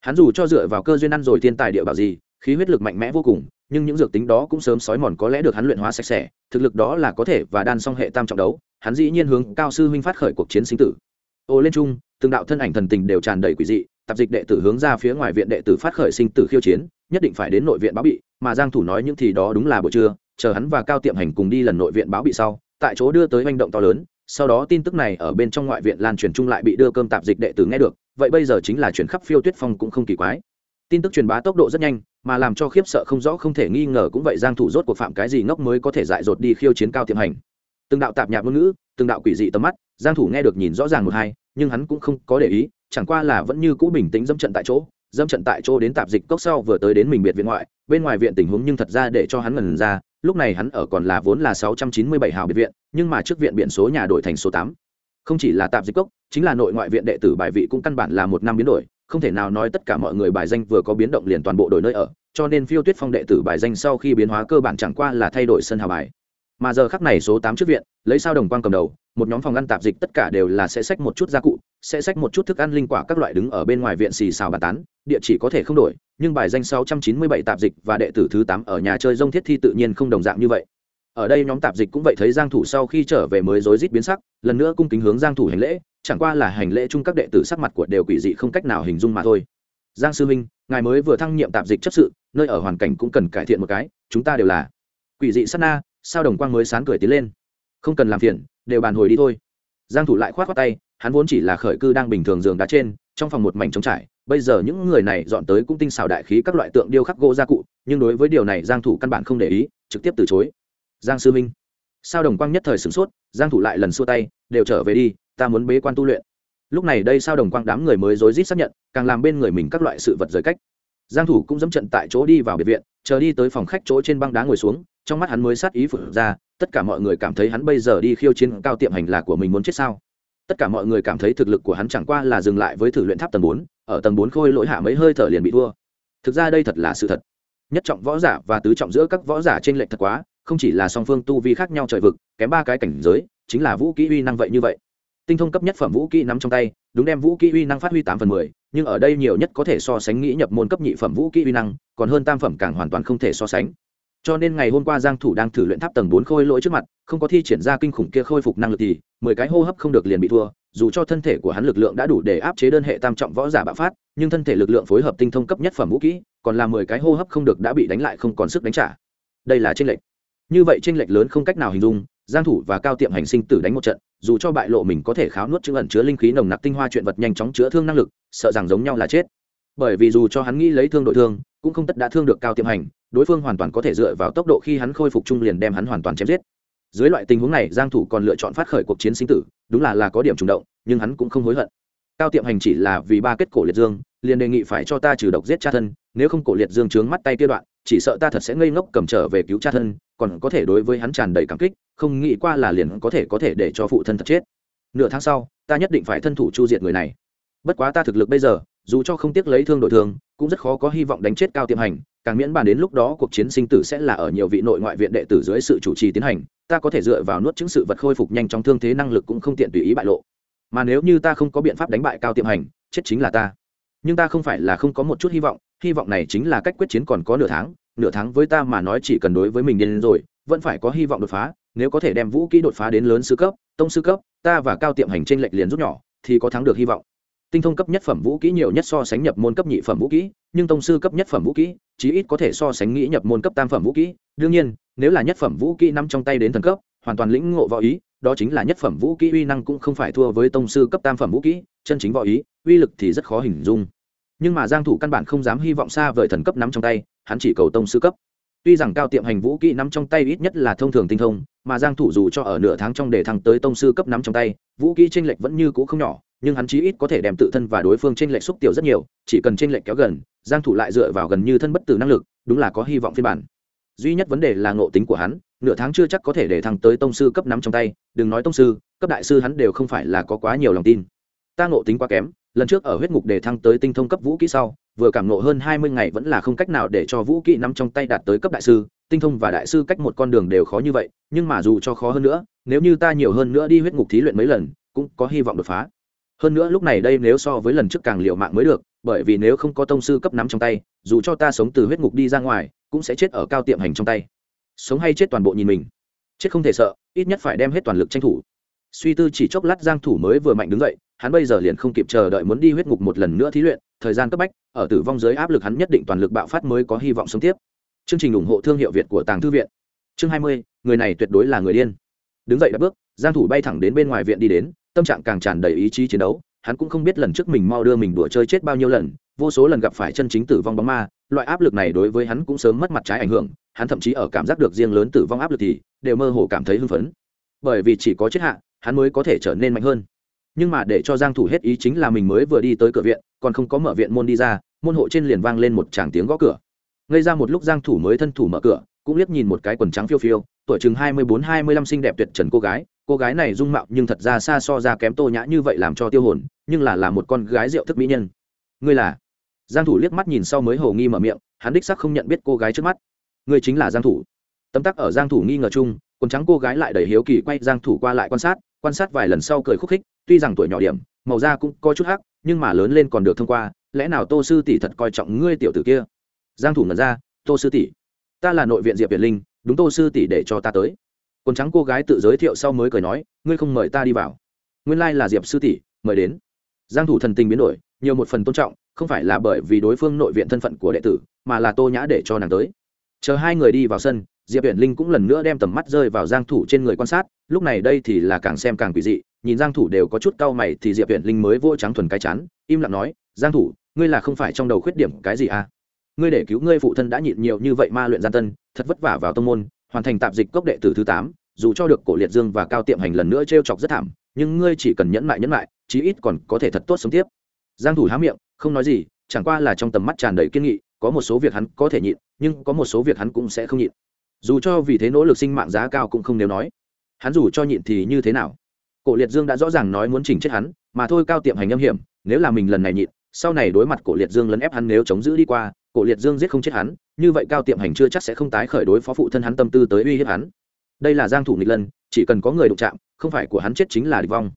Hắn dù cho dựa vào cơ duyên ăn rồi thiên tài địa bảo gì, khí huyết lực mạnh mẽ vô cùng, nhưng những dược tính đó cũng sớm sói mòn có lẽ được hắn luyện hóa sạch sẽ, thực lực đó là có thể và đan song hệ tam trọng đấu, hắn dĩ nhiên hướng cao sư huynh phát khởi cuộc chiến sinh tử. Ô lên trung, từng đạo thân ảnh thần tình đều tràn đầy quỷ dị, tạp dịch đệ tử hướng ra phía ngoài viện đệ tử phát khởi sinh tử khiêu chiến, nhất định phải đến nội viện báo bị, mà giang thủ nói những thì đó đúng là buổi trưa, chờ hắn và cao tiệm hành cùng đi lần nội viện báo bị sau, tại chỗ đưa tới hành động to lớn sau đó tin tức này ở bên trong ngoại viện lan truyền chung lại bị đưa cơm tạp dịch đệ tử nghe được, vậy bây giờ chính là chuyển khắp phiêu tuyết phong cũng không kỳ quái. Tin tức truyền bá tốc độ rất nhanh, mà làm cho khiếp sợ không rõ không thể nghi ngờ cũng vậy giang thủ rốt cuộc phạm cái gì ngốc mới có thể dại dột đi khiêu chiến cao tiềm hành. Từng đạo tạp nhạp ngôn ngữ, từng đạo quỷ dị tầm mắt, giang thủ nghe được nhìn rõ ràng một hai, nhưng hắn cũng không có để ý, chẳng qua là vẫn như cũ bình tĩnh dẫm trận tại chỗ dâm trận tại chỗ đến tạp dịch cốc sau vừa tới đến mình biệt viện ngoại, bên ngoài viện tình huống nhưng thật ra để cho hắn ngần ra, lúc này hắn ở còn là vốn là 697 hào biệt viện, nhưng mà trước viện biển số nhà đổi thành số tám. Không chỉ là tạp dịch cốc, chính là nội ngoại viện đệ tử bài vị cũng căn bản là một năm biến đổi, không thể nào nói tất cả mọi người bài danh vừa có biến động liền toàn bộ đổi nơi ở, cho nên phiêu tuyết phong đệ tử bài danh sau khi biến hóa cơ bản chẳng qua là thay đổi sân hào bài. Mà giờ khắc này số tám trước viện, lấy sao đồng quang cầm đầu một nhóm phòng ăn tạp dịch tất cả đều là sẽ xách một chút gia cụ, sẽ xách một chút thức ăn linh quả các loại đứng ở bên ngoài viện xì xào bàn tán, địa chỉ có thể không đổi, nhưng bài danh sáu trăm chín mươi bảy tạp dịch và đệ tử thứ tám ở nhà chơi rông thiết thi tự nhiên không đồng dạng như vậy. Ở đây nhóm tạp dịch cũng vậy thấy giang thủ sau khi trở về mới rối rít biến sắc, lần nữa cung kính hướng giang thủ hành lễ, chẳng qua là hành lễ chung các đệ tử sắc mặt của đều quỷ dị không cách nào hình dung mà thôi. Giang sư minh ngài mới vừa thăng nhiệm tạp dịch chấp sự, nơi ở hoàn cảnh cũng cần cải thiện một cái, chúng ta đều là quỷ dị sát na, sao đồng quang mới sán cười tiến lên? Không cần làm phiền đều bàn hồi đi thôi. Giang thủ lại khoát khoát tay, hắn vốn chỉ là khởi cư đang bình thường giường đá trên, trong phòng một mảnh trống trải, bây giờ những người này dọn tới cũng tinh xảo đại khí các loại tượng điêu khắc gỗ gia cụ, nhưng đối với điều này giang thủ căn bản không để ý, trực tiếp từ chối. Giang sư minh sao đồng quang nhất thời sửng sốt, giang thủ lại lần xua tay, đều trở về đi, ta muốn bế quan tu luyện. Lúc này đây sao đồng quang đám người mới rối rít xác nhận, càng làm bên người mình các loại sự vật rời cách. Giang thủ cũng dẫm trận tại chỗ đi vào biệt viện, chờ đi tới phòng khách chỗ trên băng đá ngồi xuống, trong mắt hắn mới sát ý phở ra tất cả mọi người cảm thấy hắn bây giờ đi khiêu chiến cao tiệm hành là của mình muốn chết sao? Tất cả mọi người cảm thấy thực lực của hắn chẳng qua là dừng lại với thử luyện tháp tầng bốn, ở tầng bốn khôi lỗi hạ mấy hơi thở liền bị thua. Thực ra đây thật là sự thật. Nhất trọng võ giả và tứ trọng giữa các võ giả trên lệch thật quá, không chỉ là song phương tu vi khác nhau trời vực, kém ba cái cảnh giới, chính là vũ kỹ uy năng vậy như vậy. Tinh thông cấp nhất phẩm vũ kỹ nắm trong tay, đúng đem vũ kỹ uy năng phát huy tám phần mười, nhưng ở đây nhiều nhất có thể so sánh nghĩ nhập môn cấp nhị phẩm vũ kỹ uy năng, còn hơn tam phẩm càng hoàn toàn không thể so sánh cho nên ngày hôm qua giang thủ đang thử luyện tháp tầng bốn khôi lỗi trước mặt, không có thi triển ra kinh khủng kia khôi phục năng lực thì, mười cái hô hấp không được liền bị thua. Dù cho thân thể của hắn lực lượng đã đủ để áp chế đơn hệ tam trọng võ giả bạo phát, nhưng thân thể lực lượng phối hợp tinh thông cấp nhất phẩm vũ kỹ, còn là mười cái hô hấp không được đã bị đánh lại không còn sức đánh trả. Đây là tranh lệch. Như vậy tranh lệch lớn không cách nào hình dung, giang thủ và cao tiệm hành sinh tử đánh một trận, dù cho bại lộ mình có thể kháo nuốt chữ ẩn chứa linh khí nồng nặc tinh hoa chuyện vật nhanh chóng chữa thương năng lực, sợ rằng giống nhau là chết. Bởi vì dù cho hắn nghĩ lấy thương đội thương cũng không tất đã thương được cao tiệm hành, đối phương hoàn toàn có thể dựa vào tốc độ khi hắn khôi phục trung liền đem hắn hoàn toàn chém giết. Dưới loại tình huống này, giang thủ còn lựa chọn phát khởi cuộc chiến sinh tử, đúng là là có điểm trùng động, nhưng hắn cũng không hối hận. Cao tiệm hành chỉ là vì ba kết cổ liệt dương, liền đề nghị phải cho ta trừ độc giết cha thân, nếu không cổ liệt dương trướng mắt tay kia đoạn, chỉ sợ ta thật sẽ ngây ngốc cầm trở về cứu cha thân, còn có thể đối với hắn tràn đầy cảm kích, không nghĩ qua là liền có thể có thể để cho phụ thân thật chết. Nửa tháng sau, ta nhất định phải thân thủ chu diệt người này. Bất quá ta thực lực bây giờ, dù cho không tiếc lấy thương đổi thương cũng rất khó có hy vọng đánh chết cao tiềm hành, càng miễn bàn đến lúc đó cuộc chiến sinh tử sẽ là ở nhiều vị nội ngoại viện đệ tử dưới sự chủ trì tiến hành, ta có thể dựa vào nuốt chứng sự vật khôi phục nhanh trong thương thế năng lực cũng không tiện tùy ý bại lộ. Mà nếu như ta không có biện pháp đánh bại cao tiệm hành, chết chính là ta. Nhưng ta không phải là không có một chút hy vọng hy vọng này chính là cách quyết chiến còn có nửa tháng nửa tháng với ta mà nói chỉ cần đối với mình điên rồi, vẫn phải có hy vọng đột phá, nếu có thể đem vũ kỹ đột phá đến lớn sư cấp, tông sư cấp, ta và cao tiệm hành tranh lệch liền rút nhỏ, thì có thắng được hy vọng tinh thông cấp nhất phẩm vũ kỹ nhiều nhất so sánh nhập môn cấp nhị phẩm vũ kỹ, nhưng tông sư cấp nhất phẩm vũ kỹ, chí ít có thể so sánh nghĩ nhập môn cấp tam phẩm vũ kỹ. Đương nhiên, nếu là nhất phẩm vũ kỹ nằm trong tay đến thần cấp, hoàn toàn lĩnh ngộ võ ý, đó chính là nhất phẩm vũ kỹ uy năng cũng không phải thua với tông sư cấp tam phẩm vũ kỹ, chân chính võ ý, uy lực thì rất khó hình dung. Nhưng mà giang thủ căn bản không dám hy vọng xa vời thần cấp nắm trong tay, hắn chỉ cầu tông sư cấp. Tuy rằng cao tiệm hành vũ kỹ nắm trong tay ít nhất là thông thường tinh thông, mà giang thủ dù cho ở nửa tháng trong để thăng tới tông sư cấp nắm trong tay, vũ kỹ tranh lệch vẫn như cũ không nhỏ nhưng hắn chí ít có thể đem tự thân và đối phương trên lệch xúc tiểu rất nhiều, chỉ cần trên lệch kéo gần, giang thủ lại dựa vào gần như thân bất tử năng lực, đúng là có hy vọng phiên bản. Duy nhất vấn đề là ngộ tính của hắn, nửa tháng chưa chắc có thể để thăng tới tông sư cấp nắm trong tay, đừng nói tông sư, cấp đại sư hắn đều không phải là có quá nhiều lòng tin. Ta ngộ tính quá kém, lần trước ở huyết ngục để thăng tới tinh thông cấp vũ kỹ sau, vừa cảm ngộ hơn hai mươi ngày vẫn là không cách nào để cho vũ kỹ nắm trong tay đạt tới cấp đại sư, tinh thông và đại sư cách một con đường đều khó như vậy, nhưng mà dù cho khó hơn nữa, nếu như ta nhiều hơn nữa đi huyết ngục thí luyện mấy lần, cũng có hy vọng đột phá hơn nữa lúc này đây nếu so với lần trước càng liệu mạng mới được bởi vì nếu không có tông sư cấp nắm trong tay dù cho ta sống từ huyết ngục đi ra ngoài cũng sẽ chết ở cao tiệm hành trong tay. Sống hay chết toàn bộ nhìn mình. Chết không thể sợ ít nhất phải đem hết toàn lực tranh thủ. Suy tư chỉ chốc lát giang thủ mới vừa mạnh đứng dậy hắn bây giờ liền không kịp chờ đợi muốn đi huyết ngục một lần nữa thí luyện thời gian cấp bách ở tử vong dưới áp lực hắn nhất định toàn lực bạo phát mới có hy vọng sống tiếp. Chương trình ủng hộ thương hiệu việt của tàng thư viện. Chương 20, người này tuyệt đối là người điên đứng dậy đã bước, giang thủ bay thẳng đến bên ngoài viện đi đến, tâm trạng càng tràn đầy ý chí chiến đấu. Hắn cũng không biết lần trước mình mau đưa mình đùa chơi chết bao nhiêu lần, vô số lần gặp phải chân chính tử vong bóng ma, loại áp lực này đối với hắn cũng sớm mất mặt trái ảnh hưởng, hắn thậm chí ở cảm giác được riêng lớn tử vong áp lực thì đều mơ hồ cảm thấy hưng phấn. Bởi vì chỉ có chết hạ, hắn mới có thể trở nên mạnh hơn. Nhưng mà để cho giang thủ hết ý chính là mình mới vừa đi tới cửa viện, còn không có mở viện môn đi ra, môn hộ trên liền vang lên một tràng tiếng gõ cửa. Ngây ra một lúc giang thủ mới thân thủ mở cửa cũng liếc nhìn một cái quần trắng phiêu phiêu, tuổi chừng 24-25 xinh đẹp tuyệt trần cô gái. Cô gái này dung mạo nhưng thật ra xa so ra kém tô nhã như vậy làm cho tiêu hồn, nhưng là là một con gái rượu thức mỹ nhân. Ngươi là? Giang thủ liếc mắt nhìn sau mới hồ nghi mở miệng, hắn đích xác không nhận biết cô gái trước mắt. Ngươi chính là giang thủ. Tâm tắc ở giang thủ nghi ngờ chung, quần trắng cô gái lại đầy hiếu kỳ quay giang thủ qua lại quan sát quan sát vài lần sau cười khúc khích, tuy rằng tuổi nhỏ điểm, màu da cũng có chút hắc, nhưng mà lớn lên còn được thông qua, lẽ nào tô sư tỷ thật coi trọng ngươi tiểu tử kia? Giang thủ ngẩn ra, tô sư tỷ ta là nội viện diệp việt linh đúng tô sư tỷ để cho ta tới quần trắng cô gái tự giới thiệu sau mới cười nói ngươi không mời ta đi vào nguyên lai là diệp sư tỷ mời đến giang thủ thần tình biến đổi nhiều một phần tôn trọng không phải là bởi vì đối phương nội viện thân phận của đệ tử mà là tô nhã để cho nàng tới chờ hai người đi vào sân diệp viễn linh cũng lần nữa đem tầm mắt rơi vào giang thủ trên người quan sát lúc này đây thì là càng xem càng quỷ dị nhìn giang thủ đều có chút cau mày thì diệp viễn linh mới vô trắng thuần cái chán im lặng nói giang thủ ngươi là không phải trong đầu khuyết điểm cái gì à ngươi để cứu ngươi phụ thân đã nhịn nhiều như vậy ma luyện gian tân, thật vất vả vào tông môn, hoàn thành tạp dịch cốc đệ tử thứ tám, dù cho được cổ liệt dương và cao tiệm hành lần nữa trêu chọc rất thảm, nhưng ngươi chỉ cần nhẫn mại nhẫn mại, chí ít còn có thể thật tốt sống tiếp. Giang thủ há miệng, không nói gì, chẳng qua là trong tầm mắt tràn đầy kiên nghị, có một số việc hắn có thể nhịn, nhưng có một số việc hắn cũng sẽ không nhịn. Dù cho vì thế nỗ lực sinh mạng giá cao cũng không nếu nói. Hắn dù cho nhịn thì như thế nào? Cổ liệt dương đã rõ ràng nói muốn chỉnh chết hắn, mà thôi cao tiệm hành âm hiểm, nếu là mình lần này nhịn, sau này đối mặt cổ liệt dương lấn ép hắn nếu chống giữ đi qua cổ liệt dương giết không chết hắn, như vậy cao tiệm hành chưa chắc sẽ không tái khởi đối phó phụ thân hắn tâm tư tới uy hiếp hắn. Đây là giang thủ nghịch lân, chỉ cần có người đụng chạm, không phải của hắn chết chính là địch vong.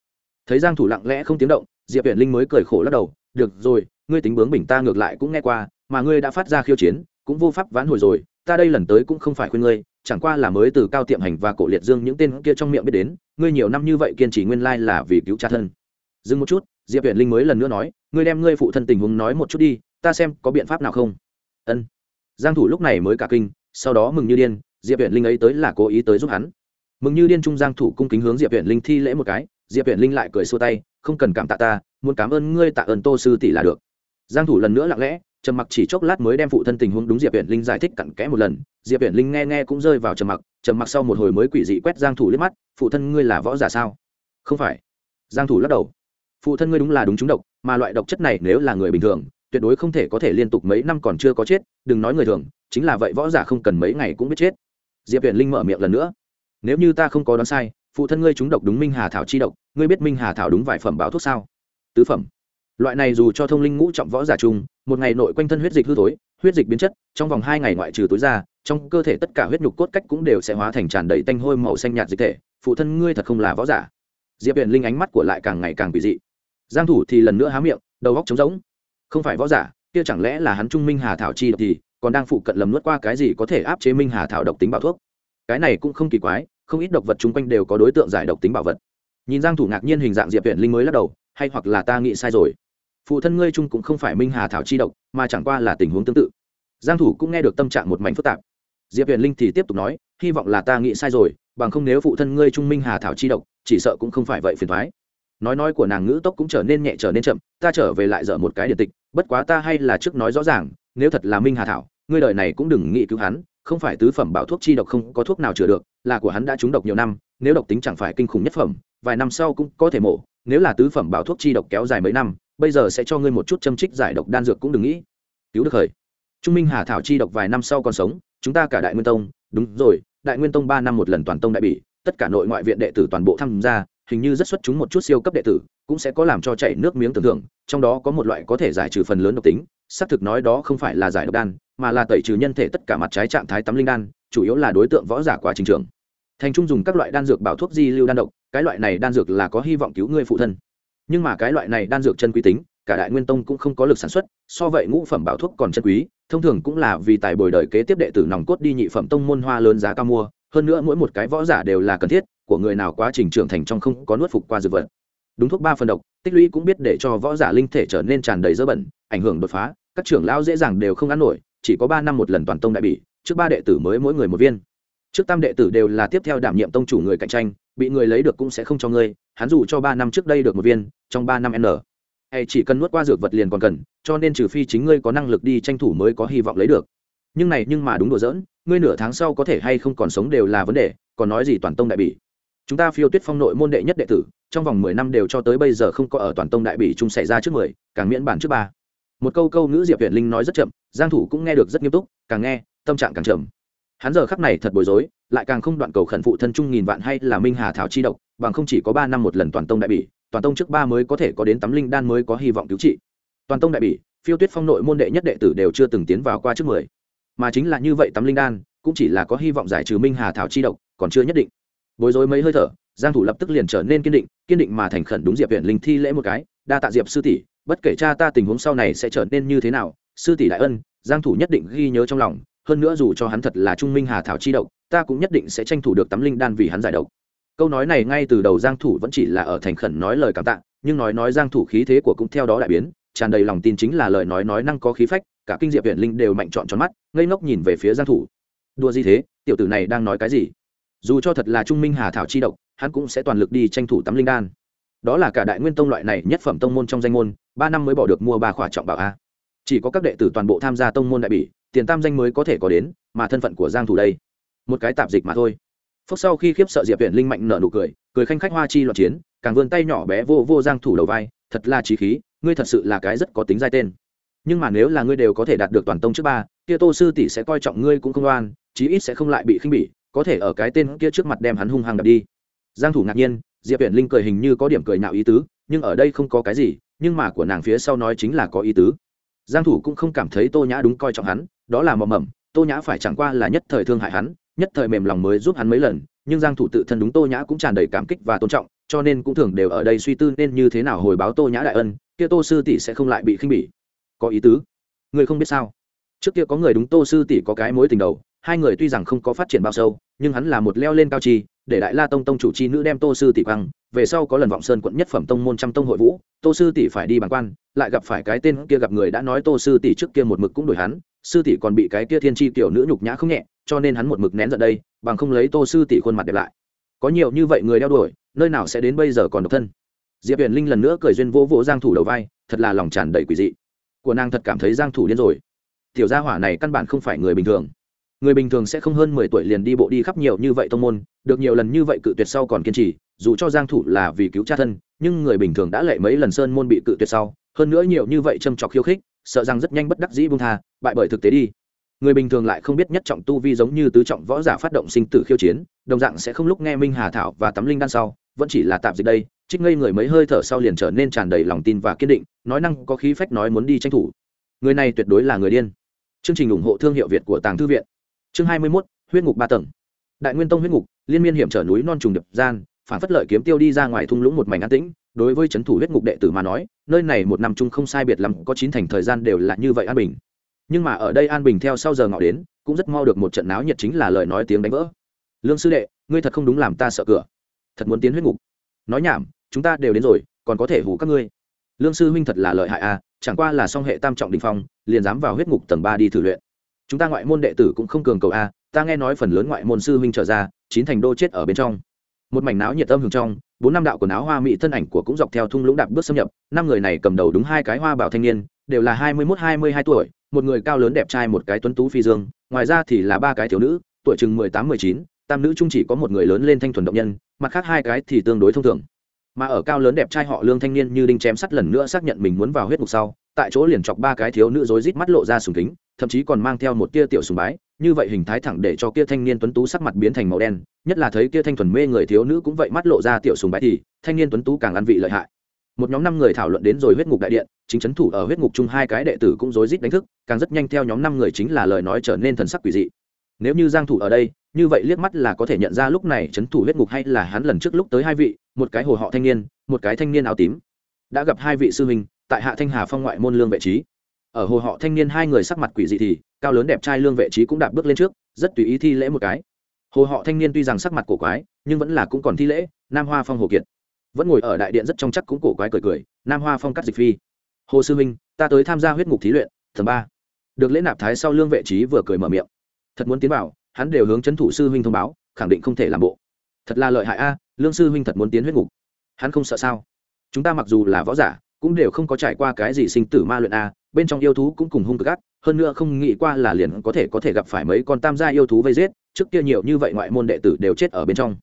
Thấy giang thủ lặng lẽ không tiếng động, diệp viện linh mới cười khổ lắc đầu, được rồi, ngươi tính bướng bỉnh ta ngược lại cũng nghe qua, mà ngươi đã phát ra khiêu chiến, cũng vô pháp vãn hồi rồi, ta đây lần tới cũng không phải khuyên ngươi, chẳng qua là mới từ cao tiệm hành và cổ liệt dương những tên kia trong miệng biết đến, ngươi nhiều năm như vậy kiên trì nguyên lai là vì cứu cha thân. Dừng một chút, diệp viện linh mới lần nữa nói, ngươi đem ngươi phụ thân tình huống nói một chút đi ta xem có biện pháp nào không? Ân. Giang thủ lúc này mới cả kinh, sau đó mừng như điên, diệp viện linh ấy tới là cố ý tới giúp hắn. Mừng như điên trung giang thủ cung kính hướng diệp viện linh thi lễ một cái, diệp viện linh lại cười xua tay, không cần cảm tạ ta, muốn cảm ơn ngươi tạ ơn tô sư tỷ là được. Giang thủ lần nữa lặng lẽ, trầm mặc chỉ chốc lát mới đem phụ thân tình huống đúng diệp viện linh giải thích cặn kẽ một lần. Diệp viện linh nghe nghe cũng rơi vào trầm mặc trầm mặc sau một hồi mới quỷ dị quét giang thủ liếc mắt, phụ thân ngươi là võ giả sao? Không phải. Giang thủ lắc đầu. Phụ thân ngươi đúng là đúng trúng độc, mà loại độc chất này nếu là người bình thường tuyệt đối không thể có thể liên tục mấy năm còn chưa có chết, đừng nói người thường, chính là vậy võ giả không cần mấy ngày cũng biết chết. Diệp huyền linh mở miệng lần nữa. Nếu như ta không có đoán sai, phụ thân ngươi trúng độc đúng minh hà thảo chi độc, ngươi biết minh hà thảo đúng vài phẩm báo thuốc sao? Tứ phẩm. Loại này dù cho thông linh ngũ trọng võ giả chung một ngày nội quanh thân huyết dịch hư thối, huyết dịch biến chất, trong vòng hai ngày ngoại trừ tối ra, trong cơ thể tất cả huyết nhục cốt cách cũng đều sẽ hóa thành tràn đầy tanh hôi màu xanh nhạt dịch thể, phụ thân ngươi thật không là võ giả. Diệp huyền linh ánh mắt của lại càng ngày càng bị dị. Giang thủ thì lần nữa há miệng, đầu góc trống rỗng không phải võ giả, kia chẳng lẽ là hắn trung minh hà thảo chi độc thì, còn đang phụ cận lầm nuốt qua cái gì có thể áp chế minh hà thảo độc tính bảo thuốc? Cái này cũng không kỳ quái, không ít độc vật chung quanh đều có đối tượng giải độc tính bảo vật. Nhìn giang thủ ngạc nhiên hình dạng diệp viện linh mới lắc đầu, hay hoặc là ta nghĩ sai rồi. Phụ thân ngươi chung cũng không phải minh hà thảo chi độc, mà chẳng qua là tình huống tương tự. Giang thủ cũng nghe được tâm trạng một mảnh phức tạp. Diệp viện linh thì tiếp tục nói, hy vọng là ta nghĩ sai rồi, bằng không nếu phụ thân ngươi trung minh hà thảo chi độc, chỉ sợ cũng không phải vậy phiền toái nói nói của nàng ngữ tốc cũng trở nên nhẹ trở nên chậm, ta trở về lại dở một cái điện tịch, bất quá ta hay là trước nói rõ ràng, nếu thật là minh hà thảo, ngươi đời này cũng đừng nghĩ cứu hắn, không phải tứ phẩm bảo thuốc chi độc không có thuốc nào chữa được, là của hắn đã trúng độc nhiều năm, nếu độc tính chẳng phải kinh khủng nhất phẩm, vài năm sau cũng có thể mổ, nếu là tứ phẩm bảo thuốc chi độc kéo dài mấy năm, bây giờ sẽ cho ngươi một chút châm trích giải độc đan dược cũng đừng nghĩ. Cứu được khởi. Trung minh hà thảo chi độc vài năm sau còn sống, chúng ta cả đại nguyên tông, đúng rồi, đại nguyên tông ba năm một lần toàn tông đại bỉ, tất cả nội ngoại viện đệ tử toàn bộ tham gia hình như rất xuất chúng một chút siêu cấp đệ tử, cũng sẽ có làm cho chảy nước miếng tưởng tượng, trong đó có một loại có thể giải trừ phần lớn độc tính, xác thực nói đó không phải là giải độc đan, mà là tẩy trừ nhân thể tất cả mặt trái trạng thái tắm linh đan, chủ yếu là đối tượng võ giả quá trình trưởng. Thành trung dùng các loại đan dược bảo thuốc di lưu đan độc, cái loại này đan dược là có hy vọng cứu người phụ thân. Nhưng mà cái loại này đan dược chân quý tính, cả đại nguyên tông cũng không có lực sản xuất, so vậy ngũ phẩm bảo thuốc còn chân quý, thông thường cũng là vì tài bồi đời kế tiếp đệ tử nòng cốt đi nhị phẩm tông môn hoa lớn giá cao mua hơn nữa mỗi một cái võ giả đều là cần thiết, của người nào quá trình trưởng thành trong không có nuốt phục qua dược vật. Đúng thuốc ba phần độc, tích lũy cũng biết để cho võ giả linh thể trở nên tràn đầy dơ bẩn, ảnh hưởng đột phá, các trưởng lão dễ dàng đều không ăn nổi, chỉ có ba năm một lần toàn tông đại bỉ, trước ba đệ tử mới mỗi người một viên. Trước tam đệ tử đều là tiếp theo đảm nhiệm tông chủ người cạnh tranh, bị người lấy được cũng sẽ không cho ngươi, hắn dù cho ba năm trước đây được một viên, trong ba năm n. Hay chỉ cần nuốt qua dược vật liền còn cần, cho nên trừ phi chính ngươi có năng lực đi tranh thủ mới có hy vọng lấy được nhưng này nhưng mà đúng đùa giỡn, ngươi nửa tháng sau có thể hay không còn sống đều là vấn đề, còn nói gì toàn tông đại bỉ. Chúng ta phiêu tuyết phong nội môn đệ nhất đệ tử, trong vòng mười năm đều cho tới bây giờ không có ở toàn tông đại bỉ chung xảy ra trước mười, càng miễn bản trước ba. Một câu câu ngữ diệp huyện linh nói rất chậm, giang thủ cũng nghe được rất nghiêm túc, càng nghe, tâm trạng càng trầm. Hắn giờ khắc này thật bối rối, lại càng không đoạn cầu khẩn phụ thân trung nghìn vạn hay là minh hà thảo chi độc, bằng không chỉ có ba năm một lần toàn tông đại bỉ, toàn tông trước ba mới có thể có đến tắm linh đan mới có hy vọng cứu trị. Toàn tông đại bỉ, phiêu tuyết phong nội môn đệ nhất đệ tử đều chưa từng tiến vào qua trước mười mà chính là như vậy tắm linh đan, cũng chỉ là có hy vọng giải trừ minh hà thảo chi độc, còn chưa nhất định. Bối rối mấy hơi thở, giang thủ lập tức liền trở nên kiên định kiên định mà thành khẩn đúng diệp viện linh thi lễ một cái, đa tạ diệp sư tỷ, bất kể cha ta tình huống sau này sẽ trở nên như thế nào, sư tỷ đại ân, giang thủ nhất định ghi nhớ trong lòng, hơn nữa dù cho hắn thật là trung minh hà thảo chi độc, ta cũng nhất định sẽ tranh thủ được tắm linh đan vì hắn giải độc. Câu nói này ngay từ đầu giang thủ vẫn chỉ là ở thành khẩn nói lời cảm tạ, nhưng nói nói giang thủ khí thế của cũng theo đó đại biến, tràn đầy lòng tin chính là lời nói nói năng có khí phách cả kinh diệp viện linh đều mạnh trọn tròn mắt, ngây ngốc nhìn về phía giang thủ. Đùa gì thế? Tiểu tử này đang nói cái gì? Dù cho thật là trung minh hà thảo chi độc, hắn cũng sẽ toàn lực đi tranh thủ tắm linh đan. Đó là cả đại nguyên tông loại này nhất phẩm tông môn trong danh môn, ba năm mới bỏ được mua ba khỏa trọng bảo a. Chỉ có các đệ tử toàn bộ tham gia tông môn đại bỉ, tiền tam danh mới có thể có đến, mà thân phận của giang thủ đây, một cái tạp dịch mà thôi. Phúc sau khi khiếp sợ diệp viện linh mạnh nở nụ cười cười khanh khách hoa chi loạn chiến, càng vươn tay nhỏ bé vô vô giang thủ đầu vai, thật là trí khí, ngươi thật sự là cái rất có tính giai tên nhưng mà nếu là ngươi đều có thể đạt được toàn tông trước ba, kia tô sư tỷ sẽ coi trọng ngươi cũng không oan, chí ít sẽ không lại bị khinh bỉ, có thể ở cái tên kia trước mặt đem hắn hung hăng đập đi. Giang thủ ngạc nhiên, diệp viện linh cười hình như có điểm cười nạo ý tứ, nhưng ở đây không có cái gì, nhưng mà của nàng phía sau nói chính là có ý tứ. Giang thủ cũng không cảm thấy tô nhã đúng coi trọng hắn, đó là mò mầm tô nhã phải chẳng qua là nhất thời thương hại hắn, nhất thời mềm lòng mới giúp hắn mấy lần, nhưng giang thủ tự thân đúng tô nhã cũng tràn đầy cảm kích và tôn trọng, cho nên cũng thường đều ở đây suy tư nên như thế nào hồi báo tô nhã đại ân, kia tô sư tỷ sẽ không lại bị khinh bỉ có ý tứ. Người không biết sao. Trước kia có người đúng tô sư tỷ có cái mối tình đầu, hai người tuy rằng không có phát triển bao sâu, nhưng hắn là một leo lên cao chi, để đại la tông tông chủ chi nữ đem tô sư tỷ quăng, về sau có lần vọng sơn quận nhất phẩm tông môn trăm tông hội vũ, tô sư tỷ phải đi bàn quan, lại gặp phải cái tên kia gặp người đã nói tô sư tỷ trước kia một mực cũng đổi hắn, sư tỷ còn bị cái kia thiên tri tiểu nữ nhục nhã không nhẹ, cho nên hắn một mực nén giận đây, bằng không lấy tô sư tỷ khuôn mặt đẹp lại. Có nhiều như vậy người đeo đuổi, nơi nào sẽ đến bây giờ còn độc thân? Diệp huyền linh lần nữa cười duyên vỗ vỗ giang thủ đầu vai, thật là lòng tràn đầy quỷ dị của nàng thật cảm thấy giang thủ điên rồi. Tiểu gia hỏa này căn bản không phải người bình thường. Người bình thường sẽ không hơn mười tuổi liền đi bộ đi khắp nhiều như vậy tông môn, được nhiều lần như vậy cự tuyệt sau còn kiên trì, dù cho giang thủ là vì cứu cha thân, nhưng người bình thường đã lệ mấy lần sơn môn bị cự tuyệt sau, hơn nữa nhiều như vậy châm chọc khiêu khích, sợ rằng rất nhanh bất đắc dĩ buông tha, bại bởi thực tế đi. Người bình thường lại không biết nhất trọng tu vi giống như tứ trọng võ giả phát động sinh tử khiêu chiến, đồng dạng sẽ không lúc nghe minh hà thảo và tắm linh đan sau, vẫn chỉ là tạm dịch đây trích ngây người mấy hơi thở sau liền trở nên tràn đầy lòng tin và kiên định nói năng có khí phách nói muốn đi tranh thủ. Người này tuyệt đối là người điên. Chương trình ủng hộ thương hiệu việt của tàng thư viện. Chương hai mươi 21, huyết ngục ba tầng. Đại nguyên tông huyết ngục liên miên hiểm trở núi non trùng đập gian phản phất lợi kiếm tiêu đi ra ngoài thung lũng một mảnh an tĩnh đối với c h ấ n thủ huyết ngục đệ tử mà nói nơi này một năm chung không sai biệt lắm có chín thành thời gian đều là như vậy an bình. Nhưng mà ở đây an bình theo sau giờ ngọ đến cũng rất mau được một trận náo nhiệt chính là lời nói tiếng đánh vỡ. Lương sư đệ ngươi thật không đúng làm ta sợ cửa. Thật muốn tiến huyết ngục. Nói nhảm chúng ta đều đến rồi, còn có thể hủ các ngươi. Lương sư huynh thật là lợi hại a chẳng qua là song hệ tam trọng đình phong, liền dám vào huyết ngục tầng ba đi thử luyện. Chúng ta ngoại môn đệ tử cũng không cường cầu a ta nghe nói phần lớn ngoại môn sư huynh trở ra, chín thành đô chết ở bên trong. Một mảnh náo nhiệt âm hưởng trong, bốn năm đạo quần áo hoa mỹ thân ảnh của cũng dọc theo thung lũng đạp bước xâm nhập, năm người này cầm đầu đúng hai cái hoa bảo thanh niên, đều là hai mươi mốt, hai mươi hai tuổi, một người cao lớn đẹp trai một cái tuấn tú phi dương, ngoài ra thì là ba cái thiếu nữ, tuổi chừng mười tám, mười chín, tam nữ trung chỉ có một người lớn lên thanh thuần động nhân, mặt khác hai cái thì tương đối thông thường mà ở cao lớn đẹp trai họ lương thanh niên như đinh chém sắt lần nữa xác nhận mình muốn vào huyết ngục sau, tại chỗ liền chọc ba cái thiếu nữ rối rít mắt lộ ra sùng kính, thậm chí còn mang theo một tia tiểu sùng bái, như vậy hình thái thẳng để cho kia thanh niên tuấn tú sắc mặt biến thành màu đen, nhất là thấy kia thanh thuần mê người thiếu nữ cũng vậy mắt lộ ra tiểu sùng bái thì, thanh niên tuấn tú càng ăn vị lợi hại. Một nhóm năm người thảo luận đến rồi huyết ngục đại điện, chính chấn thủ ở huyết ngục chung hai cái đệ tử cũng rối rít đánh thức, càng rất nhanh theo nhóm năm người chính là lời nói trở nên thần sắc quỷ dị nếu như giang thủ ở đây, như vậy liếc mắt là có thể nhận ra lúc này chấn thủ huyết ngục hay là hắn lần trước lúc tới hai vị, một cái hồ họ thanh niên, một cái thanh niên áo tím. Đã gặp hai vị sư huynh, tại hạ thanh hà phong ngoại môn lương vệ trí. Ở hồ họ thanh niên hai người sắc mặt quỷ dị thì, cao lớn đẹp trai lương vệ trí cũng đạp bước lên trước, rất tùy ý thi lễ một cái. Hồ họ thanh niên tuy rằng sắc mặt cổ quái, nhưng vẫn là cũng còn thi lễ, nam hoa phong hồ kiệt. Vẫn ngồi ở đại điện rất trong chắc cũng cổ quái cười cười, nam hoa phong cắt dịch phi. Hồ sư minh ta tới tham gia huyết ngục thí luyện thứ ba. Được lễ nạp thái sau lương vệ trí vừa cười mở miệng thật muốn tiến vào, hắn đều hướng c thủ sư huynh thông báo, khẳng định không thể làm bộ. Thật là lợi hại a, lương sư huynh thật muốn tiến huyết ngục. Hắn không sợ sao? Chúng ta mặc dù là võ giả, cũng đều không có trải qua cái gì sinh tử ma luyện a, bên trong yêu thú cũng cùng hung cực ác, hơn nữa không nghĩ qua là liền có thể có thể gặp phải mấy con tam gia yêu thú vây giết, trước kia nhiều như vậy ngoại môn đệ tử đều chết ở bên trong.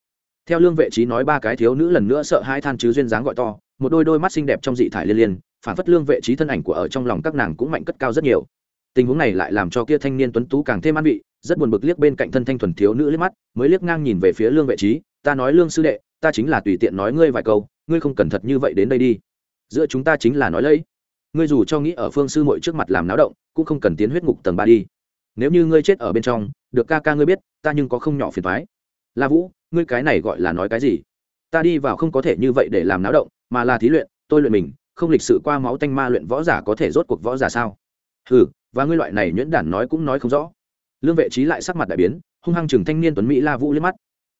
Theo lương vệ trí nói ba cái thiếu nữ lần nữa sợ hai than chứ duyên dáng gọi to, một đôi đôi mắt xinh đẹp trong dị thải liên liên, phản phất lương vệ trí thân ảnh của ở trong lòng các nàng cũng mạnh cất cao rất nhiều. Tình huống này lại làm cho kia thanh niên tuấn tú càng thêm an vị rất buồn bực liếc bên cạnh thân thanh thuần thiếu nữ liếc mắt, mới liếc ngang nhìn về phía lương vệ trí, ta nói lương sư đệ, ta chính là tùy tiện nói ngươi vài câu, ngươi không cẩn thận như vậy đến đây đi. Giữa chúng ta chính là nói lấy. Ngươi dù cho nghĩ ở phương sư mội trước mặt làm náo động, cũng không cần tiến huyết ngục tầng ba đi. Nếu như ngươi chết ở bên trong, được ca ca ngươi biết, ta nhưng có không nhỏ phiền thoái la vũ, ngươi cái này gọi là nói cái gì? Ta đi vào không có thể như vậy để làm náo động, mà là thí luyện, tôi luyện mình, không lịch sự qua máu tanh ma luyện võ giả có thể rốt cuộc võ giả sao? Ừ và ngươi loại này nhuyễn đản nói cũng nói không rõ lương vệ trí lại sắc mặt đại biến, hung hăng chừng thanh niên tuấn mỹ la vũ liếc mắt.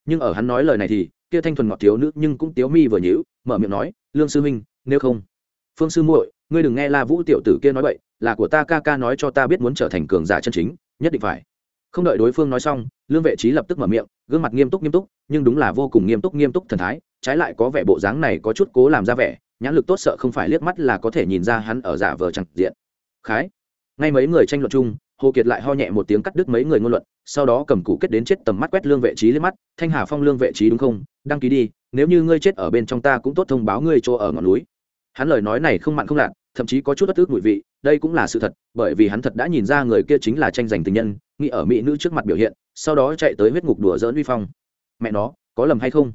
Nhưng ở hắn nói lời này thì, kia thanh thuần ngọt thiếu nữ nhưng cũng tiếu mi vừa nhíu, mở miệng nói, lương sư huynh, nếu không, phương sư muội, ngươi đừng nghe la vũ tiểu tử kia nói vậy là của ta ca ca nói cho ta biết muốn trở thành cường giả chân chính, nhất định phải. Không đợi đối phương nói xong, lương vệ trí lập tức mở miệng, gương mặt nghiêm túc nghiêm túc, nhưng đúng là vô cùng nghiêm túc nghiêm túc thần thái, trái lại có vẻ bộ dáng này có chút cố làm ra vẻ, nhãn lực tốt sợ không phải liếc mắt là có thể nhìn ra hắn ở giả vờ chẳng diện. Khái, ngay mấy người tranh luận chung hồ kiệt lại ho nhẹ một tiếng cắt đứt mấy người ngôn luận, sau đó cầm củ kết đến chết tầm mắt quét lương vệ trí lên mắt, thanh hà phong lương vệ trí đúng không? Đăng ký đi, nếu như ngươi chết ở bên trong ta cũng tốt thông báo ngươi chỗ ở ngọn núi. Hắn lời nói này không mặn không lạt, thậm chí có chút bất ước mùi vị, đây cũng là sự thật, bởi vì hắn thật đã nhìn ra người kia chính là tranh giành tình nhân, nghĩ ở mỹ nữ trước mặt biểu hiện, sau đó chạy tới huyết ngục đùa dỡn uy phong. Mẹ nó, có lầm hay không?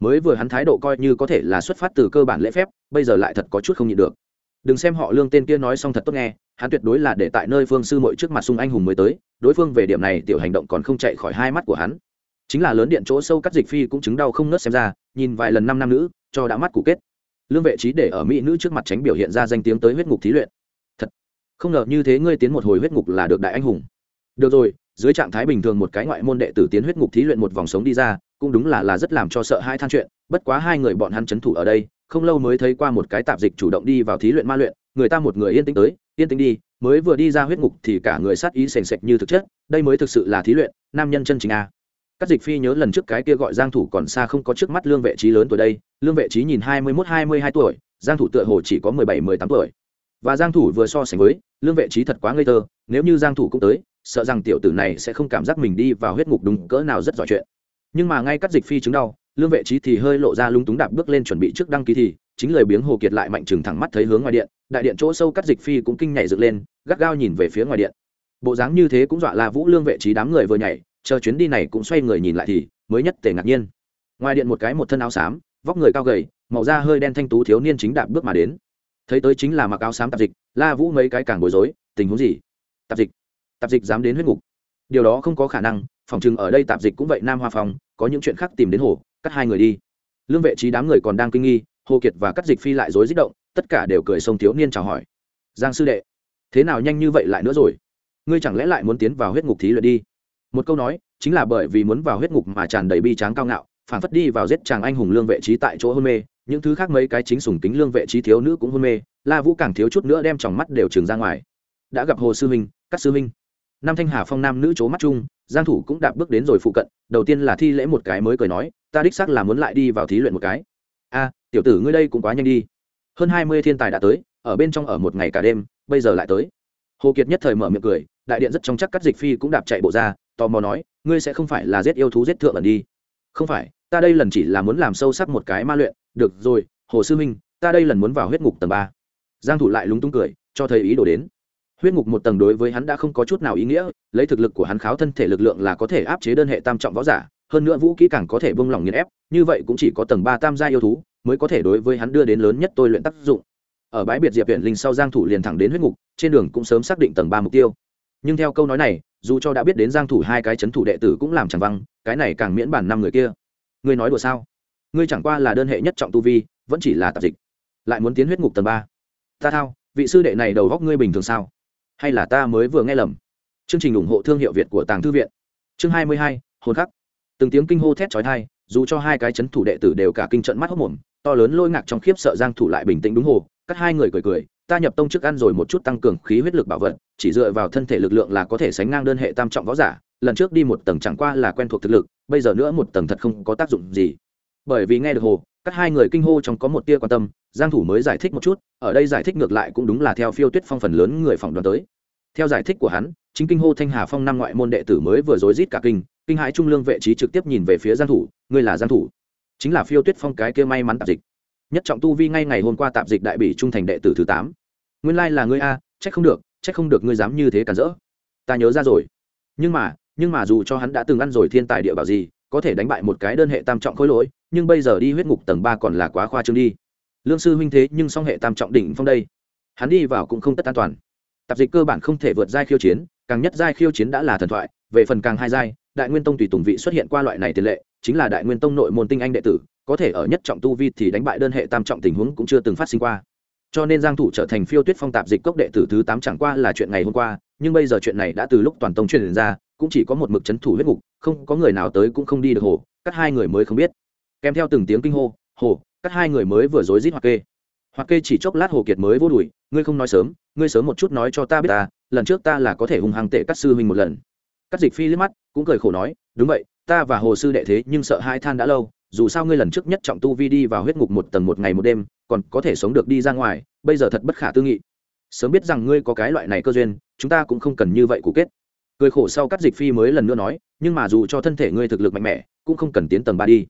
Mới vừa hắn thái độ coi như có thể là xuất phát từ cơ bản lễ phép, bây giờ lại thật có chút không nhịn được đừng xem họ lương tên kia nói xong thật tốt nghe, hắn tuyệt đối là để tại nơi phương sư mội trước mặt sung anh hùng mới tới, đối phương về điểm này tiểu hành động còn không chạy khỏi hai mắt của hắn. Chính là lớn điện chỗ sâu cắt dịch phi cũng chứng đau không nớt xem ra, nhìn vài lần năm năm nữ, cho đã mắt cụ kết. Lương vệ trí để ở mỹ nữ trước mặt tránh biểu hiện ra danh tiếng tới huyết ngục thí luyện. Thật, không ngờ như thế ngươi tiến một hồi huyết ngục là được đại anh hùng. Được rồi, dưới trạng thái bình thường một cái ngoại môn đệ tử tiến huyết ngục thí luyện một vòng sống đi ra, cũng đúng là là rất làm cho sợ hai than chuyện, bất quá hai người bọn hắn c thủ ở đây không lâu mới thấy qua một cái tạp dịch chủ động đi vào thí luyện ma luyện, người ta một người yên tĩnh tới, yên tĩnh đi, mới vừa đi ra huyết ngục thì cả người sát ý sền sệt như thực chất, đây mới thực sự là thí luyện, nam nhân chân chính a. Các dịch phi nhớ lần trước cái kia gọi giang thủ còn xa không có trước mắt lương vệ trí lớn tuổi đây, lương vệ trí nhìn hai mươi mốt, hai mươi hai tuổi, giang thủ tựa hồ chỉ có mười bảy, mười tám tuổi. Và giang thủ vừa so sánh với, lương vệ trí thật quá ngây thơ, nếu như giang thủ cũng tới, sợ rằng tiểu tử này sẽ không cảm giác mình đi vào huyết ngục đúng cỡ nào rất giỏi chuyện. Nhưng mà ngay các dịch phi chứng đau lương vệ trí thì hơi lộ ra lung túng đạp bước lên chuẩn bị trước đăng ký thì, chính lời biếng hồ kiệt lại mạnh chừng thẳng mắt thấy hướng ngoài điện, đại điện chỗ sâu cắt dịch phi cũng kinh nhảy dựng lên, gắt gao nhìn về phía ngoài điện. Bộ dáng như thế cũng dọa là vũ lương vệ trí đám người vừa nhảy, chờ chuyến đi này cũng xoay người nhìn lại thì, mới nhất tề ngạc nhiên. Ngoài điện một cái một thân áo xám, vóc người cao gầy, màu da hơi đen thanh tú thiếu niên chính đạp bước mà đến. Thấy tới chính là mặc áo xám tạp dịch, la vũ mấy cái càng bối rối, tình huống gì? Tạp dịch tạp dịch dám đến huyết ngục. Điều đó không có khả năng, phòng chừng ở đây tạp dịch cũng vậy, nam hoa phòng có những chuyện khác tìm đến hồ cắt hai người đi. Lương vệ trí đám người còn đang kinh nghi, hồ kiệt và cắt dịch phi lại rối rít động, tất cả đều cười sông thiếu niên chào hỏi. Giang sư đệ, thế nào nhanh như vậy lại nữa rồi? Ngươi chẳng lẽ lại muốn tiến vào huyết ngục thí luyện đi? Một câu nói, chính là bởi vì muốn vào huyết ngục mà tràn đầy bi tráng cao ngạo, phản phất đi vào giết chàng anh hùng lương vệ trí tại chỗ hôn mê, những thứ khác mấy cái chính sùng kính lương vệ trí thiếu nữ cũng hôn mê, la vũ càng thiếu chút nữa đem tròng mắt đều trừng ra ngoài. Đã gặp hồ sư minh các sư minh. Nam thanh hà phong nam nữ c mắt chung giang thủ cũng đạp bước đến rồi phụ cận, đầu tiên là thi lễ một cái mới cười nói, ta đích xác là muốn lại đi vào thí luyện một cái. A, tiểu tử ngươi đây cũng quá nhanh đi. Hơn hai mươi thiên tài đã tới, ở bên trong ở một ngày cả đêm, bây giờ lại tới. Hồ kiệt nhất thời mở miệng cười, đại điện rất trong chắc cắt dịch phi cũng đạp chạy bộ ra, tò mò nói, ngươi sẽ không phải là giết yêu thú giết thượng lần đi. Không phải, ta đây lần chỉ là muốn làm sâu sắc một cái ma luyện, được rồi, hồ sư minh, ta đây lần muốn vào huyết ngục tầng ba. Giang thủ lại lúng túng cười, cho thấy ý đồ đến huyết ngục một tầng đối với hắn đã không có chút nào ý nghĩa, lấy thực lực của hắn kháo thân thể lực lượng là có thể áp chế đơn hệ tam trọng võ giả, hơn nữa vũ kỹ càng có thể bông lỏng nghiền ép, như vậy cũng chỉ có tầng ba tam gia yêu thú mới có thể đối với hắn đưa đến lớn nhất tôi luyện tác dụng. Ở bãi biệt diệp viện linh sau giang thủ liền thẳng đến huyết ngục, trên đường cũng sớm xác định tầng ba mục tiêu. Nhưng theo câu nói này, dù cho đã biết đến giang thủ hai cái chấn thủ đệ tử cũng làm chẳng văng, cái này càng miễn bản năm người kia. Ngươi nói đùa sao? Ngươi chẳng qua là đơn hệ nhất trọng tu vi, vẫn chỉ là tạp dịch, lại muốn tiến huyết ngục tầng ba. Ta thao, vị sư đệ này đầu góc ngươi bình thường sao? Hay là ta mới vừa nghe lầm? Chương trình ủng hộ thương hiệu việt của tàng thư viện. Chương 22, hồn khắc. Từng tiếng kinh hô thét chói tai dù cho hai cái chấn thủ đệ tử đều cả kinh trận mắt hốc mồm to lớn lôi ngạc trong khiếp sợ giang thủ lại bình tĩnh đúng hồ cắt hai người cười cười ta nhập tông trước ăn rồi một chút tăng cường khí huyết lực bảo vật chỉ dựa vào thân thể lực lượng là có thể sánh ngang đơn hệ tam trọng võ giả lần trước đi một tầng chẳng qua là quen thuộc thực lực bây giờ nữa một tầng thật không có tác dụng gì. Bởi vì nghe được hồ các hai người kinh hô trong có một tia quan tâm, giang thủ mới giải thích một chút, ở đây giải thích ngược lại cũng đúng là theo phiêu tuyết phong phần lớn người phỏng đoán tới. Theo giải thích của hắn, chính kinh hô thanh hà phong năm ngoại môn đệ tử mới vừa rối rít cả kinh kinh hãi trung lương vệ trí trực tiếp nhìn về phía giang thủ, ngươi là giang thủ? Chính là phiêu tuyết phong cái kia may mắn tạp dịch. Nhất trọng tu vi ngay ngày hôm qua tạp dịch đại bỉ trung thành đệ tử thứ tám. Nguyên lai là ngươi a, trách không được, trách không được ngươi dám như thế cản rỡ. Ta nhớ ra rồi. Nhưng mà nhưng mà dù cho hắn đã từng ăn rồi thiên tài địa bảo gì, có thể đánh bại một cái đơn hệ tam trọng khối lỗi nhưng bây giờ đi huyết ngục tầng ba còn là quá khoa trương đi. Lương sư huynh thế nhưng song hệ tam trọng đỉnh phong đây. Hắn đi vào cũng không tất an toàn. Tạp dịch cơ bản không thể vượt giai khiêu chiến, càng nhất giai khiêu chiến đã là thần thoại, về phần càng hai giai, đại nguyên tông tùy tùng vị xuất hiện qua loại này tiền lệ, chính là đại nguyên tông nội môn tinh anh đệ tử, có thể ở nhất trọng tu vi thì đánh bại đơn hệ tam trọng tình huống cũng chưa từng phát sinh qua. Cho nên giang thủ trở thành phiêu tuyết phong tạp dịch cốc đệ tử thứ tám chẳng qua là chuyện ngày hôm qua, nhưng bây giờ chuyện này đã từ lúc toàn tông truyền ra, cũng chỉ có một mực chấn thủ huyết ngục, không có người nào tới cũng không đi được hồ các hai người mới không biết kèm theo từng tiếng kinh hô, hồ các hai người mới vừa rối rít hoặc kê. Hoặc kê chỉ chốc lát hồ kiệt mới vô đuổi ngươi không nói sớm, ngươi sớm một chút nói cho ta biết ta, lần trước ta là có thể hùng hàng tệ cắt sư huynh một lần. Cắt dịch phi liếc mắt, cũng cười khổ nói, đúng vậy, ta và hồ sư đệ thế nhưng sợ hai than đã lâu, dù sao ngươi lần trước nhất trọng tu vi đi vào huyết ngục một tầng một ngày một đêm, còn có thể sống được đi ra ngoài, bây giờ thật bất khả tư nghị. Sớm biết rằng ngươi có cái loại này cơ duyên, chúng ta cũng không cần như vậy cũ kết. Cười khổ sau cắt dịch phi mới lần nữa nói, nhưng mà dù cho thân thể ngươi thực lực mạnh mẽ, cũng không cần tiến tầng ba đi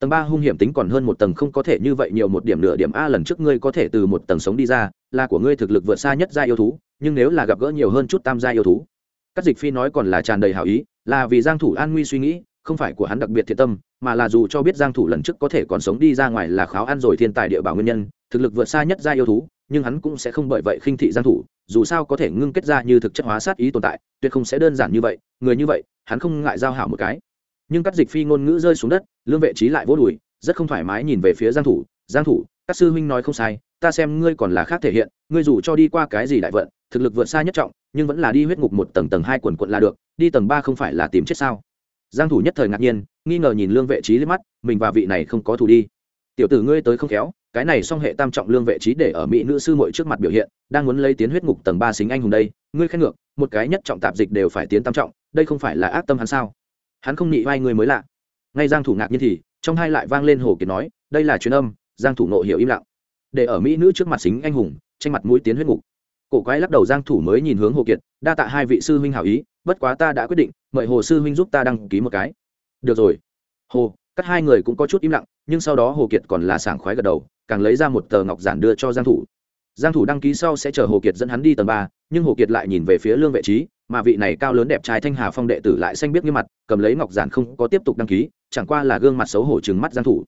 tầng ba hung hiểm tính còn hơn một tầng không có thể như vậy nhiều một điểm nửa điểm a lần trước ngươi có thể từ một tầng sống đi ra, là của ngươi thực lực vượt xa nhất gia yêu thú, nhưng nếu là gặp gỡ nhiều hơn chút tam gia yêu thú. Các dịch phi nói còn là tràn đầy hảo ý, là vì giang thủ an nguy suy nghĩ, không phải của hắn đặc biệt thiện tâm, mà là dù cho biết giang thủ lần trước có thể còn sống đi ra ngoài là kháo ăn rồi thiên tài địa bảo nguyên nhân, thực lực vượt xa nhất gia yêu thú, nhưng hắn cũng sẽ không bởi vậy khinh thị giang thủ, dù sao có thể ngưng kết ra như thực chất hóa sát ý tồn tại, tuyệt không sẽ đơn giản như vậy, người như vậy, hắn không ngại giao hảo một cái nhưng các dịch phi ngôn ngữ rơi xuống đất, lương vệ trí lại vỗ đùi, rất không thoải mái nhìn về phía giang thủ. Giang thủ, các sư huynh nói không sai, ta xem ngươi còn là khác thể hiện, ngươi dù cho đi qua cái gì đại vận, thực lực vượt xa nhất trọng, nhưng vẫn là đi huyết ngục một tầng tầng hai quần quận là được, đi tầng ba không phải là tìm chết sao? Giang thủ nhất thời ngạc nhiên, nghi ngờ nhìn lương vệ trí lên mắt, mình và vị này không có thù đi. Tiểu tử ngươi tới không khéo, cái này song hệ tam trọng lương vệ trí để ở mỹ nữ sư muội trước mặt biểu hiện, đang muốn lấy tiến huyết ngục tầng ba xính anh hùng đây, ngươi khen ngược, một cái nhất trọng tạp dịch đều phải tiến tam trọng, đây không phải là ác tâm hắn sao? Hắn không nhị vai người mới lạ. Ngay giang thủ ngạc nhiên thì, trong hai lại vang lên hồ kiệt nói, đây là truyền âm. Giang thủ nộ hiểu im lặng. Để ở mỹ nữ trước mặt xính anh hùng, tranh mặt mũi tiến huyết ngục. Cổ quái lắc đầu giang thủ mới nhìn hướng hồ kiệt, đa tạ hai vị sư huynh hảo ý, bất quá ta đã quyết định, mời hồ sư huynh giúp ta đăng ký một cái. Được rồi. Hồ cắt hai người cũng có chút im lặng, nhưng sau đó hồ kiệt còn là sảng khoái gật đầu, càng lấy ra một tờ ngọc giản đưa cho giang thủ giang thủ đăng ký sau sẽ chờ hồ kiệt dẫn hắn đi tầng ba, nhưng hồ kiệt lại nhìn về phía lương vệ trí, mà vị này cao lớn đẹp trai thanh hà phong đệ tử lại xanh biết như mặt, cầm lấy ngọc giản không có tiếp tục đăng ký, chẳng qua là gương mặt xấu hổ trừng mắt giang thủ.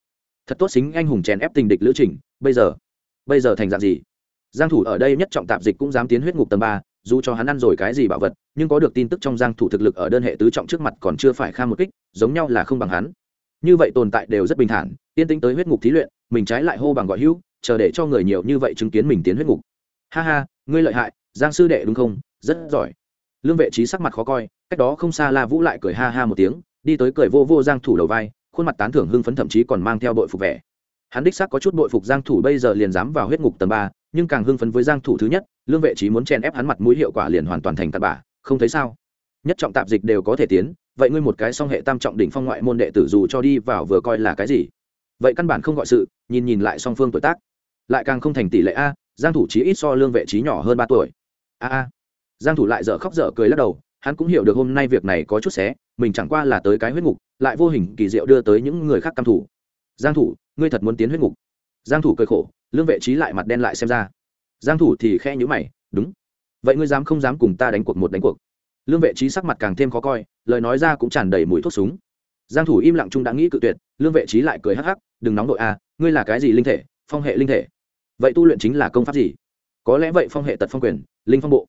Thật tốt xính anh hùng chèn ép tình địch lữ trình, bây giờ bây giờ thành dạng gì? Giang thủ ở đây nhất trọng tạp dịch cũng dám tiến huyết ngục tầng ba, dù cho hắn ăn rồi cái gì bảo vật, nhưng có được tin tức trong giang thủ thực lực ở đơn hệ tứ trọng trước mặt còn chưa phải kham một kích, giống nhau là không bằng hắn. Như vậy tồn tại đều rất bình thản tiên tính tới huyết ngục thí luyện, mình trái lại hô bằng gọi hữu chờ để cho người nhiều như vậy chứng kiến mình tiến huyết ngục. Ha ha, ngươi lợi hại, giang sư đệ đúng không? Rất giỏi. Lương vệ trí sắc mặt khó coi, cách đó không xa la vũ lại cười ha ha một tiếng, đi tới cười vô vô giang thủ đầu vai, khuôn mặt tán thưởng hưng phấn thậm chí còn mang theo bội phục vẻ. Hắn đích xác có chút bội phục giang thủ bây giờ liền dám vào huyết ngục tầng ba, nhưng càng hưng phấn với giang thủ thứ nhất, lương vệ trí muốn chen ép hắn mặt mũi hiệu quả liền hoàn toàn thành tạt bả không thấy sao. Nhất trọng tạp dịch đều có thể tiến, vậy ngươi một cái song hệ tam trọng đỉnh phong ngoại môn đệ tử dù cho đi vào vừa coi là cái gì? Vậy căn bản không gọi sự, nhìn nhìn lại song phương tuổi tác lại càng không thành tỷ lệ a, giang thủ chí ít so lương vệ trí nhỏ hơn ba tuổi. A a. Giang thủ lại dở khóc dở cười lắc đầu, hắn cũng hiểu được hôm nay việc này có chút xé, mình chẳng qua là tới cái huyết ngục, lại vô hình kỳ diệu đưa tới những người khác căm thủ giang thủ, ngươi thật muốn tiến huyết ngục. Giang thủ cười khổ, lương vệ trí lại mặt đen lại xem ra. Giang thủ thì khẽ nhíu mày, đúng. Vậy ngươi dám không dám cùng ta đánh cuộc một đánh cuộc? Lương vệ trí sắc mặt càng thêm khó coi, lời nói ra cũng tràn đầy mùi thuốc súng. Giang thủ im lặng chung đã nghĩ cự tuyệt, lương vệ trí lại cười hắc hắc, đừng nóng nội a, ngươi là cái gì linh thể phong hệ linh thể. Vậy tu luyện chính là công pháp gì? Có lẽ vậy phong hệ tật phong quyền, linh phong bộ.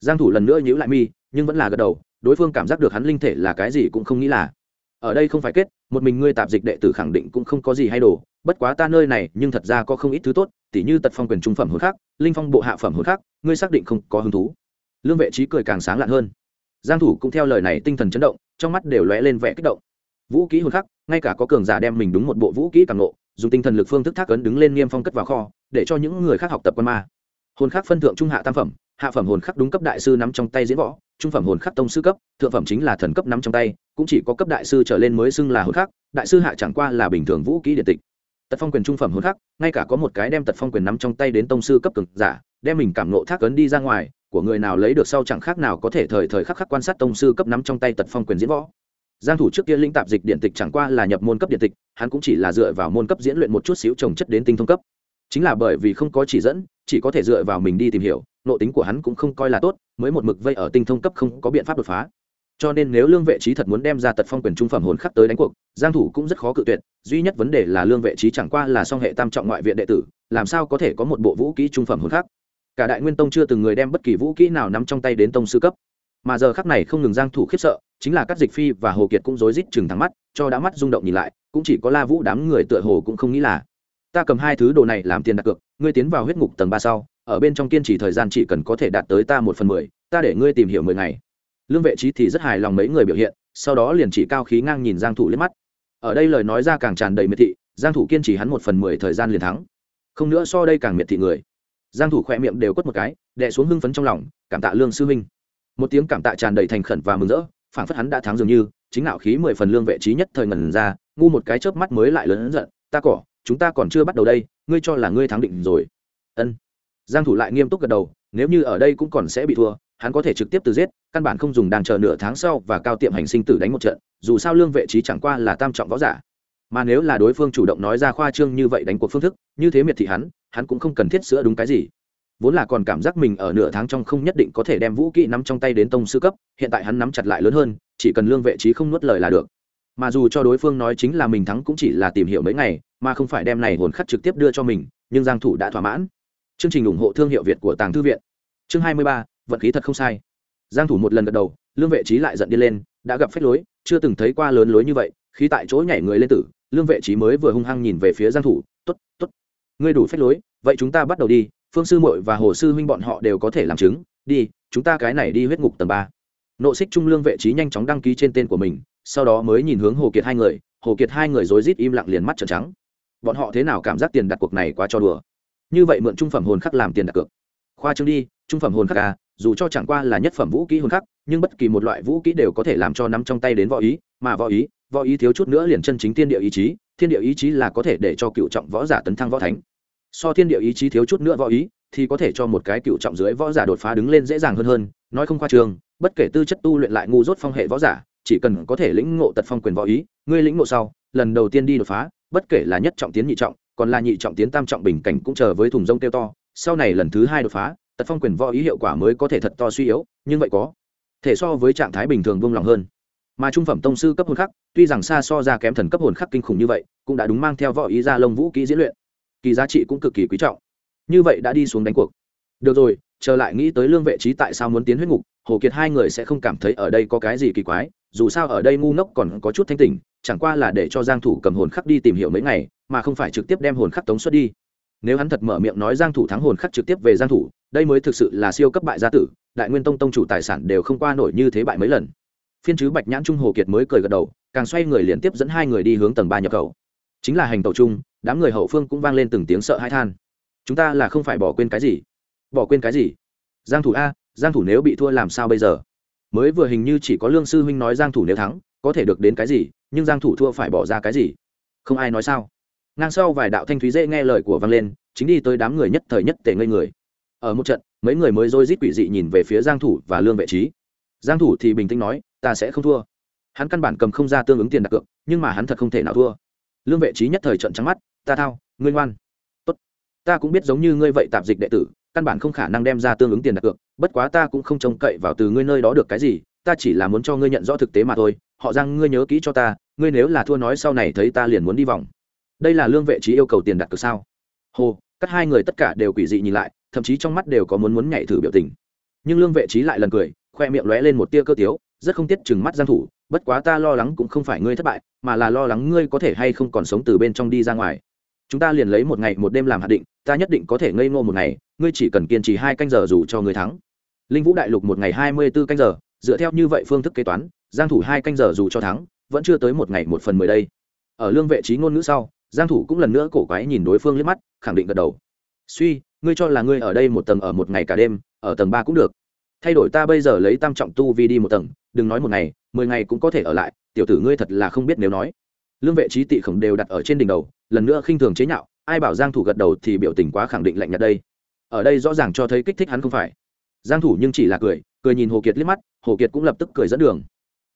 Giang thủ lần nữa nhíu lại mi, nhưng vẫn là gật đầu, đối phương cảm giác được hắn linh thể là cái gì cũng không nghĩ là. Ở đây không phải kết, một mình ngươi tạp dịch đệ tử khẳng định cũng không có gì hay đồ, bất quá ta nơi này, nhưng thật ra có không ít thứ tốt, tỉ như tật phong quyền trung phẩm hồn khác linh phong bộ hạ phẩm hồn khác ngươi xác định không có hứng thú. Lương vệ trí cười càng sáng lạn hơn. Giang thủ cũng theo lời này tinh thần chấn động, trong mắt đều lóe lên vẻ kích động. Vũ kỹ hồn khắc, ngay cả có cường giả đem mình đúng một bộ vũ kỹ càng ngộ dùng tinh thần lực phương thức thác ấn đứng lên nghiêm phong cất vào kho, để cho những người khác học tập quan ma. Hồn khắc phân thượng trung hạ tam phẩm, hạ phẩm hồn khắc đúng cấp đại sư nắm trong tay diễn võ, trung phẩm hồn khắc tông sư cấp, thượng phẩm chính là thần cấp nắm trong tay, cũng chỉ có cấp đại sư trở lên mới xưng là hồn khắc, đại sư hạ chẳng qua là bình thường vũ kỹ điện tịch. Tật phong quyền trung phẩm hồn khắc, ngay cả có một cái đem tật phong quyền nắm trong tay đến tông sư cấp cực giả, đem mình cảm nộ thác ấn đi ra ngoài, của người nào lấy được sau chẳng khác nào có thể thời thời khắc khắc quan sát tông sư cấp nắm trong tay tật phong quyền diễn võ giang thủ trước kia linh tạp dịch điện tịch chẳng qua là nhập môn cấp điện tịch, hắn cũng chỉ là dựa vào môn cấp diễn luyện một chút xíu trồng chất đến tinh thông cấp. Chính là bởi vì không có chỉ dẫn, chỉ có thể dựa vào mình đi tìm hiểu, nội tính của hắn cũng không coi là tốt, mới một mực vây ở tinh thông cấp không có biện pháp đột phá. Cho nên nếu lương vệ trí thật muốn đem ra tật phong quyền trung phẩm hồn khắc tới đánh cuộc, giang thủ cũng rất khó cự tuyệt, duy nhất vấn đề là lương vệ trí chẳng qua là song hệ tam trọng ngoại viện đệ tử, làm sao có thể có một bộ vũ kỹ trung phẩm hồn khắc. Cả đại nguyên tông chưa từng người đem bất kỳ vũ kỹ nào nắm trong tay đến tông sư cấp mà giờ khắc này không ngừng giang thủ khiếp sợ, chính là các dịch phi và hồ kiệt cũng rối rít chừng thẳng mắt, cho đã mắt rung động nhìn lại, cũng chỉ có la vũ đám người tựa hồ cũng không nghĩ là, ta cầm hai thứ đồ này làm tiền đặt cược, ngươi tiến vào huyết ngục tầng ba sau, ở bên trong kiên trì thời gian chỉ cần có thể đạt tới ta một phần mười, ta để ngươi tìm hiểu mười ngày. Lương vệ trí thì rất hài lòng mấy người biểu hiện, sau đó liền chỉ cao khí ngang nhìn giang thủ liếc mắt. Ở đây lời nói ra càng tràn đầy miệt thị, giang thủ kiên trì hắn một phần mười thời gian liền thắng. Không nữa so đây càng miệt thị người. Giang thủ khỏe miệng đều quất một cái, đè xuống hưng phấn trong lòng, cảm tạ lương sư huynh một tiếng cảm tạ tràn đầy thành khẩn và mừng rỡ, phảng phất hắn đã thắng dường như, chính nạo khí mười phần lương vệ trí nhất thời ngần ra, ngu một cái chớp mắt mới lại lớn giận, ta cỏ, chúng ta còn chưa bắt đầu đây, ngươi cho là ngươi thắng định rồi. Ân. Giang thủ lại nghiêm túc gật đầu, nếu như ở đây cũng còn sẽ bị thua, hắn có thể trực tiếp từ giết, căn bản không dùng đang chờ nửa tháng sau và cao tiệm hành sinh tử đánh một trận, dù sao lương vệ trí chẳng qua là tam trọng võ giả. Mà nếu là đối phương chủ động nói ra khoa trương như vậy đánh cuộc phương thức, như thế miệt thị hắn hắn cũng không cần thiết sửa đúng cái gì vốn là còn cảm giác mình ở nửa tháng trong không nhất định có thể đem vũ kỹ nắm trong tay đến tông sư cấp hiện tại hắn nắm chặt lại lớn hơn chỉ cần lương vệ trí không nuốt lời là được. Mà dù cho đối phương nói chính là mình thắng cũng chỉ là tìm hiểu mấy ngày mà không phải đem này hồn khắc trực tiếp đưa cho mình nhưng giang thủ đã thỏa mãn. Chương trình ủng hộ thương hiệu việt của tàng thư viện. Chương 23, vận khí thật không sai. Giang thủ một lần gật đầu lương vệ trí lại giận đi lên đã gặp phép lối chưa từng thấy qua lớn lối như vậy khi tại chỗ nhảy người lên tử lương vệ trí mới vừa hung hăng nhìn về phía giang thủ tốt tốt ngươi đủ phép lối vậy chúng ta bắt đầu đi phương sư muội và hồ sư huynh bọn họ đều có thể làm chứng. Đi, chúng ta cái này đi huyết ngục tầng ba. Nộ xích trung lương vệ trí nhanh chóng đăng ký trên tên của mình, sau đó mới nhìn hướng hồ kiệt hai người. Hồ kiệt hai người rối rít im lặng liền mắt trợn trắng. Bọn họ thế nào cảm giác tiền đặt cuộc này quá cho đùa? Như vậy mượn trung phẩm hồn khắc làm tiền đặt cược. Khoa trương đi, trung phẩm hồn khắc à dù cho chẳng qua là nhất phẩm vũ kỹ hồn khắc, nhưng bất kỳ một loại vũ kỹ đều có thể làm cho nắm trong tay đến võ ý, mà võ ý võ ý thiếu chút nữa liền chân chính thiên địa ý chí, thiên địa ý chí là có thể để cho cựu trọng võ giả tấn thăng võ thánh so thiên địa ý chí thiếu chút nữa võ ý, thì có thể cho một cái cựu trọng dưới võ giả đột phá đứng lên dễ dàng hơn hơn, nói không khoa trường, bất kể tư chất tu luyện lại ngu dốt phong hệ võ giả, chỉ cần có thể lĩnh ngộ tật phong quyền võ ý, ngươi lĩnh ngộ sau, lần đầu tiên đi đột phá, bất kể là nhất trọng tiến nhị trọng, còn là nhị trọng tiến tam trọng bình cảnh cũng chờ với thùng rông tiêu to, sau này lần thứ hai đột phá, tật phong quyền võ ý hiệu quả mới có thể thật to suy yếu, nhưng vậy có thể so với trạng thái bình thường buông lòng hơn. Mà trung phẩm tông sư cấp hồn khắc, tuy rằng xa so ra kém thần cấp hồn khắc kinh khủng như vậy, cũng đã đúng mang theo võ ý ra lông vũ kỹ diễn luyện kỳ giá trị cũng cực kỳ quý trọng. Như vậy đã đi xuống đánh cuộc. Được rồi trở lại nghĩ tới lương vệ trí tại sao muốn tiến huyết ngục, hồ kiệt hai người sẽ không cảm thấy ở đây có cái gì kỳ quái, dù sao ở đây ngu ngốc còn có chút thanh tỉnh, chẳng qua là để cho giang thủ cầm hồn khắc đi tìm hiểu mấy ngày, mà không phải trực tiếp đem hồn khắc tống xuất đi. Nếu hắn thật mở miệng nói giang thủ thắng hồn khắc trực tiếp về giang thủ, đây mới thực sự là siêu cấp bại gia tử, đại nguyên tông tông chủ tài sản đều không qua nổi như thế bại mấy lần. Phiên chứ bạch nhãn trung hồ kiệt mới cười gật đầu, càng xoay người liên tiếp dẫn hai người đi hướng tầng ba nhập khẩu. Chính là hành tàu chung đám người hậu phương cũng vang lên từng tiếng sợ hãi than. Chúng ta là không phải bỏ quên cái gì. Bỏ quên cái gì? Giang thủ a, giang thủ nếu bị thua làm sao bây giờ? Mới vừa hình như chỉ có lương sư huynh nói giang thủ nếu thắng, có thể được đến cái gì, nhưng giang thủ thua phải bỏ ra cái gì? Không ai nói sao? Ngang sau vài đạo thanh thúy dễ nghe lời của vang lên, chính đi tới đám người nhất thời nhất tề ngây người. Ở một trận, mấy người mới rối rít quỷ dị nhìn về phía giang thủ và lương vệ trí. Giang thủ thì bình tĩnh nói, ta sẽ không thua. Hắn căn bản cầm không ra tương ứng tiền đặt cược, nhưng mà hắn thật không thể nào thua. Lương vệ trí nhất thời trận trắng mắt ta thao, ngươi ngoan. Tốt. Ta cũng biết giống như ngươi vậy tạp dịch đệ tử, căn bản không khả năng đem ra tương ứng tiền đặt cược, bất quá ta cũng không trông cậy vào từ ngươi nơi đó được cái gì, ta chỉ là muốn cho ngươi nhận rõ thực tế mà thôi, họ rằng ngươi nhớ kỹ cho ta, ngươi nếu là thua nói sau này thấy ta liền muốn đi vòng. Đây là lương vệ trí yêu cầu tiền đặt cược sao? Hồ các hai người tất cả đều quỷ dị nhìn lại, thậm chí trong mắt đều có muốn muốn nhảy thử biểu tình. Nhưng lương vệ trí lại lần cười, khoe miệng lóe lên một tia cơ tiếu, rất không tiết chừng mắt giang thủ, bất quá ta lo lắng cũng không phải ngươi thất bại, mà là lo lắng ngươi có thể hay không còn sống từ bên trong đi ra ngoài chúng ta liền lấy một ngày một đêm làm hạt định, ta nhất định có thể ngây ngô một ngày, ngươi chỉ cần kiên trì hai canh giờ dù cho ngươi thắng. Linh vũ đại lục một ngày hai mươi 24 canh giờ, dựa theo như vậy phương thức kế toán, giang thủ hai canh giờ dù cho thắng, vẫn chưa tới một ngày một phần mười đây. Ở lương vệ trí ngôn ngữ sau, giang thủ cũng lần nữa cổ quái nhìn đối phương liếc mắt, khẳng định gật đầu. Suy, ngươi cho là ngươi ở đây một tầng ở một ngày cả đêm, ở tầng ba cũng được. Thay đổi ta bây giờ lấy tam trọng tu vi đi một tầng, đừng nói một ngày, mười ngày cũng có thể ở lại, tiểu tử ngươi thật là không biết nếu nói. Lương vệ trí tị khổng đều đặt ở trên đỉnh đầu lần nữa khinh thường chế nhạo, ai bảo giang thủ gật đầu thì biểu tình quá khẳng định lạnh nhạt đây. Ở đây rõ ràng cho thấy kích thích hắn không phải. Giang thủ nhưng chỉ là cười cười nhìn hồ kiệt liếc mắt, hồ kiệt cũng lập tức cười dẫn đường.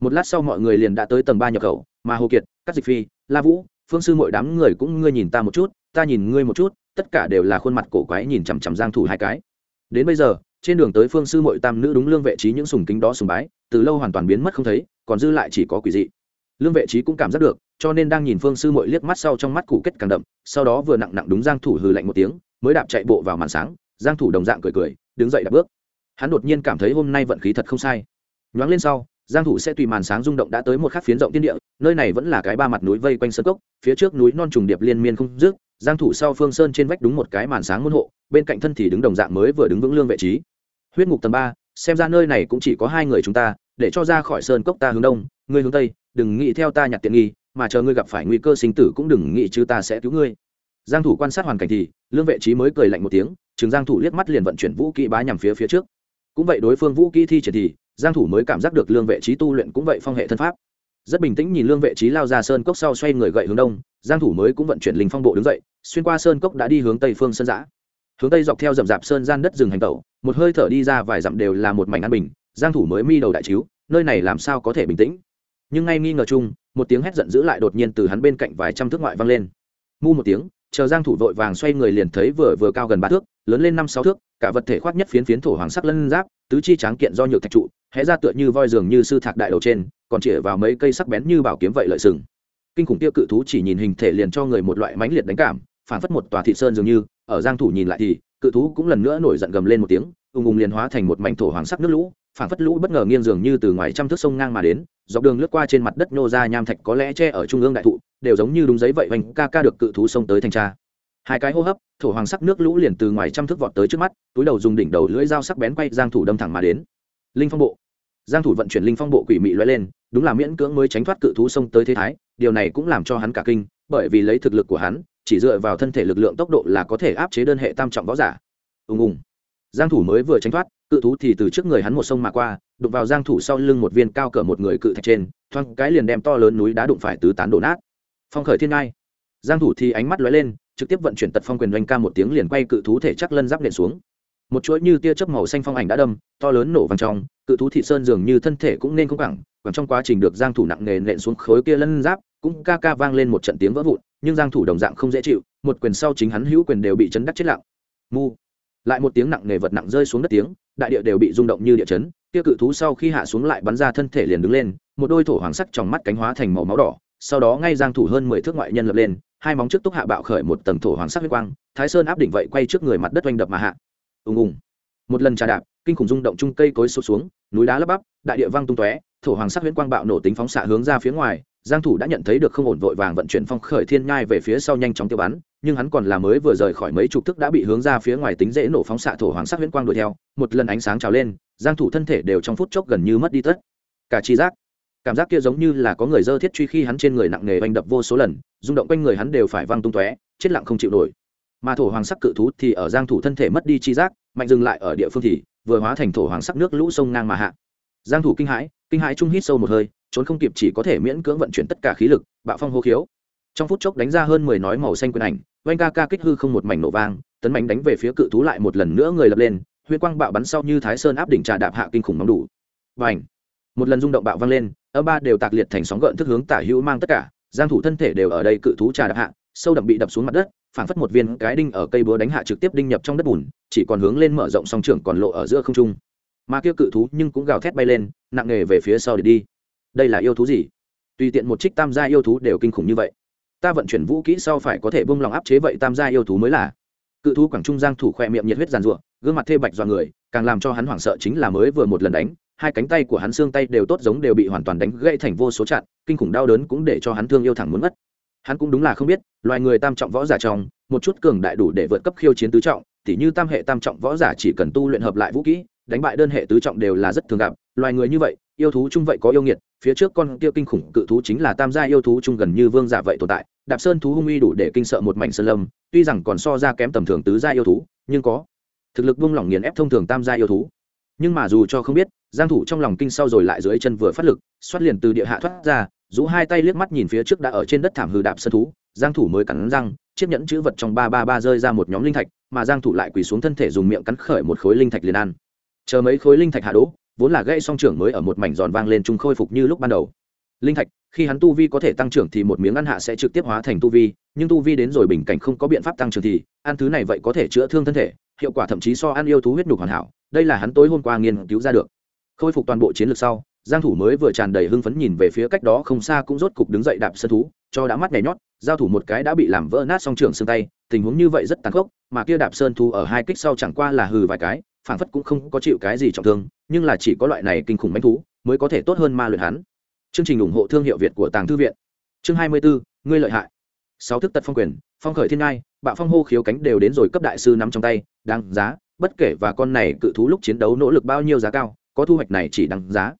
Một lát sau mọi người liền đã tới tầng ba nhập khẩu, mà hồ kiệt các dịch phi, la vũ, phương sư mọi đám người cũng ngươi nhìn ta một chút, ta nhìn ngươi một chút, tất cả đều là khuôn mặt cổ quái nhìn chằm chằm giang thủ hai cái. Đến bây giờ, trên đường tới phương sư mọi tam nữ đúng lương vệ trí những sùng kính đó sùng bái, từ lâu hoàn toàn biến mất không thấy, còn dư lại chỉ có quỷ dị. Lương vệ trí cũng cảm giác được cho nên đang nhìn phương sư mội liếc mắt sau trong mắt cụ kết càng đậm, sau đó vừa nặng nặng đúng giang thủ hừ lạnh một tiếng, mới đạp chạy bộ vào màn sáng, giang thủ đồng dạng cười cười, đứng dậy đạp bước. Hắn đột nhiên cảm thấy hôm nay vận khí thật không sai. Nhoáng lên sau, giang thủ sẽ tùy màn sáng rung động đã tới một khắc phiến rộng thiên địa, nơi này vẫn là cái ba mặt núi vây quanh sơn cốc, phía trước núi non trùng điệp liên miên không dứt, giang thủ sau phương sơn trên vách đúng một cái màn sáng môn hộ, bên cạnh thân thì đứng đồng dạng mới vừa đứng vững lương vị trí. Huyết ngục tầng ba, xem ra nơi này cũng chỉ có hai người chúng ta, để cho ra khỏi sơn cốc ta hướng đông ngươi hướng tây, đừng nghĩ theo ta nhặt tiện nghi mà chờ ngươi gặp phải nguy cơ sinh tử cũng đừng nghĩ chứ ta sẽ cứu ngươi. Giang thủ quan sát hoàn cảnh thì, lương vệ trí mới cười lạnh một tiếng chừng giang thủ liếc mắt liền vận chuyển vũ kỹ bá nhằm phía phía trước. Cũng vậy đối phương vũ kỹ thi triển thì, giang thủ mới cảm giác được lương vệ trí tu luyện cũng vậy phong hệ thân pháp. Rất bình tĩnh nhìn lương vệ trí lao ra sơn cốc sau xoay người gậy hướng đông, giang thủ mới cũng vận chuyển linh phong bộ đứng dậy, xuyên qua sơn cốc đã đi hướng tây phương sơn giã. Hướng tây dọc theo dầm dạp sơn gian đất rừng hành tẩu, một hơi thở đi ra vài dặm đều là một mảnh an bình, giang thủ mới mi đầu đại chiếu, nơi này làm sao có thể bình tĩnh? Nhưng ngay nghi ngờ chung, một tiếng hét giận dữ lại đột nhiên từ hắn bên cạnh vài trăm thước ngoại vang lên. Mu một tiếng, chờ giang thủ vội vàng xoay người liền thấy vừa vừa cao gần ba thước, lớn lên năm sáu thước, cả vật thể khoác nhất phiến phiến thổ hoàng sắc lân giáp, tứ chi tráng kiện do nhược thạch trụ, hé ra tựa như voi dường như sư thạc đại đầu trên, còn chĩa vào mấy cây sắc bén như bảo kiếm vậy lợi sừng. Kinh khủng tiêu cự thú chỉ nhìn hình thể liền cho người một loại mãnh liệt đánh cảm phản phất một tòa thị sơn dường như, ở giang thủ nhìn lại thì, cự thú cũng lần nữa nổi giận gầm lên một tiếng ung ung liền hóa thành một mảnh thổ hoàng sắc nước lũ phản phất lũ bất ngờ nghiêng dường như từ ngoài trăm thước sông ngang mà đến dọc đường lướt qua trên mặt đất nhô ra nham thạch có lẽ che ở trung ương đại thụ, đều giống như đúng giấy vậy, hoành ca ca được cự thú xông tới thanh tra. Hai cái hô hấp, thổ hoàng sắc nước lũ liền từ ngoài trăm thước vọt tới trước mắt, túi đầu dùng đỉnh đầu lưỡi dao sắc bén quay giang thủ đâm thẳng mà đến. Linh phong bộ. Giang thủ vận chuyển linh phong bộ quỷ mị lóe lên, đúng là miễn cưỡng mới tránh thoát cự thú xông tới thế thái, điều này cũng làm cho hắn cả kinh, bởi vì lấy thực lực của hắn, chỉ dựa vào thân thể lực lượng tốc độ là có thể áp chế đơn hệ tam trọng võ giả. Ùng ùng. Giang thủ mới vừa tránh thoát cự thú thì từ trước người hắn một sông mà qua, đụng vào giang thủ sau lưng một viên cao cỡ một người cự thạch trên, thoáng cái liền đem to lớn núi đá đụng phải tứ tán đổ nát. Phong khởi thiên ngai. Giang thủ thì ánh mắt lóe lên, trực tiếp vận chuyển tật phong quyền doanh ca một tiếng liền quay cự thú thể chắc lân giáp nện xuống. Một chuỗi như tia chớp màu xanh phong ảnh đã đâm, to lớn nổ vang trong, cự thú thị sơn dường như thân thể cũng nên không cẳng, còn trong quá trình được giang thủ nặng nề nện xuống khối kia lân giáp, cũng ca ca vang lên một trận tiếng vỡ vụn, nhưng giang thủ đồng dạng không dễ chịu, một quyền sau chính hắn hữu quyền đều bị chấn đắc chết lặng. Mu. Lại một tiếng nặng nề vật nặng rơi xuống đất tiếng đại địa đều bị rung động như địa chấn, kia cự thú sau khi hạ xuống lại bắn ra thân thể liền đứng lên, một đôi thổ hoàng sắc trong mắt cánh hóa thành màu máu đỏ, sau đó ngay giang thủ hơn 10 thước ngoại nhân lập lên, hai móng trước túc hạ bạo khởi một tầng thổ hoàng sắc huyết quang, thái sơn áp đỉnh vậy quay trước người mặt đất oanh đập mà hạ. Ùng ùng. Một lần trà đạp, kinh khủng rung động chung cây cối sụp xuống, núi đá lấp bắp, đại địa vang tung tóe, thổ hoàng sắc huyễn quang bạo nổ tính phóng xạ hướng ra phía ngoài, giang thủ đã nhận thấy được không ổn vội vàng vận chuyển phong khởi thiên nhai về phía sau nhanh chóng tiêu bắn nhưng hắn còn là mới vừa rời khỏi mấy chục thức đã bị hướng ra phía ngoài tính dễ nổ phóng xạ thổ hoàng sắc huyễn quang đuổi theo, một lần ánh sáng trào lên, giang thủ thân thể đều trong phút chốc gần như mất đi tất cả chi giác. Cảm giác kia giống như là có người dơ thiết truy khi hắn trên người nặng nề vành đập vô số lần, rung động quanh người hắn đều phải văng tung tóe, chết lặng không chịu nổi. Mà thổ hoàng sắc cự thú thì ở giang thủ thân thể mất đi chi giác, mạnh dừng lại ở địa phương thì vừa hóa thành thổ hoàng sắc nước lũ sông ngang mà hạ. Giang thủ kinh hãi kinh hãi trung hít sâu một hơi, trốn không kịp chỉ có thể miễn cưỡng vận chuyển tất cả khí lực, bạo phong hô khiếu trong phút chốc đánh ra hơn 10 nói màu xanh quyền ảnh oanh ca ca kích hư không một mảnh nổ vang, tấn mạnh đánh về phía cự thú lại một lần nữa người lập lên huyết quang bạo bắn sau như thái sơn áp đỉnh trà đạp hạ kinh khủng nóng đủ. Vành một lần rung động bạo vang lên, âm ba đều tạc liệt thành sóng gợn thức hướng tả hữu mang tất cả, giang thủ thân thể đều ở đây cự thú trà đạp hạ, sâu đậm bị đập xuống mặt đất, phảng phất một viên cái đinh ở cây búa đánh hạ trực tiếp đinh nhập trong đất bùn, chỉ còn hướng lên mở rộng song trưởng còn lộ ở giữa không trung. Mà kia cự thú nhưng cũng gào thét bay lên, nặng nề về phía sau để đi. Đây là yêu thú gì? Tùy tiện một trích tam gia yêu thú đều kinh khủng như vậy ta vận chuyển vũ kỹ sau phải có thể bung lòng áp chế vậy tam gia yêu thú mới là. Cự thú quảng trung giang thủ khoe miệng nhiệt huyết giàn rủa gương mặt thê bạch do người, càng làm cho hắn hoảng sợ chính là mới vừa một lần đánh, hai cánh tay của hắn xương tay đều tốt giống đều bị hoàn toàn đánh gãy thành vô số trận kinh khủng đau đớn cũng để cho hắn thương yêu thẳng muốn mất. Hắn cũng đúng là không biết, loài người tam trọng võ giả trong, một chút cường đại đủ để vượt cấp khiêu chiến tứ trọng, tỉ như tam hệ tam trọng võ giả chỉ cần tu luyện hợp lại vũ kỹ, đánh bại đơn hệ tứ trọng đều là rất thường gặp, loài người như vậy, yêu thú chung vậy có yêu nghiệt phía trước con kia kinh khủng cự thú chính là tam gia yêu thú chung gần như vương giả vậy tồn tại, đạp sơn thú hung uy đủ để kinh sợ một mảnh sơn lâm, tuy rằng còn so ra kém tầm thường tứ gia yêu thú, nhưng có thực lực buông lỏng nghiền ép thông thường tam gia yêu thú. Nhưng mà dù cho không biết, giang thủ trong lòng kinh sau rồi lại dưới chân vừa phát lực, xoát liền từ địa hạ thoát ra, rũ hai tay liếc mắt nhìn phía trước đã ở trên đất thảm hư đạp sơn thú, giang thủ mới cắn răng, chiếc nhẫn chữ vật trong ba ba ba rơi ra một nhóm linh thạch, mà giang thủ lại quỳ xuống thân thể dùng miệng cắn khởi một khối linh thạch liền ăn. Chờ mấy khối linh thạch hạ đỗ vốn là gãy song trưởng mới ở một mảnh giòn vang lên trung khôi phục như lúc ban đầu. Linh thạch, khi hắn tu vi có thể tăng trưởng thì một miếng ăn hạ sẽ trực tiếp hóa thành tu vi, nhưng tu vi đến rồi bình cảnh không có biện pháp tăng trưởng thì, ăn thứ này vậy có thể chữa thương thân thể, hiệu quả thậm chí so ăn yêu thú huyết nhục hoàn hảo, đây là hắn tối hôm qua nghiên cứu ra được. Khôi phục toàn bộ chiến lược sau, giang thủ mới vừa tràn đầy hưng phấn nhìn về phía cách đó không xa cũng rốt cục đứng dậy đạp sơn thú, cho đã mắt nhảy nhót, giao thủ một cái đã bị làm vỡ nát song trưởng xương tay, tình huống như vậy rất tàn khốc, mà kia đạp sơn thú ở hai kích sau chẳng qua là hừ vài cái phảng phất cũng không có chịu cái gì trọng thương nhưng là chỉ có loại này kinh khủng mãnh thú mới có thể tốt hơn ma luyện hắn. Chương trình ủng hộ thương hiệu việt của tàng thư viện. Chương 24, ngươi lợi hại. Sáu thức tật phong quyền phong khởi thiên ngai bạo phong hô khiếu cánh đều đến rồi cấp đại sư nắm trong tay đáng giá bất kể và con này cự thú lúc chiến đấu nỗ lực bao nhiêu giá cao có thu hoạch này chỉ đáng giá.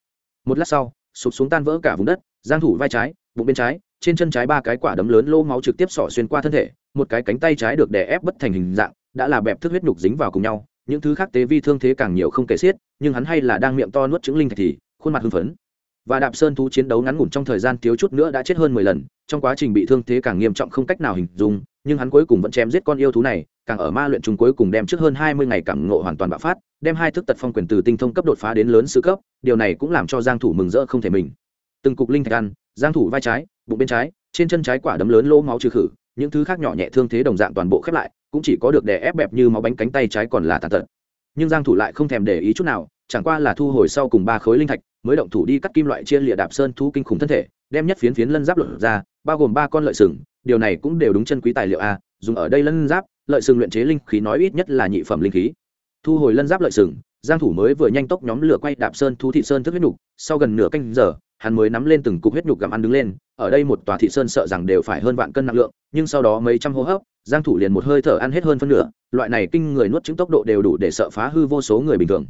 Một lát sau sụp xuống tan vỡ cả vùng đất giang thủ vai trái bụng bên trái trên chân trái ba cái quả đấm lớn lô máu trực tiếp xỏ xuyên qua thân thể một cái cánh tay trái được đè ép bất thành hình dạng đã là bẹp thức huyết nhục dính vào cùng nhau những thứ khác tế vi thương thế càng nhiều không kể xiết, nhưng hắn hay là đang miệng to nuốt trứng linh thạch thì, khuôn mặt hưng phấn. Và đạp sơn thú chiến đấu ngắn ngủn trong thời gian thiếu chút nữa đã chết hơn mười lần, trong quá trình bị thương thế càng nghiêm trọng không cách nào hình dung, nhưng hắn cuối cùng vẫn chém giết con yêu thú này, càng ở ma luyện chúng cuối cùng đem trước hơn hai mươi ngày cảm ngộ hoàn toàn bạo phát, đem hai thức tật phong quyền từ tinh thông cấp đột phá đến lớn sứ cấp, điều này cũng làm cho giang thủ mừng rỡ không thể mình. Từng cục linh thạch ăn, giang thủ vai trái, bụng bên trái, trên chân trái quả đấm lớn lỗ máu trừ khử, những thứ khác nhỏ nhẹ thương thế đồng dạng toàn bộ khép lại cũng chỉ có được đè ép bẹp như máu bánh cánh tay trái còn là tàn tật. Nhưng giang thủ lại không thèm để ý chút nào, chẳng qua là thu hồi sau cùng ba khối linh thạch, mới động thủ đi cắt kim loại chia lịa đạp sơn thú kinh khủng thân thể, đem nhất phiến phiến lân giáp lột ra, bao gồm ba con lợi sừng, điều này cũng đều đúng chân quý tài liệu a, dùng ở đây lân giáp, lợi sừng luyện chế linh khí nói ít nhất là nhị phẩm linh khí. Thu hồi lân giáp lợi sừng, giang thủ mới vừa nhanh tốc nhóm lửa quay đạp sơn thú thị sơn thức huyết nục, sau gần nửa canh giờ hắn mới nắm lên từng cục huyết nhục gặm ăn đứng lên, ở đây một tòa thị sơn sợ rằng đều phải hơn vạn cân nặng lượng, nhưng sau đó mấy trăm hô hấp, giang thủ liền một hơi thở ăn hết hơn phân nửa, loại này kinh người nuốt chứng tốc độ đều đủ để sợ phá hư vô số người bình thường.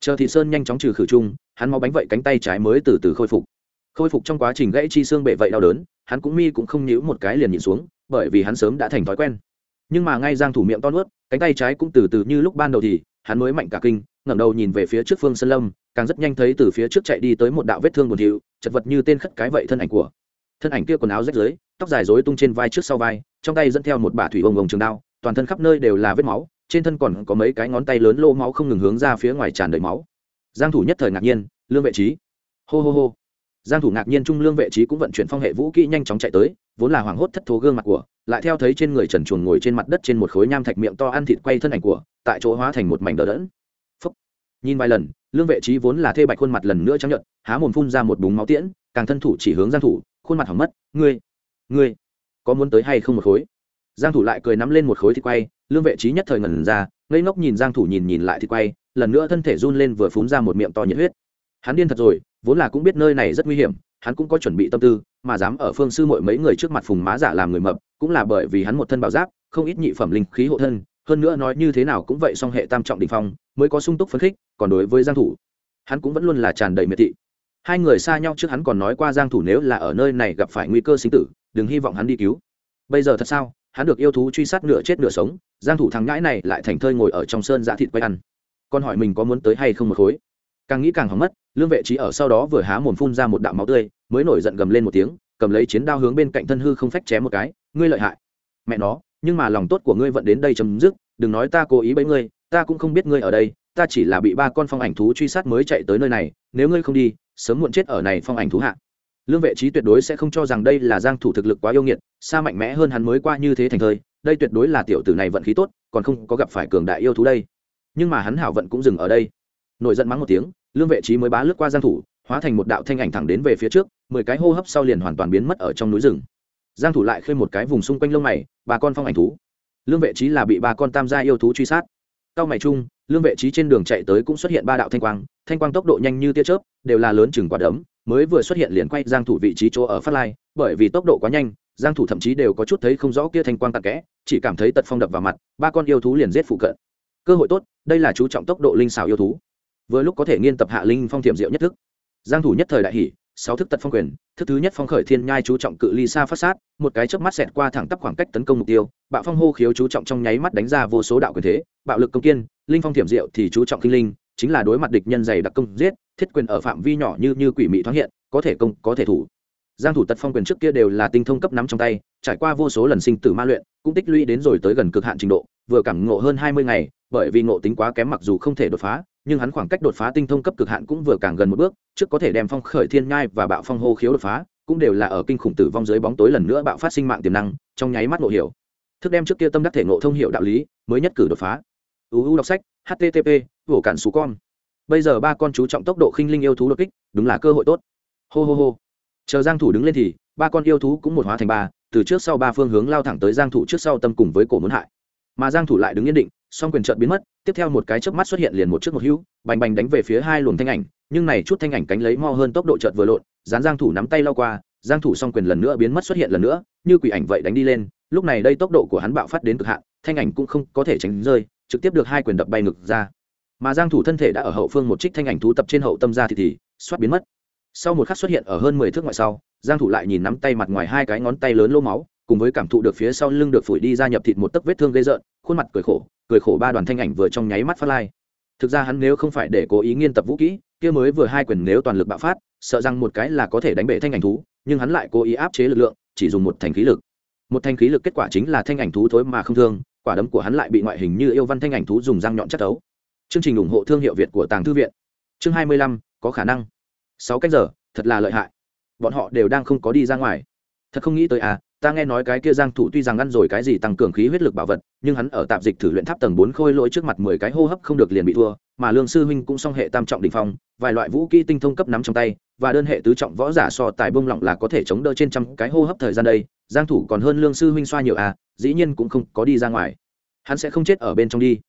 Chờ thị sơn nhanh chóng trừ khử trùng hắn máu bánh vậy cánh tay trái mới từ từ khôi phục. Khôi phục trong quá trình gãy chi xương bệ vậy đau đớn, hắn cũng mi cũng không nhíu một cái liền nhìn xuống, bởi vì hắn sớm đã thành thói quen. Nhưng mà ngay giang thủ miệng to nuốt, cánh tay trái cũng từ từ như lúc ban đầu thì hắn mới mạnh cả kinh, ngẩng đầu nhìn về phía trước phương sơn lâm, càng rất nhanh thấy từ phía trước chạy đi tới một đạo vết thương buồn thiu, chật vật như tên khất cái vậy thân ảnh của. Thân ảnh kia quần áo rách rưới, tóc dài rối tung trên vai trước sau vai, trong tay dẫn theo một bả thủy ông ông trường đao, toàn thân khắp nơi đều là vết máu, trên thân còn có mấy cái ngón tay lớn lô máu không ngừng hướng ra phía ngoài tràn đầy máu. Giang thủ nhất thời ngạc nhiên, lương vệ trí. Hô hô hô. Giang thủ ngạc nhiên trung lương vệ trí cũng vận chuyển phong hệ vũ kỹ nhanh chóng chạy tới, vốn là hoàng hốt thất thố gương mặt của lại theo thấy trên người trần chuồng ngồi trên mặt đất trên một khối nham thạch miệng to ăn thịt quay thân ảnh của, tại chỗ hóa thành một mảnh đờ đẫn. Phúc. nhìn vài lần, lương vệ trí vốn là thê bạch khuôn mặt lần nữa trắng nhợt, há mồm phun ra một búng máu tiễn, càng thân thủ chỉ hướng giang thủ, khuôn mặt hỏng mất, ngươi ngươi, có muốn tới hay không một khối? Giang thủ lại cười nắm lên một khối thịt quay, lương vệ trí nhất thời ngẩn ra, ngây ngốc nhìn giang thủ nhìn nhìn lại thịt quay, lần nữa thân thể run lên vừa phun ra một miệng to nhiệt huyết. Hắn điên thật rồi, vốn là cũng biết nơi này rất nguy hiểm, hắn cũng có chuẩn bị tâm tư mà dám ở phương sư mọi mấy người trước mặt phùng má giả làm người mập, cũng là bởi vì hắn một thân bảo giáp, không ít nhị phẩm linh khí hộ thân, hơn nữa nói như thế nào cũng vậy song hệ tam trọng đình phong, mới có sung túc phấn khích, còn đối với giang thủ, hắn cũng vẫn luôn là tràn đầy miệt thị. Hai người xa nhau trước hắn còn nói qua giang thủ nếu là ở nơi này gặp phải nguy cơ sinh tử, đừng hy vọng hắn đi cứu. Bây giờ thật sao? Hắn được yêu thú truy sát nửa chết nửa sống, giang thủ thằng ngãi này lại thành thơi ngồi ở trong sơn dã thịt quay ăn. Con hỏi mình có muốn tới hay không một khối? Càng nghĩ càng hỏng mất, lương vệ trí ở sau đó vừa há mồm phun ra một đạo máu tươi mới nổi giận gầm lên một tiếng, cầm lấy chiến đao hướng bên cạnh thân hư không phách chém một cái, ngươi lợi hại. Mẹ nó, nhưng mà lòng tốt của ngươi vẫn đến đây chấm dứt, đừng nói ta cố ý bấy ngươi, ta cũng không biết ngươi ở đây, ta chỉ là bị ba con phong ảnh thú truy sát mới chạy tới nơi này, nếu ngươi không đi, sớm muộn chết ở này phong ảnh thú hạ. Lương vệ trí tuyệt đối sẽ không cho rằng đây là giang thủ thực lực quá yêu nghiệt, xa mạnh mẽ hơn hắn mới qua như thế thành thời, đây tuyệt đối là tiểu tử này vận khí tốt, còn không có gặp phải cường đại yêu thú đây. Nhưng mà hắn hảo vận cũng dừng ở đây. Nổi giận mắng một tiếng, lương vệ trí mới bá lướt qua giang thủ hóa thành một đạo thanh ảnh thẳng đến về phía trước, mười cái hô hấp sau liền hoàn toàn biến mất ở trong núi rừng. Giang thủ lại khơi một cái vùng xung quanh lông mày ba con phong ảnh thú. Lương vệ trí là bị ba con tam gia yêu thú truy sát. Cao mày chung lương vệ trí trên đường chạy tới cũng xuất hiện ba đạo thanh quang thanh quang tốc độ nhanh như tia chớp, đều là lớn chừng quả đấm, mới vừa xuất hiện liền quay giang thủ vị trí chỗ ở phát lai, bởi vì tốc độ quá nhanh, giang thủ thậm chí đều có chút thấy không rõ kia thanh quang tạc kẽ, chỉ cảm thấy tật phong đập vào mặt, ba con yêu thú liền giết phụ cận. Cơ hội tốt, đây là chú trọng tốc độ linh xảo yêu thú. Vừa lúc có thể nghiên tập hạ linh phong thiểm diệu nhất thức giang thủ nhất thời đại hỉ, sáu thức tật phong quyền, thức thứ nhất phong khởi thiên nhai chú trọng cự ly xa phát sát, một cái chớp mắt xẹt qua thẳng tắp khoảng cách tấn công mục tiêu, bạo phong hô khiếu chú trọng trong nháy mắt đánh ra vô số đạo quyền thế, bạo lực công kiên, linh phong thiểm diệu thì chú trọng kinh linh, chính là đối mặt địch nhân dày đặc công giết, thiết quyền ở phạm vi nhỏ như như quỷ mị thoáng hiện, có thể công, có thể thủ. Giang thủ tật phong quyền trước kia đều là tinh thông cấp nắm trong tay, trải qua vô số lần sinh tử ma luyện, cũng tích lũy đến rồi tới gần cực hạn trình độ, vừa cảm ngộ hơn 20 ngày, bởi vì ngộ tính quá kém mặc dù không thể đột phá nhưng hắn khoảng cách đột phá tinh thông cấp cực hạn cũng vừa càng gần một bước, trước có thể đem phong khởi thiên nhai và bạo phong hô khiếu đột phá, cũng đều là ở kinh khủng tử vong dưới bóng tối lần nữa bạo phát sinh mạng tiềm năng, trong nháy mắt ngộ hiểu. Thức đem trước kia tâm đắc thể ngộ thông hiểu đạo lý, mới nhất cử đột phá. Uu đọc sách http vỗ cản xú con. Bây giờ ba con chú trọng tốc độ khinh linh yêu thú đột kích, đúng là cơ hội tốt. Hô hô hô. Chờ giang thủ đứng lên thì, ba con yêu thú cũng một hóa thành ba, từ trước sau ba phương hướng lao thẳng tới giang thủ trước sau tâm cùng với cổ muốn hại. Mà giang thủ lại đứng yên định song quyền chợt biến mất, tiếp theo một cái chớp mắt xuất hiện liền một trước một hữu, bành bành đánh về phía hai luồng thanh ảnh, nhưng này chút thanh ảnh cánh lấy mo hơn tốc độ chợt vừa lộn, dán giang thủ nắm tay lao qua, giang thủ song quyền lần nữa biến mất xuất hiện lần nữa, như quỷ ảnh vậy đánh đi lên, lúc này đây tốc độ của hắn bạo phát đến cực hạn, thanh ảnh cũng không có thể tránh rơi, trực tiếp được hai quyền đập bay ngược ra. Mà giang thủ thân thể đã ở hậu phương một trích thanh ảnh thú tập trên hậu tâm ra thì thì, xoát biến mất. Sau một khắc xuất hiện ở hơn 10 thước ngoại sau, giang thủ lại nhìn nắm tay mặt ngoài hai cái ngón tay lớn lô máu cùng với cảm thụ được phía sau lưng được phủi đi ra nhập thịt một tấc vết thương gây rợn, khuôn mặt cười khổ cười khổ ba đoàn thanh ảnh vừa trong nháy mắt phát lai. Thực ra hắn nếu không phải để cố ý nghiên tập vũ kỹ, kia mới vừa hai quyền nếu toàn lực bạo phát, sợ rằng một cái là có thể đánh bể thanh ảnh thú, nhưng hắn lại cố ý áp chế lực lượng, chỉ dùng một thành khí lực. Một thanh khí lực kết quả chính là thanh ảnh thú thối mà không thương, quả đấm của hắn lại bị ngoại hình như yêu văn thanh ảnh thú dùng răng nhọn chất tấu. Chương trình ủng hộ thương hiệu việt của tàng thư viện. Chương hai mươi lăm, có khả năng. Sáu cách giờ, thật là lợi hại. Bọn họ đều đang không có đi ra ngoài. Thật không nghĩ tới à ta nghe nói cái kia giang thủ tuy rằng ăn rồi cái gì tăng cường khí huyết lực bảo vật, nhưng hắn ở tạp dịch thử luyện tháp tầng 4 khôi lỗi trước mặt 10 cái hô hấp không được liền bị thua, mà lương sư huynh cũng song hệ tam trọng đỉnh phong, vài loại vũ khí tinh thông cấp nắm trong tay, và đơn hệ tứ trọng võ giả so tài bông lỏng là có thể chống đỡ trên trăm cái hô hấp thời gian đây, giang thủ còn hơn lương sư huynh xoa nhiều à dĩ nhiên cũng không có đi ra ngoài. Hắn sẽ không chết ở bên trong đi.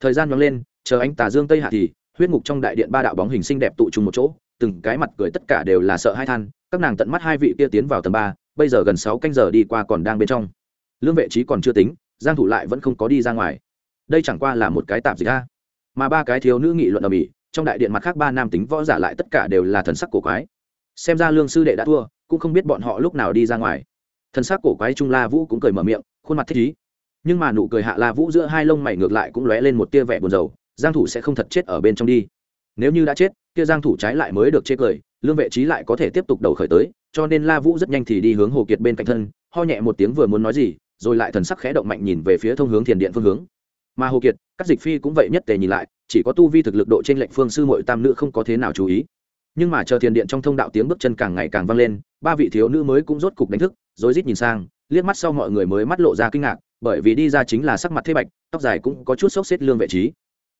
Thời gian nhoáng lên, chờ anh tà dương tây hạ thì, huyết ngục trong đại điện ba đạo bóng hình xinh đẹp tụ trung một chỗ, từng cái mặt cười tất cả đều là sợ hai than, các nàng tận mắt hai vị kia tiến vào tầng ba bây giờ gần sáu canh giờ đi qua còn đang bên trong. Lương vệ trí còn chưa tính, giang thủ lại vẫn không có đi ra ngoài. Đây chẳng qua là một cái tạp dịch a. Mà ba cái thiếu nữ nghị luận ở mỹ trong đại điện mặt khác ba nam tính võ giả lại tất cả đều là thần sắc cổ quái. Xem ra lương sư đệ đã thua, cũng không biết bọn họ lúc nào đi ra ngoài. Thần sắc cổ quái trung la vũ cũng cười mở miệng, khuôn mặt thích ý. Nhưng mà nụ cười hạ la vũ giữa hai lông mày ngược lại cũng lóe lên một tia vẻ buồn rầu, giang thủ sẽ không thật chết ở bên trong đi. Nếu như đã chết, kia giang thủ trái lại mới được chê cười, lương vệ trí lại có thể tiếp tục đầu khởi tới cho nên la vũ rất nhanh thì đi hướng hồ kiệt bên cạnh thân, ho nhẹ một tiếng vừa muốn nói gì, rồi lại thần sắc khẽ động mạnh nhìn về phía thông hướng thiền điện phương hướng. Mà hồ kiệt, các dịch phi cũng vậy nhất tề nhìn lại, chỉ có tu vi thực lực độ trên lệnh phương sư muội tam nữ không có thế nào chú ý. Nhưng mà chờ thiền điện trong thông đạo tiếng bước chân càng ngày càng vang lên, ba vị thiếu nữ mới cũng rốt cục đánh thức, rối rít nhìn sang, liếc mắt sau mọi người mới mắt lộ ra kinh ngạc, bởi vì đi ra chính là sắc mặt thế bạch, tóc dài cũng có chút xốc xếp lương vệ trí.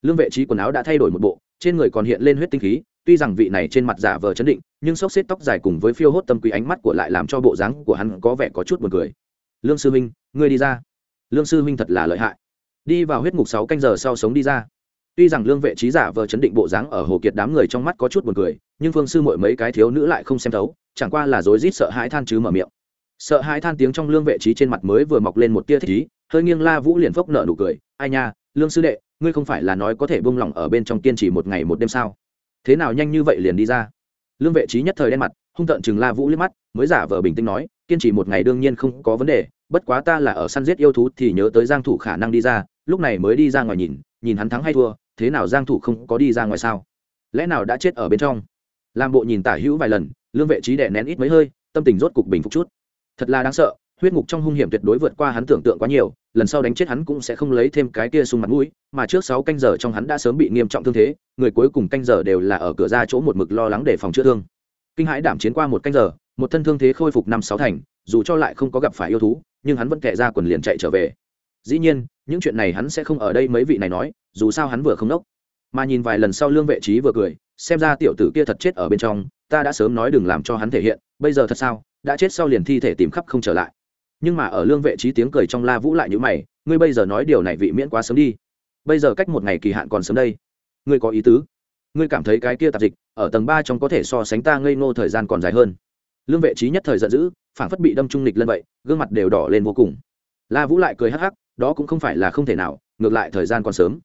Lương vệ trí quần áo đã thay đổi một bộ, trên người còn hiện lên huyết tinh khí tuy rằng vị này trên mặt giả vờ chấn định, nhưng xốc xếp tóc dài cùng với phiêu hốt tâm quý ánh mắt của lại làm cho bộ dáng của hắn có vẻ có chút buồn cười. Lương sư minh ngươi đi ra. Lương sư minh thật là lợi hại. Đi vào huyết ngục sáu canh giờ sau sống đi ra. Tuy rằng lương vệ trí giả vờ chấn định bộ dáng ở hồ kiệt đám người trong mắt có chút buồn cười, nhưng phương sư mội mấy cái thiếu nữ lại không xem thấu, chẳng qua là rối rít sợ hãi than chứ mở miệng. Sợ hãi than tiếng trong lương vệ trí trên mặt mới vừa mọc lên một tia thích ý, hơi nghiêng la vũ liền phốc nợ nụ cười. Ai nha, lương sư đệ, ngươi không phải là nói có thể bông lỏng ở bên trong kiên trì một ngày một đêm sao? Thế nào nhanh như vậy liền đi ra? Lương vệ trí nhất thời đen mặt, hung tợn chừng la vũ liếc mắt, mới giả vờ bình tĩnh nói, kiên trì một ngày đương nhiên không có vấn đề, bất quá ta là ở săn giết yêu thú thì nhớ tới giang thủ khả năng đi ra, lúc này mới đi ra ngoài nhìn nhìn hắn thắng hay thua, thế nào giang thủ không có đi ra ngoài sao? Lẽ nào đã chết ở bên trong? Làm bộ nhìn tả hữu vài lần, lương vệ trí đè nén ít mấy hơi, tâm tình rốt cục bình phục chút. Thật là đáng sợ huyết ngục trong hung hiểm tuyệt đối vượt qua hắn tưởng tượng quá nhiều, lần sau đánh chết hắn cũng sẽ không lấy thêm cái kia sung mặt mũi, mà trước sáu canh giờ trong hắn đã sớm bị nghiêm trọng thương thế, người cuối cùng canh giờ đều là ở cửa ra chỗ một mực lo lắng để phòng chữa thương. Kinh hãi đảm chiến qua một canh giờ, một thân thương thế khôi phục năm sáu thành, dù cho lại không có gặp phải yêu thú, nhưng hắn vẫn kệ ra quần liền chạy trở về. Dĩ nhiên, những chuyện này hắn sẽ không ở đây mấy vị này nói, dù sao hắn vừa không nốc. Mà nhìn vài lần sau lương vệ trí vừa cười, xem ra tiểu tử kia thật chết ở bên trong, ta đã sớm nói đừng làm cho hắn thể hiện, bây giờ thật sao, đã chết sau liền thi thể tìm khắp không trở lại nhưng mà ở lương vệ trí tiếng cười trong la vũ lại như mày, ngươi bây giờ nói điều này vị miễn quá sớm đi. Bây giờ cách một ngày kỳ hạn còn sớm đây. Ngươi có ý tứ. Ngươi cảm thấy cái kia tạp dịch ở tầng ba trong có thể so sánh ta ngây ngô thời gian còn dài hơn. Lương vệ trí nhất thời giận dữ phản phất bị đâm trung lịch lên vậy, gương mặt đều đỏ lên vô cùng. La vũ lại cười hắc hắc, đó cũng không phải là không thể nào, ngược lại thời gian còn sớm.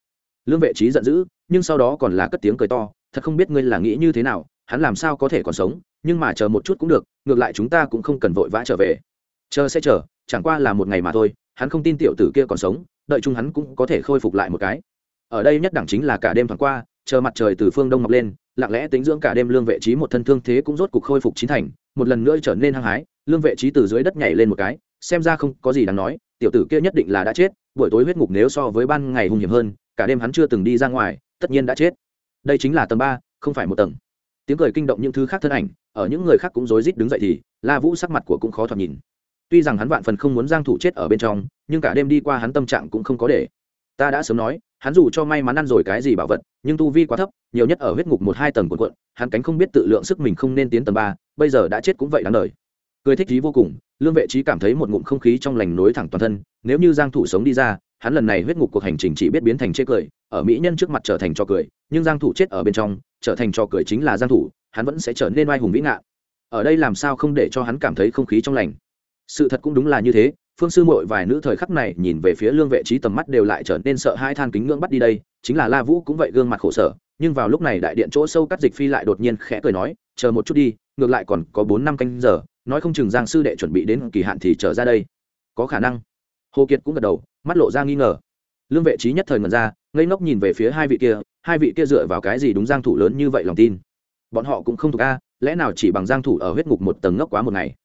Lương vệ trí giận dữ, nhưng sau đó còn là cất tiếng cười to, thật không biết ngươi là nghĩ như thế nào, hắn làm sao có thể còn sống, nhưng mà chờ một chút cũng được, ngược lại chúng ta cũng không cần vội vã trở về chờ sẽ chờ, chẳng qua là một ngày mà thôi, hắn không tin tiểu tử kia còn sống, đợi chung hắn cũng có thể khôi phục lại một cái. Ở đây nhất đẳng chính là cả đêm thoáng qua, chờ mặt trời từ phương đông mọc lên, lặng lẽ tính dưỡng cả đêm lương vệ trí một thân thương thế cũng rốt cục khôi phục chín thành, một lần nữa trở nên hăng hái, lương vệ trí từ dưới đất nhảy lên một cái, xem ra không có gì đáng nói, tiểu tử kia nhất định là đã chết, buổi tối huyết ngục nếu so với ban ngày hung hiểm hơn, cả đêm hắn chưa từng đi ra ngoài, tất nhiên đã chết. Đây chính là tầng ba, không phải một tầng. Tiếng cười kinh động những thứ khác thân ảnh, ở những người khác cũng rối rít đứng dậy thì, la vũ sắc mặt của cũng khó thoạt nhìn tuy rằng hắn vạn phần không muốn giang thủ chết ở bên trong, nhưng cả đêm đi qua hắn tâm trạng cũng không có để. Ta đã sớm nói, hắn dù cho may mắn ăn rồi cái gì bảo vật, nhưng tu vi quá thấp, nhiều nhất ở huyết ngục một hai tầng cuộn cuộn, hắn cánh không biết tự lượng sức mình không nên tiến tầng ba, bây giờ đã chết cũng vậy đáng đời. Cười thích trí vô cùng, lương vệ trí cảm thấy một ngụm không khí trong lành nối thẳng toàn thân, nếu như giang thủ sống đi ra, hắn lần này huyết ngục cuộc hành trình chỉ biết biến thành chê cười, ở mỹ nhân trước mặt trở thành trò cười, nhưng giang thủ chết ở bên trong, trở thành trò cười chính là giang thủ, hắn vẫn sẽ trở nên oai hùng vĩ ngạ. ở đây làm sao không để cho hắn cảm thấy không khí trong lành? Sự thật cũng đúng là như thế, phương sư muội vài nữ thời khắc này nhìn về phía lương vệ trí tầm mắt đều lại trở nên sợ hai than kính ngưỡng bắt đi đây, chính là la vũ cũng vậy gương mặt khổ sở, nhưng vào lúc này đại điện chỗ sâu cắt dịch phi lại đột nhiên khẽ cười nói, chờ một chút đi, ngược lại còn có bốn năm canh giờ, nói không chừng giang sư đệ chuẩn bị đến kỳ hạn thì trở ra đây. Có khả năng. Hồ kiệt cũng gật đầu, mắt lộ ra nghi ngờ. Lương vệ trí nhất thời ngần ra, ngây ngốc nhìn về phía hai vị kia, hai vị kia dựa vào cái gì đúng giang thủ lớn như vậy lòng tin? Bọn họ cũng không thuộc a, lẽ nào chỉ bằng giang thủ ở huyết ngục một tầng ngốc quá một ngày?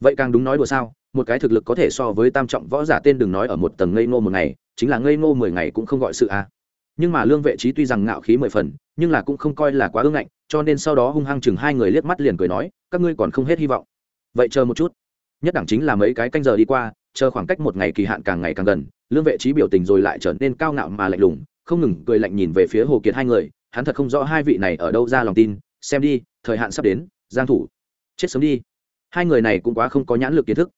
Vậy càng đúng nói đùa sao, một cái thực lực có thể so với tam trọng võ giả tên đừng nói ở một tầng ngây ngô một ngày, chính là ngây ngô mười ngày cũng không gọi sự a nhưng mà lương vệ trí tuy rằng ngạo khí mười phần, nhưng là cũng không coi là quá ương ngạnh, cho nên sau đó hung hăng chừng hai người liếc mắt liền cười nói, các ngươi còn không hết hy vọng. Vậy chờ một chút. Nhất đẳng chính là mấy cái canh giờ đi qua, chờ khoảng cách một ngày kỳ hạn càng ngày càng gần, lương vệ trí biểu tình rồi lại trở nên cao ngạo mà lạnh lùng, không ngừng cười lạnh nhìn về phía hồ kiệt hai người, hắn thật không rõ hai vị này ở đâu ra lòng tin, xem đi, thời hạn sắp đến, giang thủ. Chết sớm đi hai người này cũng quá không có nhãn lực kiến thức.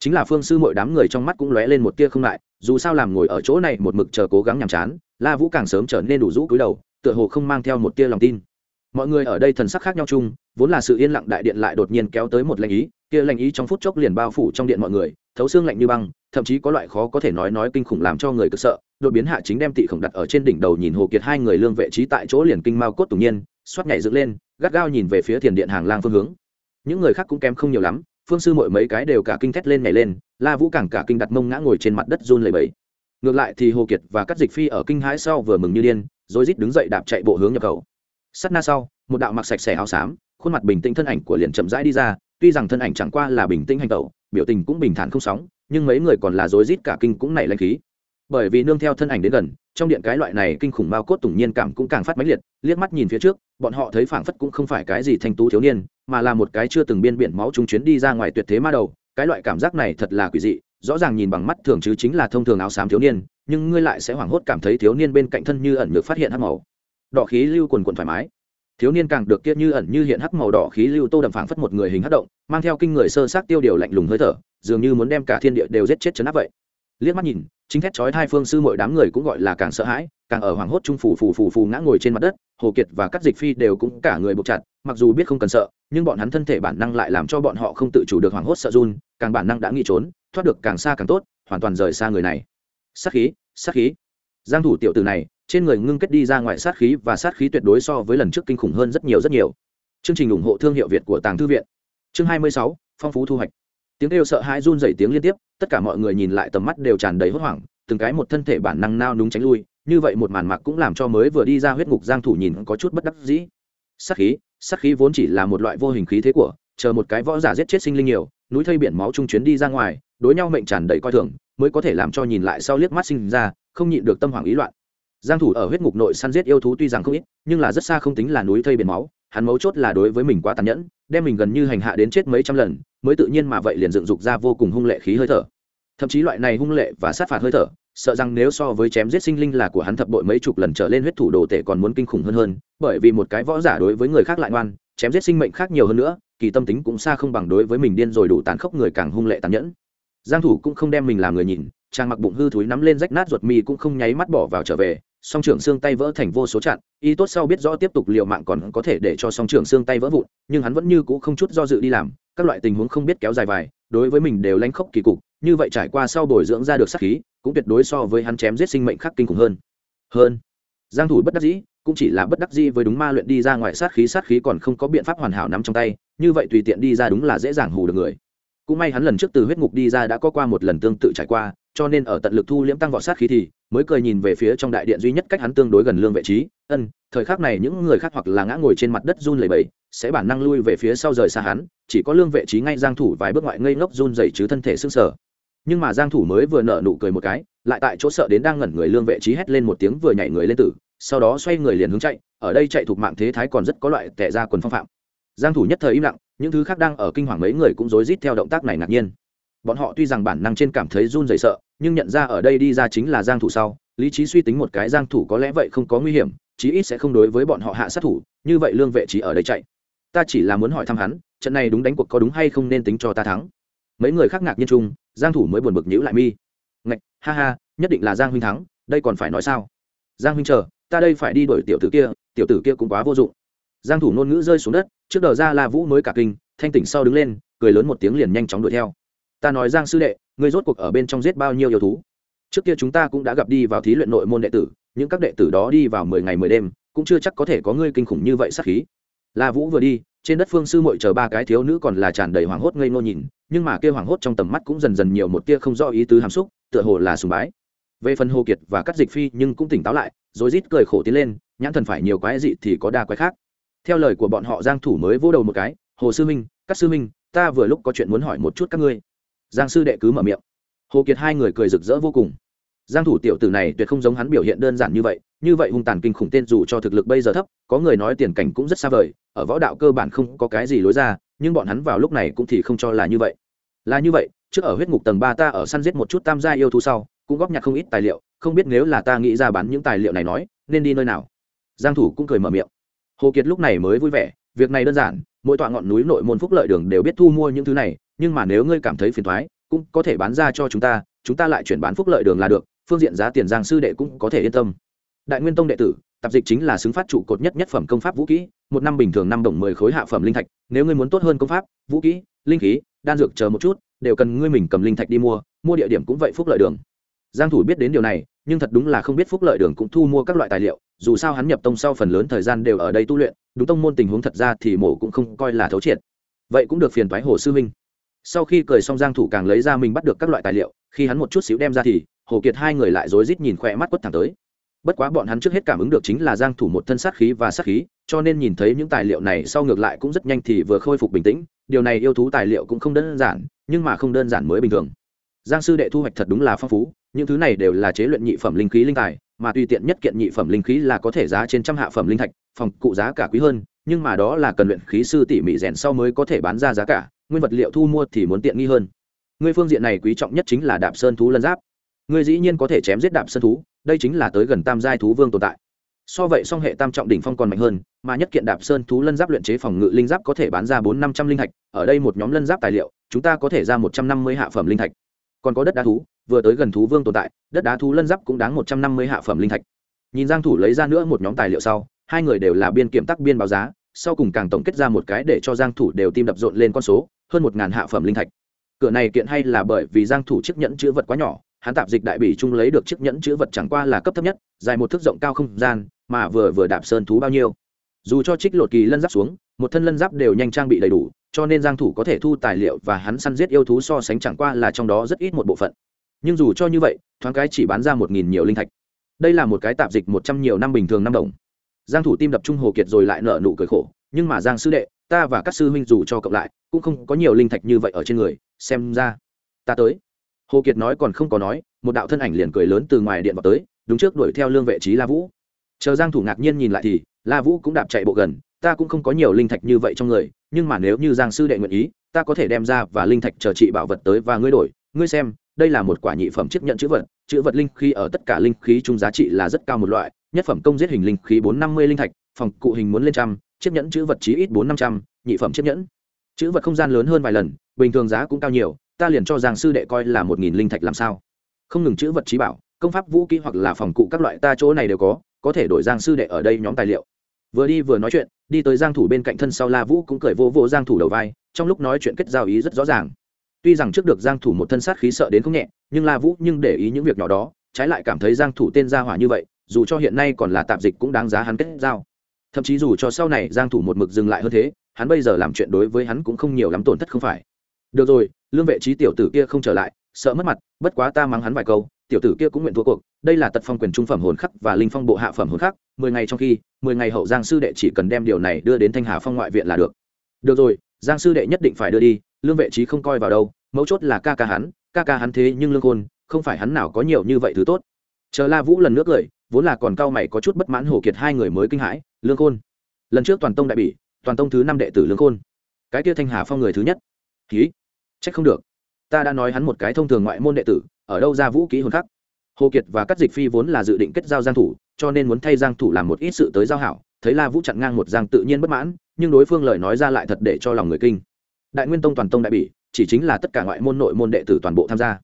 Chính là phương sư mọi đám người trong mắt cũng lóe lên một tia không lại dù sao làm ngồi ở chỗ này một mực chờ cố gắng nhàm chán, la vũ càng sớm trở nên đủ rũ cúi đầu, tựa hồ không mang theo một tia lòng tin. Mọi người ở đây thần sắc khác nhau chung, vốn là sự yên lặng đại điện lại đột nhiên kéo tới một lệnh ý, kia lệnh ý trong phút chốc liền bao phủ trong điện mọi người, thấu xương lạnh như băng, thậm chí có loại khó có thể nói nói kinh khủng làm cho người cực sợ, đột biến hạ chính đem tị khổng đặt ở trên đỉnh đầu nhìn hồ kiệt hai người lương vệ trí tại chỗ liền kinh mao cốt tủng nhiên, xoát nhảy dựng lên, gắt gao nhìn về phía thiền điện hàng lang phương hướng những người khác cũng kém không nhiều lắm, phương sư mỗi mấy cái đều cả kinh thét lên nhảy lên, la vũ càng cả kinh đặt mông ngã ngồi trên mặt đất run lầy bẫy ngược lại thì hồ kiệt và các dịch phi ở kinh hãi sau vừa mừng như điên rồi rít đứng dậy đạp chạy bộ hướng nhập khẩu. Sắt na sau, một đạo mặc sạch sẽ áo xám, khuôn mặt bình tĩnh thân ảnh của liền chậm rãi đi ra, tuy rằng thân ảnh chẳng qua là bình tĩnh hành tẩu, biểu tình cũng bình thản không sóng, nhưng mấy người còn là rối rít cả kinh cũng nảy lanh khí. Bởi vì nương theo thân ảnh đến gần, trong điện cái loại này kinh khủng bao cốt tủng nhiên cảm cũng càng phát mãnh liệt, liếc mắt nhìn phía trước, bọn họ thấy phảng phất cũng không phải cái gì thanh tú thiếu niên mà là một cái chưa từng biên biển máu trung chuyến đi ra ngoài tuyệt thế ma đầu, cái loại cảm giác này thật là quỷ dị, rõ ràng nhìn bằng mắt thường chứ chính là thông thường áo xám thiếu niên, nhưng ngươi lại sẽ hoảng hốt cảm thấy thiếu niên bên cạnh thân như ẩn được phát hiện hắc màu. Đỏ khí lưu quần quần thoải mái. Thiếu niên càng được kia như ẩn như hiện hắc màu đỏ khí lưu tô đầm phảng phất một người hình hắc động, mang theo kinh người sơ sát tiêu điều lạnh lùng hơi thở, dường như muốn đem cả thiên địa đều giết chết chấn áp vậy. Liếc mắt nhìn, chính thét chói hai phương sư mọi đám người cũng gọi là càng sợ hãi, càng ở hoảng hốt trung phủ phủ phủ phủ ngã ngồi trên mặt đất, hồ kiệt và các dịch phi đều cũng cả người buộc chặt, mặc dù biết không cần sợ nhưng bọn hắn thân thể bản năng lại làm cho bọn họ không tự chủ được hoảng hốt sợ run càng bản năng đã nghĩ trốn thoát được càng xa càng tốt hoàn toàn rời xa người này. Sát khí sát khí. Giang thủ tiểu tử này trên người ngưng kết đi ra ngoài sát khí và sát khí tuyệt đối so với lần trước kinh khủng hơn rất nhiều rất nhiều. Chương trình ủng hộ thương hiệu việt của tàng thư viện. Chương 26, phong phú thu hoạch. Tiếng kêu sợ hãi run rẩy tiếng liên tiếp tất cả mọi người nhìn lại tầm mắt đều tràn đầy hốt hoảng từng cái một thân thể bản năng nao núng tránh lui như vậy một màn mạc cũng làm cho mới vừa đi ra huyết ngục giang thủ nhìn có chút bất đắc dĩ. Sát khí sát khí vốn chỉ là một loại vô hình khí thế của, chờ một cái võ giả giết chết sinh linh nhiều, núi thây biển máu trung chuyến đi ra ngoài, đối nhau mệnh tràn đầy coi thường, mới có thể làm cho nhìn lại sau liếc mắt sinh ra, không nhịn được tâm hoảng ý loạn. Giang thủ ở huyết ngục nội săn giết yêu thú tuy rằng không ít, nhưng là rất xa không tính là núi thây biển máu, hắn mấu chốt là đối với mình quá tàn nhẫn, đem mình gần như hành hạ đến chết mấy trăm lần, mới tự nhiên mà vậy liền dựng dục ra vô cùng hung lệ khí hơi thở. Thậm chí loại này hung lệ và sát phạt hơi thở sợ rằng nếu so với chém giết sinh linh là của hắn thập bội mấy chục lần trở lên huyết thủ đồ tể còn muốn kinh khủng hơn hơn, bởi vì một cái võ giả đối với người khác lại ngoan, chém giết sinh mệnh khác nhiều hơn nữa, kỳ tâm tính cũng xa không bằng đối với mình điên rồi đủ tàn khốc người càng hung lệ tàn nhẫn. Giang thủ cũng không đem mình làm người nhìn trang mặc bụng hư thúi nắm lên rách nát ruột mì cũng không nháy mắt bỏ vào trở về, song trưởng xương tay vỡ thành vô số chặn, y tốt sau biết rõ tiếp tục liều mạng còn có thể để cho song trưởng xương tay vỡ vụn, nhưng hắn vẫn như cũ không chút do dự đi làm, các loại tình huống không biết kéo dài vài, đối với mình đều lanh khốc kỳ cục, như vậy trải qua sau bồi dưỡng ra được sát khí cũng tuyệt đối so với hắn chém giết sinh mệnh khắc kinh khủng hơn. Hơn, giang thủ bất đắc dĩ, cũng chỉ là bất đắc dĩ với đúng ma luyện đi ra ngoài sát khí sát khí còn không có biện pháp hoàn hảo nắm trong tay, như vậy tùy tiện đi ra đúng là dễ dàng hù được người. Cũng may hắn lần trước từ huyết ngục đi ra đã có qua một lần tương tự trải qua, cho nên ở tận lực thu liễm tăng võ sát khí thì mới cười nhìn về phía trong đại điện duy nhất cách hắn tương đối gần lương vệ trí, ân, thời khắc này những người khác hoặc là ngã ngồi trên mặt đất run lẩy bẩy, sẽ bản năng lui về phía sau rời xa hắn, chỉ có lương vệ trí ngay giang thủ vài bước ngoại ngây ngốc run rẩy chứ thân thể sưng sờ nhưng mà giang thủ mới vừa nở nụ cười một cái, lại tại chỗ sợ đến đang ngẩn người lương vệ trí hét lên một tiếng vừa nhảy người lên tử, sau đó xoay người liền hướng chạy, ở đây chạy thuộc mạng thế thái còn rất có loại tệ ra quần phong phạm. Giang thủ nhất thời im lặng, những thứ khác đang ở kinh hoàng mấy người cũng rối rít theo động tác này ngạc nhiên. Bọn họ tuy rằng bản năng trên cảm thấy run rẩy sợ, nhưng nhận ra ở đây đi ra chính là giang thủ sau, lý trí suy tính một cái giang thủ có lẽ vậy không có nguy hiểm, chí ít sẽ không đối với bọn họ hạ sát thủ, như vậy lương vệ trí ở đây chạy. Ta chỉ là muốn hỏi thăm hắn, trận này đúng đánh cuộc có đúng hay không nên tính cho ta thắng. Mấy người khác ngạc nhiên chung giang thủ mới buồn bực nhíu lại mi. Ngạch, ha ha, nhất định là giang huynh thắng, đây còn phải nói sao? Giang huynh chờ, ta đây phải đi đuổi tiểu tử kia, tiểu tử kia cũng quá vô dụng. Giang thủ ngôn ngữ rơi xuống đất, trước đờ ra la vũ mới cả kinh, thanh tỉnh sau đứng lên, cười lớn một tiếng liền nhanh chóng đuổi theo. Ta nói giang sư đệ, ngươi rốt cuộc ở bên trong giết bao nhiêu yêu thú? Trước kia chúng ta cũng đã gặp đi vào thí luyện nội môn đệ tử, những các đệ tử đó đi vào mười ngày mười đêm, cũng chưa chắc có thể có ngươi kinh khủng như vậy sát khí la vũ vừa đi, trên đất phương sư muội chờ ba cái thiếu nữ còn là tràn đầy hoảng hốt ngây ngô nhìn, nhưng mà kia hoảng hốt trong tầm mắt cũng dần dần nhiều một tia không rõ ý tứ hàm xúc, tựa hồ là sùng bái. Về phần hồ kiệt và các dịch phi nhưng cũng tỉnh táo lại, rồi rít cười khổ tiến lên, nhãn thần phải nhiều quái dị thì có đa quái khác. Theo lời của bọn họ, giang thủ mới vỗ đầu một cái, hồ sư minh các sư minh, ta vừa lúc có chuyện muốn hỏi một chút các ngươi. Giang sư đệ cứ mở miệng. Hồ kiệt hai người cười rực rỡ vô cùng giang thủ tiểu tử này tuyệt không giống hắn biểu hiện đơn giản như vậy như vậy hung tàn kinh khủng tên dù cho thực lực bây giờ thấp, có người nói tiền cảnh cũng rất xa vời, ở võ đạo cơ bản không có cái gì lối ra, nhưng bọn hắn vào lúc này cũng thì không cho là như vậy. Là như vậy, trước ở huyết ngục tầng ba ta ở săn giết một chút tam gia yêu thú sau, cũng góp nhặt không ít tài liệu, không biết nếu là ta nghĩ ra bán những tài liệu này nói, nên đi nơi nào. Giang thủ cũng cười mở miệng. Hồ kiệt lúc này mới vui vẻ, việc này đơn giản, mỗi tọa ngọn núi nội môn phúc lợi đường đều biết thu mua những thứ này, nhưng mà nếu ngươi cảm thấy phiền toái cũng có thể bán ra cho chúng ta chúng ta lại chuyển bán phúc lợi đường là được phương diện giá tiền giang sư đệ cũng có thể yên tâm. Đại nguyên tông đệ tử, tạp dịch chính là xứng phát trụ cột nhất nhất phẩm công pháp vũ kỹ, một năm bình thường năm đồng mười khối hạ phẩm linh thạch, nếu ngươi muốn tốt hơn công pháp, vũ kỹ, linh khí, đan dược chờ một chút, đều cần ngươi mình cầm linh thạch đi mua mua địa điểm cũng vậy phúc lợi đường. Giang thủ biết đến điều này, nhưng thật đúng là không biết phúc lợi đường cũng thu mua các loại tài liệu, dù sao hắn nhập tông sau phần lớn thời gian đều ở đây tu luyện, đúng tông môn tình huống thật ra thì mổ cũng không coi là thấu triệt. Vậy cũng được phiền toái hồ sư minh sau khi cười xong giang thủ càng lấy ra mình bắt được các loại tài liệu, khi hắn một chút xíu đem ra thì hồ kiệt hai người lại rối rít nhìn khỏe mắt quất thẳng tới. Bất quá bọn hắn trước hết cảm ứng được chính là giang thủ một thân sát khí và sát khí, cho nên nhìn thấy những tài liệu này sau ngược lại cũng rất nhanh thì vừa khôi phục bình tĩnh, điều này yêu thú tài liệu cũng không đơn giản, nhưng mà không đơn giản mới bình thường. Giang sư đệ thu hoạch thật đúng là phong phú, những thứ này đều là chế luyện nhị phẩm linh khí linh tài, mà tùy tiện nhất kiện nhị phẩm linh khí là có thể giá trên trăm hạ phẩm linh thạch, phòng cụ giá cả quý hơn, nhưng mà đó là cần luyện khí sư tỉ mỉ rèn sau mới có thể bán ra giá cả, nguyên vật liệu thu mua thì muốn tiện nghi hơn. Ngươi phương diện này quý trọng nhất chính là đạp sơn thú lân giáp ngươi dĩ nhiên có thể chém giết đạp sơn thú, đây chính là tới gần tam giai thú vương tồn tại. So vậy song hệ tam trọng đỉnh phong còn mạnh hơn, mà nhất kiện đạp sơn thú lân giáp luyện chế phòng ngự linh giáp có thể bán ra bốn năm trăm linh thạch ở đây một nhóm lân giáp tài liệu, chúng ta có thể ra một trăm năm mươi hạ phẩm linh thạch còn có đất đá thú, vừa tới gần thú vương tồn tại, đất đá thú lân giáp cũng đáng một trăm năm mươi hạ phẩm linh thạch nhìn giang thủ lấy ra nữa một nhóm tài liệu sau, hai người đều là biên kiểm tắc biên báo giá, sau cùng càng tổng kết ra một cái để cho giang thủ đều tim đập rộn lên con số, hơn một ngàn hạ phẩm linh thạch cửa này kiện hay là bởi vì giang thủ chiếc nhẫn chứa vật quá nhỏ hắn tạp dịch đại bỉ trung lấy được chiếc nhẫn chữ vật chẳng qua là cấp thấp nhất, dài một thước rộng cao không gian, mà vừa vừa đạp sơn thú bao nhiêu. Dù cho trích lột kỳ lân giáp xuống, một thân lân giáp đều nhanh trang bị đầy đủ, cho nên giang thủ có thể thu tài liệu và hắn săn giết yêu thú so sánh chẳng qua là trong đó rất ít một bộ phận. Nhưng dù cho như vậy, thoáng cái chỉ bán ra một nghìn nhiều linh thạch. Đây là một cái tạp dịch một trăm nhiều năm bình thường năm đồng. Giang thủ tim đập trung hồ kiệt rồi lại nở nụ cười khổ, nhưng mà giang sư đệ, ta và các sư huynh dù cho cộng lại, cũng không có nhiều linh thạch như vậy ở trên người, xem ra ta tới hồ kiệt nói còn không có nói, một đạo thân ảnh liền cười lớn từ ngoài điện vào tới, đúng trước đuổi theo lương vệ trí la vũ. Chờ giang thủ ngạc nhiên nhìn lại thì, la vũ cũng đạp chạy bộ gần, ta cũng không có nhiều linh thạch như vậy trong người, nhưng mà nếu như giang sư đệ nguyện ý, ta có thể đem ra và linh thạch chờ trị bảo vật tới và ngươi đổi. Ngươi xem, đây là một quả nhị phẩm chiếc nhận chữ vật chữ vật linh khí ở tất cả linh khí chung giá trị là rất cao một loại, nhất phẩm công giết hình linh khí bốn năm mươi linh thạch, phòng cụ hình muốn lên trăm, chiếc nhẫn chữ vật chí ít bốn năm trăm, nhị phẩm chiếc nhẫn. Chữ vật không gian lớn hơn vài lần, bình thường giá cũng cao nhiều ta liền cho giang sư đệ coi là một nghìn linh thạch làm sao? Không ngừng chữ vật trí bảo, công pháp vũ kỹ hoặc là phòng cụ các loại ta chỗ này đều có có thể đổi giang sư đệ ở đây nhóm tài liệu. Vừa đi vừa nói chuyện, đi tới giang thủ bên cạnh thân sau la vũ cũng cười vô vô giang thủ đầu vai, trong lúc nói chuyện kết giao ý rất rõ ràng. Tuy rằng trước được giang thủ một thân sát khí sợ đến không nhẹ, nhưng la vũ nhưng để ý những việc nhỏ đó, trái lại cảm thấy giang thủ tên gia hỏa như vậy, dù cho hiện nay còn là tạm dịch cũng đáng giá hắn kết giao. Thậm chí dù cho sau này giang thủ một mực dừng lại hơn thế, hắn bây giờ làm chuyện đối với hắn cũng không nhiều lắm tổn thất không phải. Được rồi lương vệ trí tiểu tử kia không trở lại, sợ mất mặt, bất quá ta mắng hắn vài câu, tiểu tử kia cũng nguyện thua cuộc, đây là tật phong quyền trung phẩm hồn khắc và linh phong bộ hạ phẩm hồn khắc, mười ngày trong khi, mười ngày hậu giang sư đệ chỉ cần đem điều này đưa đến thanh hà phong ngoại viện là được. Được rồi, giang sư đệ nhất định phải đưa đi, lương vệ trí không coi vào đâu, mấu chốt là ca ca hắn, ca ca hắn thế nhưng lương khôn, không phải hắn nào có nhiều như vậy thứ tốt. Chờ la vũ lần nước cười vốn là còn cao mày có chút bất mãn hổ kiệt hai người mới kinh hãi, lương khôn. Lần trước toàn tông đại bỉ, toàn tông thứ năm đệ tử lương khôn. Cái kia thanh hà phong người thứ nhất. Ký trách không được. Ta đã nói hắn một cái thông thường ngoại môn đệ tử, ở đâu ra vũ ký hồn khắc. Hồ kiệt và các dịch phi vốn là dự định kết giao giang thủ, cho nên muốn thay giang thủ làm một ít sự tới giao hảo, thấy la vũ chặn ngang một giang tự nhiên bất mãn, nhưng đối phương lời nói ra lại thật để cho lòng người kinh. Đại nguyên tông toàn tông đại bỉ, chỉ chính là tất cả ngoại môn nội môn đệ tử toàn bộ tham gia.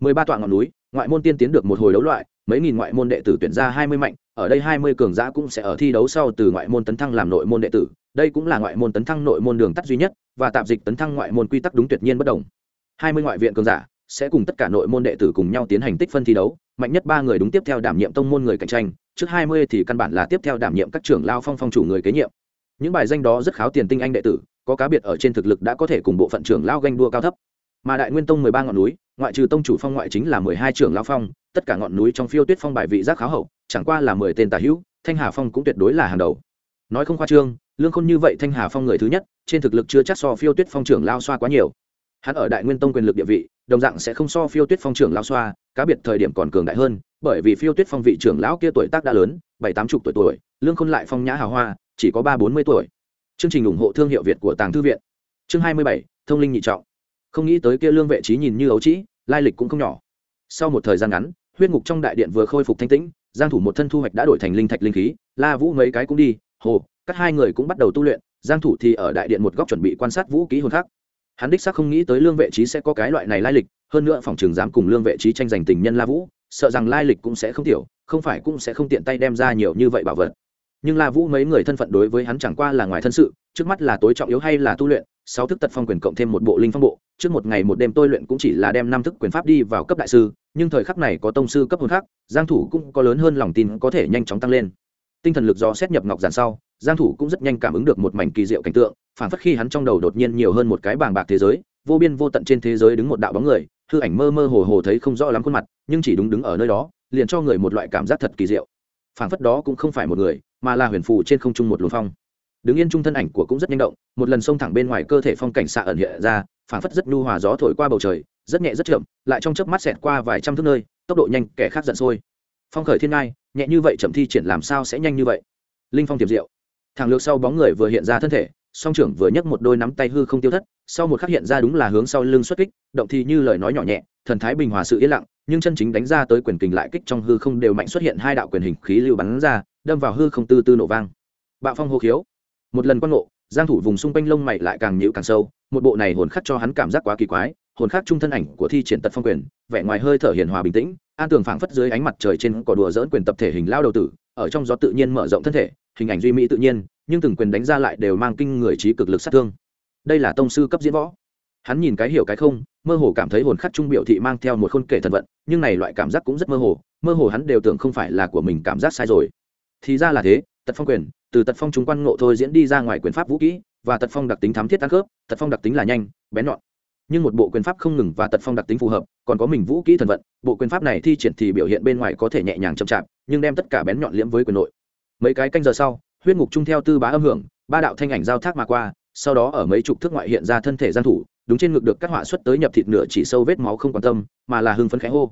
Mười ba tọa ngọn núi, ngoại môn tiên tiến được một hồi đấu loại, mấy nghìn ngoại môn đệ tử tuyển ra hai mươi mạnh ở đây hai mươi cường giả cũng sẽ ở thi đấu sau từ ngoại môn tấn thăng làm nội môn đệ tử. Đây cũng là ngoại môn tấn thăng nội môn đường tắt duy nhất và tạm dịch tấn thăng ngoại môn quy tắc đúng tuyệt nhiên bất đồng. Hai mươi ngoại viện cường giả sẽ cùng tất cả nội môn đệ tử cùng nhau tiến hành tích phân thi đấu. Mạnh nhất ba người đúng tiếp theo đảm nhiệm tông môn người cạnh tranh, trước hai mươi thì căn bản là tiếp theo đảm nhiệm các trưởng lao phong phong chủ người kế nhiệm. Những bài danh đó rất kháo tiền tinh anh đệ tử, có cá biệt ở trên thực lực đã có thể cùng bộ phận trưởng lao ganh đua cao thấp. Mà đại nguyên tông mười ba ngọn núi ngoại trừ tông chủ phong ngoại chính là mười hai trưởng lao phong, tất cả ngọn núi trong phiêu tuyết phong bài vị giác kháo hậu, chẳng qua là mười tên tà hữu, thanh hà phong cũng tuyệt đối là hàng đầu. Nói không khoa trương, lương khôn như vậy thanh hà phong người thứ nhất, trên thực lực chưa chắc so phiêu tuyết phong trưởng lao xoa quá nhiều. Hắn ở đại nguyên tông quyền lực địa vị, đồng dạng sẽ không so phiêu tuyết phong trưởng lao xoa, cá biệt thời điểm còn cường đại hơn, bởi vì phiêu tuyết phong vị trưởng lão kia tuổi tác đã lớn, bảy tám chục tuổi tuổi, lương khôn lại phong nhã hào hoa, chỉ có ba bốn mươi tuổi. Chương trình ủng hộ thương hiệu việt của tàng thư viện. Chương hai mươi bảy, thông linh nhị trọng không nghĩ tới kia lương vệ trí nhìn như ấu trĩ, lai lịch cũng không nhỏ. Sau một thời gian ngắn, huyết ngục trong đại điện vừa khôi phục thanh tĩnh, giang thủ một thân thu hoạch đã đổi thành linh thạch linh khí, la vũ mấy cái cũng đi, hồ, các hai người cũng bắt đầu tu luyện, giang thủ thì ở đại điện một góc chuẩn bị quan sát vũ khí hồn khác hắn đích xác không nghĩ tới lương vệ trí sẽ có cái loại này lai lịch, hơn nữa phòng trường dám cùng lương vệ trí tranh giành tình nhân la vũ, sợ rằng lai lịch cũng sẽ không tiểu, không phải cũng sẽ không tiện tay đem ra nhiều như vậy bảo vật nhưng la vũ mấy người thân phận đối với hắn chẳng qua là ngoài thân sự, trước mắt là tối trọng yếu hay là tu luyện, sáu thức tật phong quyền cộng thêm một bộ linh phong bộ, trước một ngày một đêm tôi luyện cũng chỉ là đem năm thức quyền pháp đi vào cấp đại sư, nhưng thời khắc này có tông sư cấp hồn khác, giang thủ cũng có lớn hơn lòng tin có thể nhanh chóng tăng lên. Tinh thần lực do xét nhập ngọc giản sau, giang thủ cũng rất nhanh cảm ứng được một mảnh kỳ diệu cảnh tượng phản phất khi hắn trong đầu đột nhiên nhiều hơn một cái bảng bạc thế giới, vô biên vô tận trên thế giới đứng một đạo bóng người, hư ảnh mơ mơ hồ hồ thấy không rõ lắm khuôn mặt, nhưng chỉ đúng đứng ở nơi đó, liền cho người một loại cảm giác thật kỳ diệu. Phảng phất đó cũng không phải một người, mà là huyền phù trên không trung một luồng phong. Đứng yên trung thân ảnh của cũng rất nhanh động, một lần xông thẳng bên ngoài cơ thể phong cảnh xạ ẩn hiện ra, phảng phất rất nhu hòa gió thổi qua bầu trời, rất nhẹ rất chậm, lại trong chớp mắt xẹt qua vài trăm thước nơi, tốc độ nhanh, kẻ khác giận sôi. Phong khởi thiên ngai, nhẹ như vậy chậm thi triển làm sao sẽ nhanh như vậy? Linh phong tiềm diệu. Thẳng lược sau bóng người vừa hiện ra thân thể, song trưởng vừa nhấc một đôi nắm tay hư không tiêu thất, sau một khắc hiện ra đúng là hướng sau lưng xuất kích, động thì như lời nói nhỏ nhẹ, thần thái bình hòa sự yên lặng nhưng chân chính đánh ra tới quyền kình lại kích trong hư không đều mạnh xuất hiện hai đạo quyền hình khí lưu bắn ra, đâm vào hư không tư tư nổ vang. Bạo phong hô khiếu. Một lần quan ngộ, giang thủ vùng xung quanh lông mày lại càng nhíu càng sâu, một bộ này hồn khắc cho hắn cảm giác quá kỳ quái, hồn khắc trung thân ảnh của thi triển tật phong quyền, vẻ ngoài hơi thở hiền hòa bình tĩnh, an tường phảng phất dưới ánh mặt trời trên cỏ đùa dỡn quyền tập thể hình lao đầu tử, ở trong gió tự nhiên mở rộng thân thể, hình ảnh duy mỹ tự nhiên, nhưng từng quyền đánh ra lại đều mang kinh người trí cực lực sát thương. Đây là tông sư cấp diễn võ hắn nhìn cái hiểu cái không, mơ hồ cảm thấy hồn khắc trung biểu thị mang theo một khôn kể thần vận, nhưng này loại cảm giác cũng rất mơ hồ mơ hồ hắn đều tưởng không phải là của mình cảm giác sai rồi. Thì ra là thế, tật phong quyền, từ tật phong chúng quan ngộ thôi diễn đi ra ngoài quyền pháp vũ kỹ, và tật phong đặc tính thám thiết tăng khớp, tật phong đặc tính là nhanh, bén nhọn. Nhưng một bộ quyền pháp không ngừng và tật phong đặc tính phù hợp, còn có mình vũ kỹ thần vận, bộ quyền pháp này thi triển thì biểu hiện bên ngoài có thể nhẹ nhàng chậm chạp, nhưng đem tất cả bén nhọn liễm với quyền nội. Mấy cái canh giờ sau, huyết ngục chung theo tư bá âm hưởng, ba đạo thanh ảnh giao thác mà qua, sau đó ở mấy chục thước ngoại hiện ra thân thể gian thủ đúng trên ngực được các họa xuất tới nhập thịt nửa chỉ sâu vết máu không quan tâm, mà là hưng phấn khẽ hô.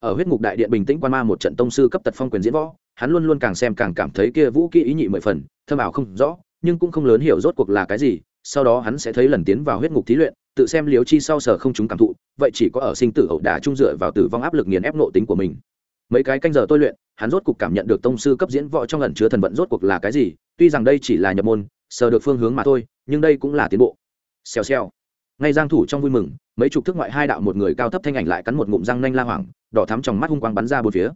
Ở huyết ngục đại điện bình tĩnh quan ma một trận tông sư cấp tật phong quyền diễn võ, hắn luôn luôn càng xem càng cảm thấy kia vũ kỹ ý nhị mười phần, thâm ảo không rõ, nhưng cũng không lớn hiểu rốt cuộc là cái gì, sau đó hắn sẽ thấy lần tiến vào huyết ngục thí luyện, tự xem liếu chi sau sở không chúng cảm thụ, vậy chỉ có ở sinh tử ẩu đả trung dựa vào tử vong áp lực nghiền ép nộ tính của mình. Mấy cái canh giờ tôi luyện, hắn rốt cuộc cảm nhận được tông sư cấp diễn võ trong ẩn chứa thần vận rốt cuộc là cái gì, tuy rằng đây chỉ là nhập môn, sờ được phương hướng mà thôi, nhưng đây cũng là tiến bộ. Xèo xèo ngay giang thủ trong vui mừng, mấy chục thước ngoại hai đạo một người cao thấp thanh ảnh lại cắn một ngụm răng nanh la hoảng, đỏ thắm trong mắt hung quang bắn ra bốn phía.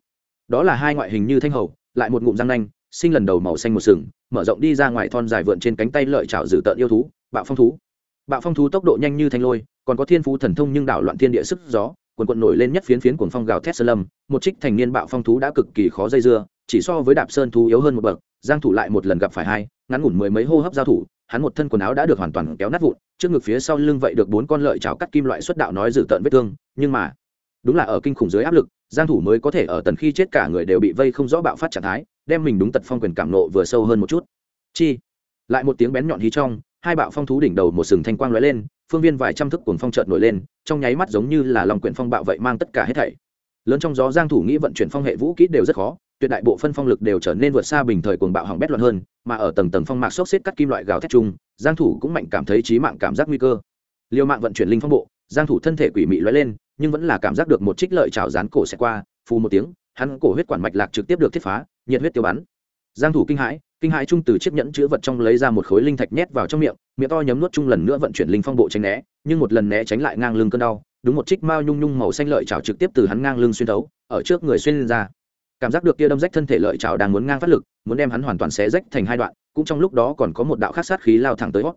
Đó là hai ngoại hình như thanh hầu, lại một ngụm răng nanh, sinh lần đầu màu xanh một sừng, mở rộng đi ra ngoài thon dài vượn trên cánh tay lợi chảo dự tợn yêu thú, bạo phong thú. Bạo phong thú tốc độ nhanh như thanh lôi, còn có thiên phú thần thông nhưng đảo loạn thiên địa sức gió quần cuộn nổi lên nhất phiến phiến cuồng phong gào thét sơn lâm, một trích thành niên bạo phong thú đã cực kỳ khó dây dưa, chỉ so với đạp sơn thú yếu hơn một bậc giang thủ lại một lần gặp phải hai, ngắn ngủn mười mấy hô hấp giao thủ, hắn một thân quần áo đã được hoàn toàn kéo nát vụn, trước ngực phía sau lưng vậy được bốn con lợi chảo cắt kim loại xuất đạo nói dự tận vết thương, nhưng mà, đúng là ở kinh khủng dưới áp lực, giang thủ mới có thể ở tần khi chết cả người đều bị vây không rõ bạo phát trạng thái, đem mình đúng tật phong quyền cảm nộ vừa sâu hơn một chút. Chi, lại một tiếng bén nhọn hí trong, hai bạo phong thú đỉnh đầu một sừng thanh quang lóe lên, phương viên vài trăm thước cuồng phong chợt nổi lên, trong nháy mắt giống như là lòng quyển phong bạo vậy mang tất cả hết thảy. Lớn trong gió giang thủ nghĩ vận chuyển phong hệ vũ kỹ đều rất khó tuyệt đại bộ phân phong lực đều trở nên vượt xa bình thời cuồng bạo hỏng bét loạn hơn, mà ở tầng tầng phong mạc xốc xếp cắt kim loại gào thét chung, giang thủ cũng mạnh cảm thấy chí mạng cảm giác nguy cơ. Liều mạng vận chuyển linh phong bộ, giang thủ thân thể quỷ mị lóe lên, nhưng vẫn là cảm giác được một trích lợi chảo dán cổ sẽ qua, phù một tiếng, hắn cổ huyết quản mạch lạc trực tiếp được thiết phá, nhiệt huyết tiêu bắn. Giang thủ kinh hãi kinh hãi trung từ chiếc nhẫn chứa vật trong lấy ra một khối linh thạch nhét vào trong miệng miệng to nhấm nuốt chung lần nữa vận chuyển linh phong bộ tránh né, nhưng một lần né tránh lại ngang lưng cơn đau, đúng một trích mao nhung nhung màu xanh lợi chảo trực tiếp từ hắn ngang lưng xuyên thấu, ở trước người xuyên lên ra cảm giác được kia đâm rách thân thể lợi chảo đang muốn ngang phát lực, muốn đem hắn hoàn toàn xé rách thành hai đoạn, cũng trong lúc đó còn có một đạo khắc sát khí lao thẳng tới hót.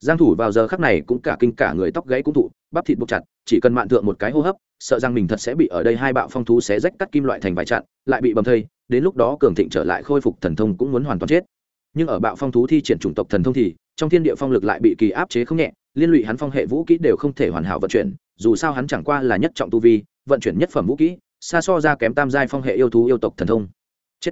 Giang thủ vào giờ khắc này cũng cả kinh cả người tóc gãy cũng thụ, bắp thịt buộc chặt, chỉ cần mạn thượng một cái hô hấp, sợ rằng mình thật sẽ bị ở đây hai bạo phong thú xé rách cắt kim loại thành vài chặn, lại bị bầm thây, đến lúc đó cường thịnh trở lại khôi phục thần thông cũng muốn hoàn toàn chết. Nhưng ở bạo phong thú thi triển chủng tộc thần thông thì, trong thiên địa phong lực lại bị kỳ áp chế không nhẹ, liên lụy hắn phong hệ vũ kỹ đều không thể hoàn hảo vận chuyển, dù sao hắn chẳng qua là nhất trọng tu vi, vận chuyển nhất phẩm vũ kỹ xa so ra kém tam giai phong hệ yêu thú yêu tộc thần thông. Chết.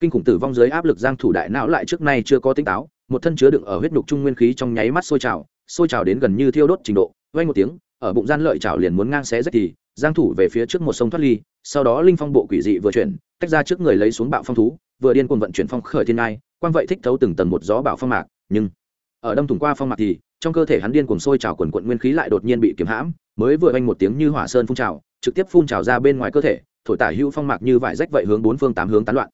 Kinh khủng tử vong dưới áp lực giang thủ đại não lại trước nay chưa có tính táo, một thân chứa đựng ở huyết nhục trung nguyên khí trong nháy mắt sôi trào sôi trào đến gần như thiêu đốt trình độ, vang một tiếng, ở bụng gian lợi trào liền muốn ngang xé rách thì, giang thủ về phía trước một sông thoát ly, sau đó linh phong bộ quỷ dị vừa chuyển, tách ra trước người lấy xuống bạo phong thú, vừa điên cuồng vận chuyển phong khởi thiên ngai quan vậy thích thấu từng tầng một gió bạo phong mạc, nhưng ở đâm thủng qua phong mạc thì, trong cơ thể hắn điên cuồng sôi trào quần quận nguyên khí lại đột nhiên bị kiềm hãm, mới vừa vang một tiếng như hỏa sơn phun trào trực tiếp phun trào ra bên ngoài cơ thể, thổi tả hữu phong mạc như vải rách vậy hướng bốn phương tám hướng tán loạn.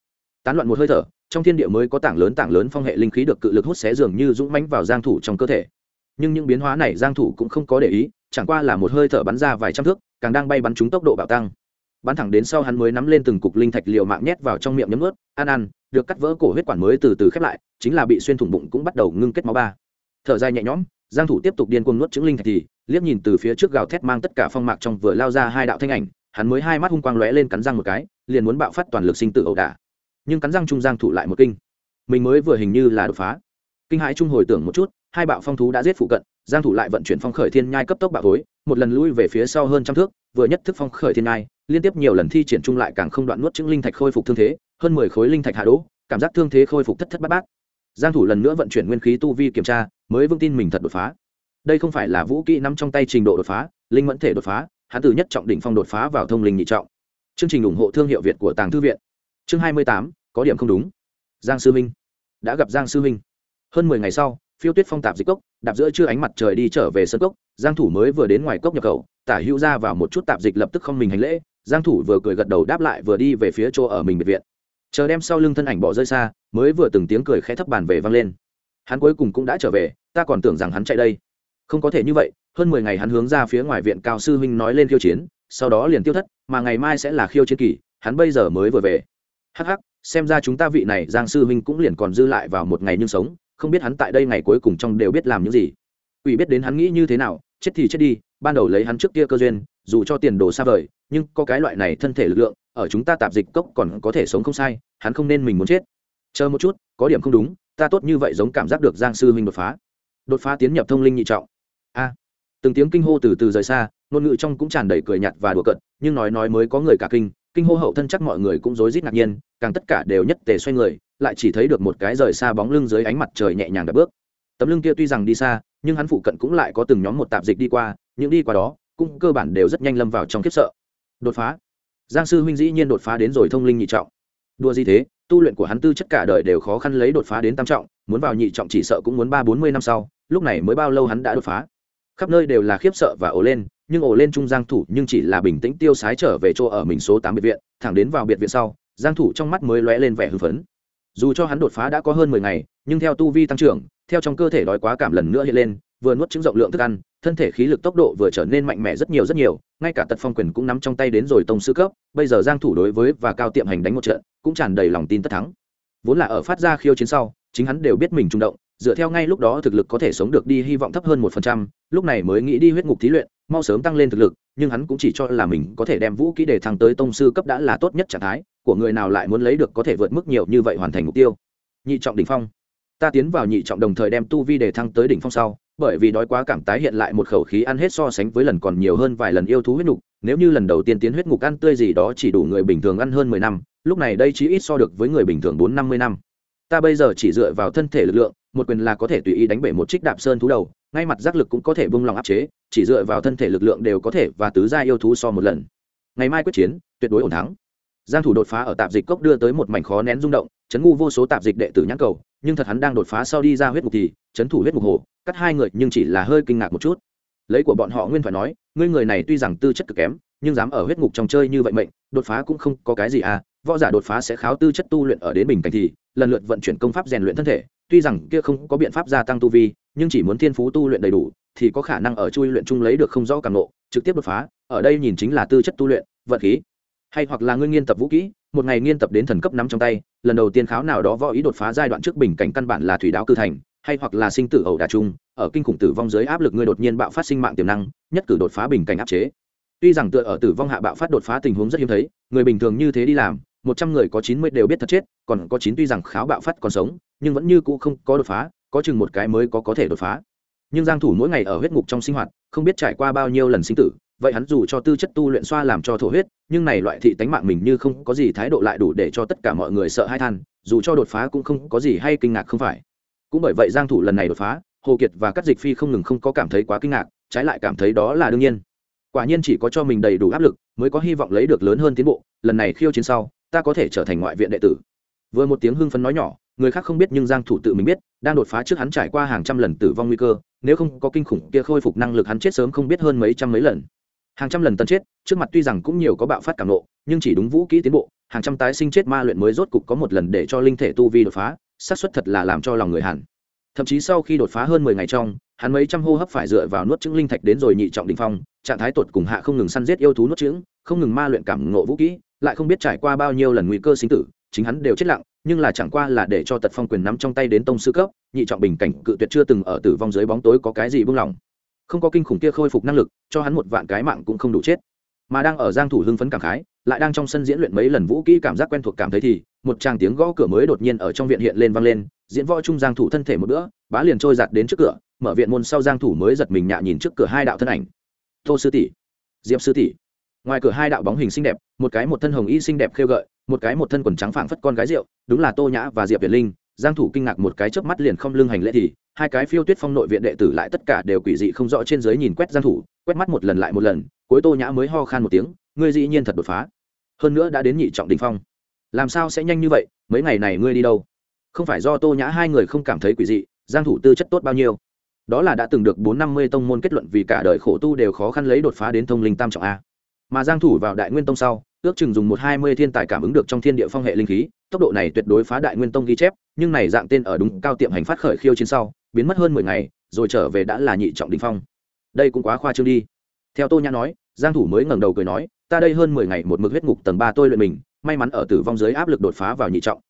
Tán loạn một hơi thở, trong thiên địa mới có tảng lớn tảng lớn phong hệ linh khí được cự lực hút xé dường như dũng mánh vào giang thủ trong cơ thể. Nhưng những biến hóa này giang thủ cũng không có để ý, chẳng qua là một hơi thở bắn ra vài trăm thước, càng đang bay bắn trúng tốc độ bạo tăng. Bắn thẳng đến sau hắn mới nắm lên từng cục linh thạch liều mạng nhét vào trong miệng nhấm ướt ăn ăn được cắt vỡ cổ huyết quản mới từ từ khép lại, chính là bị xuyên thủng bụng cũng bắt đầu ngưng kết máu ba. Thở dài nhẹ nhõm giang thủ tiếp tục điên cuồng nuốt trứng linh thạch thì, liếc nhìn từ phía trước gào thét mang tất cả phong mạc trong vừa lao ra hai đạo thanh ảnh, hắn mới hai mắt hung quang lóe lên cắn răng một cái, liền muốn bạo phát toàn lực sinh tử ẩu đả. Nhưng cắn răng trung giang thủ lại một kinh. Mình mới vừa hình như là đột phá. Kinh hãi trung hồi tưởng một chút, hai bạo phong thú đã giết phụ cận, giang thủ lại vận chuyển phong khởi thiên nhai cấp tốc bạo thối, một lần lui về phía sau hơn trăm thước, vừa nhất thức phong khởi thiên nhai, liên tiếp nhiều lần thi triển trung lại càng không đoạn nuốt chứng linh thạch khôi phục thương thế, hơn 10 khối linh thạch hạ đỗ, cảm giác thương thế khôi phục thất thất bát bát giang thủ lần nữa vận chuyển nguyên khí tu vi kiểm tra mới vững tin mình thật đột phá. Đây không phải là vũ kỹ nắm trong tay trình độ đột phá linh mẫn thể đột phá hắn từ nhất trọng đỉnh phong đột phá vào thông linh nhị trọng. Chương trình ủng hộ thương hiệu việt của tàng thư viện. Chương 28, có điểm không đúng. Giang sư minh. Đã gặp giang sư minh. Hơn 10 ngày sau phiêu tuyết phong tạp dịch cốc đạp giữa trưa ánh mặt trời đi trở về sân cốc giang thủ mới vừa đến ngoài cốc nhập khẩu tả hữu ra vào một chút tạp dịch lập tức không mình hành lễ giang thủ vừa cười gật đầu đáp lại vừa đi về phía chỗ ở mình biệt viện chờ đem sau lưng thân ảnh bỏ rơi xa, mới vừa từng tiếng cười khẽ thấp bàn về vang lên. Hắn cuối cùng cũng đã trở về, ta còn tưởng rằng hắn chạy đây. Không có thể như vậy, hơn mười ngày hắn hướng ra phía ngoài viện cao sư huynh nói lên khiêu chiến, sau đó liền tiêu thất, mà ngày mai sẽ là khiêu chiến kỳ, hắn bây giờ mới vừa về. Hắc hắc, xem ra chúng ta vị này giang sư huynh cũng liền còn dư lại vào một ngày nhưng sống, không biết hắn tại đây ngày cuối cùng trong đều biết làm những gì. Ủy biết đến hắn nghĩ như thế nào, chết thì chết đi, ban đầu lấy hắn trước kia cơ duyên, dù cho tiền đồ xa vời, nhưng có cái loại này thân thể lực lượng ở chúng ta tạp dịch cốc còn có thể sống không sai, hắn không nên mình muốn chết. Chờ một chút, có điểm không đúng, ta tốt như vậy giống cảm giác được giang sư huynh đột phá. Đột phá tiến nhập thông linh nhị trọng. A. Từng tiếng kinh hô từ từ rời xa, ngôn ngữ trong cũng tràn đầy cười nhạt và đùa cận nhưng nói nói mới có người cả kinh kinh hô hậu thân chắc mọi người cũng rối rít ngạc nhiên, càng tất cả đều nhất tề xoay người, lại chỉ thấy được một cái rời xa bóng lưng dưới ánh mặt trời nhẹ nhàng đập bước. Tấm lưng kia tuy rằng đi xa, nhưng hắn phụ cận cũng lại có từng nhóm một tạp dịch đi qua, những đi qua đó, cũng cơ bản đều rất nhanh lâm vào trong kiếp sợ. Đột phá giang sư huynh dĩ nhiên đột phá đến rồi thông linh nhị trọng. Đua gì thế? Tu luyện của hắn tư chất cả đời đều khó khăn lấy đột phá đến tam trọng, muốn vào nhị trọng chỉ sợ cũng muốn ba bốn mươi năm sau, lúc này mới bao lâu hắn đã đột phá? Khắp nơi đều là khiếp sợ và ồ lên, nhưng ồ lên trung giang thủ nhưng chỉ là bình tĩnh tiêu sái trở về chỗ ở mình số tám biệt viện, thẳng đến vào biệt viện sau, giang thủ trong mắt mới lóe lên vẻ hưng phấn. Dù cho hắn đột phá đã có hơn mười ngày, nhưng theo tu vi tăng trưởng, theo trong cơ thể đói quá cảm lần nữa hiện lên vừa nuốt trứng rộng lượng thức ăn, thân thể khí lực tốc độ vừa trở nên mạnh mẽ rất nhiều rất nhiều, ngay cả tật phong quyền cũng nắm trong tay đến rồi tông sư cấp, bây giờ giang thủ đối với và cao tiệm hành đánh một trận, cũng tràn đầy lòng tin tất thắng. Vốn là ở phát ra khiêu chiến sau, chính hắn đều biết mình trung động, dựa theo ngay lúc đó thực lực có thể sống được đi hy vọng thấp hơn một phần trăm, lúc này mới nghĩ đi huyết ngục thí luyện, mau sớm tăng lên thực lực, nhưng hắn cũng chỉ cho là mình có thể đem vũ kỹ để thăng tới tông sư cấp đã là tốt nhất trạng thái, của người nào lại muốn lấy được có thể vượt mức nhiều như vậy hoàn thành mục tiêu. Nhị trọng đỉnh phong ta tiến vào nhị trọng đồng thời đem tu vi để thăng tới đỉnh phong sau, bởi vì đói quá cảm tái hiện lại một khẩu khí ăn hết so sánh với lần còn nhiều hơn vài lần yêu thú huyết ngục nếu như lần đầu tiên tiến huyết ngục ăn tươi gì đó chỉ đủ người bình thường ăn hơn mười năm, lúc này đây chỉ ít so được với người bình thường bốn năm mươi năm. Ta bây giờ chỉ dựa vào thân thể lực lượng, một quyền là có thể tùy ý đánh bể một trích đạp sơn thú đầu, ngay mặt giác lực cũng có thể bung lòng áp chế, chỉ dựa vào thân thể lực lượng đều có thể và tứ gia yêu thú so một lần. Ngày mai quyết chiến, tuyệt đối ổn thắng. Giang thủ đột phá ở tạp dịch cốc đưa tới một mảnh khó nén rung động, chấn ngu vô số tạp dịch đệ tử nhãn cầu nhưng thật hắn đang đột phá sau đi ra huyết ngục thì, chấn thủ huyết ngục hồ, cắt hai người nhưng chỉ là hơi kinh ngạc một chút. Lấy của bọn họ nguyên phải nói, ngươi người này tuy rằng tư chất cực kém, nhưng dám ở huyết ngục trong chơi như vậy mệnh, đột phá cũng không có cái gì à võ giả đột phá sẽ kháo tư chất tu luyện ở đến bình cảnh thì, lần lượt vận chuyển công pháp rèn luyện thân thể, tuy rằng kia không có biện pháp gia tăng tu vi, nhưng chỉ muốn thiên phú tu luyện đầy đủ, thì có khả năng ở chui luyện chung lấy được không rõ càng nộ trực tiếp đột phá, ở đây nhìn chính là tư chất tu luyện, vận khí. Hay hoặc là ngươi nghiên tập vũ kỹ, một ngày nghiên tập đến thần cấp nắm trong tay lần đầu tiên kháo nào đó võ ý đột phá giai đoạn trước bình cảnh căn bản là thủy đáo cư thành, hay hoặc là sinh tử ẩu đả chung, ở kinh khủng tử vong dưới áp lực ngươi đột nhiên bạo phát sinh mạng tiềm năng, nhất cử đột phá bình cảnh áp chế. Tuy rằng tựa ở tử vong hạ bạo phát đột phá tình huống rất hiếm thấy, người bình thường như thế đi làm, một trăm người có chín mươi đều biết thật chết, còn có chín tuy rằng kháo bạo phát còn sống, nhưng vẫn như cũ không có đột phá, có chừng một cái mới có có thể đột phá. Nhưng giang thủ mỗi ngày ở huyết ngục trong sinh hoạt, không biết trải qua bao nhiêu lần sinh tử, vậy hắn dù cho tư chất tu luyện xoa làm cho thổ huyết nhưng này loại thị tánh mạng mình như không có gì thái độ lại đủ để cho tất cả mọi người sợ hai than, dù cho đột phá cũng không có gì hay kinh ngạc không phải. Cũng bởi vậy giang thủ lần này đột phá, hồ kiệt và các dịch phi không ngừng không có cảm thấy quá kinh ngạc, trái lại cảm thấy đó là đương nhiên. Quả nhiên chỉ có cho mình đầy đủ áp lực mới có hy vọng lấy được lớn hơn tiến bộ, lần này khiêu chiến sau, ta có thể trở thành ngoại viện đệ tử. Vừa một tiếng hưng phấn nói nhỏ, người khác không biết nhưng giang thủ tự mình biết, đang đột phá trước hắn trải qua hàng trăm lần tử vong nguy cơ, nếu không có kinh khủng kia khôi phục năng lực hắn chết sớm không biết hơn mấy trăm mấy lần hàng trăm lần tân chết, trước mặt tuy rằng cũng nhiều có bạo phát cảm nộ, nhưng chỉ đúng vũ kỹ tiến bộ, hàng trăm tái sinh chết ma luyện mới rốt cục có một lần để cho linh thể tu vi đột phá, xác suất thật là làm cho lòng người hẳn. Thậm chí sau khi đột phá hơn mười ngày trong, hắn mấy trăm hô hấp phải dựa vào nuốt trứng linh thạch đến rồi nhị trọng đỉnh phong, trạng thái tột cùng hạ không ngừng săn giết yêu thú nuốt trứng, không ngừng ma luyện cảm ngộ vũ kỹ, lại không biết trải qua bao nhiêu lần nguy cơ sinh tử, chính hắn đều chết lặng, nhưng là chẳng qua là để cho tật phong quyền nắm trong tay đến tông sư cấp, nhị trọng bình cảnh cự tuyệt chưa từng ở tử vong dưới bóng tối có cái gì buông lỏng không có kinh khủng kia khôi phục năng lực, cho hắn một vạn cái mạng cũng không đủ chết. Mà đang ở giang thủ hưng phấn cảm khái, lại đang trong sân diễn luyện mấy lần vũ kỹ cảm giác quen thuộc cảm thấy thì, một tràng tiếng gõ cửa mới đột nhiên ở trong viện hiện lên vang lên, diễn võ trung giang thủ thân thể một bữa, bá liền trôi giạt đến trước cửa, mở viện môn sau giang thủ mới giật mình nhạ nhìn trước cửa hai đạo thân ảnh. Tô sư tỷ, diệp sư tỷ. Ngoài cửa hai đạo bóng hình xinh đẹp, một cái một thân hồng y xinh đẹp khêu gợi, một cái một thân quần trắng phảng phất con gái rượu, đúng là tô nhã và diệp việt linh giang thủ kinh ngạc một cái chớp mắt liền không lưng hành lễ thì, hai cái phiêu tuyết phong nội viện đệ tử lại tất cả đều quỷ dị không rõ trên dưới nhìn quét giang thủ, quét mắt một lần lại một lần, cuối tô nhã mới ho khan một tiếng, ngươi dĩ nhiên thật đột phá. Hơn nữa đã đến nhị trọng đỉnh phong. Làm sao sẽ nhanh như vậy, mấy ngày này ngươi đi đâu? Không phải do tô nhã hai người không cảm thấy quỷ dị, giang thủ tư chất tốt bao nhiêu? Đó là đã từng được bốn năm mươi tông môn kết luận vì cả đời khổ tu đều khó khăn lấy đột phá đến thông linh tam trọng a mà giang thủ vào đại nguyên tông sau, ước chừng dùng một hai mươi thiên tài cảm ứng được trong thiên địa phong hệ linh khí, tốc độ này tuyệt đối phá đại nguyên tông ghi chép, nhưng này dạng tên ở đúng cao tiệm hành phát khởi khiêu chiến sau, biến mất hơn mười ngày, rồi trở về đã là nhị trọng đỉnh phong. Đây cũng quá khoa trương đi. Theo tô nhã nói, giang thủ mới ngẩng đầu cười nói, ta đây hơn mười ngày một mực huyết ngục tầng ba tôi luyện mình, may mắn ở tử vong dưới áp lực đột phá vào nhị trọng.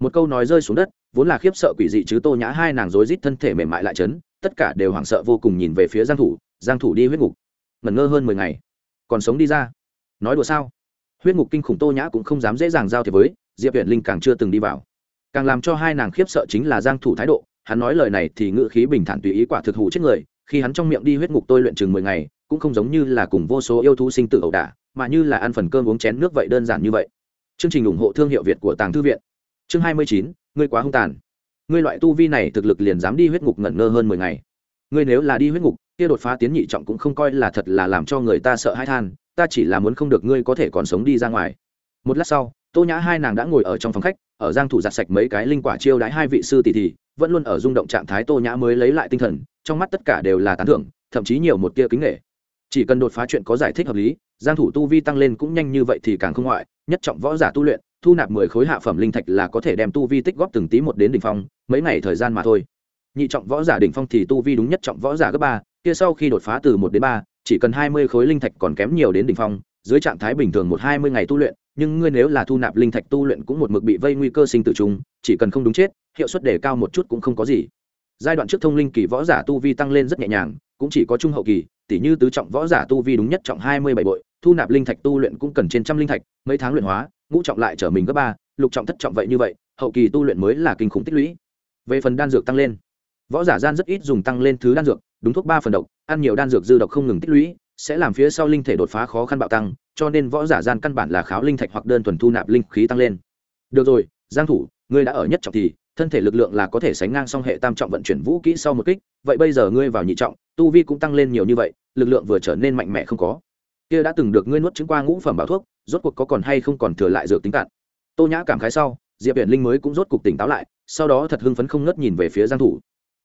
Một câu nói rơi xuống đất, vốn là khiếp sợ quỷ dị chứ tô nhã hai nàng rối rít thân thể mềm mại lại chấn, tất cả đều hoảng sợ vô cùng nhìn về phía giang thủ giang thủ đi huyết ngục. Ngẩn ngơ hơn mười ngày còn sống đi ra. Nói đùa sao? Huyết ngục kinh khủng tô nhã cũng không dám dễ dàng giao thiệp với, diệp viện linh càng chưa từng đi vào. Càng làm cho hai nàng khiếp sợ chính là giang thủ thái độ, hắn nói lời này thì ngữ khí bình thản tùy ý quả thực hủ chết người, khi hắn trong miệng đi huyết ngục tôi luyện chừng mười ngày, cũng không giống như là cùng vô số yêu thú sinh tử ẩu đả, mà như là ăn phần cơm uống chén nước vậy đơn giản như vậy. Chương trình ủng hộ thương hiệu việt của tàng thư viện. Chương hai mươi chín, ngươi quá hung tàn. Ngươi loại tu vi này thực lực liền dám đi huyết ngục ngẩn ngơ hơn mười ngày. Ngươi nếu là đi huyết ngục kia đột phá tiến nhị trọng cũng không coi là thật là làm cho người ta sợ hãi than, ta chỉ là muốn không được ngươi có thể còn sống đi ra ngoài. Một lát sau, tô nhã hai nàng đã ngồi ở trong phòng khách, ở giang thủ giặt sạch mấy cái linh quả chiêu đãi hai vị sư tỷ tỷ vẫn luôn ở rung động trạng thái tô nhã mới lấy lại tinh thần, trong mắt tất cả đều là tán thưởng, thậm chí nhiều một tia kính nghệ chỉ cần đột phá chuyện có giải thích hợp lý, giang thủ tu vi tăng lên cũng nhanh như vậy thì càng không ngoại, nhất trọng võ giả tu luyện, thu nạp 10 khối hạ phẩm linh thạch là có thể đem tu vi tích góp từng tí một đến đỉnh phong, mấy ngày thời gian mà thôi nhị trọng võ giả đỉnh phong thì tu vi đúng nhất trọng võ giả cấp ba, kia sau khi đột phá từ một đến ba, chỉ cần 20 khối linh thạch còn kém nhiều đến đỉnh phong, dưới trạng thái bình thường một hai mươi ngày tu luyện, nhưng ngươi nếu là thu nạp linh thạch tu luyện cũng một mực bị vây nguy cơ sinh tử trùng chỉ cần không đúng chết, hiệu suất đề cao một chút cũng không có gì. Giai đoạn trước thông linh kỳ võ giả tu vi tăng lên rất nhẹ nhàng, cũng chỉ có trung hậu kỳ tỷ như tứ trọng võ giả tu vi đúng nhất trọng hai mươi bảy bội, thu nạp linh thạch tu luyện cũng cần trên trăm linh thạch, mấy tháng luyện hóa, ngũ trọng lại trở mình gấp ba, lục trọng thất trọng vậy như vậy, hậu kỳ tu luyện mới là kinh khủng tích lũy. Về phần đan dược tăng lên võ giả gian rất ít dùng tăng lên thứ đan dược, đúng thuốc ba phần độc, ăn nhiều đan dược dư độc không ngừng tích lũy, sẽ làm phía sau linh thể đột phá khó khăn bạo tăng, cho nên võ giả gian căn bản là kháo linh thạch hoặc đơn thuần thu nạp linh khí tăng lên. Được rồi, giang thủ, ngươi đã ở nhất trọng thì, thân thể lực lượng là có thể sánh ngang song hệ tam trọng vận chuyển vũ kỹ sau một kích, vậy bây giờ ngươi vào nhị trọng, tu vi cũng tăng lên nhiều như vậy, lực lượng vừa trở nên mạnh mẽ không có. Kia đã từng được ngươi nuốt chứng qua ngũ phẩm bảo thuốc, rốt cuộc có còn hay không còn thừa lại dược tính cạn. Tô nhã cảm khái sau, diệp biển linh mới cũng rốt cục tỉnh táo lại, sau đó thật hưng phấn không ngất nhìn về phía giang thủ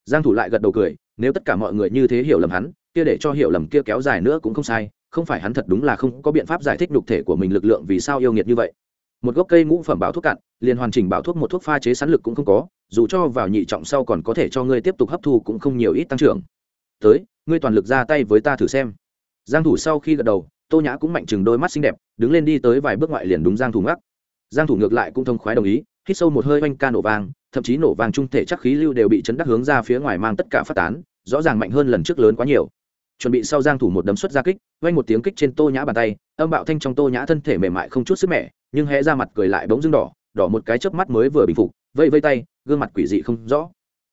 giang thủ lại gật đầu cười, nếu tất cả mọi người như thế hiểu lầm hắn, kia để cho hiểu lầm kia kéo dài nữa cũng không sai, không phải hắn thật đúng là không có biện pháp giải thích nhục thể của mình lực lượng vì sao yêu nghiệt như vậy. Một gốc cây ngũ phẩm bảo thuốc cạn, liền hoàn chỉnh bảo thuốc một thuốc pha chế sẵn lực cũng không có, dù cho vào nhị trọng sau còn có thể cho ngươi tiếp tục hấp thu cũng không nhiều ít tăng trưởng. Tới, ngươi toàn lực ra tay với ta thử xem. Giang thủ sau khi gật đầu, tô nhã cũng mạnh chừng đôi mắt xinh đẹp, đứng lên đi tới vài bước ngoại liền đúng giang thủ ngắc. Giang thủ ngược lại cũng thông khoái đồng ý, hít sâu một hơi oanh ca nổ vang thậm chí nổ vang trung thể chắc khí lưu đều bị chấn đắc hướng ra phía ngoài mang tất cả phát tán, rõ ràng mạnh hơn lần trước lớn quá nhiều. Chuẩn bị sau giang thủ một đấm xuất ra kích, vang một tiếng kích trên tô nhã bàn tay, âm bạo thanh trong tô nhã thân thể mềm mại không chút sức mẻ, nhưng hé ra mặt cười lại bỗng dưng đỏ đỏ một cái chớp mắt mới vừa bình phục vây vây tay, gương mặt quỷ dị không rõ.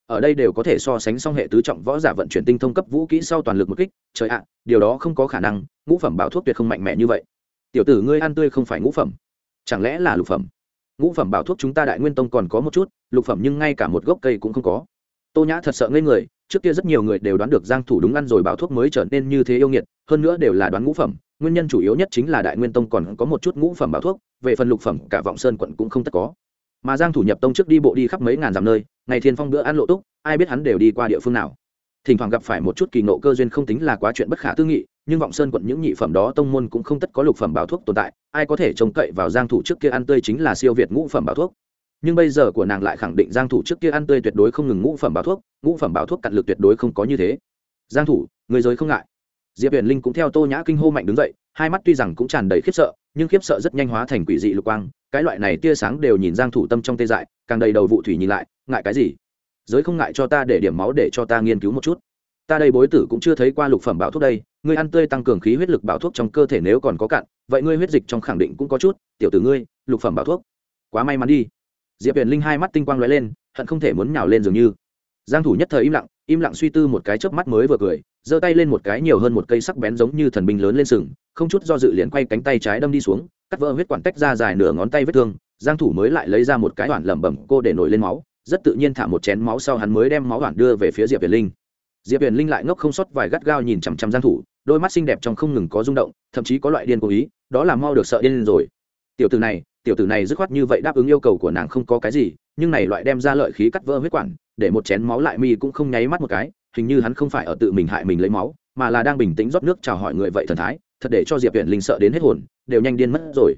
Ở đây đều có thể so sánh song hệ tứ trọng võ giả vận chuyển tinh thông cấp vũ kỹ sau toàn lực một kích, trời ạ, điều đó không có khả năng, ngũ phẩm bảo thuốc tuyệt không mạnh mẽ như vậy. Tiểu tử ngươi ăn tươi không phải ngũ phẩm, chẳng lẽ là lục phẩm? Ngũ phẩm bảo thuốc chúng ta đại nguyên tông còn có một chút, lục phẩm nhưng ngay cả một gốc cây cũng không có. Tô nhã thật sợ ngây người, trước kia rất nhiều người đều đoán được giang thủ đúng ăn rồi bảo thuốc mới trở nên như thế yêu nghiệt, hơn nữa đều là đoán ngũ phẩm, nguyên nhân chủ yếu nhất chính là đại nguyên tông còn có một chút ngũ phẩm bảo thuốc, về phần lục phẩm, cả vọng sơn quận cũng không tất có. Mà giang thủ nhập tông trước đi bộ đi khắp mấy ngàn dặm nơi, ngày thiên phong bữa ăn lộ túc, ai biết hắn đều đi qua địa phương nào thỉnh thoảng gặp phải một chút kỳ nộ cơ duyên không tính là quá chuyện bất khả tư nghị, nhưng vọng sơn quận những nhị phẩm đó tông môn cũng không tất có lục phẩm bảo thuốc tồn tại, ai có thể trông cậy vào giang thủ trước kia ăn tươi chính là siêu việt ngũ phẩm bảo thuốc. Nhưng bây giờ của nàng lại khẳng định giang thủ trước kia ăn tươi tuyệt đối không ngừng ngũ phẩm bảo thuốc, ngũ phẩm bảo thuốc cặn lực tuyệt đối không có như thế. Giang thủ, người giới không ngại. Diệp huyền linh cũng theo tô nhã kinh hô mạnh đứng dậy, hai mắt tuy rằng cũng tràn đầy khiếp sợ, nhưng khiếp sợ rất nhanh hóa thành quỷ dị lục quang, cái loại này tia sáng đều nhìn giang thủ tâm trong tê dại, càng đầy đầu vụ thủy nhìn lại, ngại cái gì? Giới không ngại cho ta để điểm máu để cho ta nghiên cứu một chút. Ta đây bối tử cũng chưa thấy qua lục phẩm bảo thuốc đây, ngươi ăn tươi tăng cường khí huyết lực bảo thuốc trong cơ thể nếu còn có cạn, vậy ngươi huyết dịch trong khẳng định cũng có chút, tiểu tử ngươi, lục phẩm bảo thuốc. Quá may mắn đi. Diệp huyền linh hai mắt tinh quang lóe lên, hận không thể muốn nhào lên dường như. Giang thủ nhất thời im lặng im lặng suy tư một cái chớp mắt mới vừa cười, giơ tay lên một cái nhiều hơn một cây sắc bén giống như thần binh lớn lên sừng, không chút do dự liền quay cánh tay trái đâm đi xuống, cắt vỡ huyết quản tách ra dài nửa ngón tay vết thương, giang thủ mới lại lấy ra một cái đoạn lẩm bẩm cô để nổi lên máu rất tự nhiên thả một chén máu sau hắn mới đem máu đoạn đưa về phía diệp huyền linh. Diệp huyền linh lại ngốc không sót vài gắt gao nhìn chằm chằm giang thủ, đôi mắt xinh đẹp trong không ngừng có rung động, thậm chí có loại điên cố ý, đó là mau được sợ điên rồi. Tiểu tử này, tiểu tử này dứt khoát như vậy đáp ứng yêu cầu của nàng không có cái gì, nhưng này loại đem ra lợi khí cắt vỡ huyết quản, để một chén máu lại mi cũng không nháy mắt một cái, hình như hắn không phải ở tự mình hại mình lấy máu, mà là đang bình tĩnh rót nước chào hỏi người vậy thần thái, thật để cho diệp huyền linh sợ đến hết hồn, đều nhanh điên mất rồi.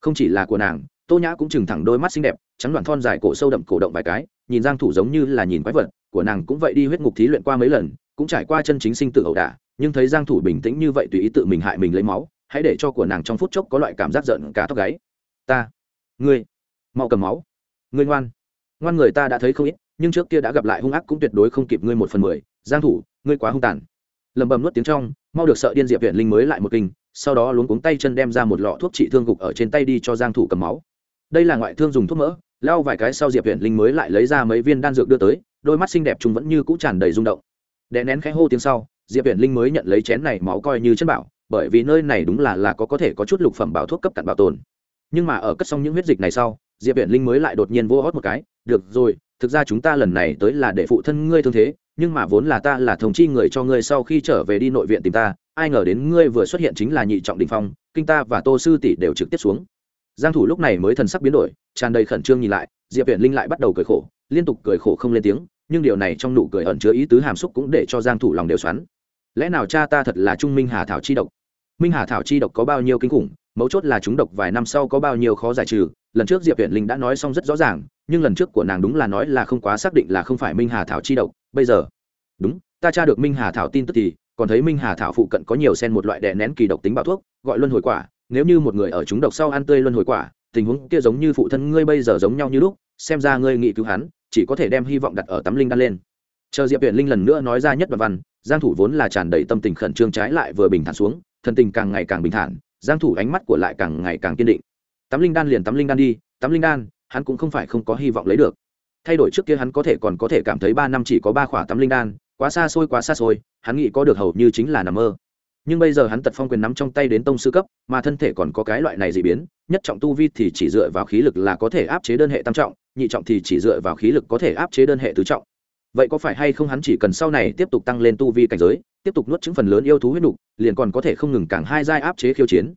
Không chỉ là của nàng tô nhã cũng chừng thẳng đôi mắt xinh đẹp, trắng đoạn thon dài, cổ sâu đậm, cổ động vài cái, nhìn giang thủ giống như là nhìn quái vật, của nàng cũng vậy đi huyết ngục thí luyện qua mấy lần, cũng trải qua chân chính sinh tử ẩu đả, nhưng thấy giang thủ bình tĩnh như vậy tùy ý tự mình hại mình lấy máu, hãy để cho của nàng trong phút chốc có loại cảm giác giận cả tóc gáy. Ta, ngươi, mau cầm máu. Ngươi ngoan. Ngoan người ta đã thấy không ít, nhưng trước kia đã gặp lại hung ác cũng tuyệt đối không kịp ngươi một phần mười. Giang thủ, ngươi quá hung tàn. Lầm bầm nuốt tiếng trong, mau được sợ điên diệp viện linh mới lại một kinh, sau đó luống cuống tay chân đem ra một lọ thuốc trị thương gục ở trên tay đi cho giang thủ cầm máu đây là ngoại thương dùng thuốc mỡ lao vài cái sau diệp viện linh mới lại lấy ra mấy viên đan dược đưa tới, đôi mắt xinh đẹp chúng vẫn như cũ tràn đầy rung động. Đè nén khẽ hô tiếng sau, diệp viện linh mới nhận lấy chén này máu coi như chân bảo, bởi vì nơi này đúng là là có có thể có chút lục phẩm bảo thuốc cấp cặn bảo tồn. Nhưng mà ở cất xong những huyết dịch này sau, diệp viện linh mới lại đột nhiên vô hót một cái, được rồi, thực ra chúng ta lần này tới là để phụ thân ngươi thương thế, nhưng mà vốn là ta là thống chi người cho ngươi sau khi trở về đi nội viện tìm ta, ai ngờ đến ngươi vừa xuất hiện chính là nhị trọng đình phong, kinh ta và tô sư tỷ đều trực tiếp xuống giang thủ lúc này mới thần sắc biến đổi, tràn đầy khẩn trương nhìn lại, diệp viện linh lại bắt đầu cười khổ, liên tục cười khổ không lên tiếng, nhưng điều này trong nụ cười ẩn chứa ý tứ hàm xúc cũng để cho giang thủ lòng đều xoắn. Lẽ nào cha ta thật là trung minh hà thảo chi độc? Minh hà thảo chi độc có bao nhiêu kinh khủng, mấu chốt là chúng độc vài năm sau có bao nhiêu khó giải trừ, lần trước diệp viện linh đã nói xong rất rõ ràng, nhưng lần trước của nàng đúng là nói là không quá xác định là không phải minh hà thảo chi độc, bây giờ. Đúng, ta tra được minh hà thảo tin tức thì, còn thấy minh hà thảo phụ cận có nhiều sen một loại đè nén kỳ độc tính bạo thuốc, gọi luân hồi quả nếu như một người ở chúng độc sau ăn tươi luân hồi quả, tình huống kia giống như phụ thân ngươi bây giờ giống nhau như lúc, xem ra ngươi nghị cứu hắn, chỉ có thể đem hy vọng đặt ở tấm linh đan lên. Chờ diệp viện linh lần nữa nói ra nhất đoạn văn, giang thủ vốn là tràn đầy tâm tình khẩn trương trái lại vừa bình thản xuống thần tình càng ngày càng bình thản, giang thủ ánh mắt của lại càng ngày càng kiên định. Tấm linh đan liền tấm linh đan đi, tấm linh đan, hắn cũng không phải không có hy vọng lấy được. Thay đổi trước kia hắn có thể còn có thể cảm thấy ba năm chỉ có ba khỏa tấm linh đan, quá xa xôi quá xa xôi, hắn nghĩ có được hầu như chính là nằm mơ nhưng bây giờ hắn tật phong quyền nắm trong tay đến tông sư cấp, mà thân thể còn có cái loại này dị biến, nhất trọng tu vi thì chỉ dựa vào khí lực là có thể áp chế đơn hệ tam trọng, nhị trọng thì chỉ dựa vào khí lực có thể áp chế đơn hệ tứ trọng. Vậy có phải hay không hắn chỉ cần sau này tiếp tục tăng lên tu vi cảnh giới, tiếp tục nuốt chứng phần lớn yêu thú huyết nục, liền còn có thể không ngừng càng hai giai áp chế khiêu chiến?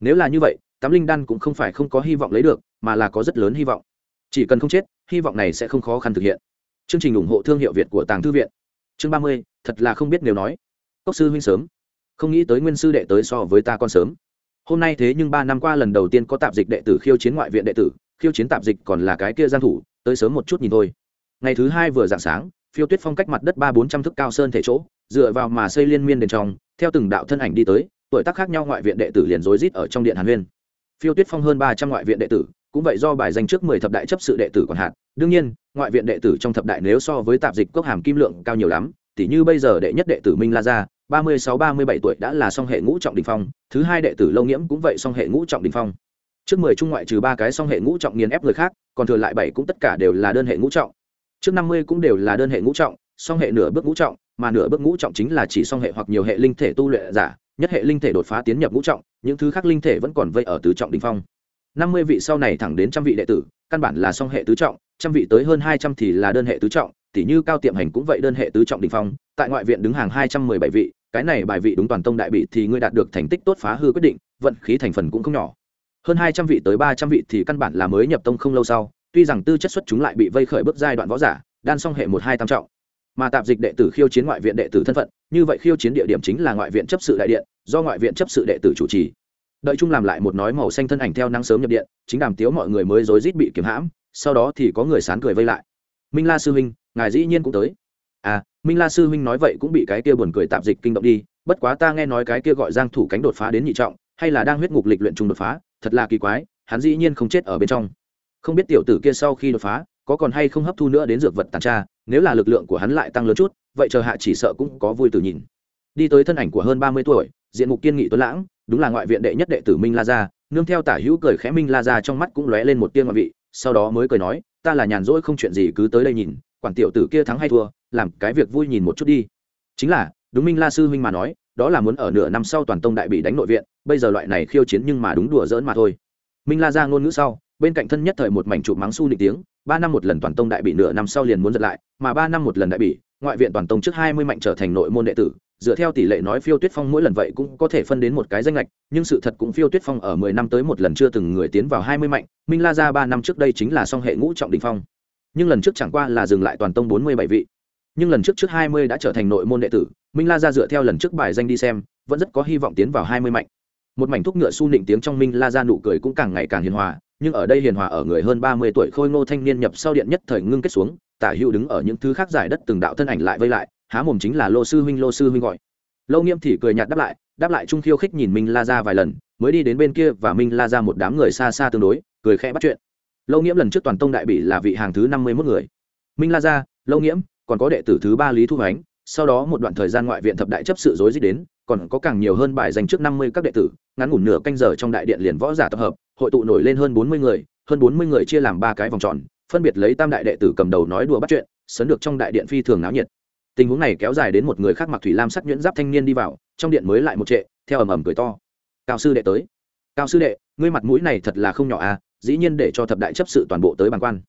Nếu là như vậy, tám linh đan cũng không phải không có hy vọng lấy được, mà là có rất lớn hy vọng. Chỉ cần không chết, hy vọng này sẽ không khó khăn thực hiện. Chương trình ủng hộ thương hiệu việt của tàng thư viện. Chương ba mươi, thật là không biết nếu nói. Cốc sư huynh sớm không nghĩ tới nguyên sư đệ tới so với ta con sớm. Hôm nay thế nhưng ba năm qua lần đầu tiên có tạp dịch đệ tử khiêu chiến ngoại viện đệ tử, khiêu chiến tạp dịch còn là cái kia giang thủ, tới sớm một chút nhìn thôi. Ngày thứ hai vừa dạng sáng, phiêu tuyết phong cách mặt đất ba bốn trăm thước cao sơn thể chỗ, dựa vào mà xây liên miên đền trong, theo từng đạo thân ảnh đi tới, tuổi tác khác nhau ngoại viện đệ tử liền rối rít ở trong điện hàn huyên phiêu tuyết phong hơn ba trăm ngoại viện đệ tử, cũng vậy do bài danh trước mười thập đại chấp sự đệ tử còn hạn, đương nhiên, ngoại viện đệ tử trong thập đại nếu so với tạp dịch cốc hàm kim lượng cao nhiều lắm, tỉ như bây giờ đệ nhất đệ tử minh la gia ba mươi sáu, ba mươi bảy tuổi đã là song hệ ngũ trọng đình phong, thứ hai đệ tử lâu nghiễm cũng vậy song hệ ngũ trọng đình phong. Trước mười trung ngoại trừ ba cái song hệ ngũ trọng nghiền ép người khác, còn thừa lại bảy cũng tất cả đều là đơn hệ ngũ trọng. Trước năm mươi cũng đều là đơn hệ ngũ trọng, song hệ nửa bước ngũ trọng, mà nửa bước ngũ trọng chính là chỉ song hệ hoặc nhiều hệ linh thể tu luyện giả, nhất hệ linh thể đột phá tiến nhập ngũ trọng, những thứ khác linh thể vẫn còn vây ở tứ trọng đình phong. Năm mươi vị sau này thẳng đến trăm vị đệ tử, căn bản là song hệ tứ trọng, trăm vị tới hơn hai trăm thì là đơn hệ tứ trọng tỷ như cao tiệm hành cũng vậy đơn hệ tứ trọng đình phong, tại ngoại viện đứng hàng hai trăm mười bảy vị cái này bài vị đúng toàn tông đại bị thì ngươi đạt được thành tích tốt phá hư quyết định, vận khí thành phần cũng không nhỏ. Hơn hai trăm vị tới ba trăm vị thì căn bản là mới nhập tông không lâu sau, tuy rằng tư chất xuất chúng lại bị vây khởi bước giai đoạn võ giả, đan song hệ một hai tam trọng. Mà tạp dịch đệ tử khiêu chiến ngoại viện đệ tử thân phận, như vậy khiêu chiến địa điểm chính là ngoại viện chấp sự đại điện, do ngoại viện chấp sự đệ tử chủ trì. Đợi chung làm lại một nói màu xanh thân ảnh theo nắng sớm nhập điện, chính đàm tiếu mọi người mới rối rít bị kiếm hãm, sau đó thì có người sán cười vây lại. Minh la sư huynh, ngài dĩ nhiên cũng tới minh la sư huynh nói vậy cũng bị cái kia buồn cười tạp dịch kinh động đi, bất quá ta nghe nói cái kia gọi giang thủ cánh đột phá đến nhị trọng, hay là đang huyết ngục lịch luyện trùng đột phá, thật là kỳ quái, hắn dĩ nhiên không chết ở bên trong. Không biết tiểu tử kia sau khi đột phá, có còn hay không hấp thu nữa đến dược vật tàn tra, nếu là lực lượng của hắn lại tăng lớn chút, vậy chờ hạ chỉ sợ cũng có vui từ nhìn. Đi tới thân ảnh của hơn ba mươi tuổi, diện mục kiên nghị tuấn lãng, đúng là ngoại viện đệ nhất đệ tử minh la gia, nương theo tả hữu cười khẽ minh la gia trong mắt cũng lóe lên một tiên ngoại vị, sau đó mới cười nói, ta là nhàn rỗi không chuyện gì cứ tới đây nhìn, quản tiểu tử kia thắng hay thua làm cái việc vui nhìn một chút đi. Chính là, đúng minh la sư huynh mà nói, đó là muốn ở nửa năm sau toàn tông đại bị đánh nội viện, bây giờ loại này khiêu chiến nhưng mà đúng đùa giỡn mà thôi. Minh la ra ngôn ngữ sau, bên cạnh thân nhất thời một mảnh chụp mắng su nịnh tiếng, ba năm một lần toàn tông đại bị nửa năm sau liền muốn giật lại, mà ba năm một lần đại bị, ngoại viện toàn tông trước hai mươi mạnh trở thành nội môn đệ tử, dựa theo tỷ lệ nói phiêu tuyết phong mỗi lần vậy cũng có thể phân đến một cái danh lệch nhưng sự thật cũng phiêu tuyết phong ở mười năm tới một lần chưa từng người tiến vào hai mươi mạnh, minh la ra ba năm trước đây chính là song hệ ngũ trọng đình phong. Nhưng lần trước chẳng qua là dừng lại toàn tông bốn mươi bảy vị nhưng lần trước trước hai mươi đã trở thành nội môn đệ tử, minh la ra dựa theo lần trước bài danh đi xem, vẫn rất có hy vọng tiến vào hai mươi mạnh. Một mảnh thúc ngựa su nịnh tiếng trong minh la ra nụ cười cũng càng ngày càng hiền hòa, nhưng ở đây hiền hòa ở người hơn ba mươi tuổi khôi ngô thanh niên nhập sau điện nhất thời ngưng kết xuống, tả hữu đứng ở những thứ khác giải đất từng đạo thân ảnh lại vây lại, há mồm chính là lô sư huynh, lô sư huynh gọi. Lâu nghiêm thì cười nhạt đáp lại đáp lại trung khiêu khích nhìn minh la ra vài lần, mới đi đến bên kia và minh la ra một đám người xa xa tương đối, cười khẽ bắt chuyện. Lâu nghiễm lần trước toàn tông đại bị là vị hàng thứ năm mươi mốt người. Minh la ra lâu nghiễm còn có đệ tử thứ ba lý thu ánh sau đó một đoạn thời gian ngoại viện thập đại chấp sự rối rít đến, còn có càng nhiều hơn bài dành trước năm mươi các đệ tử, ngắn ngủn nửa canh giờ trong đại điện liền võ giả tập hợp, hội tụ nổi lên hơn bốn mươi người, hơn bốn mươi người chia làm ba cái vòng tròn, phân biệt lấy tam đại đệ tử cầm đầu nói đùa bắt chuyện, sấn được trong đại điện phi thường náo nhiệt. Tình huống này kéo dài đến một người khác mặc thủy lam sắc nhuyễn giáp thanh niên đi vào, trong điện mới lại một trệ, theo ầm ầm cười to. Cao sư đệ tới. Cao sư đệ, ngươi mặt mũi này thật là không nhỏ à dĩ nhiên để cho thập đại chấp sự toàn bộ tới bàn quan.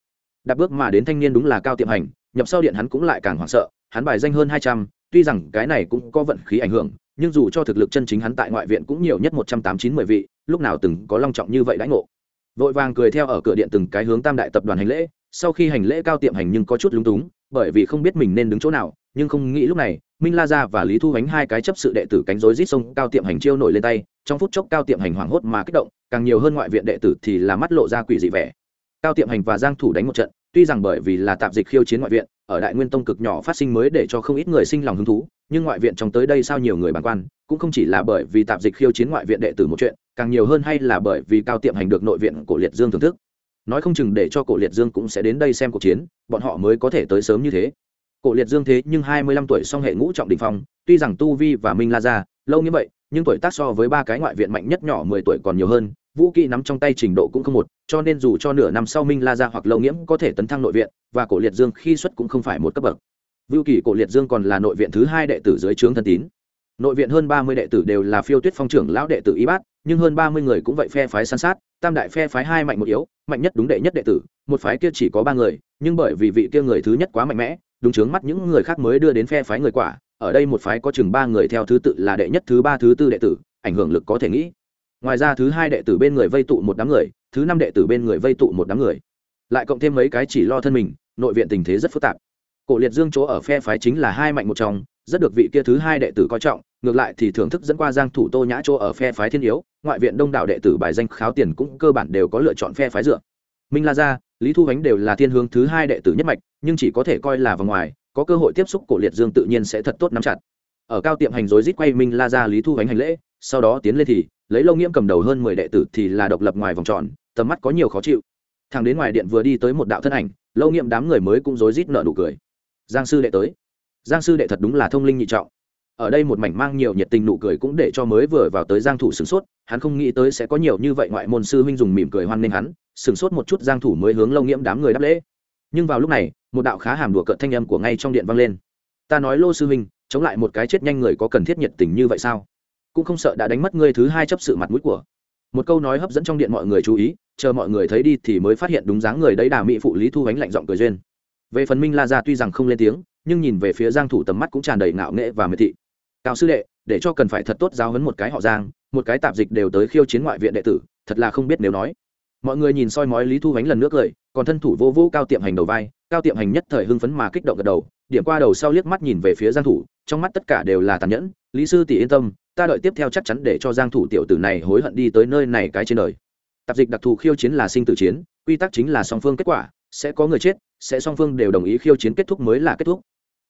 Đạp bước mà đến thanh niên đúng là cao tiệm hành nhập sau điện hắn cũng lại càng hoảng sợ, hắn bài danh hơn hai trăm, tuy rằng cái này cũng có vận khí ảnh hưởng, nhưng dù cho thực lực chân chính hắn tại ngoại viện cũng nhiều nhất một trăm tám chín mười vị, lúc nào từng có long trọng như vậy đãi ngộ. Vội vàng cười theo ở cửa điện từng cái hướng tam đại tập đoàn hành lễ, sau khi hành lễ cao tiệm hành nhưng có chút lúng túng, bởi vì không biết mình nên đứng chỗ nào, nhưng không nghĩ lúc này, minh la gia và lý thu ánh hai cái chấp sự đệ tử cánh rối rít sông cao tiệm hành chiêu nổi lên tay, trong phút chốc cao tiệm hành hoảng hốt mà kích động, càng nhiều hơn ngoại viện đệ tử thì là mắt lộ ra quỷ dị vẻ. Cao tiệm hành và giang thủ đánh một trận tuy rằng bởi vì là tạm dịch khiêu chiến ngoại viện, ở đại nguyên tông cực nhỏ phát sinh mới để cho không ít người sinh lòng hứng thú, nhưng ngoại viện trong tới đây sao nhiều người bàng quan, cũng không chỉ là bởi vì tạm dịch khiêu chiến ngoại viện đệ tử một chuyện, càng nhiều hơn hay là bởi vì cao tiệm hành được nội viện cổ liệt dương thưởng thức. Nói không chừng để cho cổ liệt dương cũng sẽ đến đây xem cuộc chiến, bọn họ mới có thể tới sớm như thế. Cổ liệt dương thế nhưng hai mươi lăm tuổi song hệ ngũ trọng đỉnh phong, tuy rằng tu vi và minh la ra lâu như vậy, nhưng tuổi tác so với ba cái ngoại viện mạnh nhất nhỏ mười tuổi còn nhiều hơn vũ kỹ nắm trong tay trình độ cũng không một, cho nên dù cho nửa năm sau minh la ra hoặc lâu nghiễm có thể tấn thăng nội viện, và cổ liệt dương khi xuất cũng không phải một cấp bậc. Vưu kỳ cổ liệt dương còn là nội viện thứ hai đệ tử dưới trướng thân tín. Nội viện hơn ba mươi đệ tử đều là phiêu tuyết phong trưởng lão đệ tử y bát, nhưng hơn ba mươi người cũng vậy phe phái san sát, tam đại phe phái hai mạnh một yếu, mạnh nhất đúng đệ nhất đệ tử, một phái kia chỉ có ba người, nhưng bởi vì vị kia người thứ nhất quá mạnh mẽ, đúng chướng mắt những người khác mới đưa đến phe phái người quả, ở đây một phái có chừng ba người theo thứ tự là đệ nhất, thứ ba, thứ tư đệ tử, ảnh hưởng lực có thể nghĩ ngoài ra thứ hai đệ tử bên người vây tụ một đám người, thứ năm đệ tử bên người vây tụ một đám người. Lại cộng thêm mấy cái chỉ lo thân mình, nội viện tình thế rất phức tạp. Cổ liệt dương chỗ ở phe phái chính là hai mạnh một trong, rất được vị kia thứ hai đệ tử coi trọng, ngược lại thì thưởng thức dẫn qua giang thủ tô nhã chỗ ở phe phái thiên yếu, ngoại viện đông đảo đệ tử bài danh kháo tiền cũng cơ bản đều có lựa chọn phe phái dựa. Minh la gia, lý thu ánh đều là thiên hướng thứ hai đệ tử nhất mạch, nhưng chỉ có thể coi là vào ngoài, có cơ hội tiếp xúc cổ liệt dương tự nhiên sẽ thật tốt nắm chặt. Ở cao tiệm hành rối rít quay minh la gia, lý thu ánh hành lễ, sau đó tiến lên thì lấy lâu nghiễm cầm đầu hơn mười đệ tử thì là độc lập ngoài vòng tròn, tầm mắt có nhiều khó chịu. Thằng đến ngoài điện vừa đi tới một đạo thân ảnh, lâu nghiệm đám người mới cũng rối rít nợ nụ cười. Giang sư đệ tới. Giang sư đệ thật đúng là thông linh nhị trọng. Ở đây một mảnh mang nhiều nhiệt tình nụ cười cũng để cho mới vừa vào tới giang thủ sửng sốt, hắn không nghĩ tới sẽ có nhiều như vậy ngoại môn sư huynh dùng mỉm cười hoan nghênh hắn, sửng sốt một chút giang thủ mới hướng lâu nghiễm đám người đáp lễ. Nhưng vào lúc này, một đạo khá hàm đùa cợt thanh âm của ngay trong điện vang lên. Ta nói lô sư huynh, chống lại một cái chết nhanh người có cần thiết nhiệt tình như vậy sao? Cũng không sợ đã đánh mất ngươi thứ hai chấp sự mặt mũi của. Một câu nói hấp dẫn trong điện mọi người chú ý, chờ mọi người thấy đi thì mới phát hiện đúng dáng người đấy đà mỹ phụ lý thu ánh lạnh giọng cười duyên. Về phần minh la ra tuy rằng không lên tiếng, nhưng nhìn về phía giang thủ tầm mắt cũng tràn đầy ngạo nghễ và miệt thị. Cao sư đệ, để cho cần phải thật tốt giáo huấn một cái họ giang, một cái tạp dịch đều tới khiêu chiến ngoại viện đệ tử, thật là không biết nếu nói. Mọi người nhìn soi mói lý thu ánh lần nước cười còn thân thủ vô vô cao tiệm hành đầu vai, cao tiệm hành nhất thời hưng phấn mà kích động gật đầu, điểm qua đầu sau liếc mắt nhìn về phía giang thủ, trong mắt tất cả đều là tàn nhẫn, lý sư tỷ yên tâm ta đợi tiếp theo chắc chắn để cho giang thủ tiểu tử này hối hận đi tới nơi này cái trên đời. Tạp dịch đặc thù khiêu chiến là sinh tử chiến quy tắc chính là song phương kết quả sẽ có người chết sẽ song phương đều đồng ý khiêu chiến kết thúc mới là kết thúc.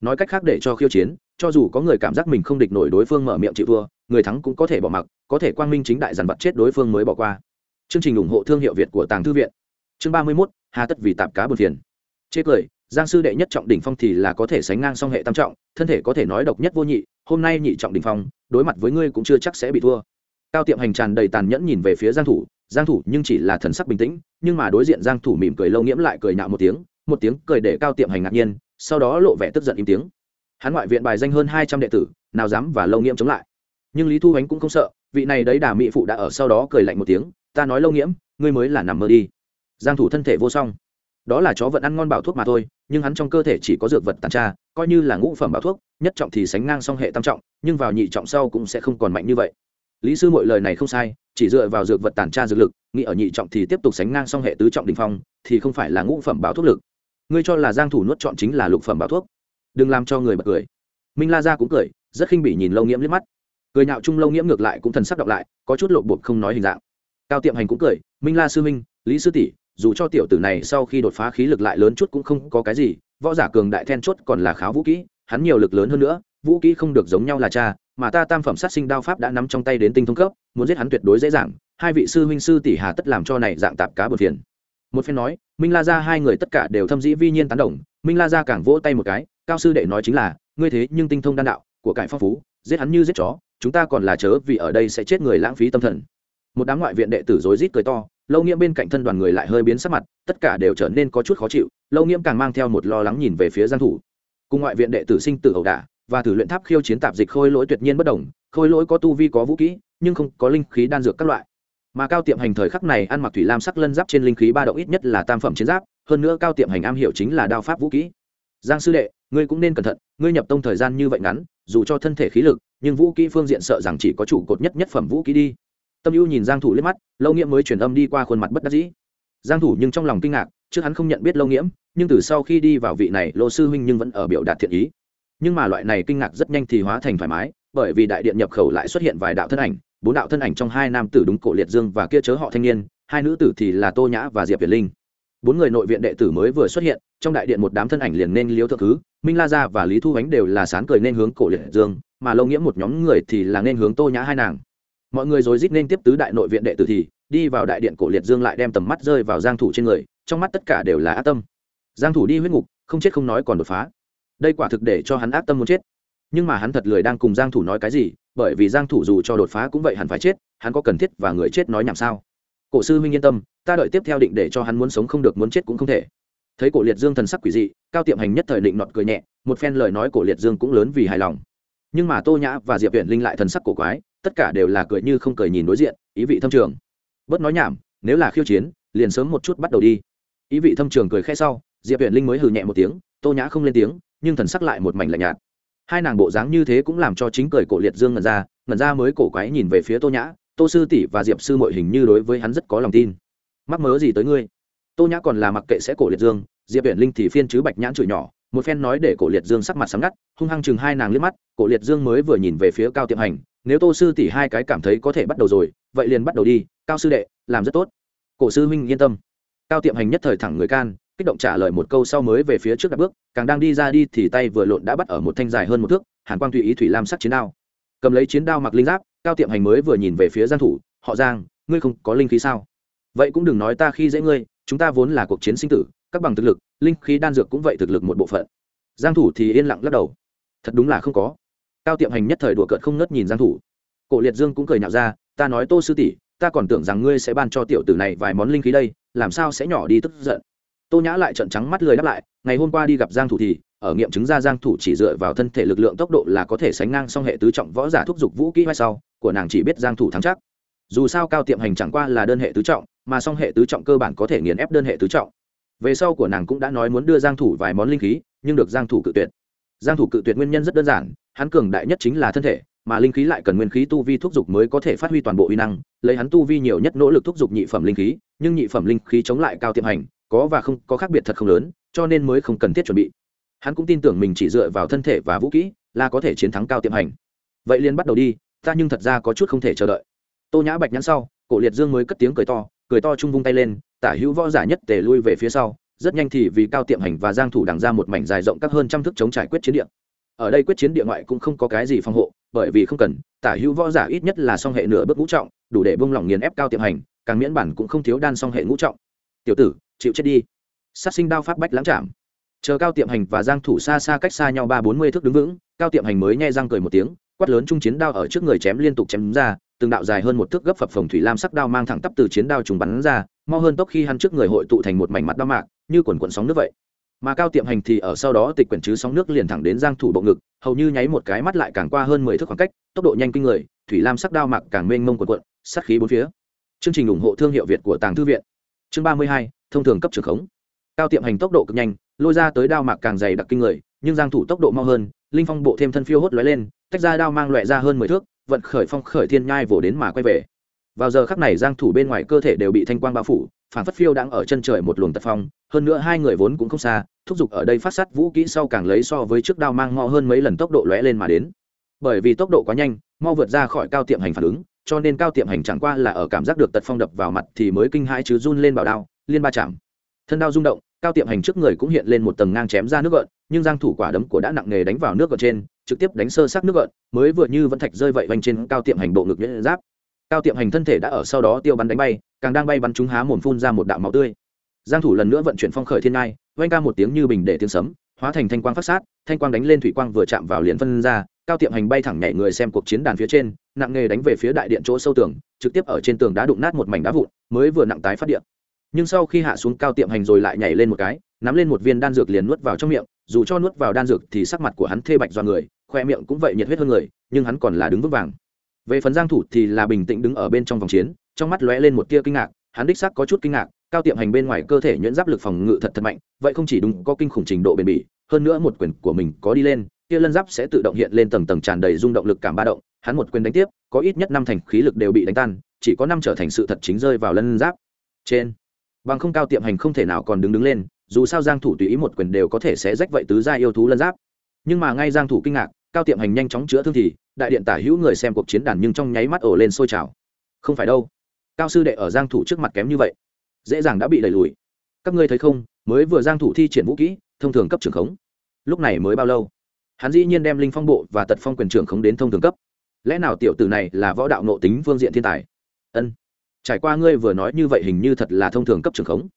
Nói cách khác để cho khiêu chiến cho dù có người cảm giác mình không địch nổi đối phương mở miệng chịu thua người thắng cũng có thể bỏ mặc có thể quang minh chính đại dàn vật chết đối phương mới bỏ qua. Chương trình ủng hộ thương hiệu việt của tàng thư viện. Chương ba mươi 31, hà tất vì tạp cá buồn phiền. Chê cười giang sư đệ nhất trọng đỉnh phong thì là có thể sánh ngang song hệ tam trọng thân thể có thể nói độc nhất vô nhị hôm nay nhị trọng đỉnh phong đối mặt với ngươi cũng chưa chắc sẽ bị thua. Cao tiệm hành tràn đầy tàn nhẫn nhìn về phía giang thủ. Giang thủ nhưng chỉ là thần sắc bình tĩnh, nhưng mà đối diện giang thủ mỉm cười lâu nghiễm lại cười nhạo một tiếng một tiếng cười để cao tiệm hành ngạc nhiên, sau đó lộ vẻ tức giận im tiếng. Hắn ngoại viện bài danh hơn 200 đệ tử, nào dám và lâu nghiễm chống lại. Nhưng lý thu ánh cũng không sợ, vị này đấy đà mỹ phụ đã ở sau đó cười lạnh một tiếng, ta nói lâu nghiễm, ngươi mới là nằm mơ đi. Giang thủ thân thể vô song. Đó là chó vẫn ăn ngon bảo thuốc mà thôi nhưng hắn trong cơ thể chỉ có dược vật tàn tra, coi như là ngũ phẩm bảo thuốc, nhất trọng thì sánh ngang song hệ tam trọng, nhưng vào nhị trọng sau cũng sẽ không còn mạnh như vậy. Lý sư mọi lời này không sai, chỉ dựa vào dược vật tàn tra dược lực, nghĩ ở nhị trọng thì tiếp tục sánh ngang song hệ tứ trọng đình phong, thì không phải là ngũ phẩm bảo thuốc lực. Ngươi cho là giang thủ nuốt chọn chính là lục phẩm bảo thuốc? Đừng làm cho người bật cười. Minh la gia cũng cười, rất khinh bỉ nhìn lâu nghiễm liếc mắt. Cười nhạo Chung lâu nghiễm ngược lại cũng thần sắc đọc lại, có chút lộ bột không nói hình dạng. Cao tiệm hành cũng cười, minh la sư minh lý sư tỷ dù cho tiểu tử này sau khi đột phá khí lực lại lớn chút cũng không có cái gì, võ giả cường đại then chốt còn là kháo vũ kỹ, hắn nhiều lực lớn hơn nữa, vũ kỹ không được giống nhau là cha, mà ta tam phẩm sát sinh đao pháp đã nắm trong tay đến tinh thông cấp, muốn giết hắn tuyệt đối dễ dàng, hai vị sư huynh sư tỷ hà tất làm cho này dạng tạp cá bờ phiền. Một phen nói, minh la ra hai người tất cả đều thâm dĩ vi nhiên tán đồng, minh la ra càng vỗ tay một cái, cao sư đệ nói chính là, ngươi thế nhưng tinh thông đan đạo, của cải phong phú, giết hắn như giết chó, chúng ta còn là chớ vì ở đây sẽ chết người lãng phí tâm thần. Một đám ngoại viện đệ tử rối rít cười to lâu nghiễm bên cạnh thân đoàn người lại hơi biến sắc mặt, tất cả đều trở nên có chút khó chịu, lâu nghiễm càng mang theo một lo lắng nhìn về phía giang thủ. Cùng ngoại viện đệ tử sinh tử ẩu đả, và thử luyện tháp khiêu chiến tạp dịch khôi lỗi tuyệt nhiên bất đồng, khôi lỗi có tu vi, có vũ kỹ, nhưng không có linh khí đan dược các loại. Mà cao tiệm hành thời khắc này ăn mặc thủy lam sắc lân giáp trên linh khí ba động ít nhất là tam phẩm chiến giáp, hơn nữa cao tiệm hành am hiểu chính là đao pháp vũ kỹ. Giang sư đệ, ngươi cũng nên cẩn thận, ngươi nhập tông thời gian như vậy ngắn, dù cho thân thể khí lực, nhưng vũ kỹ phương diện sợ rằng chỉ có chủ cột nhất nhất phẩm vũ kỹ đi tâm ưu nhìn giang thủ liếc mắt, lâu nghiễm mới truyền âm đi qua khuôn mặt bất đắc dĩ. Giang thủ nhưng trong lòng kinh ngạc, trước hắn không nhận biết lâu nghiễm, nhưng từ sau khi đi vào vị này, lô sư huynh nhưng vẫn ở biểu đạt thiện ý. Nhưng mà loại này kinh ngạc rất nhanh thì hóa thành thoải mái, bởi vì đại điện nhập khẩu lại xuất hiện vài đạo thân ảnh, bốn đạo thân ảnh trong hai nam tử đúng cổ liệt dương và kia chớ họ thanh niên, hai nữ tử thì là tô nhã và diệp việt linh. Bốn người nội viện đệ tử mới vừa xuất hiện, trong đại điện một đám thân ảnh liền nên liếu thượng thứ, minh la gia và lý thu ánh đều là sán cười nên hướng cổ liệt dương, mà lâu nghĩa một nhóm người thì là nên hướng tô nhã hai nàng mọi người rồi rít nên tiếp tứ đại nội viện đệ tử thì, đi vào đại điện cổ liệt dương lại đem tầm mắt rơi vào giang thủ trên người, trong mắt tất cả đều là ác tâm. Giang thủ đi huyết ngục, không chết không nói còn đột phá. Đây quả thực để cho hắn ác tâm muốn chết. Nhưng mà hắn thật lười đang cùng giang thủ nói cái gì, bởi vì giang thủ dù cho đột phá cũng vậy hẳn phải chết, hắn có cần thiết và người chết nói nhảm sao? Cổ sư huynh yên tâm, ta đợi tiếp theo định để cho hắn muốn sống không được muốn chết cũng không thể. Thấy cổ liệt dương thần sắc quỷ dị, cao tiệm hành nhất thời định nọt cười nhẹ, một phen lời nói cổ liệt dương cũng lớn vì hài lòng. Nhưng mà tô nhã và diệp viện linh lại thần sắc cổ quái tất cả đều là cười như không cười nhìn đối diện, ý vị thâm trường. Bớt nói nhảm, nếu là khiêu chiến, liền sớm một chút bắt đầu đi. Ý vị thâm trường cười khẽ sau, diệp viện linh mới hừ nhẹ một tiếng, tô nhã không lên tiếng, nhưng thần sắc lại một mảnh lạnh nhạt. Hai nàng bộ dáng như thế cũng làm cho chính cười cổ liệt dương ngẩn ra ngẩn ra mới cổ quái nhìn về phía tô nhã, tô sư tỷ và diệp sư mội hình như đối với hắn rất có lòng tin. Mắc mớ gì tới ngươi? Tô nhã còn là mặc kệ sẽ cổ liệt dương, diệp viện linh thì phiên chứ bạch nhãn chửi nhỏ, một phen nói để cổ liệt dương sắc mặt sáng ngắt, hung hăng chừng hai nàng liếc mắt, cổ liệt dương mới vừa nhìn về phía cao tiệm hành nếu tô sư tỷ hai cái cảm thấy có thể bắt đầu rồi, vậy liền bắt đầu đi, cao sư đệ, làm rất tốt. Cổ sư huynh yên tâm. Cao tiệm hành nhất thời thẳng người can, kích động trả lời một câu sau mới về phía trước đặt bước, càng đang đi ra đi thì tay vừa lộn đã bắt ở một thanh dài hơn một thước, hàn quang tùy ý thủy lam sắc chiến đao. Cầm lấy chiến đao mặc linh giáp, cao tiệm hành mới vừa nhìn về phía giang thủ, họ giang, ngươi không có linh khí sao? Vậy cũng đừng nói ta khi dễ ngươi, chúng ta vốn là cuộc chiến sinh tử, các bằng thực lực, linh khí đan dược cũng vậy thực lực một bộ phận. Giang thủ thì yên lặng lắc đầu. Thật đúng là không có cao tiệm hành nhất thời đùa cợt không ngớt nhìn giang thủ. Cổ liệt dương cũng cười nhạo ra, ta nói tô sư tỷ, ta còn tưởng rằng ngươi sẽ ban cho tiểu tử này vài món linh khí đây, làm sao sẽ nhỏ đi tức giận? Tô nhã lại trợn trắng mắt lười đáp lại, ngày hôm qua đi gặp giang thủ thì, ở nghiệm chứng ra giang thủ chỉ dựa vào thân thể lực lượng tốc độ là có thể sánh ngang song hệ tứ trọng võ giả thúc giục vũ kỹ hay sau, của nàng chỉ biết giang thủ thắng chắc. Dù sao cao tiệm hành chẳng qua là đơn hệ tứ trọng, mà song hệ tứ trọng cơ bản có thể nghiền ép đơn hệ tứ trọng. Về sau của nàng cũng đã nói muốn đưa giang thủ vài món linh khí, nhưng được giang thủ cự tuyệt. Giang thủ cự tuyệt nguyên nhân rất đơn giản hắn cường đại nhất chính là thân thể, mà linh khí lại cần nguyên khí tu vi thúc giục mới có thể phát huy toàn bộ uy năng, lấy hắn tu vi nhiều nhất nỗ lực thúc giục nhị phẩm linh khí, nhưng nhị phẩm linh khí chống lại cao tiệm hành, có và không, có khác biệt thật không lớn, cho nên mới không cần thiết chuẩn bị. Hắn cũng tin tưởng mình chỉ dựa vào thân thể và vũ kỹ là có thể chiến thắng cao tiệm hành. Vậy liền bắt đầu đi, ta nhưng thật ra có chút không thể chờ đợi. Tô nhã bạch nhắn sau, cổ liệt dương mới cất tiếng cười to cười to chung vung tay lên, tả hữu võ giả nhất tề lui về phía sau, rất nhanh thì vì cao tiệm hành và giang thủ đằng ra một mảnh dài rộng các hơn trăm thước chống trải quyết chiến địa ở đây quyết chiến địa ngoại cũng không có cái gì phòng hộ, bởi vì không cần, tả hữu võ giả ít nhất là song hệ nửa bước ngũ trọng, đủ để bông lỏng nghiền ép cao tiệm hành, càng miễn bản cũng không thiếu đan song hệ ngũ trọng. Tiểu tử, chịu chết đi. Sát sinh đao pháp bách lãng chạm. Chờ cao tiệm hành và giang thủ xa xa cách xa nhau ba bốn mươi thước đứng vững, cao tiệm hành mới nghe răng cười một tiếng, quát lớn trung chiến đao ở trước người chém liên tục chém ra, từng đạo dài hơn một thước gấp phập phồng thủy lam sắc đao mang thẳng tắp từ chiến đao trùng bắn ra, mau hơn tốc khi hắn trước người hội tụ thành một mảnh mặt đao mạc, như quần quần sóng nước vậy mà cao tiệm hành thì ở sau đó tịch quyển chứ sóng nước liền thẳng đến giang thủ bộ ngực hầu như nháy một cái mắt lại càng qua hơn mười thước khoảng cách tốc độ nhanh kinh người thủy lam sắc đao mạc càng mênh mông cuộn cuộn, sát khí bốn phía. Chương trình ủng hộ thương hiệu việt của tàng thư viện. Chương ba mươi hai thông thường cấp trưởng khống. Cao tiệm hành tốc độ cực nhanh lôi ra tới đao mạc càng dày đặc kinh người nhưng giang thủ tốc độ mau hơn linh phong bộ thêm thân phiêu hốt lóe lên tách ra đao mang loẹ ra hơn mười thước vận khởi phong khởi thiên nhai vồ đến mà quay về. Vào giờ khắc này giang thủ bên ngoài cơ thể đều bị thanh quang bao phủ phản phất phiêu đang ở chân trời một luồng tật phong, hơn nữa hai người vốn cũng không xa, thúc giục ở đây phát sát vũ kỹ sau càng lấy so với trước đao mang ngò hơn mấy lần tốc độ lóe lên mà đến. Bởi vì tốc độ quá nhanh, mau vượt ra khỏi cao tiệm hành phản ứng, cho nên cao tiệm hành chẳng qua là ở cảm giác được tật phong đập vào mặt thì mới kinh hãi chứ run lên bảo đao, liên ba chạm. Thân đao rung động, cao tiệm hành trước người cũng hiện lên một tầng ngang chém ra nước gợn, nhưng giang thủ quả đấm của đã nặng nghề đánh vào nước gợn trên, trực tiếp đánh sơ xác nước gợn, mới vừa như vẫn thạch rơi vậy vành trên cao tiệm hành bộ ngực nhuyễn giáp. Cao tiệm hành thân thể đã ở sau đó tiêu bắn đánh bay càng đang bay bắn chúng há mồm phun ra một đạo máu tươi. Giang thủ lần nữa vận chuyển phong khởi thiên ngai, vang ca một tiếng như bình để tiếng sấm, hóa thành thanh quang phát sát, thanh quang đánh lên thủy quang vừa chạm vào liền phân ra, cao tiệm hành bay thẳng nhảy người xem cuộc chiến đàn phía trên, nặng nghề đánh về phía đại điện chỗ sâu tường, trực tiếp ở trên tường đá đụng nát một mảnh đá vụn, mới vừa nặng tái phát điện. Nhưng sau khi hạ xuống cao tiệm hành rồi lại nhảy lên một cái, nắm lên một viên đan dược liền nuốt vào trong miệng, dù cho nuốt vào đan dược thì sắc mặt của hắn thê bạch do người, khoe miệng cũng vậy nhiệt huyết hơn người, nhưng hắn còn là đứng vững vàng. Về phần giang thủ thì là bình tĩnh đứng ở bên trong vòng chiến trong mắt lóe lên một tia kinh ngạc, hắn đích xác có chút kinh ngạc, cao tiệm hành bên ngoài cơ thể nhuyễn giáp lực phòng ngự thật thật mạnh, vậy không chỉ đúng có kinh khủng trình độ bền bỉ, hơn nữa một quyền của mình có đi lên kia lân giáp sẽ tự động hiện lên tầng tầng tràn đầy rung động lực cảm ba động, hắn một quyền đánh tiếp, có ít nhất năm thành khí lực đều bị đánh tan, chỉ có năm trở thành sự thật chính rơi vào lân giáp. Trên, bằng không cao tiệm hành không thể nào còn đứng đứng lên, dù sao giang thủ tùy ý một quyền đều có thể sẽ rách vậy tứ gia yêu thú lân giáp. Nhưng mà ngay giang thủ kinh ngạc, cao tiệm hành nhanh chóng chữa thương thì, đại điện tả hữu người xem cuộc chiến đàn nhưng trong nháy mắt ổ lên sôi trào. Không phải đâu cao sư đệ ở giang thủ trước mặt kém như vậy dễ dàng đã bị đẩy lùi. Các ngươi thấy không mới vừa giang thủ thi triển vũ kỹ thông thường cấp trưởng khống. Lúc này mới bao lâu? Hắn dĩ nhiên đem linh phong bộ và tật phong quyền trưởng khống đến thông thường cấp. Lẽ nào tiểu tử này là võ đạo nộ tính phương diện thiên tài? Ân. Trải qua ngươi vừa nói như vậy hình như thật là thông thường cấp trưởng khống.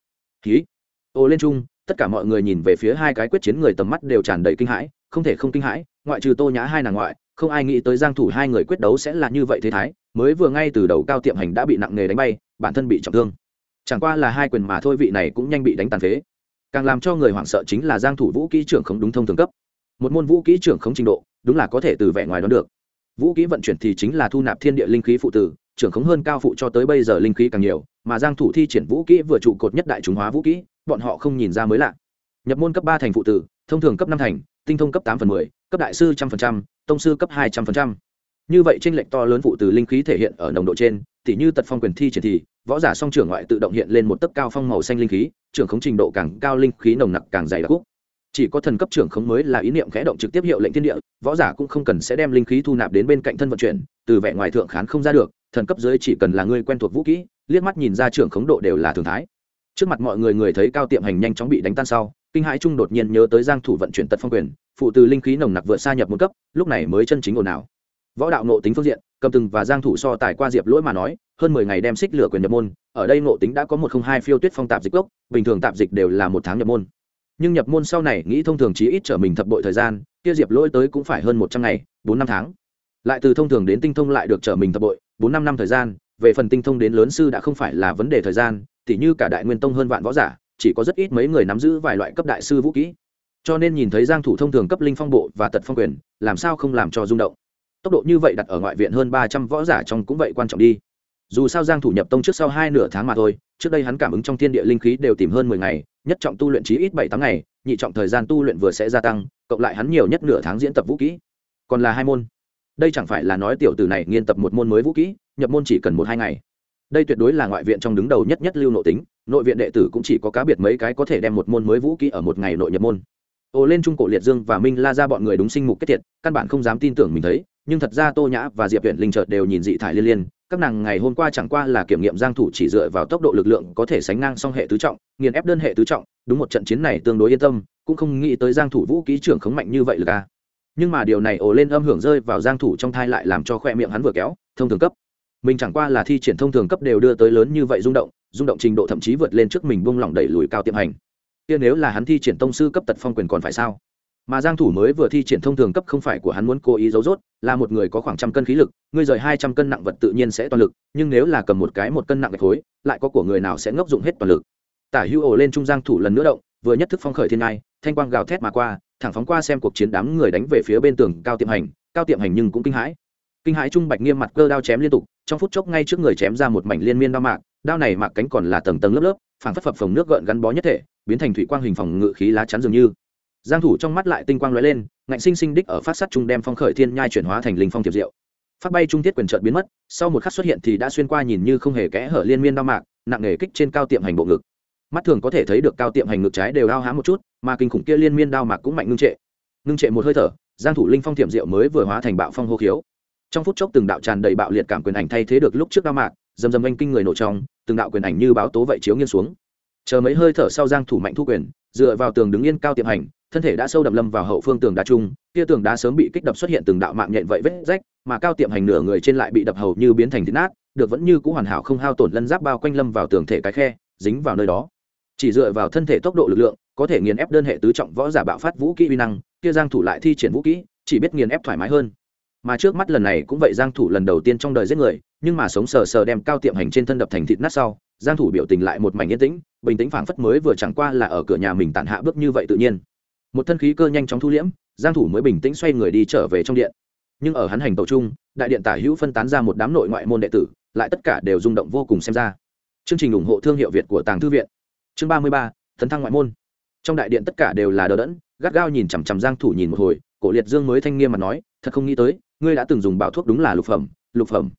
Khí, ô lên chung tất cả mọi người nhìn về phía hai cái quyết chiến người tầm mắt đều tràn đầy kinh hãi không thể không kinh hãi, ngoại trừ tô nhã hai nàng ngoại, không ai nghĩ tới giang thủ hai người quyết đấu sẽ là như vậy thế thái, mới vừa ngay từ đầu cao tiệm hành đã bị nặng nề đánh bay, bản thân bị trọng thương. Chẳng qua là hai quyền mà thôi vị này cũng nhanh bị đánh tàn phế. Càng làm cho người hoảng sợ chính là giang thủ vũ kỹ trưởng không đúng thông thường cấp. Một môn vũ kỹ trưởng không trình độ, đúng là có thể từ vẻ ngoài đoán được. Vũ kỹ vận chuyển thì chính là thu nạp thiên địa linh khí phụ tử, trưởng khống hơn cao phụ cho tới bây giờ linh khí càng nhiều, mà giang thủ thi triển vũ kỹ vừa trụ cột nhất đại chúng hóa vũ kỹ, bọn họ không nhìn ra mới lạ. Nhập môn cấp ba thành phụ tử, thông thường cấp năm thành tinh thông cấp tám phần mười, cấp đại sư trăm phần trăm, tông sư cấp hai trăm phần trăm. Như vậy tranh lệch to lớn phụ từ linh khí thể hiện ở nồng độ trên, tỉ như tật phong quyền thi triển thì, võ giả song trưởng ngoại tự động hiện lên một tấc cao phong màu xanh linh khí, trưởng khống trình độ càng cao linh khí nồng nặc càng dày đặc. Chỉ có thần cấp trưởng khống mới là ý niệm khẽ động trực tiếp hiệu lệnh thiên địa, võ giả cũng không cần sẽ đem linh khí thu nạp đến bên cạnh thân vận chuyển, từ vẻ ngoài thượng khán không ra được, thần cấp dưới chỉ cần là người quen thuộc vũ kỹ, liếc mắt nhìn ra trưởng khống độ đều là thường thái. Trước mặt mọi người người thấy cao tiệm hành nhanh chóng bị đánh tan sau kinh hãi trung đột nhiên nhớ tới giang thủ vận chuyển tật phong quyền, phụ từ linh khí nồng nặc vượt xa nhập một cấp, lúc này mới chân chính ồn ào. Võ đạo nộ tính phương diện, cầm từng và giang thủ so tài qua diệp lỗi mà nói, hơn 10 ngày đem xích lửa quyền nhập môn, ở đây nộ tính đã có một không hai phiêu tuyết phong tạp dịch gốc, bình thường tạp dịch đều là một tháng nhập môn. Nhưng nhập môn sau này, nghĩ thông thường chí ít trở mình thập bội thời gian, kia diệp lỗi tới cũng phải hơn một trăm ngày, bốn năm tháng. Lại từ thông thường đến tinh thông lại được trở mình thập bội, bốn năm năm thời gian, về phần tinh thông đến lớn sư đã không phải là vấn đề thời gian, tỉ như cả đại nguyên tông hơn vạn võ giả chỉ có rất ít mấy người nắm giữ vài loại cấp đại sư vũ kỹ. Cho nên nhìn thấy giang thủ thông thường cấp linh phong bộ và tật phong quyền, làm sao không làm cho rung động? Tốc độ như vậy đặt ở ngoại viện hơn 300 võ giả trong cũng vậy quan trọng đi. Dù sao giang thủ nhập tông trước sau hai nửa tháng mà thôi, trước đây hắn cảm ứng trong thiên địa linh khí đều tìm hơn 10 ngày, nhất trọng tu luyện chí ít bảy tháng ngày, nhị trọng thời gian tu luyện vừa sẽ gia tăng, cộng lại hắn nhiều nhất nửa tháng diễn tập vũ kỹ. Còn là hai môn. Đây chẳng phải là nói tiểu tử này nghiên tập một môn mới vũ kỹ, nhập môn chỉ cần một hai ngày. Đây tuyệt đối là ngoại viện trong đứng đầu nhất nhất lưu nội tính nội viện đệ tử cũng chỉ có cá biệt mấy cái có thể đem một môn mới vũ kỹ ở một ngày nội nhập môn. Ồ lên trung cổ liệt dương và minh la ra bọn người đúng sinh mục kết thiệt căn bản không dám tin tưởng mình thấy, nhưng thật ra tô nhã và diệp huyện linh chợt đều nhìn dị thải liên liên, các nàng ngày hôm qua chẳng qua là kiểm nghiệm giang thủ chỉ dựa vào tốc độ lực lượng có thể sánh ngang song hệ tứ trọng, nghiền ép đơn hệ tứ trọng, đúng một trận chiến này tương đối yên tâm, cũng không nghĩ tới giang thủ vũ kỹ trưởng khống mạnh như vậy là a. Nhưng mà điều này ồ lên âm hưởng rơi vào giang thủ trong thai lại làm cho khoe miệng hắn vừa kéo, thông thường cấp. Mình chẳng qua là thi triển thông thường cấp đều đưa tới lớn như vậy rung động rung động trình độ thậm chí vượt lên trước mình buông lỏng đẩy lùi cao tiệm hành. Kia nếu là hắn thi triển tông sư cấp tật phong quyền còn phải sao? Mà giang thủ mới vừa thi triển thông thường cấp không phải của hắn muốn cố ý giấu rốt, là một người có khoảng trăm cân khí lực, ngươi rời hai trăm cân nặng vật tự nhiên sẽ toàn lực, nhưng nếu là cầm một cái một cân nặng gạch khối, lại có của người nào sẽ ngốc dụng hết toàn lực? Tả hưu ổ lên trung giang thủ lần nữa động, vừa nhất thức phong khởi thiên ngai, thanh quang gào thét mà qua, thẳng phóng qua xem cuộc chiến đám người đánh về phía bên tường cao tiệm hành, cao tiệm hành nhưng cũng kinh hãi. Kinh hãi trung bạch nghiêm mặt cơ đao chém liên tục, trong phút chốc ngay trước người chém ra một mảnh liên miên đao mạc đao này mạc cánh còn là tầng tầng lớp lớp, phảng phất phập phồng nước gợn gắn bó nhất thể, biến thành thủy quang hình phòng ngự khí lá chắn dường như. Giang thủ trong mắt lại tinh quang lóe lên, ngạnh sinh sinh đích ở phát sát trung đem phong khởi thiên nhai chuyển hóa thành linh phong tiệp diệu. Phát bay trung tiết quyền chợt biến mất, sau một khắc xuất hiện thì đã xuyên qua nhìn như không hề kẽ hở liên miên đao mạc, nặng nghề kích trên cao tiệm hành bộ ngực. Mắt thường có thể thấy được cao tiệm hành ngực trái đều đau há một chút, mà kinh khủng kia liên miên đao mạc cũng mạnh ngưng trệ. Ngưng trệ một hơi thở, giang thủ linh phong tiệm diệu mới vừa hóa thành bạo phong hô khiếu. Trong phút chốc từng đạo tràn đầy bạo liệt cảm quyền ảnh thay thế được lúc trước đao mạc dầm dầm anh kinh người nổ trong, từng đạo quyền ảnh như báo tố vậy chiếu nghiêng xuống. Chờ mấy hơi thở sau giang thủ mạnh thu quyền, dựa vào tường đứng yên cao tiệm hành, thân thể đã sâu đậm lâm vào hậu phương tường đá trung, kia tường đá sớm bị kích đập xuất hiện từng đạo mạng nhện vậy vết rách, mà cao tiệm hành nửa người trên lại bị đập hầu như biến thành thịt nát, được vẫn như cũ hoàn hảo không hao tổn lân giáp bao quanh lâm vào tường thể cái khe, dính vào nơi đó. Chỉ dựa vào thân thể tốc độ lực lượng, có thể nghiền ép đơn hệ tứ trọng võ giả bạo phát vũ kỹ uy năng, kia giang thủ lại thi triển vũ kỹ, chỉ biết nghiền ép thoải mái hơn mà trước mắt lần này cũng vậy giang thủ lần đầu tiên trong đời giết người nhưng mà sống sờ sờ đem cao tiệm hành trên thân đập thành thịt nát sau giang thủ biểu tình lại một mảnh yên tĩnh bình tĩnh phảng phất mới vừa chẳng qua là ở cửa nhà mình tản hạ bước như vậy tự nhiên. Một thân khí cơ nhanh chóng thu liễm giang thủ mới bình tĩnh xoay người đi trở về trong điện. Nhưng ở hắn hành tẩu trung đại điện tả hữu phân tán ra một đám nội ngoại môn đệ tử lại tất cả đều rung động vô cùng xem ra. Chương trình ủng hộ thương hiệu việt của tàng thư viện. Chương 33, thần thăng ngoại môn. Trong đại điện tất cả đều là đờ đẫn gắt gao nhìn chằm chằm giang thủ nhìn một hồi cổ liệt dương mới thanh nghiêm mà nói thật không nghĩ tới ngươi đã từng dùng bảo thuốc đúng là lục phẩm lục phẩm.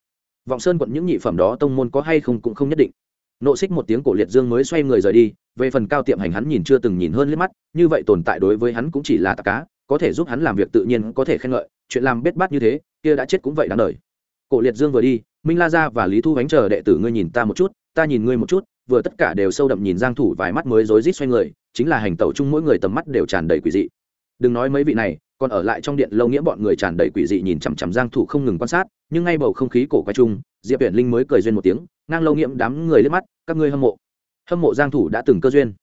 Vọng sơn quận những nhị phẩm đó tông môn có hay không cũng không nhất định. Nộ xích một tiếng cổ liệt dương mới xoay người rời đi, về phần cao tiệm hành hắn nhìn chưa từng nhìn hơn liếc mắt, như vậy tồn tại đối với hắn cũng chỉ là tạc cá, có thể giúp hắn làm việc tự nhiên có thể khen ngợi, chuyện làm bết bát như thế, kia đã chết cũng vậy đáng đời. Cổ liệt dương vừa đi, minh la gia và lý thu bánh chờ đệ tử ngươi nhìn ta một chút, ta nhìn ngươi một chút, vừa tất cả đều sâu đậm nhìn giang thủ vài mắt mới rối rít xoay người, chính là hành tẩu chung mỗi người tầm mắt đều tràn đầy quỷ dị. Đừng nói mấy vị này còn ở lại trong điện lâu nghĩa bọn người tràn đầy quỷ dị nhìn chằm chằm giang thủ không ngừng quan sát, nhưng ngay bầu không khí cổ quái chung, diệp uyển linh mới cười duyên một tiếng, ngang lâu nghiễm đám người liếc mắt, các ngươi hâm mộ. Hâm mộ giang thủ đã từng cơ duyên.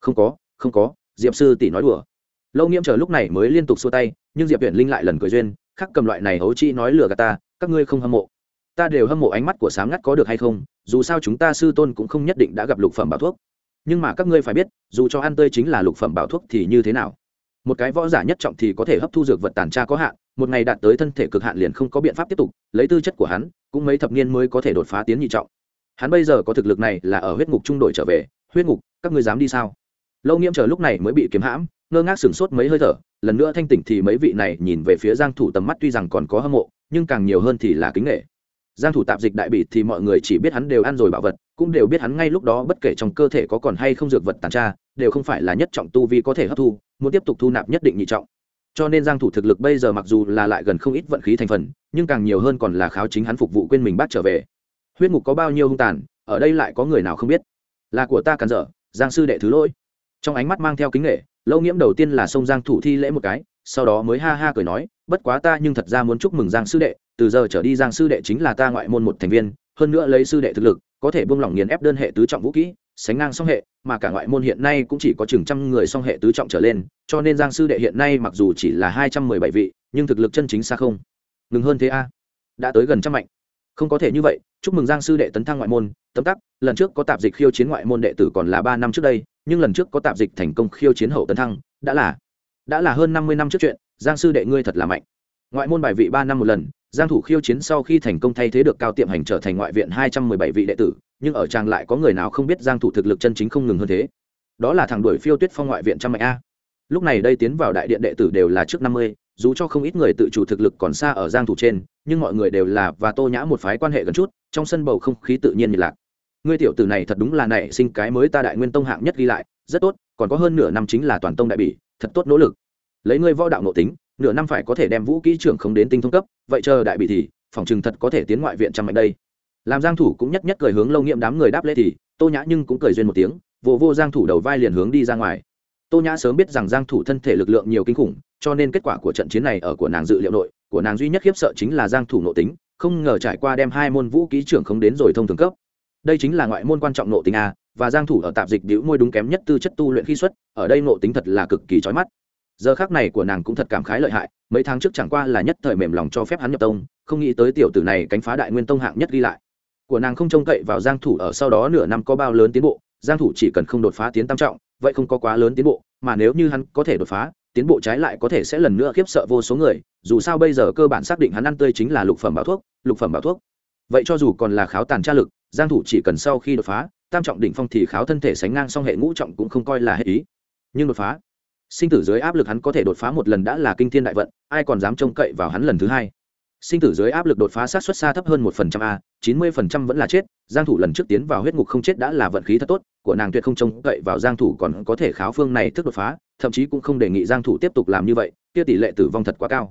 Không có không có, diệp sư tỷ nói đùa. Lâu nghiễm chờ lúc này mới liên tục xua tay, nhưng diệp uyển linh lại lần cười duyên, khắc cầm loại này hấu chi nói lừa gạt ta, các ngươi không hâm mộ. Ta đều hâm mộ ánh mắt của sám ngắt có được hay không, dù sao chúng ta sư tôn cũng không nhất định đã gặp lục phẩm bảo thuốc. Nhưng mà các ngươi phải biết, dù cho ăn tươi chính là lục phẩm bảo thuốc thì như thế nào? Một cái võ giả nhất trọng thì có thể hấp thu dược vật tàn tra có hạn, một ngày đạt tới thân thể cực hạn liền không có biện pháp tiếp tục, lấy tư chất của hắn, cũng mấy thập niên mới có thể đột phá tiến nhị trọng. Hắn bây giờ có thực lực này là ở huyết ngục trung đội trở về, huyết ngục, các ngươi dám đi sao? Lâu nghiễm chờ lúc này mới bị kiếm hãm, ngơ ngác sửng sốt mấy hơi thở, lần nữa thanh tỉnh thì mấy vị này nhìn về phía giang thủ tầm mắt tuy rằng còn có hâm mộ, nhưng càng nhiều hơn thì là kính nghệ giang thủ tạp dịch đại bị thì mọi người chỉ biết hắn đều ăn rồi bảo vật, cũng đều biết hắn ngay lúc đó bất kể trong cơ thể có còn hay không dược vật tàn tra, đều không phải là nhất trọng tu vi có thể hấp thu muốn tiếp tục thu nạp nhất định nhị trọng. Cho nên giang thủ thực lực bây giờ mặc dù là lại gần không ít vận khí thành phần, nhưng càng nhiều hơn còn là kháo chính hắn phục vụ quên mình bắt trở về. Huyết ngục có bao nhiêu hung tàn, ở đây lại có người nào không biết? Là của ta cản dở giang sư đệ thứ lỗi. Trong ánh mắt mang theo kính nghệ lâu nghiễm đầu tiên là xông giang thủ thi lễ một cái, sau đó mới ha ha cười nói, bất quá ta nhưng thật ra muốn chúc mừng giang sư đệ, từ giờ trở đi giang sư đệ chính là ta ngoại môn một thành viên, hơn nữa lấy sư đệ thực lực, có thể buông lỏng nghiền ép đơn hệ tứ trọng vũ kỹ, sánh ngang song hệ mà cả ngoại môn hiện nay cũng chỉ có chừng trăm người song hệ tứ trọng trở lên, cho nên giang sư đệ hiện nay mặc dù chỉ là hai trăm mười bảy vị, nhưng thực lực chân chính xa không. Ngừng hơn thế a. Đã tới gần trăm mạnh. Không có thể như vậy, chúc mừng giang sư đệ tấn thăng ngoại môn, tấm tắc, lần trước có tạp dịch khiêu chiến ngoại môn đệ tử còn là ba năm trước đây, nhưng lần trước có tạp dịch thành công khiêu chiến hậu tấn thăng, đã là đã là hơn năm mươi năm trước chuyện, giang sư đệ ngươi thật là mạnh. Ngoại môn bài vị ba năm một lần, giang thủ khiêu chiến sau khi thành công thay thế được cao tiệm hành trở thành ngoại viện hai trăm mười bảy vị đệ tử nhưng ở trang lại có người nào không biết giang thủ thực lực chân chính không ngừng hơn thế. Đó là thằng đuổi phiêu tuyết phong ngoại viện trăm mạnh a. Lúc này đây tiến vào đại điện đệ tử đều là trước năm mươi, dù cho không ít người tự chủ thực lực còn xa ở giang thủ trên, nhưng mọi người đều là và tô nhã một phái quan hệ gần chút, trong sân bầu không khí tự nhiên nhiệt lạc. Ngươi tiểu tử này thật đúng là nảy sinh cái mới ta đại nguyên tông hạng nhất ghi lại, rất tốt, còn có hơn nửa năm chính là toàn tông đại bỉ, thật tốt nỗ lực. Lấy ngươi võ đạo nội tính, nửa năm phải có thể đem vũ kỹ trưởng không đến tinh thông cấp, vậy chờ đại bị thì, phòng chừng thật có thể tiến ngoại viện trăm mạnh đây làm giang thủ cũng nhất nhất cười hướng lâu nghiệm đám người đáp lễ thì, tô nhã nhưng cũng cười duyên một tiếng vô vô giang thủ đầu vai liền hướng đi ra ngoài. Tô nhã sớm biết rằng giang thủ thân thể lực lượng nhiều kinh khủng, cho nên kết quả của trận chiến này ở của nàng dự liệu nội, của nàng duy nhất khiếp sợ chính là giang thủ nội tính, không ngờ trải qua đem hai môn vũ kỹ trưởng không đến rồi thông thường cấp. Đây chính là ngoại môn quan trọng nội tính a, và giang thủ ở tạp dịch điếu môi đúng kém nhất tư chất tu luyện khi xuất, ở đây nội tính thật là cực kỳ chói mắt. Giờ khắc này của nàng cũng thật cảm khái lợi hại, mấy tháng trước chẳng qua là nhất thời mềm lòng cho phép hắn nhập tông, không nghĩ tới tiểu tử này cánh phá đại nguyên tông hạng nhất ghi lại của nàng không trông cậy vào giang thủ ở sau đó nửa năm có bao lớn tiến bộ, giang thủ chỉ cần không đột phá tiến tam trọng, vậy không có quá lớn tiến bộ, mà nếu như hắn có thể đột phá, tiến bộ trái lại có thể sẽ lần nữa khiếp sợ vô số người, dù sao bây giờ cơ bản xác định hắn ăn tươi chính là lục phẩm bảo thuốc, lục phẩm bảo thuốc. Vậy cho dù còn là kháo tàn tra lực, giang thủ chỉ cần sau khi đột phá, tam trọng đỉnh phong thì kháo thân thể sánh ngang song hệ ngũ trọng cũng không coi là hết ý. Nhưng đột phá, sinh tử dưới áp lực hắn có thể đột phá một lần đã là kinh thiên đại vận, ai còn dám trông cậy vào hắn lần thứ hai? Sinh tử dưới áp lực đột phá sát xuất xa thấp hơn một phần trăm a, chín mươi phần trăm vẫn là chết, giang thủ lần trước tiến vào huyết ngục không chết đã là vận khí thật tốt, của nàng tuyệt không trông cậy vào giang thủ còn có thể kháo phương này thức đột phá, thậm chí cũng không đề nghị giang thủ tiếp tục làm như vậy, kia tỷ lệ tử vong thật quá cao.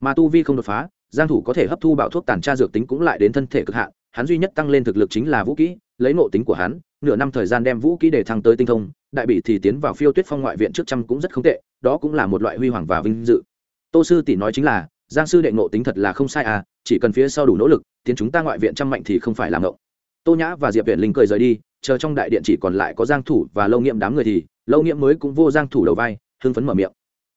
Mà tu vi không đột phá, giang thủ có thể hấp thu bạo thuốc tàn tra dược tính cũng lại đến thân thể cực hạn, hắn duy nhất tăng lên thực lực chính là vũ kỹ, lấy nội tính của hắn, nửa năm thời gian đem vũ kỹ để thăng tới tinh thông, đại bỉ thì tiến vào phiêu tuyết phong ngoại viện trước trăm cũng rất không tệ, đó cũng là một loại huy hoàng và vinh dự. Tô sư tỷ nói chính là giang sư đệ ngộ tính thật là không sai à chỉ cần phía sau đủ nỗ lực, tiến chúng ta ngoại viện trăm mạnh thì không phải làm ngộ tô nhã và diệp viện linh cười rời đi, chờ trong đại điện chỉ còn lại có giang thủ và lâu nghiệm đám người thì, lâu nghiệm mới cũng vô giang thủ đầu vai, hưng phấn mở miệng.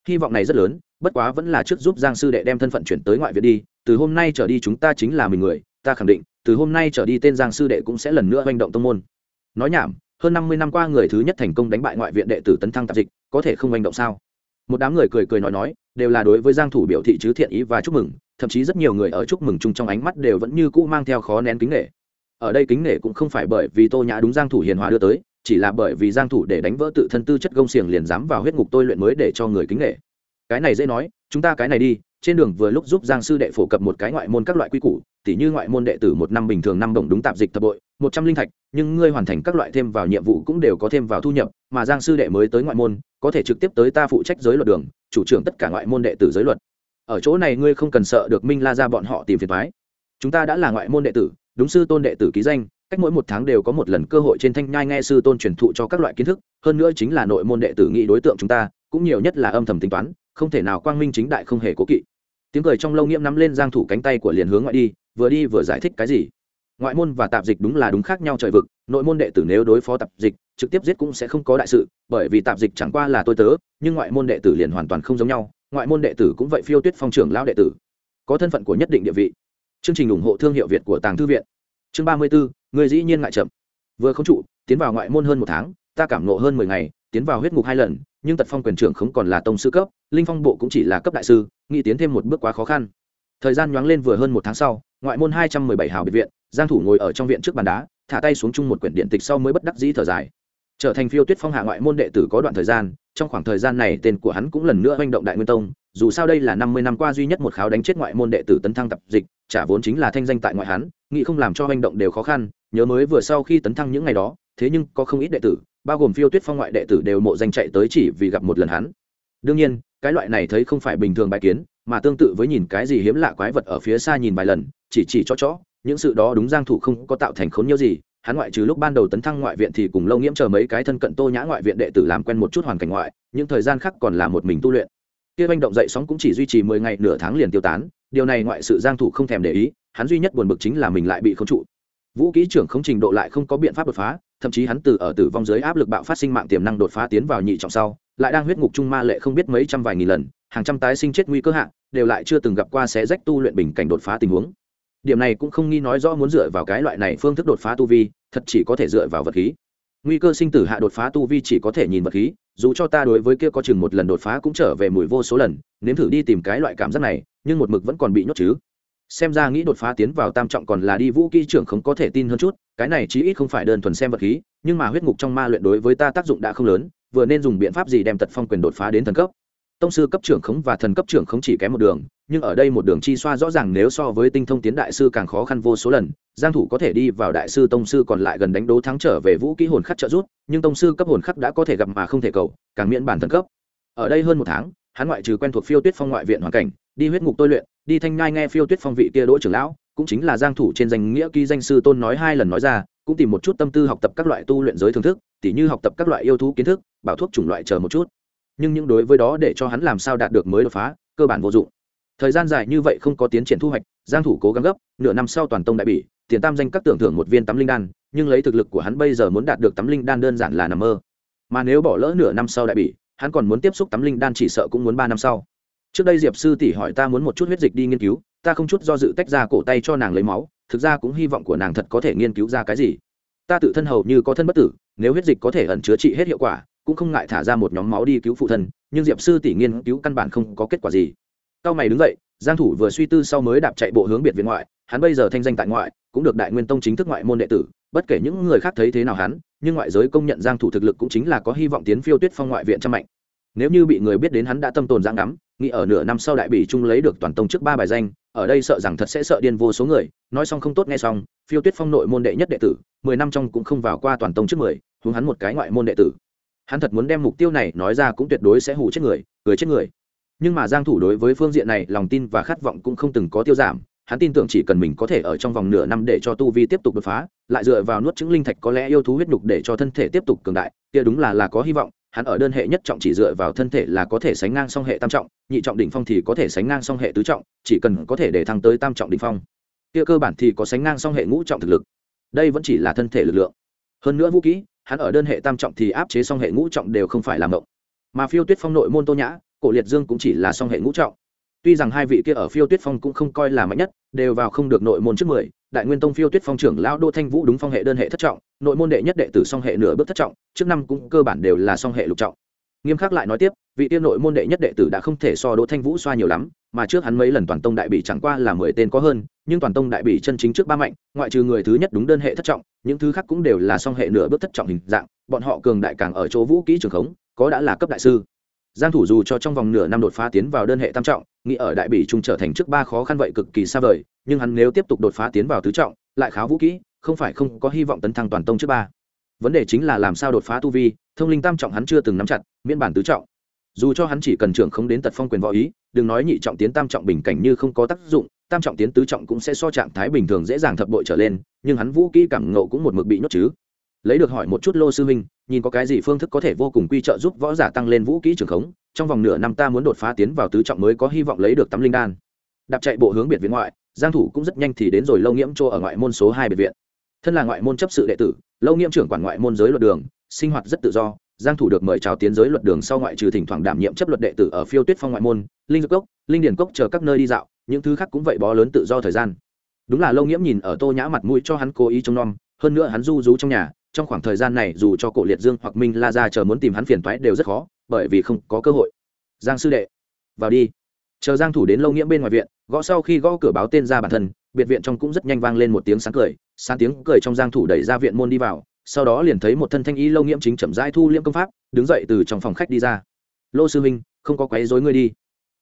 Hy vọng này rất lớn, bất quá vẫn là trước giúp giang sư đệ đem thân phận chuyển tới ngoại viện đi, từ hôm nay trở đi chúng ta chính là mình người, ta khẳng định, từ hôm nay trở đi tên giang sư đệ cũng sẽ lần nữa manh động tông môn. Nói nhảm, hơn năm mươi năm qua người thứ nhất thành công đánh bại ngoại viện đệ tử tấn thăng tạp dịch, có thể không manh động sao? Một đám người cười cười nói nói, đều là đối với giang thủ biểu thị chứ thiện ý và chúc mừng, thậm chí rất nhiều người ở chúc mừng chung trong ánh mắt đều vẫn như cũ mang theo khó nén kính nể. Ở đây kính nể cũng không phải bởi vì tô nhã đúng giang thủ hiền hòa đưa tới, chỉ là bởi vì giang thủ để đánh vỡ tự thân tư chất gông xiềng liền dám vào huyết ngục tôi luyện mới để cho người kính nể. Cái này dễ nói, chúng ta cái này đi, trên đường vừa lúc giúp giang sư đệ phổ cập một cái ngoại môn các loại quy củ, tỉ như ngoại môn đệ tử một năm bình thường năm đồng đúng tạp dịch thập bội một trăm linh thạch, nhưng ngươi hoàn thành các loại thêm vào nhiệm vụ cũng đều có thêm vào thu nhập, mà giang sư đệ mới tới ngoại môn, có thể trực tiếp tới ta phụ trách giới luật đường, chủ trưởng tất cả ngoại môn đệ tử giới luật. Ở chỗ này ngươi không cần sợ được minh la ra bọn họ tìm phiền thoái chúng ta đã là ngoại môn đệ tử, đúng sư tôn đệ tử ký danh, cách mỗi một tháng đều có một lần cơ hội trên thanh nhai nghe sư tôn truyền thụ cho các loại kiến thức, hơn nữa chính là nội môn đệ tử nghị đối tượng chúng ta, cũng nhiều nhất là âm thầm tính toán, không thể nào quang minh chính đại không hề cố kỵ. Tiếng cười trong lâu nghiễm nắm lên giang thủ cánh tay của liền hướng ngoại đi, vừa đi vừa giải thích cái gì? Ngoại môn và tạp dịch đúng là đúng khác nhau trời vực, nội môn đệ tử nếu đối phó tạp dịch, trực tiếp giết cũng sẽ không có đại sự, bởi vì tạp dịch chẳng qua là tôi tớ, nhưng ngoại môn đệ tử liền hoàn toàn không giống nhau, ngoại môn đệ tử cũng vậy phiêu tuyết phong trưởng lao đệ tử. Có thân phận của nhất định địa vị. Chương trình ủng hộ thương hiệu việt của tàng thư viện. Chương ba mươi bốn người dĩ nhiên ngại chậm. Vừa không trụ, tiến vào ngoại môn hơn một tháng, ta cảm nộ hơn mười ngày, tiến vào huyết ngục hai lần, nhưng tật phong quyền trưởng không còn là tông sư cấp, linh phong bộ cũng chỉ là cấp đại sư, nghĩ tiến thêm một bước quá khó khăn. Thời gian nhoáng lên vừa hơn một tháng sau, ngoại môn hai trăm mười bảy hào biệt viện giang thủ ngồi ở trong viện trước bàn đá, thả tay xuống chung một quyển điện tịch sau mới bất đắc dĩ thở dài. Trở thành phiêu tuyết phong hạ ngoại môn đệ tử có đoạn thời gian, trong khoảng thời gian này tên của hắn cũng lần nữa manh động đại nguyên tông, dù sao đây là năm mươi năm qua duy nhất một kháo đánh chết ngoại môn đệ tử tấn thăng tập dịch, trả vốn chính là thanh danh tại ngoại hắn, nghĩ không làm cho manh động đều khó khăn, nhớ mới vừa sau khi tấn thăng những ngày đó, thế nhưng có không ít đệ tử, bao gồm phiêu tuyết phong ngoại đệ tử đều mộ danh chạy tới chỉ vì gặp một lần hắn. Đương nhiên, cái loại này thấy không phải bình thường bài kiến, mà tương tự với nhìn cái gì hiếm lạ quái vật ở phía xa nhìn vài lần, chỉ chỉ cho chó những sự đó đúng giang thủ không có tạo thành khốn nhiêu gì, hắn ngoại trừ lúc ban đầu tấn thăng ngoại viện thì cùng lâu nghiễm chờ mấy cái thân cận tô nhã ngoại viện đệ tử làm quen một chút hoàn cảnh ngoại, những thời gian khác còn là một mình tu luyện. Kia manh động dậy sóng cũng chỉ duy trì mười ngày, nửa tháng liền tiêu tán, điều này ngoại sự giang thủ không thèm để ý, hắn duy nhất buồn bực chính là mình lại bị không trụ. Vũ kỹ trưởng không trình độ lại không có biện pháp đột phá, thậm chí hắn từ ở tử vong dưới áp lực bạo phát sinh mạng tiềm năng đột phá tiến vào nhị trọng sau, lại đang huyết ngục trung ma lệ không biết mấy trăm vài nghìn lần, hàng trăm tái sinh chết nguy cơ hạng đều lại chưa từng gặp qua xé rách tu luyện bình cảnh đột phá tình huống điểm này cũng không nghi nói rõ muốn dựa vào cái loại này phương thức đột phá tu vi, thật chỉ có thể dựa vào vật khí. Nguy cơ sinh tử hạ đột phá tu vi chỉ có thể nhìn vật khí, dù cho ta đối với kia có chừng một lần đột phá cũng trở về mùi vô số lần, nếm thử đi tìm cái loại cảm giác này, nhưng một mực vẫn còn bị nhốt chứ. Xem ra nghĩ đột phá tiến vào tam trọng còn là đi vũ kỹ trưởng không có thể tin hơn chút, cái này chí ít không phải đơn thuần xem vật khí, nhưng mà huyết ngục trong ma luyện đối với ta tác dụng đã không lớn, vừa nên dùng biện pháp gì đem tật phong quyền đột phá đến thần cấp tông sư cấp trưởng khống và thần cấp trưởng khống chỉ kém một đường, nhưng ở đây một đường chi xoa rõ ràng nếu so với tinh thông tiến đại sư càng khó khăn vô số lần. Giang thủ có thể đi vào đại sư tông sư còn lại gần đánh đố thắng trở về vũ kỹ hồn khắc trợ rút nhưng tông sư cấp hồn khắc đã có thể gặp mà không thể cầu, càng miễn bản thần cấp. Ở đây hơn một tháng, hắn ngoại trừ quen thuộc phiêu tuyết phong ngoại viện hoàn cảnh, đi huyết ngục tôi luyện, đi thanh nhai nghe phiêu tuyết phong vị kia đỗ trưởng lão, cũng chính là giang thủ trên danh nghĩa ký danh sư tôn nói hai lần nói ra, cũng tìm một chút tâm tư học tập các loại tu luyện giới thưởng thức, tỉ như học tập các loại yêu thú kiến thức, bảo thuốc chủng loại chờ một chút nhưng những đối với đó để cho hắn làm sao đạt được mới đột phá, cơ bản vô dụng. Thời gian dài như vậy không có tiến triển thu hoạch, giang thủ cố gắng gấp, nửa năm sau toàn tông đại bỉ, tiền tam danh các tưởng thưởng một viên tấm linh đan, nhưng lấy thực lực của hắn bây giờ muốn đạt được tấm linh đan đơn giản là nằm mơ. Mà nếu bỏ lỡ nửa năm sau đại bỉ, hắn còn muốn tiếp xúc tấm linh đan chỉ sợ cũng muốn ba năm sau. Trước đây diệp sư tỷ hỏi ta muốn một chút huyết dịch đi nghiên cứu, ta không chút do dự tách ra cổ tay cho nàng lấy máu, thực ra cũng hy vọng của nàng thật có thể nghiên cứu ra cái gì. Ta tự thân hầu như có thân bất tử, nếu huyết dịch có thể ẩn chứa trị hết hiệu quả cũng không ngại thả ra một nhóm máu đi cứu phụ thân, nhưng diệp sư tỷ nghiên cứu căn bản không có kết quả gì. Cao mày đứng dậy, giang thủ vừa suy tư sau mới đạp chạy bộ hướng biệt viện ngoại, hắn bây giờ thanh danh tại ngoại, cũng được đại nguyên tông chính thức ngoại môn đệ tử, bất kể những người khác thấy thế nào hắn, nhưng ngoại giới công nhận giang thủ thực lực cũng chính là có hy vọng tiến phiêu tuyết phong ngoại viện trăm mạnh. Nếu như bị người biết đến hắn đã tâm tồn giang ngắm, nghĩ ở nửa năm sau đại bỉ trung lấy được toàn tông trước ba bài danh, ở đây sợ rằng thật sẽ sợ điên vô số người, nói xong không tốt nghe xong, phiêu tuyết phong nội môn đệ nhất đệ tử, mười năm trong cũng không vào qua toàn tông trước mười hướng hắn một cái ngoại môn đệ tử hắn thật muốn đem mục tiêu này nói ra cũng tuyệt đối sẽ hủ chết người, cười chết người. Nhưng mà giang thủ đối với phương diện này lòng tin và khát vọng cũng không từng có tiêu giảm, hắn tin tưởng chỉ cần mình có thể ở trong vòng nửa năm để cho tu vi tiếp tục đột phá, lại dựa vào nuốt chứng linh thạch có lẽ yêu thú huyết nhục để cho thân thể tiếp tục cường đại, kia đúng là là có hy vọng, hắn ở đơn hệ nhất trọng chỉ dựa vào thân thể là có thể sánh ngang song hệ tam trọng, nhị trọng đỉnh phong thì có thể sánh ngang song hệ tứ trọng, chỉ cần có thể để thăng tới tam trọng đỉnh phong. Kia cơ bản thì có sánh ngang song hệ ngũ trọng thực lực. Đây vẫn chỉ là thân thể lực lượng. Hơn nữa vũ kỹ hắn ở đơn hệ tam trọng thì áp chế song hệ ngũ trọng đều không phải làm động mà phiêu tuyết phong nội môn tô nhã, cổ liệt dương cũng chỉ là song hệ ngũ trọng. Tuy rằng hai vị kia ở phiêu tuyết phong cũng không coi là mạnh nhất, đều vào không được nội môn trước mười, đại nguyên tông phiêu tuyết phong trưởng lão đô thanh vũ đúng phong hệ đơn hệ thất trọng, nội môn đệ nhất đệ tử song hệ nửa bước thất trọng, trước năm cũng cơ bản đều là song hệ lục trọng. Nghiêm khắc lại nói tiếp vị tiên nội môn đệ nhất đệ tử đã không thể so đỗ thanh vũ xoa nhiều lắm, mà trước hắn mấy lần toàn tông đại bị chẳng qua là mười tên có hơn, nhưng toàn tông đại bị chân chính trước ba mạnh, ngoại trừ người thứ nhất đúng đơn hệ thất trọng, những thứ khác cũng đều là song hệ nửa bước thất trọng hình dạng, bọn họ cường đại càng ở chỗ vũ kỹ trường khống, có đã là cấp đại sư. Giang thủ dù cho trong vòng nửa năm đột phá tiến vào đơn hệ tam trọng, nghĩ ở đại bỉ trung trở thành trước ba khó khăn vậy cực kỳ xa vời, nhưng hắn nếu tiếp tục đột phá tiến vào tứ trọng, lại khá vũ kỹ, không phải không có hy vọng tấn thăng toàn tông trước ba. Vấn đề chính là làm sao đột phá tu vi, thông linh tam trọng hắn chưa từng nắm chặt, miễn bản tứ trọng dù cho hắn chỉ cần trưởng không đến tật phong quyền võ ý, đừng nói nhị trọng tiến tam trọng bình cảnh như không có tác dụng, tam trọng tiến tứ trọng cũng sẽ so trạng thái bình thường dễ dàng thập bội trở lên, nhưng hắn vũ kỹ cảm ngộ cũng một mực bị nhốt chứ. Lấy được hỏi một chút lô sư huynh nhìn có cái gì phương thức có thể vô cùng quy trợ giúp võ giả tăng lên vũ kỹ trường khống, trong vòng nửa năm ta muốn đột phá tiến vào tứ trọng mới có hy vọng lấy được tấm linh đan. Đạp chạy bộ hướng biệt viện ngoại, giang thủ cũng rất nhanh thì đến rồi lâu nghiễm chỗ ở ngoại môn số hai biệt viện. Thân là ngoại môn chấp sự đệ tử, lâu nghiễm trưởng quản ngoại môn giới luật đường, sinh hoạt rất tự do giang thủ được mời chào tiến giới luật đường sau ngoại trừ thỉnh thoảng đảm nhiệm chấp luật đệ tử ở phiêu tuyết phong ngoại môn, linh dược cốc, linh điển cốc chờ các nơi đi dạo, những thứ khác cũng vậy bó lớn tự do thời gian. Đúng là lâu nghiễm nhìn ở tô nhã mặt mũi cho hắn cố ý trông nom, hơn nữa hắn du rú trong nhà, trong khoảng thời gian này dù cho cổ liệt dương hoặc minh la ra chờ muốn tìm hắn phiền toái đều rất khó, bởi vì không có cơ hội. Giang sư đệ, vào đi. Chờ giang thủ đến lâu nghiễm bên ngoài viện, gõ sau khi gõ cửa báo tên ra bản thân, biệt viện trong cũng rất nhanh vang lên một tiếng sáng cười, sáng tiếng cười trong giang thủ đẩy ra viện môn đi vào sau đó liền thấy một thân thanh y lâu nghiễm chính chậm rãi thu liễm công pháp, đứng dậy từ trong phòng khách đi ra. Lô sư minh không có quấy rối ngươi đi.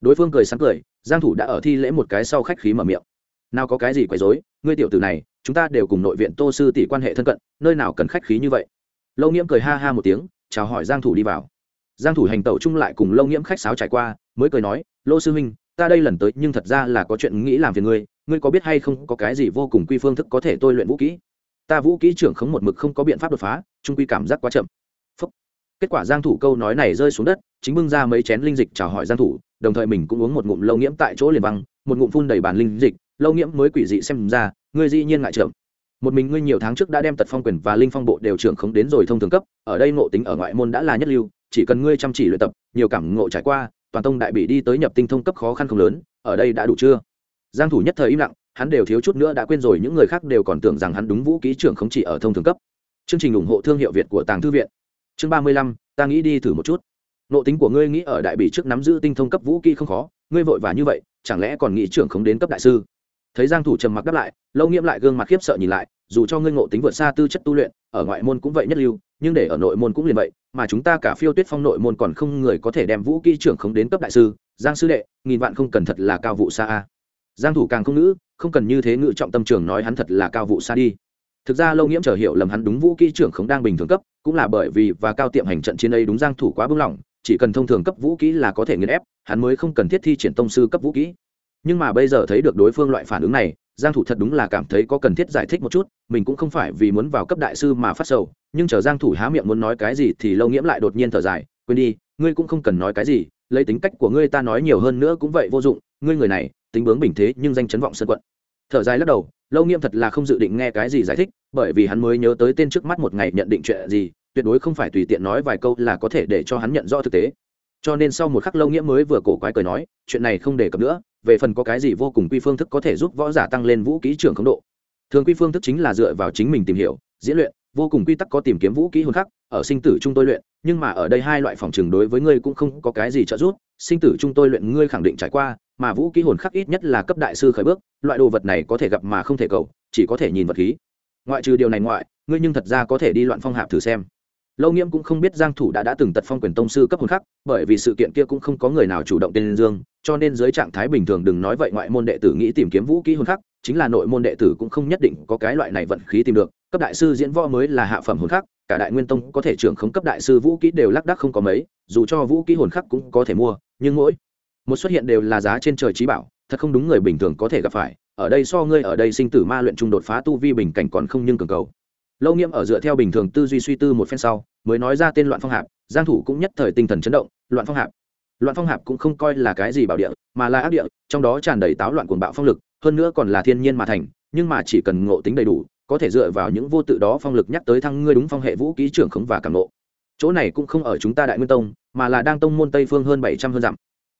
Đối phương cười sáng cười, giang thủ đã ở thi lễ một cái sau khách khí mở miệng. Nào có cái gì quấy rối, ngươi tiểu tử này, chúng ta đều cùng nội viện tô sư tỷ quan hệ thân cận, nơi nào cần khách khí như vậy? Lâu nghiễm cười ha ha một tiếng, chào hỏi giang thủ đi vào. Giang thủ hành tẩu chung lại cùng lâu nghiễm khách sáo trải qua, mới cười nói, lô sư huynh, ta đây lần tới nhưng thật ra là có chuyện nghĩ làm phiền ngươi ngươi có biết hay không có cái gì vô cùng quy phương thức có thể tôi luyện vũ kỹ? Ta vũ kỹ trưởng khống một mực không có biện pháp đột phá, trung quy cảm giác quá chậm. Phúc. kết quả giang thủ câu nói này rơi xuống đất, chính bưng ra mấy chén linh dịch chào hỏi giang thủ, đồng thời mình cũng uống một ngụm lâu nghiễm tại chỗ liền văng, một ngụm phun đầy bàn linh dịch, lâu nghiễm mới quỷ dị xem ra, ngươi dĩ nhiên ngại chậm một mình ngươi nhiều tháng trước đã đem tật phong quyền và linh phong bộ đều trưởng khống đến rồi thông thường cấp, ở đây ngộ tính ở ngoại môn đã là nhất lưu, chỉ cần ngươi chăm chỉ luyện tập, nhiều cảm ngộ trải qua, toàn tông đại bị đi tới nhập tinh thông cấp khó khăn không lớn, ở đây đã đủ chưa? Giang thủ nhất thời im lặng hắn đều thiếu chút nữa đã quên rồi những người khác đều còn tưởng rằng hắn đúng vũ ký trưởng không chỉ ở thông thường cấp. Chương trình ủng hộ thương hiệu việt của tàng thư viện. Chương 35, ta nghĩ đi thử một chút. Nộ tính của ngươi nghĩ ở đại bị trước nắm giữ tinh thông cấp vũ kỹ không khó ngươi vội vã như vậy chẳng lẽ còn nghĩ trưởng không đến cấp đại sư? Thấy giang thủ trầm mặc đáp lại lâu nghiễm lại gương mặt khiếp sợ nhìn lại dù cho ngươi ngộ tính vượt xa tư chất tu luyện ở ngoại môn cũng vậy nhất lưu nhưng để ở nội môn cũng liền vậy mà chúng ta cả phiêu tuyết phong nội môn còn không người có thể đem vũ kỹ trưởng không đến cấp đại sư. Giang sư đệ nghìn vạn không cần thật là cao vụ xa a giang thủ càng không ngữ, không cần như thế ngữ trọng tâm trường nói hắn thật là cao vụ xa đi. Thực ra lâu nghiễm trở hiểu lầm hắn đúng vũ kỹ trưởng không đang bình thường cấp, cũng là bởi vì và cao tiệm hành trận chiến ấy đúng giang thủ quá bưng lỏng, chỉ cần thông thường cấp vũ kỹ là có thể nghiền ép, hắn mới không cần thiết thi triển tông sư cấp vũ kỹ. Nhưng mà bây giờ thấy được đối phương loại phản ứng này, giang thủ thật đúng là cảm thấy có cần thiết giải thích một chút, mình cũng không phải vì muốn vào cấp đại sư mà phát sầu, nhưng chờ giang thủ há miệng muốn nói cái gì thì lâu nghiễm lại đột nhiên thở dài, quên đi, ngươi cũng không cần nói cái gì lấy tính cách của ngươi ta nói nhiều hơn nữa cũng vậy vô dụng, ngươi người này, tính bướng bình thế nhưng danh chấn vọng sơn quận. Thở dài lắc đầu, lâu nghiêm thật là không dự định nghe cái gì giải thích, bởi vì hắn mới nhớ tới tên trước mắt một ngày nhận định chuyện gì, tuyệt đối không phải tùy tiện nói vài câu là có thể để cho hắn nhận rõ thực tế. Cho nên sau một khắc lâu nghĩa mới vừa cổ quái cười nói, chuyện này không đề cập nữa, về phần có cái gì vô cùng quy phương thức có thể giúp võ giả tăng lên vũ kỹ trưởng khống độ. Thường quy phương thức chính là dựa vào chính mình tìm hiểu, diễn luyện vô cùng quy tắc có tìm kiếm vũ kỹ hồn khắc, ở sinh tử chúng tôi luyện, nhưng mà ở đây hai loại phòng trường đối với ngươi cũng không có cái gì trợ giúp, sinh tử chúng tôi luyện ngươi khẳng định trải qua, mà vũ kỹ hồn khắc ít nhất là cấp đại sư khởi bước, loại đồ vật này có thể gặp mà không thể cầu, chỉ có thể nhìn vật khí. Ngoại trừ điều này ngoại, ngươi nhưng thật ra có thể đi loạn phong hạp thử xem. Lâu nghiễm cũng không biết giang thủ đã đã từng tật phong quyền tông sư cấp hồn khắc, bởi vì sự kiện kia cũng không có người nào chủ động tên dương, cho nên dưới trạng thái bình thường đừng nói vậy ngoại môn đệ tử nghĩ tìm kiếm vũ khí hồn khắc, chính là nội môn đệ tử cũng không nhất định có cái loại này vận khí tìm được cấp đại sư diễn võ mới là hạ phẩm hồn khắc, cả đại nguyên tông có thể trưởng khống cấp đại sư vũ ký đều lác đắc không có mấy, dù cho vũ ký hồn khắc cũng có thể mua, nhưng mỗi một xuất hiện đều là giá trên trời trí bảo, thật không đúng người bình thường có thể gặp phải, ở đây so ngươi ở đây sinh tử ma luyện trung đột phá tu vi bình cảnh còn không nhưng cường cầu. Lâu nghiêm ở dựa theo bình thường tư duy suy tư một phen sau, mới nói ra tên loạn phong hạp, giang thủ cũng nhất thời tinh thần chấn động, loạn phong hạp. Loạn phong hạp cũng không coi là cái gì bảo địa, mà là ác địa, trong đó tràn đầy táo loạn cuồng bạo phong lực, hơn nữa còn là thiên nhiên mà thành, nhưng mà chỉ cần ngộ tính đầy đủ có thể dựa vào những vô tự đó phong lực nhắc tới thăng ngươi đúng phong hệ vũ ký trưởng khống và cảm nộ. chỗ này cũng không ở chúng ta đại nguyên tông, mà là đang tông môn tây phương hơn bảy trăm hơn dặm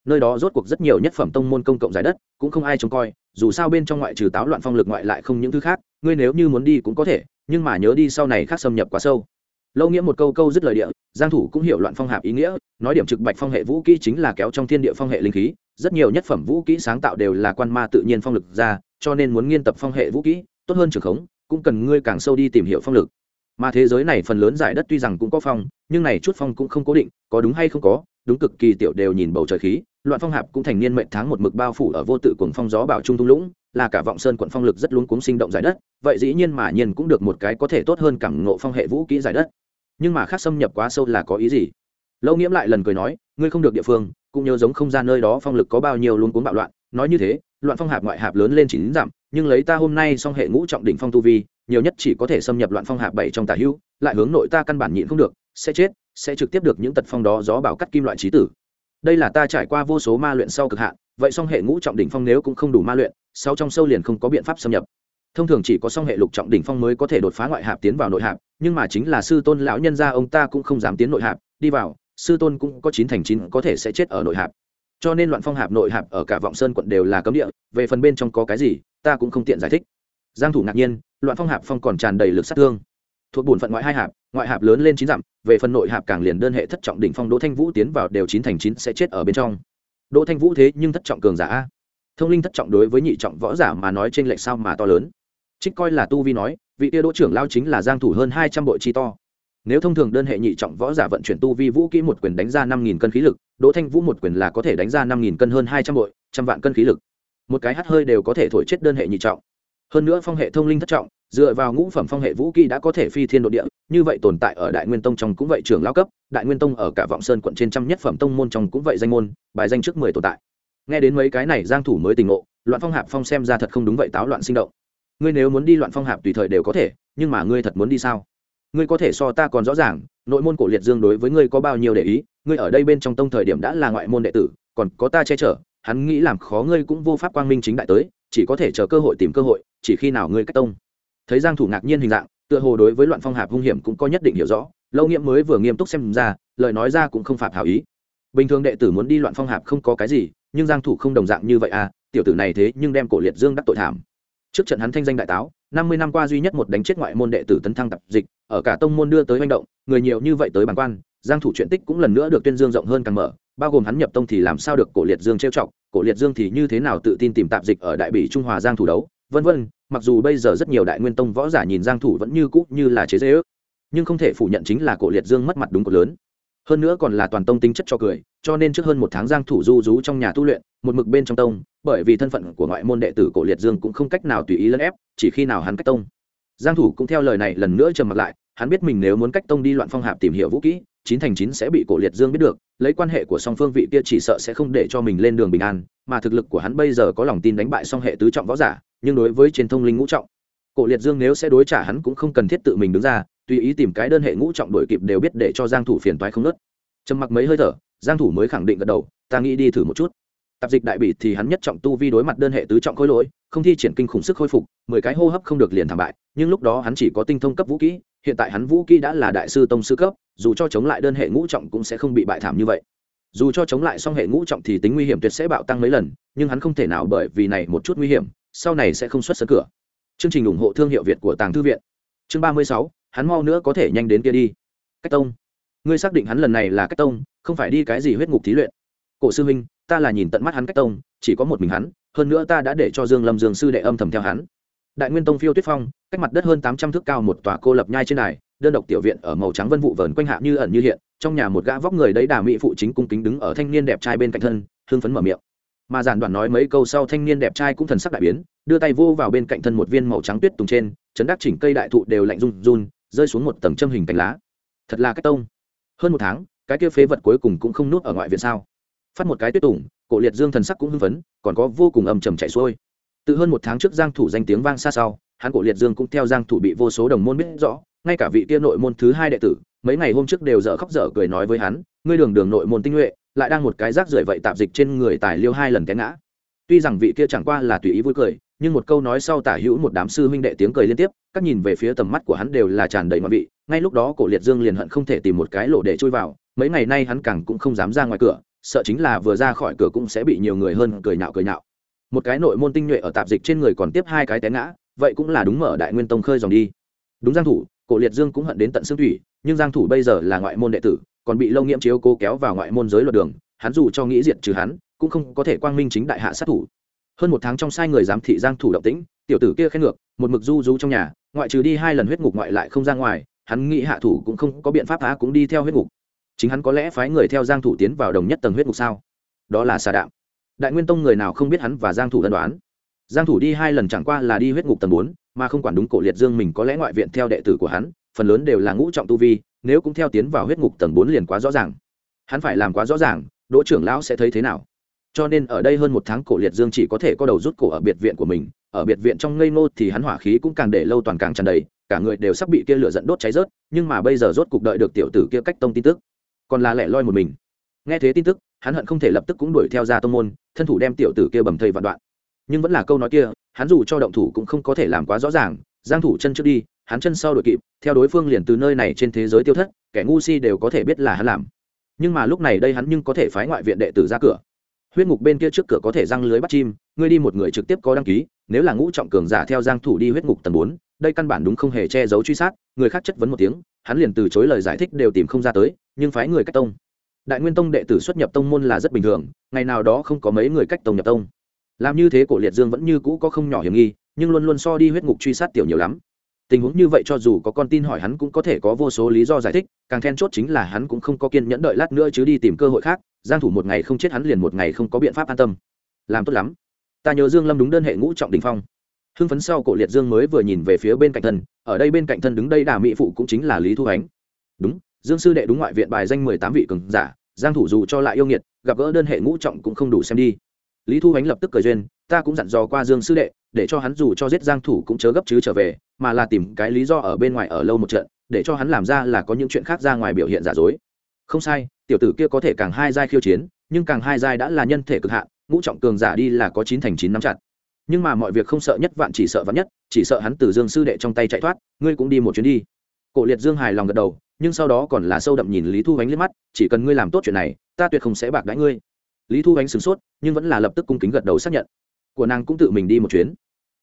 nơi đó rốt cuộc rất nhiều nhất phẩm tông môn công cộng giải đất, cũng không ai trông coi, dù sao bên trong ngoại trừ táo loạn phong lực ngoại lại không những thứ khác, ngươi nếu như muốn đi cũng có thể, nhưng mà nhớ đi sau này khác xâm nhập quá sâu lâu nghĩa một câu câu dứt lời địa, giang thủ cũng hiểu loạn phong hạp ý nghĩa, nói điểm trực bạch phong hệ vũ kỹ chính là kéo trong thiên địa phong hệ linh khí, rất nhiều nhất phẩm vũ kỹ sáng tạo đều là quan ma tự nhiên phong lực ra, cho nên muốn nghiên tập phong hệ vũ kỹ tốt hơn trường khống cũng cần ngươi càng sâu đi tìm hiểu phong lực. Mà thế giới này phần lớn giải đất tuy rằng cũng có phong, nhưng này chút phong cũng không cố định, có đúng hay không có, đúng cực kỳ tiểu đều nhìn bầu trời khí, loạn phong hạp cũng thành niên mệnh tháng một mực bao phủ ở vô tự cuồng phong gió bảo trung thung lũng, là cả vọng sơn quận phong lực rất luống cuống sinh động giải đất, vậy dĩ nhiên mà nhiên cũng được một cái có thể tốt hơn cảm ngộ phong hệ vũ kỹ giải đất. Nhưng mà khác xâm nhập quá sâu là có ý gì? Lâu nghiễm lại lần cười nói, ngươi không được địa phương, cũng nhớ giống không gian nơi đó phong lực có bao nhiêu luống cuống bạo loạn, nói như thế loạn phong hạp ngoại hạp lớn lên chín dặm, nhưng lấy ta hôm nay song hệ ngũ trọng đỉnh phong tu vi, nhiều nhất chỉ có thể xâm nhập loạn phong hạp bảy trong tà hữu, lại hướng nội ta căn bản nhịn không được, sẽ chết, sẽ trực tiếp được những tật phong đó gió bảo cắt kim loại trí tử. Đây là ta trải qua vô số ma luyện sau cực hạn, vậy song hệ ngũ trọng đỉnh phong nếu cũng không đủ ma luyện, sau trong sâu liền không có biện pháp xâm nhập. Thông thường chỉ có song hệ lục trọng đỉnh phong mới có thể đột phá ngoại hạp tiến vào nội hạp, nhưng mà chính là sư tôn lão nhân gia ông ta cũng không dám tiến nội hạp, đi vào, sư tôn cũng có chín thành chín có thể sẽ chết ở nội hạp cho nên loạn phong hạp nội hạp ở cả vọng sơn quận đều là cấm địa, về phần bên trong có cái gì, ta cũng không tiện giải thích. Giang thủ ngạc nhiên, loạn phong hạp phong còn tràn đầy lực sát thương. Thuộc bổn phận ngoại hai hạp, ngoại hạp lớn lên chín dặm, về phần nội hạp càng liền đơn hệ thất trọng đỉnh phong đỗ thanh vũ tiến vào đều chín thành chín sẽ chết ở bên trong. Đỗ thanh vũ thế nhưng thất trọng cường giả thông linh thất trọng đối với nhị trọng võ giả mà nói trên lệch sao mà to lớn. Trích coi là tu vi nói, vị tia đỗ trưởng lao chính là giang thủ hơn hai trăm bội chi to nếu thông thường đơn hệ nhị trọng võ giả vận chuyển tu vi vũ kỹ một quyền đánh ra năm nghìn cân khí lực, đỗ thanh vũ một quyền là có thể đánh ra năm nghìn cân hơn hai trăm bội, trăm vạn cân khí lực. Một cái hắt hơi đều có thể thổi chết đơn hệ nhị trọng. Hơn nữa phong hệ thông linh thất trọng, dựa vào ngũ phẩm phong hệ vũ kỹ đã có thể phi thiên độ địa, như vậy tồn tại ở đại nguyên tông trong cũng vậy trưởng lao cấp, đại nguyên tông ở cả vọng sơn quận trên trăm nhất phẩm tông môn trong cũng vậy danh môn, bài danh trước mười tồn tại. Nghe đến mấy cái này giang thủ mới tình ngộ, loạn phong hạp phong xem ra thật không đúng vậy táo loạn sinh động. Ngươi nếu muốn đi loạn phong hạp tùy thời đều có thể, nhưng mà ngươi thật muốn đi sao? Ngươi có thể so ta còn rõ ràng, nội môn cổ liệt dương đối với ngươi có bao nhiêu để ý, ngươi ở đây bên trong tông thời điểm đã là ngoại môn đệ tử, còn có ta che chở, hắn nghĩ làm khó ngươi cũng vô pháp quang minh chính đại tới, chỉ có thể chờ cơ hội tìm cơ hội, chỉ khi nào ngươi cách tông. Thấy giang thủ ngạc nhiên hình dạng, tựa hồ đối với loạn phong hạp hung hiểm cũng có nhất định hiểu rõ, lâu nghiệm mới vừa nghiêm túc xem ra, lời nói ra cũng không phạm hảo ý. Bình thường đệ tử muốn đi loạn phong hạp không có cái gì, nhưng giang thủ không đồng dạng như vậy à tiểu tử này thế nhưng đem cổ liệt dương đắc tội thảm. Trước trận hắn thanh danh đại táo năm mươi năm qua duy nhất một đánh chết ngoại môn đệ tử tấn thăng tập dịch, ở cả tông môn đưa tới manh động, người nhiều như vậy tới bản quan, giang thủ chuyện tích cũng lần nữa được tuyên dương rộng hơn càng mở, bao gồm hắn nhập tông thì làm sao được cổ liệt dương trêu chọc, cổ liệt dương thì như thế nào tự tin tìm tạp dịch ở đại bỉ trung hòa giang thủ đấu, vân vân, mặc dù bây giờ rất nhiều đại nguyên tông võ giả nhìn giang thủ vẫn như cũ như là chế dế ước nhưng không thể phủ nhận chính là cổ liệt dương mất mặt đúng cột lớn hơn nữa còn là toàn tông tính chất cho cười, cho nên trước hơn một tháng giang thủ du rú trong nhà tu luyện, một mực bên trong tông, bởi vì thân phận của ngoại môn đệ tử cổ liệt dương cũng không cách nào tùy ý lấn ép, chỉ khi nào hắn cách tông. Giang thủ cũng theo lời này lần nữa trầm mặt lại, hắn biết mình nếu muốn cách tông đi loạn phong hạp tìm hiểu vũ kỹ, chín thành chín sẽ bị cổ liệt dương biết được, lấy quan hệ của song phương vị kia chỉ sợ sẽ không để cho mình lên đường bình an, mà thực lực của hắn bây giờ có lòng tin đánh bại song hệ tứ trọng võ giả, nhưng đối với truyền thông linh ngũ trọng, cổ liệt dương nếu sẽ đối trả hắn cũng không cần thiết tự mình đứng ra tùy ý tìm cái đơn hệ ngũ trọng đổi kịp đều biết để cho giang thủ phiền toái không nớt. Trầm mặc mấy hơi thở, giang thủ mới khẳng định gật đầu, ta nghĩ đi thử một chút. Tạp dịch đại bỉ thì hắn nhất trọng tu vi đối mặt đơn hệ tứ trọng khối lỗi, không thi triển kinh khủng sức khôi phục, mười cái hô hấp không được liền thảm bại, nhưng lúc đó hắn chỉ có tinh thông cấp vũ kỹ, hiện tại hắn vũ kỹ đã là đại sư tông sư cấp, dù cho chống lại đơn hệ ngũ trọng cũng sẽ không bị bại thảm như vậy. Dù cho chống lại song hệ ngũ trọng thì tính nguy hiểm tuyệt sẽ bạo tăng mấy lần, nhưng hắn không thể nào bởi vì này một chút nguy hiểm, sau này sẽ không xuất sân cửa. Chương trình ủng hộ thương hiệu việt của tàng thư viện. Chương ba mươi sáu hắn mau nữa có thể nhanh đến kia đi. Cách tông. Ngươi xác định hắn lần này là cách tông không phải đi cái gì huyết ngục thí luyện. Cổ sư huynh ta là nhìn tận mắt hắn cách tông chỉ có một mình hắn hơn nữa ta đã để cho dương lâm dương sư đệ âm thầm theo hắn. Đại nguyên tông phiêu tuyết phong cách mặt đất hơn tám trăm thước cao một tòa cô lập nhai trên này, đơn độc tiểu viện ở màu trắng vân vụ vờn quanh hạ như ẩn như hiện trong nhà một gã vóc người đấy đà mỹ phụ chính cung kính đứng ở thanh niên đẹp trai bên cạnh thân hương phấn mở miệng. Mà giản đoạn nói mấy câu sau thanh niên đẹp trai cũng thần sắc đại biến đưa tay vô vào bên cạnh thân một viên màu trắng tuyết tùng trên chấn đắc chỉnh cây đại thụ đều lạnh run run rơi xuống một tầng châm hình cánh lá. Thật là cách tông. Hơn một tháng, cái kia phế vật cuối cùng cũng không nuốt ở ngoại viện sao? Phát một cái tuyết tùng, cổ liệt dương thần sắc cũng hưng phấn, còn có vô cùng âm trầm chạy xuôi. Từ hơn một tháng trước giang thủ danh tiếng vang xa sau, hắn cổ liệt dương cũng theo giang thủ bị vô số đồng môn biết rõ, ngay cả vị kia nội môn thứ hai đệ tử, mấy ngày hôm trước đều dở khóc dở cười nói với hắn, ngươi đường đường nội môn tinh nhuệ, lại đang một cái rác rưởi vậy tạp dịch trên người tài liêu hai lần té ngã. Tuy rằng vị kia chẳng qua là tùy ý vui cười nhưng một câu nói sau tả hữu một đám sư huynh đệ tiếng cười liên tiếp, các nhìn về phía tầm mắt của hắn đều là tràn đầy ngoại vị, ngay lúc đó cổ liệt dương liền hận không thể tìm một cái lỗ để chui vào, mấy ngày nay hắn càng cũng không dám ra ngoài cửa, sợ chính là vừa ra khỏi cửa cũng sẽ bị nhiều người hơn cười nhạo cười nhạo. Một cái nội môn tinh nhuệ ở tạp dịch trên người còn tiếp hai cái té ngã, vậy cũng là đúng mở đại nguyên tông khơi dòng đi. Đúng giang thủ, cổ liệt dương cũng hận đến tận xương thủy, nhưng giang thủ bây giờ là ngoại môn đệ tử, còn bị lâu nghiễm chiếu cố kéo vào ngoại môn giới luật đường, hắn dù cho nghĩ diệt trừ hắn, cũng không có thể quang minh chính đại hạ sát thủ hơn một tháng trong sai người giám thị giang thủ động tĩnh tiểu tử kia khen ngược một mực du du trong nhà ngoại trừ đi hai lần huyết ngục ngoại lại không ra ngoài hắn nghĩ hạ thủ cũng không có biện pháp phá cũng đi theo huyết ngục. Chính hắn có lẽ phái người theo giang thủ tiến vào đồng nhất tầng huyết ngục sao? Đó là xà đạm. Đại nguyên tông người nào không biết hắn và giang thủ đơn đoán? Giang thủ đi hai lần chẳng qua là đi huyết ngục tầng 4, mà không quản đúng cổ liệt dương mình có lẽ ngoại viện theo đệ tử của hắn phần lớn đều là ngũ trọng tu vi nếu cũng theo tiến vào huyết ngục tầng 4 liền quá rõ ràng. Hắn phải làm quá rõ ràng đỗ trưởng lão sẽ thấy thế nào? Cho nên ở đây hơn một tháng cổ liệt dương chỉ có thể có đầu rút cổ ở biệt viện của mình, ở biệt viện trong ngây ngô thì hắn hỏa khí cũng càng để lâu toàn càng tràn đầy, cả người đều sắp bị kia lửa dẫn đốt cháy rớt, nhưng mà bây giờ rốt cục đợi được tiểu tử kia cách tông tin tức. Còn là lẻ loi một mình. Nghe thế tin tức, hắn hận không thể lập tức cũng đuổi theo ra tông môn, thân thủ đem tiểu tử kia bầm thây vạn đoạn. Nhưng vẫn là câu nói kia, hắn dù cho động thủ cũng không có thể làm quá rõ ràng, giang thủ chân trước đi, hắn chân sau đuổi kịp, theo đối phương liền từ nơi này trên thế giới tiêu thất, kẻ ngu si đều có thể biết là hắn làm. Nhưng mà lúc này đây hắn nhưng có thể phái ngoại viện đệ tử ra cửa huyết ngục bên kia trước cửa có thể răng lưới bắt chim ngươi đi một người trực tiếp có đăng ký nếu là ngũ trọng cường giả theo giang thủ đi huyết ngục tầng 4, đây căn bản đúng không hề che giấu truy sát người khác chất vấn một tiếng hắn liền từ chối lời giải thích đều tìm không ra tới nhưng phái người cách tông. Đại nguyên tông đệ tử xuất nhập tông môn là rất bình thường ngày nào đó không có mấy người cách tông nhập tông. Làm như thế cổ liệt dương vẫn như cũ có không nhỏ hiểm nghi nhưng luôn luôn so đi huyết ngục truy sát tiểu nhiều lắm tình huống như vậy cho dù có con tin hỏi hắn cũng có thể có vô số lý do giải thích, càng then chốt chính là hắn cũng không có kiên nhẫn đợi lát nữa chứ đi tìm cơ hội khác, giang thủ một ngày không chết hắn liền một ngày không có biện pháp an tâm. Làm tốt lắm. Ta nhớ dương lâm đúng đơn hệ ngũ trọng đỉnh phong. Hưng phấn sau cổ liệt dương mới vừa nhìn về phía bên cạnh thân, ở đây bên cạnh thân đứng đây đà mỹ phụ cũng chính là lý thu ánh. Đúng, dương sư đệ đúng ngoại viện bài danh mười tám vị cường giả, giang thủ dù cho lại yêu nghiệt, gặp gỡ đơn hệ ngũ trọng cũng không đủ xem đi lý thu ánh lập tức cười duyên, ta cũng dặn dò qua dương sư đệ, để cho hắn dù cho giết giang thủ cũng chớ gấp chứ trở về, mà là tìm cái lý do ở bên ngoài ở lâu một trận, để cho hắn làm ra là có những chuyện khác ra ngoài biểu hiện giả dối. Không sai, tiểu tử kia có thể càng hai giai khiêu chiến, nhưng càng hai giai đã là nhân thể cực hạn, ngũ trọng cường giả đi là có chín thành chín nắm chặt. Nhưng mà mọi việc không sợ nhất vạn chỉ sợ vạn nhất, chỉ sợ hắn từ dương sư đệ trong tay chạy thoát, ngươi cũng đi một chuyến đi. Cổ liệt dương hài lòng gật đầu, nhưng sau đó còn là sâu đậm nhìn lý thu ánh liếc mắt, chỉ cần ngươi làm tốt chuyện này, ta tuyệt không sẽ bạc đãi ngươi lý thu ánh sửng sốt, nhưng vẫn là lập tức cung kính gật đầu xác nhận. Của nàng cũng tự mình đi một chuyến.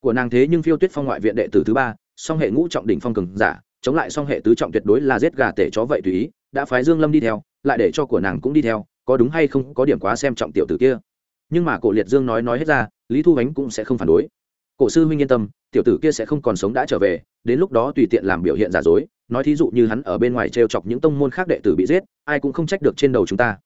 Của nàng thế nhưng phiêu tuyết phong ngoại viện đệ tử thứ ba, song hệ ngũ trọng đỉnh phong cường giả, chống lại song hệ tứ trọng tuyệt đối là giết gà tể chó vậy tùy ý, đã phái dương lâm đi theo, lại để cho của nàng cũng đi theo, có đúng hay không có điểm quá xem trọng tiểu tử kia. Nhưng mà cổ liệt dương nói nói hết ra, lý thu ánh cũng sẽ không phản đối. Cổ sư huynh yên tâm, tiểu tử kia sẽ không còn sống đã trở về, đến lúc đó tùy tiện làm biểu hiện giả dối, nói thí dụ như hắn ở bên ngoài t r e o chọc những tông môn khác đệ tử bị giết, ai cũng không trách được trên đầu chúng ta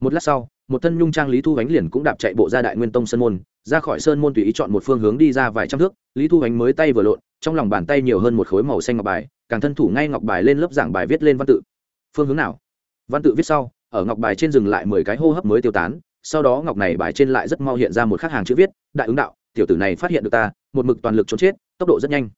một lát sau, một thân nhung trang lý thu ánh liền cũng đạp chạy bộ ra đại nguyên tông sơn môn, ra khỏi sơn môn tùy ý chọn một phương hướng đi ra vài trăm thước, lý thu ánh mới tay vừa lộn, trong lòng bàn tay nhiều hơn một khối màu xanh ngọc bài, càng thân thủ ngay ngọc bài lên lớp giảng bài viết lên văn tự. Phương hướng nào? Văn tự viết sau, ở ngọc bài trên dừng lại mười cái hô hấp mới tiêu tán, sau đó ngọc này bài trên lại rất mau hiện ra một khắc hàng chữ viết, đại ứng đạo, tiểu tử này phát hiện được ta, một mực toàn lực trốn chết, tốc độ rất nhanh.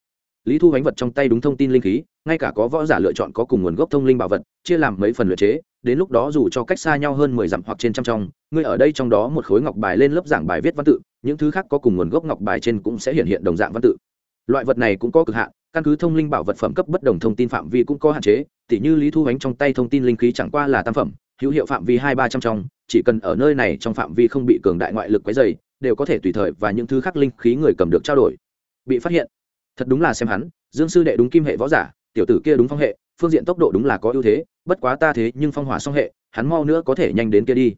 Lý thu ánh vật trong tay đúng thông tin linh khí, ngay cả có võ giả lựa chọn có cùng nguồn gốc thông linh bảo vật, chia làm mấy phần luyện chế đến lúc đó dù cho cách xa nhau hơn mười dặm hoặc trên trăm trong, ngươi ở đây trong đó một khối ngọc bài lên lớp giảng bài viết văn tự, những thứ khác có cùng nguồn gốc ngọc bài trên cũng sẽ hiện hiện đồng dạng văn tự. Loại vật này cũng có cực hạn, căn cứ thông linh bảo vật phẩm cấp bất đồng thông tin phạm vi cũng có hạn chế, tỉ như lý thu ánh trong tay thông tin linh khí chẳng qua là tam phẩm, hữu hiệu phạm vi hai ba trăm trong, chỉ cần ở nơi này trong phạm vi không bị cường đại ngoại lực quấy dày đều có thể tùy thời và những thứ khác linh khí người cầm được trao đổi. Bị phát hiện. Thật đúng là xem hắn, dương sư đệ đúng kim hệ võ giả, tiểu tử kia đúng phong hệ, phương diện tốc độ đúng là có ưu thế bất quá ta thế nhưng phong hỏa song hệ, hắn mau nữa có thể nhanh đến kia đi.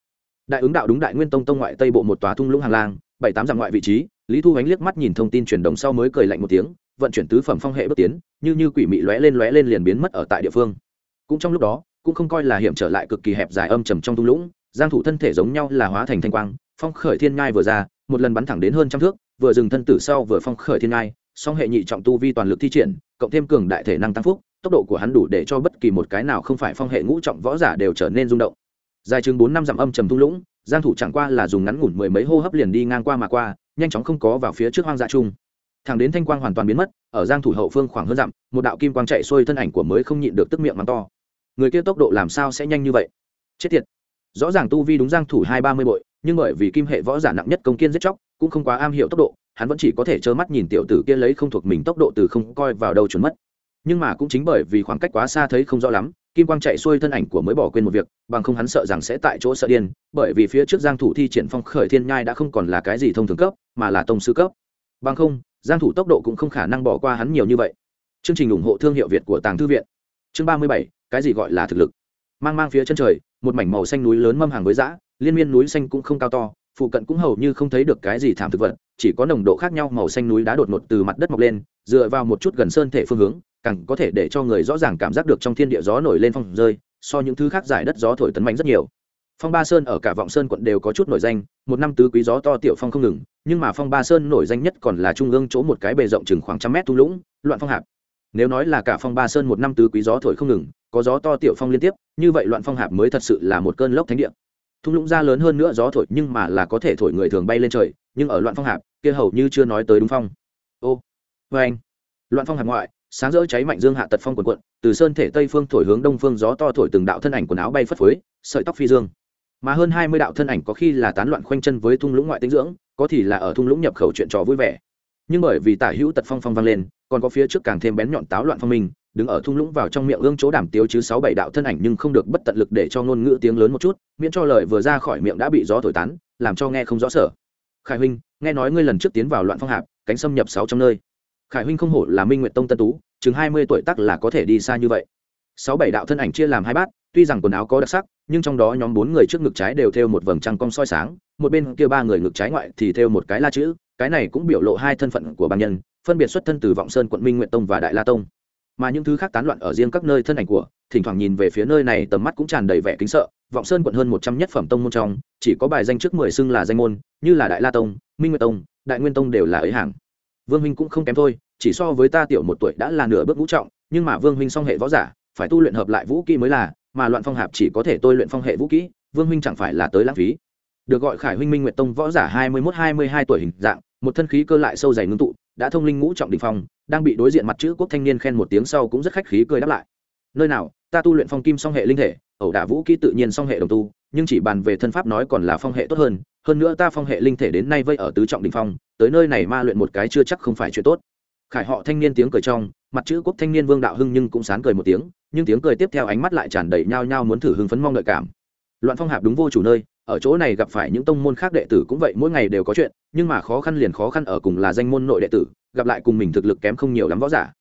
Đại ứng đạo đúng đại nguyên tông tông ngoại tây bộ một tòa thung lũng hàng lang, bảy tám dặm ngoại vị trí, lý thu ánh liếc mắt nhìn thông tin truyền đồng sau mới cười lạnh một tiếng, vận chuyển tứ phẩm phong hệ bước tiến, như như quỷ mị lóe lên lóe lên liền biến mất ở tại địa phương. Cũng trong lúc đó, cũng không coi là hiểm trở lại cực kỳ hẹp dài âm trầm trong thung lũng, giang thủ thân thể giống nhau là hóa thành thanh quang, phong khởi thiên ngai vừa ra, một lần bắn thẳng đến hơn trăm thước, vừa dừng thân tử sau vừa phong khởi thiên ngai song hệ nhị trọng tu vi toàn lực thi triển, cộng thêm cường đại thể năng tăng phúc tốc độ của hắn đủ để cho bất kỳ một cái nào không phải phong hệ ngũ trọng võ giả đều trở nên rung động. Dài chừng bốn năm dặm âm trầm thung lũng, giang thủ chẳng qua là dùng ngắn ngủn mười mấy hô hấp liền đi ngang qua mà qua, nhanh chóng không có vào phía trước hoang dã chung. Thẳng đến thanh quang hoàn toàn biến mất, ở giang thủ hậu phương khoảng hơn dặm, một đạo kim quang chạy xuôi thân ảnh của mới không nhịn được tức miệng mắng to. Người kia tốc độ làm sao sẽ nhanh như vậy? Chết tiệt. Rõ ràng tu vi đúng giang thủ hai ba mươi bội, nhưng bởi vì kim hệ võ giả nặng nhất công kiên giết chóc, cũng không quá am hiểu tốc độ, hắn vẫn chỉ có thể trơ mắt nhìn tiểu tử kia lấy không thuộc mình tốc độ từ không coi vào đâu chuẩn mất nhưng mà cũng chính bởi vì khoảng cách quá xa thấy không rõ lắm kim quang chạy xuôi thân ảnh của mới bỏ quên một việc bằng không hắn sợ rằng sẽ tại chỗ sợ điên bởi vì phía trước giang thủ thi triển phong khởi thiên nhai đã không còn là cái gì thông thường cấp mà là tông sư cấp. Bằng không giang thủ tốc độ cũng không khả năng bỏ qua hắn nhiều như vậy. Chương trình ủng hộ thương hiệu việt của tàng thư viện. Chương 37, cái gì gọi là thực lực? Mang mang phía chân trời một mảnh màu xanh núi lớn mâm hàng với dã liên miên núi xanh cũng không cao to phụ cận cũng hầu như không thấy được cái gì thảm thực vật chỉ có nồng độ khác nhau màu xanh núi đá đột ngột từ mặt đất mọc lên dựa vào một chút gần sơn thể phương hướng càng có thể để cho người rõ ràng cảm giác được trong thiên địa gió nổi lên phong rơi, so những thứ khác giải đất gió thổi tấn mạnh rất nhiều. Phong ba sơn ở cả vọng sơn quận đều có chút nổi danh, một năm tứ quý gió to tiểu phong không ngừng, nhưng mà phong ba sơn nổi danh nhất còn là trung ương chỗ một cái bề rộng chừng khoảng trăm mét thung lũng, loạn phong hạp. Nếu nói là cả phong ba sơn một năm tứ quý gió thổi không ngừng, có gió to tiểu phong liên tiếp, như vậy loạn phong hạp mới thật sự là một cơn lốc thánh địa. Thung lũng ra lớn hơn nữa gió thổi, nhưng mà là có thể thổi người thường bay lên trời, nhưng ở loạn phong hạp, kia hầu như chưa nói tới đúng phong. Ô vê anh loạn phong hạp ngoại sáng rỡ cháy mạnh dương hạ tật phong quần quận, từ sơn thể tây phương thổi hướng đông phương gió to thổi từng đạo thân ảnh quần áo bay phất phới, sợi tóc phi dương. Mà hơn hai mươi đạo thân ảnh có khi là tán loạn khoanh chân với thung lũng ngoại tinh dưỡng, có thì là ở thung lũng nhập khẩu chuyện trò vui vẻ. Nhưng bởi vì tả hữu tật phong phong vang lên, còn có phía trước càng thêm bén nhọn táo loạn phong minh, đứng ở thung lũng vào trong miệng ương chỗ đảm tiếu chứ sáu bảy đạo thân ảnh nhưng không được bất tận lực để cho ngôn ngữ tiếng lớn một chút, miễn cho lời vừa ra khỏi miệng đã bị gió thổi tán, làm cho nghe không rõ sở. Khải huynh, nghe nói ngươi lần trước tiến vào loạn phong hạp, cánh xâm nhập sáu trong nơi khải huynh không hổ là minh nguyện tông tân tú, chừng hai mươi tuổi tắc là có thể đi xa như vậy. Sáu bảy đạo thân ảnh chia làm hai bát, tuy rằng quần áo có đặc sắc, nhưng trong đó nhóm bốn người trước ngực trái đều thêu một vầng trăng cong soi sáng, một bên kia ba người ngực trái ngoại thì thêu một cái la chữ, cái này cũng biểu lộ hai thân phận của bang nhân, phân biệt xuất thân từ vọng sơn quận minh nguyện tông và đại la tông. Mà những thứ khác tán loạn ở riêng các nơi thân ảnh của, thỉnh thoảng nhìn về phía nơi này tầm mắt cũng tràn đầy vẻ kính sợ, vọng sơn quận hơn một trăm nhất phẩm tông môn trong, chỉ có bài danh trước mười xưng là danh môn, như là đại la tông, minh nguyệt tông, đại nguyên tông đều là ấy hàng. Vương huynh cũng không kém thôi chỉ so với ta tiểu một tuổi đã là nửa bước ngũ trọng, nhưng mà vương huynh song hệ võ giả, phải tu luyện hợp lại vũ kỹ mới là, mà loạn phong hạp chỉ có thể tôi luyện phong hệ vũ kỹ, vương huynh chẳng phải là tới lãng phí. Được gọi khải huynh minh nguyệt tông võ giả hai mươi mốt hai mươi hai tuổi hình dạng, một thân khí cơ lại sâu dày ngưng tụ, đã thông linh ngũ trọng đình phong, đang bị đối diện mặt chữ quốc thanh niên khen một tiếng sau cũng rất khách khí cười đáp lại. Nơi nào, ta tu luyện phong kim song hệ linh thể, ẩu đả vũ kỹ tự nhiên song hệ đồng tu, nhưng chỉ bàn về thân pháp nói còn là phong hệ tốt hơn hơn nữa ta phong hệ linh thể đến nay vây ở tứ trọng đình phong, tới nơi này ma luyện một cái chưa chắc không phải chuyện tốt khải họ thanh niên tiếng cười trong, mặt chữ quốc thanh niên vương đạo hưng nhưng cũng sán cười một tiếng, nhưng tiếng cười tiếp theo ánh mắt lại tràn đầy nhao nhao muốn thử hưng phấn mong đợi cảm. Loạn phong hạp đúng vô chủ nơi, ở chỗ này gặp phải những tông môn khác đệ tử cũng vậy, mỗi ngày đều có chuyện, nhưng mà khó khăn liền khó khăn ở cùng là danh môn nội đệ tử, gặp lại cùng mình thực lực kém không nhiều lắm võ giả.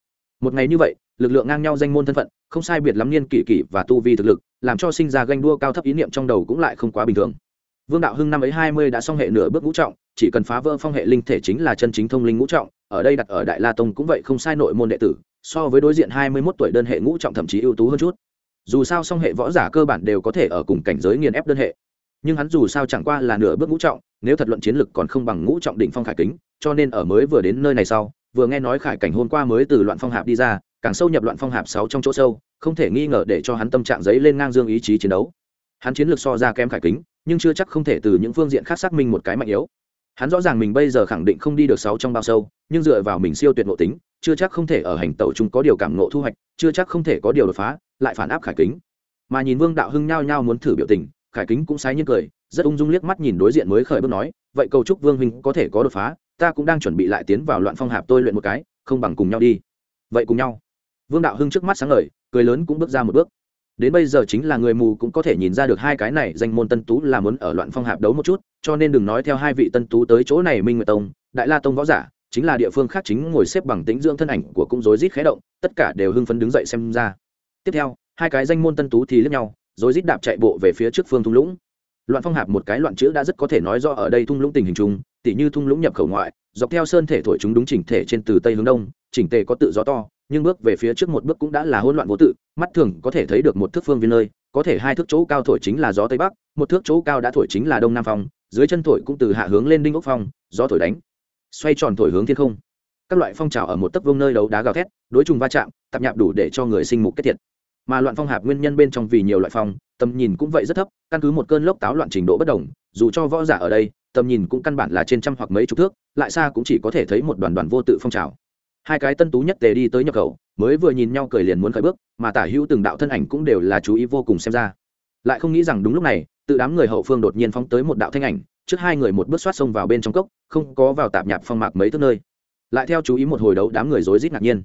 Một ngày như vậy, lực lượng ngang nhau danh môn thân phận, không sai biệt lắm niên kỷ kỷ và tu vi thực lực, làm cho sinh ra ganh đua cao thấp ý niệm trong đầu cũng lại không quá bình thường vương đạo hưng năm ấy hai mươi đã xong hệ nửa bước ngũ trọng, chỉ cần phá vỡ phong hệ linh thể chính là chân chính thông linh ngũ trọng, ở đây đặt ở đại la tông cũng vậy không sai nội môn đệ tử, so với đối diện hai mươi mốt tuổi đơn hệ ngũ trọng thậm chí ưu tú hơn chút. Dù sao song hệ võ giả cơ bản đều có thể ở cùng cảnh giới nghiền ép đơn hệ. Nhưng hắn dù sao chẳng qua là nửa bước ngũ trọng, nếu thật luận chiến lực còn không bằng ngũ trọng đỉnh phong khải kính, cho nên ở mới vừa đến nơi này sau, vừa nghe nói khải cảnh hôm qua mới từ loạn phong hạp đi ra, càng sâu nhập loạn phong hạp sáu trong chỗ sâu, không thể nghi ngờ để cho hắn tâm trạng giấy lên ngang dương ý chí chiến đấu. Hắn chiến lược so ra kém khải kính nhưng chưa chắc không thể từ những phương diện khác xác minh một cái mạnh yếu. Hắn rõ ràng mình bây giờ khẳng định không đi được sáu trong bao sâu, nhưng dựa vào mình siêu tuyệt ngộ tính, chưa chắc không thể ở hành tẩu chúng có điều cảm ngộ thu hoạch, chưa chắc không thể có điều đột phá, lại phản áp khải kính. Mà nhìn vương đạo hưng nhao nhao muốn thử biểu tình, khải kính cũng sái nhiên cười, rất ung dung liếc mắt nhìn đối diện mới khởi bước nói, vậy cầu chúc vương huynh có thể có đột phá, ta cũng đang chuẩn bị lại tiến vào loạn phong hạp tôi luyện một cái, không bằng cùng nhau đi. Vậy cùng nhau. Vương đạo hưng trước mắt sáng ngời, cười lớn cũng bước ra một bước đến bây giờ chính là người mù cũng có thể nhìn ra được hai cái này danh môn tân tú là muốn ở loạn phong hạp đấu một chút, cho nên đừng nói theo hai vị tân tú tới chỗ này minh nguyệt tông, đại la tông võ giả, chính là địa phương khác chính ngồi xếp bằng tĩnh dưỡng thân ảnh của cũng rối rít khé động, tất cả đều hưng phấn đứng dậy xem ra. Tiếp theo, hai cái danh môn tân tú thì lướt nhau, rối rít đạp chạy bộ về phía trước phương thung lũng. Loạn phong hạp một cái loạn chữ đã rất có thể nói rõ ở đây thung lũng tình hình chung, tỉ như thung lũng nhập khẩu ngoại, dọc theo sơn thể thổi chúng đúng chỉnh thể trên từ tây hướng đông, chỉnh tề có tự gió to nhưng bước về phía trước một bước cũng đã là hỗn loạn vô tự, mắt thường có thể thấy được một thước phương viên nơi, có thể hai thước chỗ cao thổi chính là gió tây bắc, một thước chỗ cao đã thổi chính là đông nam phong, dưới chân thổi cũng từ hạ hướng lên đinh ốc phong, gió thổi đánh, xoay tròn thổi hướng thiên không. Các loại phong trào ở một tấc vương nơi đấu đá gào thét, đối trùng va chạm, tạp nhạp đủ để cho người sinh mục kết thiệt. Mà loạn phong hạp nguyên nhân bên trong vì nhiều loại phong, tầm nhìn cũng vậy rất thấp, căn cứ một cơn lốc táo loạn trình độ bất đồng, dù cho võ giả ở đây, tầm nhìn cũng căn bản là trên trăm hoặc mấy chục thước, lại xa cũng chỉ có thể thấy một đoàn đoàn vô tự phong trào hai cái tân tú nhất tề đi tới nhập khẩu, mới vừa nhìn nhau cười liền muốn khởi bước, mà tả hữu từng đạo thân ảnh cũng đều là chú ý vô cùng xem ra. Lại không nghĩ rằng đúng lúc này, tự đám người hậu phương đột nhiên phóng tới một đạo thanh ảnh, trước hai người một bước xoát xông vào bên trong cốc, không có vào tạp nhạp phong mạc mấy thước nơi. Lại theo chú ý một hồi đấu, đám người rối rít ngạc nhiên.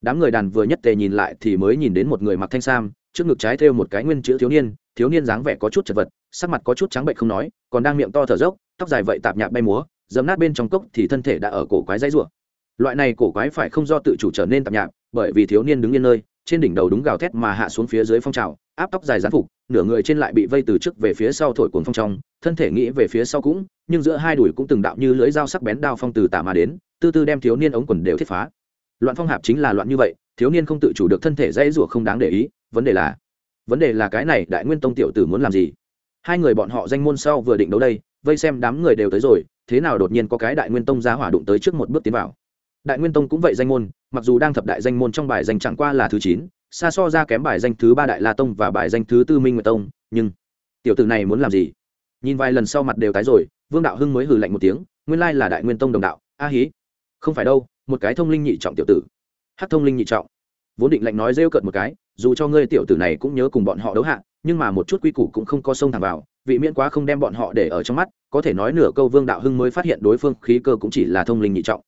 Đám người đàn vừa nhất tề nhìn lại thì mới nhìn đến một người mặc thanh sam, trước ngực trái thêu một cái nguyên chữ thiếu niên thiếu niên dáng vẻ có chút chật vật, sắc mặt có chút trắng bệnh không nói, còn đang miệng to thở dốc, tóc dài vậy tạp nhạp bay múa dấm nát bên trong cốc thì thân thể đã ở cổ quái dãy rủa loại này cổ quái phải không do tự chủ trở nên tạp nhạp, bởi vì thiếu niên đứng yên nơi, trên đỉnh đầu đúng gào thét mà hạ xuống phía dưới phong trào, áp tóc dài gián phục, nửa người trên lại bị vây từ trước về phía sau thổi cuồng phong trong, thân thể nghĩ về phía sau cũng, nhưng giữa hai đùi cũng từng đạo như lưỡi dao sắc bén đao phong từ tả mà đến, tư tư đem thiếu niên ống quần đều thiết phá. Loạn phong hạp chính là loạn như vậy, thiếu niên không tự chủ được thân thể dãy rủa không đáng để ý, vấn đề là, vấn đề là cái này đại nguyên tông tiểu tử muốn làm gì? Hai người bọn họ danh môn sau vừa định đấu đây, vây xem đám người đều tới rồi, thế nào đột nhiên có cái đại nguyên tông giá hỏa đụng tới trước một bước tiến vào? Đại nguyên tông cũng vậy danh môn, mặc dù đang thập đại danh môn trong bài danh chẳng qua là thứ chín, xa so ra kém bài danh thứ ba đại la tông và bài danh thứ tư minh nguyệt tông, nhưng tiểu tử này muốn làm gì? Nhìn vài lần sau mặt đều tái rồi, vương đạo hưng mới hừ lạnh một tiếng, nguyên lai là đại nguyên tông đồng đạo, a hí. Không phải đâu, một cái thông linh nhị trọng tiểu tử. Hát thông linh nhị trọng. Vốn định lạnh nói rêu cợt một cái, dù cho ngươi tiểu tử này cũng nhớ cùng bọn họ đấu hạ, nhưng mà một chút quy củ cũng không có sông thẳng vào, vị miễn quá không đem bọn họ để ở trong mắt, có thể nói nửa câu vương đạo hưng mới phát hiện đối phương khí cơ cũng chỉ là thông linh nhị trọng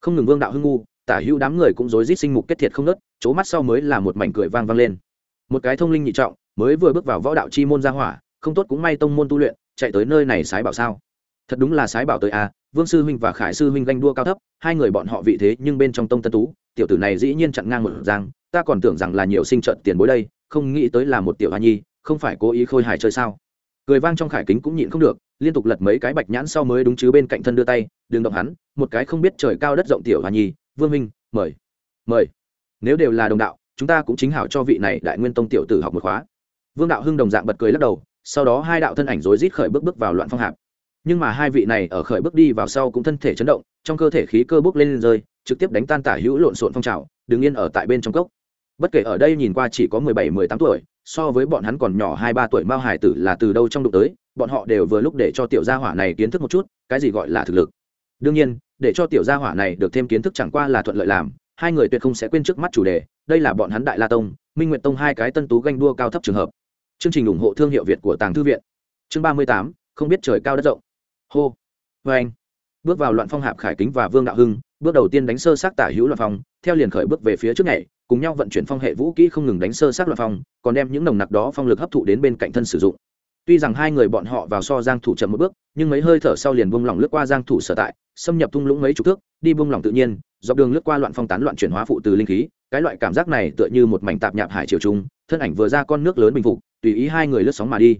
không ngừng vương đạo hưng ngu, tả hữu đám người cũng rối rít sinh mục kết thiệt không nớt c mắt sau mới là một mảnh cười vang vang lên. Một cái thông linh nhị trọng, mới vừa bước vào võ đạo chi môn ra hỏa, không tốt cũng may tông môn tu luyện, chạy tới nơi này sái bảo sao? Thật đúng là sái bảo tới a vương sư huynh và khải sư huynh ganh đua cao thấp, hai người bọn họ vị thế nhưng bên trong tông tân tú, tiểu tử này dĩ nhiên chặn ngang một giang, ta còn tưởng rằng là nhiều sinh trận tiền bối đây, không nghĩ tới là một tiểu hoa nhi, không phải cố ý khôi hài chơi sao? Cười vang trong khải kính cũng nhịn không được liên tục lật mấy cái bạch nhãn sau mới đúng chứ bên cạnh thân đưa tay đừng động hắn một cái không biết trời cao đất rộng tiểu hòa nhi vương minh mời mời. Nếu đều là đồng đạo chúng ta cũng chính hảo cho vị này đại nguyên tông tiểu tử học một khóa. Vương đạo hưng đồng dạng bật cười lắc đầu sau đó hai đạo thân ảnh rối rít khởi bước bước vào loạn phong hạp. Nhưng mà hai vị này ở khởi bước đi vào sau cũng thân thể chấn động trong cơ thể khí cơ bước lên, lên rơi trực tiếp đánh tan tả hữu lộn xộn phong trào đứng yên ở tại bên trong cốc. Bất kể ở đây nhìn qua chỉ có mười bảy mười tám tuổi so với bọn hắn còn nhỏ hai ba tuổi mao hải tử là từ đâu trong đụng tới bọn họ đều vừa lúc để cho tiểu gia hỏa này kiến thức một chút, cái gì gọi là thực lực. Đương nhiên, để cho tiểu gia hỏa này được thêm kiến thức chẳng qua là thuận lợi làm, hai người tuyệt không sẽ quên trước mắt chủ đề, đây là bọn hắn đại la tông, minh nguyện tông hai cái tân tú ganh đua cao thấp trường hợp. Chương trình ủng hộ thương hiệu việt của tàng thư viện. Chương ba mươi tám, không biết trời cao đất rộng. Hô. Vê anh. Bước vào loạn phong hạp khải kính và vương đạo hưng, bước đầu tiên đánh sơ sát tả hữu loạn phong, theo liền khởi bước về phía trước này cùng nhau vận chuyển phong hệ vũ kỹ không ngừng đánh sơ sát loạn phong, còn đem những nồng nặc đó phong lực hấp thụ đến bên cạnh thân sử dụng tuy rằng hai người bọn họ vào so giang thủ chậm một bước, nhưng mấy hơi thở sau liền buông lỏng lướt qua giang thủ sở tại, xâm nhập thung lũng mấy chục thước, đi buông lỏng tự nhiên, dọc đường lướt qua loạn phong tán loạn chuyển hóa phụ từ linh khí, cái loại cảm giác này tựa như một mảnh tạp nhạp hải triều trung, thân ảnh vừa ra con nước lớn bình phục, tùy ý hai người lướt sóng mà đi.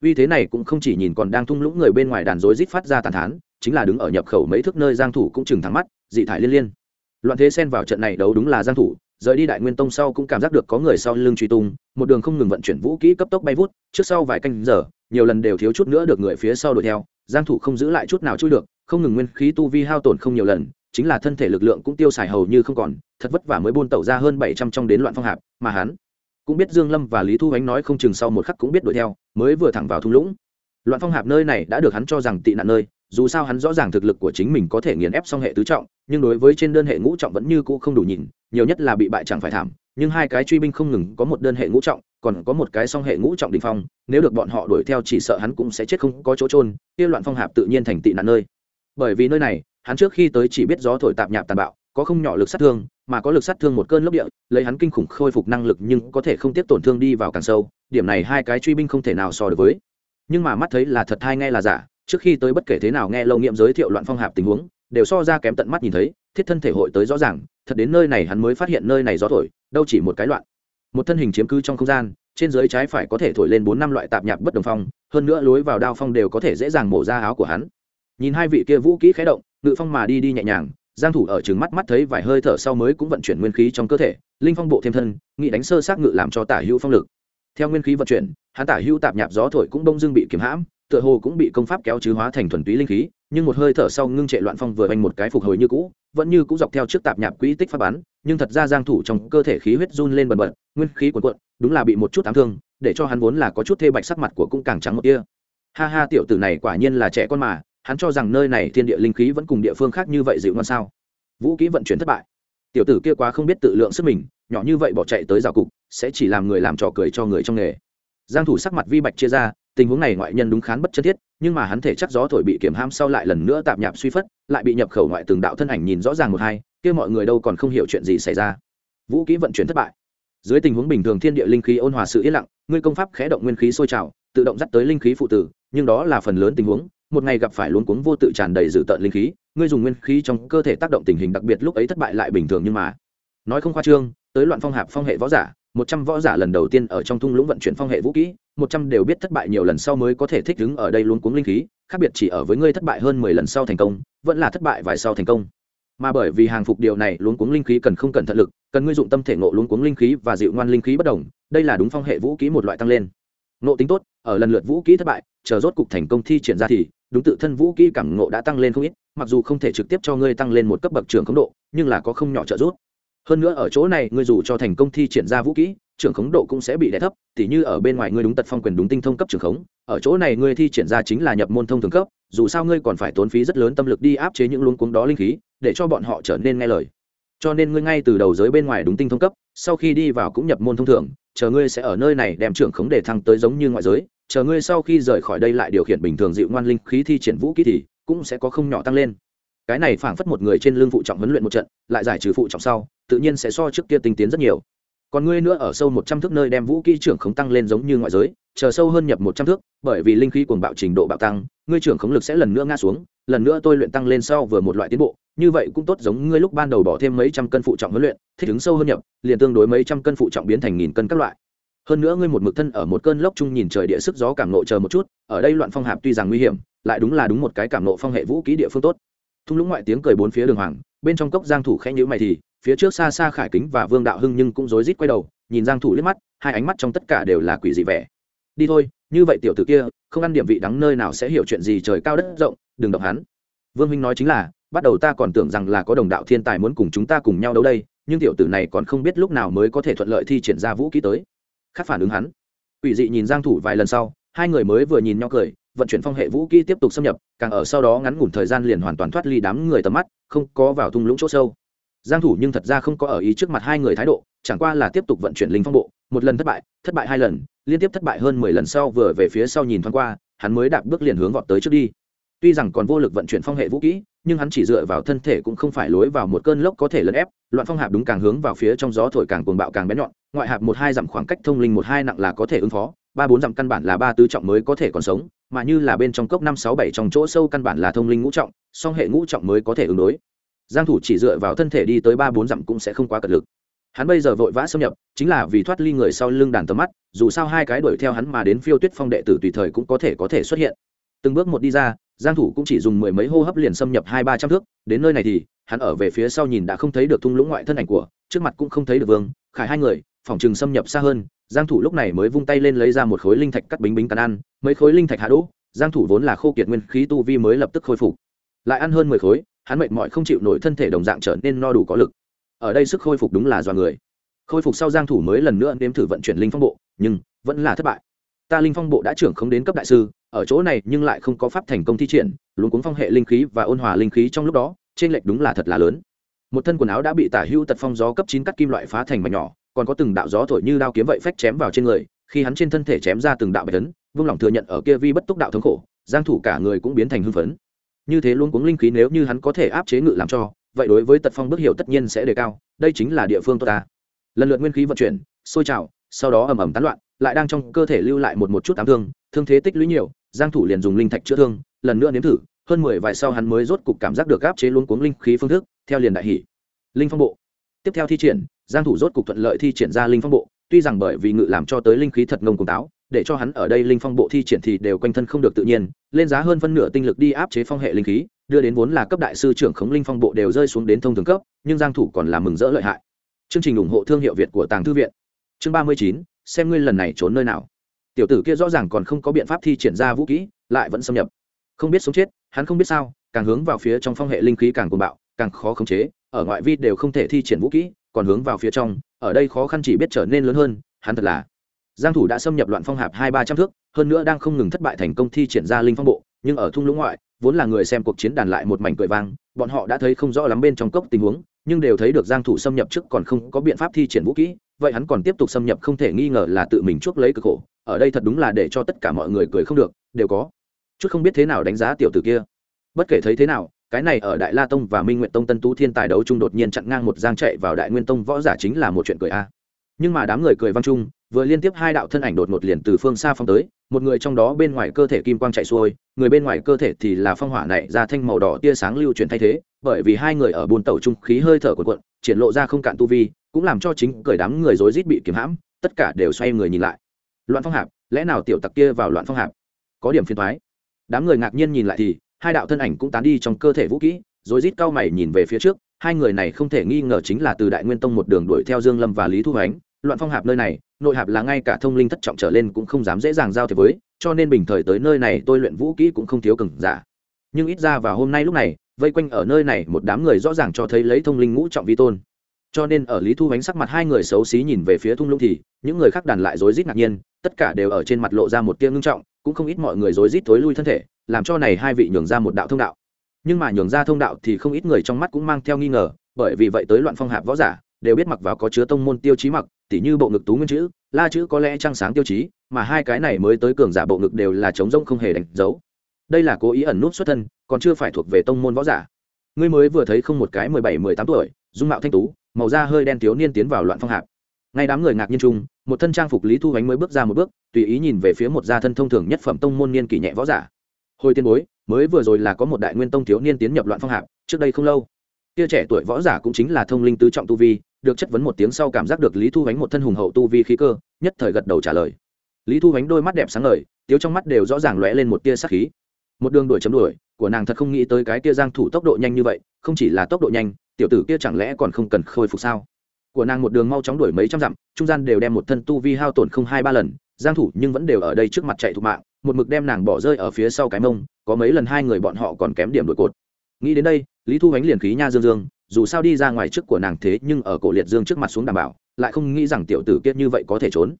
Vì thế này cũng không chỉ nhìn còn đang thung lũng người bên ngoài đàn rối rít phát ra tàn thán, chính là đứng ở nhập khẩu mấy thước nơi giang thủ cũng chừng thẳng mắt, dị thải liên liên. Loạn thế xen vào trận này đấu đúng là giang thủ rời đi đại nguyên tông sau cũng cảm giác được có người sau lưng truy tung, một đường không ngừng vận chuyển vũ kỹ cấp tốc bay vút, trước sau vài canh giờ, nhiều lần đều thiếu chút nữa được người phía sau đuổi theo, giang thủ không giữ lại chút nào chui được, không ngừng nguyên khí tu vi hao tổn không nhiều lần, chính là thân thể lực lượng cũng tiêu xài hầu như không còn, thật vất vả mới buôn tẩu ra hơn 700 trong đến loạn phong hạp, mà hắn cũng biết dương lâm và lý thu ánh nói không chừng sau một khắc cũng biết đuổi theo, mới vừa thẳng vào thung lũng. Loạn phong hạp nơi này đã được hắn cho rằng tị nạn nơi dù sao hắn rõ ràng thực lực của chính mình có thể nghiền ép xong hệ tứ trọng, nhưng đối với trên đơn hệ ngũ trọng vẫn như cũ không đủ nhìn, nhiều nhất là bị bại chẳng phải thảm, nhưng hai cái truy binh không ngừng có một đơn hệ ngũ trọng, còn có một cái song hệ ngũ trọng đình phong, nếu được bọn họ đuổi theo chỉ sợ hắn cũng sẽ chết không có chỗ trôn kia loạn phong hạp tự nhiên thành tị nạn nơi. Bởi vì nơi này, hắn trước khi tới chỉ biết gió thổi tạp nhạp tàn bạo, có không nhỏ lực sát thương, mà có lực sát thương một cơn lốc địa, lấy hắn kinh khủng khôi phục năng lực nhưng có thể không tiếp tổn thương đi vào càng sâu, điểm này hai cái truy binh không thể nào so được với. Nhưng mà mắt thấy là thật hay nghe là giả trước khi tới bất kể thế nào nghe lâu nghiệm giới thiệu loạn phong hạp tình huống, đều so ra kém tận mắt nhìn thấy, thiết thân thể hội tới rõ ràng, thật đến nơi này hắn mới phát hiện nơi này gió thổi, đâu chỉ một cái loạn. Một thân hình chiếm cứ trong không gian, trên dưới trái phải có thể thổi lên bốn năm loại tạp nhạc bất đồng phong, hơn nữa lối vào đao phong đều có thể dễ dàng mổ ra áo của hắn. Nhìn hai vị kia vũ kỹ khé động, ngự phong mà đi đi nhẹ nhàng, giang thủ ở trừng mắt mắt thấy vài hơi thở sau mới cũng vận chuyển nguyên khí trong cơ thể, linh phong bộ thêm thân, nghị đánh sơ sát ngự làm cho tả hữu phong lực. Theo nguyên khí vận chuyển, hắn tả hữu tạp nhạp gió thổi cũng đông dương bị kiềm hãm tựa hồ cũng bị công pháp kéo chứ hóa thành thuần túy linh khí, nhưng một hơi thở sau ngưng trệ loạn phong vừa anh một cái phục hồi như cũ, vẫn như cũ dọc theo trước tạp nhạp quỹ tích phát bắn, nhưng thật ra giang thủ trong cơ thể khí huyết run lên bần bật, nguyên khí cuộn cuộn, đúng là bị một chút ám thương, để cho hắn vốn là có chút thê bạch sắc mặt của cũng càng trắng một tia. Ha ha, tiểu tử này quả nhiên là trẻ con mà, hắn cho rằng nơi này thiên địa linh khí vẫn cùng địa phương khác như vậy dịu ngon sao? Vũ kỹ vận chuyển thất bại. Tiểu tử kia quá không biết tự lượng sức mình, nhỏ như vậy bỏ chạy tới rào cục, sẽ chỉ làm người làm trò cười cho người trong nghề. Giang thủ sắc mặt vi bạch chia ra tình huống này ngoại nhân đúng khán bất chân thiết, nhưng mà hắn thể chắc gió thổi bị kiểm ham sau lại lần nữa tạm nhạp suy phất, lại bị nhập khẩu ngoại từng đạo thân ảnh nhìn rõ ràng một hai, kia mọi người đâu còn không hiểu chuyện gì xảy ra. Vũ kỹ vận chuyển thất bại. Dưới tình huống bình thường thiên địa linh khí ôn hòa sự yên lặng, ngươi công pháp khẽ động nguyên khí sôi trào, tự động dắt tới linh khí phụ tử, nhưng đó là phần lớn tình huống, một ngày gặp phải luống cuống vô tự tràn đầy dự tợn linh khí, ngươi dùng nguyên khí trong cơ thể tác động tình hình đặc biệt lúc ấy thất bại lại bình thường nhưng mà. Nói không khoa trương, tới loạn phong hạp phong hệ võ giả một trăm võ giả lần đầu tiên ở trong thung lũng vận chuyển phong hệ vũ kỹ, một trăm đều biết thất bại nhiều lần sau mới có thể thích ứng ở đây luôn cuống linh khí, khác biệt chỉ ở với ngươi thất bại hơn mười lần sau thành công, vẫn là thất bại vài sau thành công. Mà bởi vì hàng phục điều này luống cuống linh khí cần không cần thận lực, cần ngươi dụng tâm thể ngộ luống cuống linh khí và dịu ngoan linh khí bất đồng, đây là đúng phong hệ vũ kỹ một loại tăng lên. Ngộ tính tốt, ở lần lượt vũ kỹ thất bại, chờ rốt cục thành công thi triển ra thì, đúng tự thân vũ kỹ cảm ngộ đã tăng lên không ít, mặc dù không thể trực tiếp cho ngươi tăng lên một cấp bậc trưởng khống độ, nhưng là có không nhỏ trợ giúp hơn nữa ở chỗ này, ngươi dù cho thành công thi triển ra vũ kỹ, trưởng khống độ cũng sẽ bị đè thấp, tỉ như ở bên ngoài ngươi đúng tật phong quyền đúng tinh thông cấp trưởng khống, ở chỗ này ngươi thi triển ra chính là nhập môn thông thường cấp, dù sao ngươi còn phải tốn phí rất lớn tâm lực đi áp chế những luống cuống đó linh khí, để cho bọn họ trở nên nghe lời. Cho nên ngươi ngay từ đầu giới bên ngoài đúng tinh thông cấp, sau khi đi vào cũng nhập môn thông thường, chờ ngươi sẽ ở nơi này đem trưởng khống để thăng tới giống như ngoại giới, chờ ngươi sau khi rời khỏi đây lại điều khiển bình thường dịu ngoan linh khí thi triển vũ kỹ thì cũng sẽ có không nhỏ tăng lên cái này phảng phất một người trên lưng phụ trọng huấn luyện một trận, lại giải trừ phụ trọng sau, tự nhiên sẽ so trước kia tinh tiến rất nhiều. Còn ngươi nữa ở sâu một trăm thước nơi đem vũ kỹ trưởng khống tăng lên giống như ngoại giới, chờ sâu hơn nhập một trăm thước, bởi vì linh khí cuồng bạo trình độ bạo tăng, ngươi trưởng khống lực sẽ lần nữa ngã xuống, lần nữa tôi luyện tăng lên sau vừa một loại tiến bộ, như vậy cũng tốt giống ngươi lúc ban đầu bỏ thêm mấy trăm cân phụ trọng huấn luyện, thích ứng sâu hơn nhập, liền tương đối mấy trăm cân phụ trọng biến thành nghìn cân các loại. Hơn nữa ngươi một mực thân ở một cơn lốc chung nhìn trời địa sức gió cảm nộ chờ một chút, ở đây loạn phong hạp tuy rằng nguy hiểm, lại đúng là đúng một cái cảm nộ phong hệ vũ ký địa phương tốt thung lũng ngoại tiếng cười bốn phía đường hoàng, bên trong cốc giang thủ khẽ nhíu mày thì, phía trước xa xa khải kính và vương đạo hưng nhưng cũng rối rít quay đầu, nhìn giang thủ liếc mắt, hai ánh mắt trong tất cả đều là quỷ dị vẻ. Đi thôi, như vậy tiểu tử kia, không ăn điểm vị đắng nơi nào sẽ hiểu chuyện gì trời cao đất rộng, đừng động hắn. Vương huynh nói chính là, bắt đầu ta còn tưởng rằng là có đồng đạo thiên tài muốn cùng chúng ta cùng nhau đấu đây, nhưng tiểu tử này còn không biết lúc nào mới có thể thuận lợi thi triển ra vũ khí tới. Khác phản ứng hắn. Quỷ dị nhìn giang thủ vài lần sau, hai người mới vừa nhìn nhau cười vận chuyển phong hệ vũ kỹ tiếp tục xâm nhập, càng ở sau đó ngắn ngủn thời gian liền hoàn toàn thoát ly đám người tầm mắt, không có vào thung lũng chỗ sâu. Giang thủ nhưng thật ra không có ở ý trước mặt hai người thái độ, chẳng qua là tiếp tục vận chuyển linh phong bộ, một lần thất bại thất bại hai lần, liên tiếp thất bại hơn 10 lần sau vừa về phía sau nhìn thoáng qua, hắn mới đạp bước liền hướng vọt tới trước đi. Tuy rằng còn vô lực vận chuyển phong hệ vũ kỹ, nhưng hắn chỉ dựa vào thân thể cũng không phải lối vào một cơn lốc có thể lấn ép, loạn phong hạp đúng càng hướng vào phía trong gió thổi càng cuồng bạo càng bén nhọn, ngoại hạp một hai dặm khoảng cách thông linh một hai nặng là có thể ứng phó, ba bốn dặm căn bản là ba tứ trọng mới có thể còn sống mà như là bên trong cốc năm sáu bảy trong chỗ sâu căn bản là thông linh ngũ trọng, song hệ ngũ trọng mới có thể ứng đối. Giang thủ chỉ dựa vào thân thể đi tới ba bốn dặm cũng sẽ không quá cật lực. Hắn bây giờ vội vã xâm nhập, chính là vì thoát ly người sau lưng đàn tầm mắt, dù sao hai cái đuổi theo hắn mà đến phiêu tuyết phong đệ tử tùy thời cũng có thể có thể xuất hiện. Từng bước một đi ra, giang thủ cũng chỉ dùng mười mấy hô hấp liền xâm nhập hai ba trăm thước, đến nơi này thì, hắn ở về phía sau nhìn đã không thấy được thung lũng ngoại thân ảnh của, trước mặt cũng không thấy được vương, khải hai người, phòng trường xâm nhập xa hơn giang thủ lúc này mới vung tay lên lấy ra một khối linh thạch cắt bính bính cắn ăn, mấy khối linh thạch hạ đỗ, giang thủ vốn là khô kiệt nguyên khí tu vi mới lập tức khôi phục. Lại ăn hơn mười khối, hắn mệt mỏi không chịu nổi thân thể đồng dạng trở nên no đủ có lực. Ở đây sức khôi phục đúng là do người. Khôi phục sau giang thủ mới lần nữa nếm thử vận chuyển linh phong bộ, nhưng vẫn là thất bại. Ta linh phong bộ đã trưởng không đến cấp đại sư, ở chỗ này nhưng lại không có pháp thành công thi triển luôn cuốn phong hệ linh khí và ôn hòa linh khí trong lúc đó trên lệch đúng là thật là lớn. Một thân quần áo đã bị tả hưu tật phong gió cấp chín cắt kim loại phá thành mảnh nhỏ còn có từng đạo gió thổi như đao kiếm vậy phách chém vào trên người, khi hắn trên thân thể chém ra từng đạo bạch tấn vương lòng thừa nhận ở kia vi bất túc đạo thống khổ, giang thủ cả người cũng biến thành hưng phấn. Như thế luôn cuống linh khí nếu như hắn có thể áp chế ngự làm cho, vậy đối với tật phong bước hiệu tất nhiên sẽ đề cao, đây chính là địa phương tốt ta. Lần lượt nguyên khí vận chuyển, sôi trào, sau đó ầm ầm tán loạn, lại đang trong cơ thể lưu lại một một chút ám thương thương thế tích lũy nhiều, giang thủ liền dùng linh thạch chữa thương, lần nữa nếm thử, hơn mười vài sau hắn mới rốt cục cảm giác được áp chế luôn cuống linh khí phương thức, theo liền đại hỉ. Linh phong bộ tiếp theo thi triển giang thủ rốt cục thuận lợi thi triển ra linh phong bộ tuy rằng bởi vì ngự làm cho tới linh khí thật ngông cùng táo để cho hắn ở đây linh phong bộ thi triển thì đều quanh thân không được tự nhiên lên giá hơn phân nửa tinh lực đi áp chế phong hệ linh khí đưa đến vốn là cấp đại sư trưởng khống linh phong bộ đều rơi xuống đến thông thường cấp nhưng giang thủ còn làm mừng rỡ lợi hại. Chương trình ủng hộ thương hiệu việt của tàng thư viện. Chương 39, xem ngươi lần này trốn nơi nào. Tiểu tử kia rõ ràng còn không có biện pháp thi triển ra vũ khí lại vẫn xâm nhập. Không biết sống chết hắn không biết sao càng hướng vào phía trong phong hệ linh khí càng cuồng bạo càng khó khống chế ở ngoại vi đều không thể thi triển vũ khí còn hướng vào phía trong, ở đây khó khăn chỉ biết trở nên lớn hơn, hắn thật là. Giang thủ đã xâm nhập loạn phong hạp hai ba trăm thước, hơn nữa đang không ngừng thất bại thành công thi triển ra linh phong bộ, nhưng ở thung lũng ngoại, vốn là người xem cuộc chiến đàn lại một mảnh cười vang, bọn họ đã thấy không rõ lắm bên trong cốc tình huống, nhưng đều thấy được giang thủ xâm nhập trước còn không có biện pháp thi triển vũ kỹ, vậy hắn còn tiếp tục xâm nhập không thể nghi ngờ là tự mình chuốc lấy cực khổ, ở đây thật đúng là để cho tất cả mọi người cười không được, đều có. Chút không biết thế nào đánh giá tiểu tử kia. Bất kể thấy thế nào cái này ở đại la tông và minh nguyện tông tân tú thiên tài đấu trung đột nhiên chặn ngang một giang chạy vào đại nguyên tông, võ giả chính là một chuyện cười a. Nhưng mà đám người cười vang chung, vừa liên tiếp hai đạo thân ảnh đột ngột liền từ phương xa phong tới, một người trong đó bên ngoài cơ thể kim quang chạy xuôi, người bên ngoài cơ thể thì là phong hỏa này ra thanh màu đỏ tia sáng lưu chuyển thay thế, bởi vì hai người ở buôn tàu trung khí hơi thở cuộn cuộn, triển lộ ra không cạn tu vi, cũng làm cho chính cười đám người rối rít bị kiếm hãm, tất cả đều xoay người nhìn lại. Loạn phong hạp, lẽ nào tiểu tặc kia vào loạn phong hạp? Có điểm phiền thoái đám người ngạc nhiên nhìn lại thì hai đạo thân ảnh cũng tán đi trong cơ thể vũ kỹ, rồi rít cao mày nhìn về phía trước, hai người này không thể nghi ngờ chính là từ đại nguyên tông một đường đuổi theo dương lâm và lý thu ánh loạn phong hạp nơi này, nội hạp là ngay cả thông linh thất trọng trở lên cũng không dám dễ dàng giao thiệp với, cho nên bình thời tới nơi này tôi luyện vũ kỹ cũng không thiếu cường giả. Nhưng ít ra vào hôm nay lúc này, vây quanh ở nơi này một đám người rõ ràng cho thấy lấy thông linh ngũ trọng vi tôn. Cho nên ở lý thu bánh sắc mặt hai người xấu xí nhìn về phía thung lũng thì, những người khác đàn lại rối rít ngạc nhiên, tất cả đều ở trên mặt lộ ra một tia ngưng trọng, cũng không ít mọi người rối rít thối lui thân thể làm cho này hai vị nhường ra một đạo thông đạo. Nhưng mà nhường ra thông đạo thì không ít người trong mắt cũng mang theo nghi ngờ, bởi vì vậy tới loạn phong hạp võ giả, đều biết mặc vào có chứa tông môn tiêu chí mặc, tỉ như bộ ngực tú nguyên chữ, la chữ có lẽ trăng sáng tiêu chí, mà hai cái này mới tới cường giả bộ ngực đều là chống rông không hề đánh dấu. Đây là cố ý ẩn nút xuất thân, còn chưa phải thuộc về tông môn võ giả. Ngươi mới vừa thấy không một cái mười bảy, mười tám tuổi, dung mạo thanh tú, màu da hơi đen thiếu niên tiến vào loạn phong hạp. Ngay đám người ngạc nhiên chung, một thân trang phục lý thu ánh mới bước ra một bước, tùy ý nhìn về phía một gia thân thông thường nhất phẩm tông môn niên kỷ nhẹ võ giả hồi tiên bối, mới vừa rồi là có một đại nguyên tông thiếu niên tiến nhập loạn phong hạp, trước đây không lâu. Kia trẻ tuổi võ giả cũng chính là thông linh tứ trọng tu vi, được chất vấn một tiếng sau cảm giác được lý thu ánh một thân hùng hậu tu vi khí cơ, nhất thời gật đầu trả lời. Lý thu ánh đôi mắt đẹp sáng ngời, tiếu trong mắt đều rõ ràng lóe lên một tia sắc khí. Một đường đuổi chấm đuổi, của nàng thật không nghĩ tới cái kia giang thủ tốc độ nhanh như vậy, không chỉ là tốc độ nhanh, tiểu tử kia chẳng lẽ còn không cần khôi phục sao? Của nàng một đường mau chóng đuổi mấy trăm dặm, trung gian đều đem một thân tu vi hao tổn không hai ba lần, giang thủ nhưng vẫn đều ở đây trước mặt chạy thục mạng một mực đem nàng bỏ rơi ở phía sau cái mông, có mấy lần hai người bọn họ còn kém điểm đuổi cột. Nghĩ đến đây, lý thu ánh liền khí nha dương dương, dù sao đi ra ngoài trước của nàng thế nhưng ở cổ liệt dương trước mặt xuống đảm bảo, lại không nghĩ rằng tiểu tử kiết như vậy có thể trốn.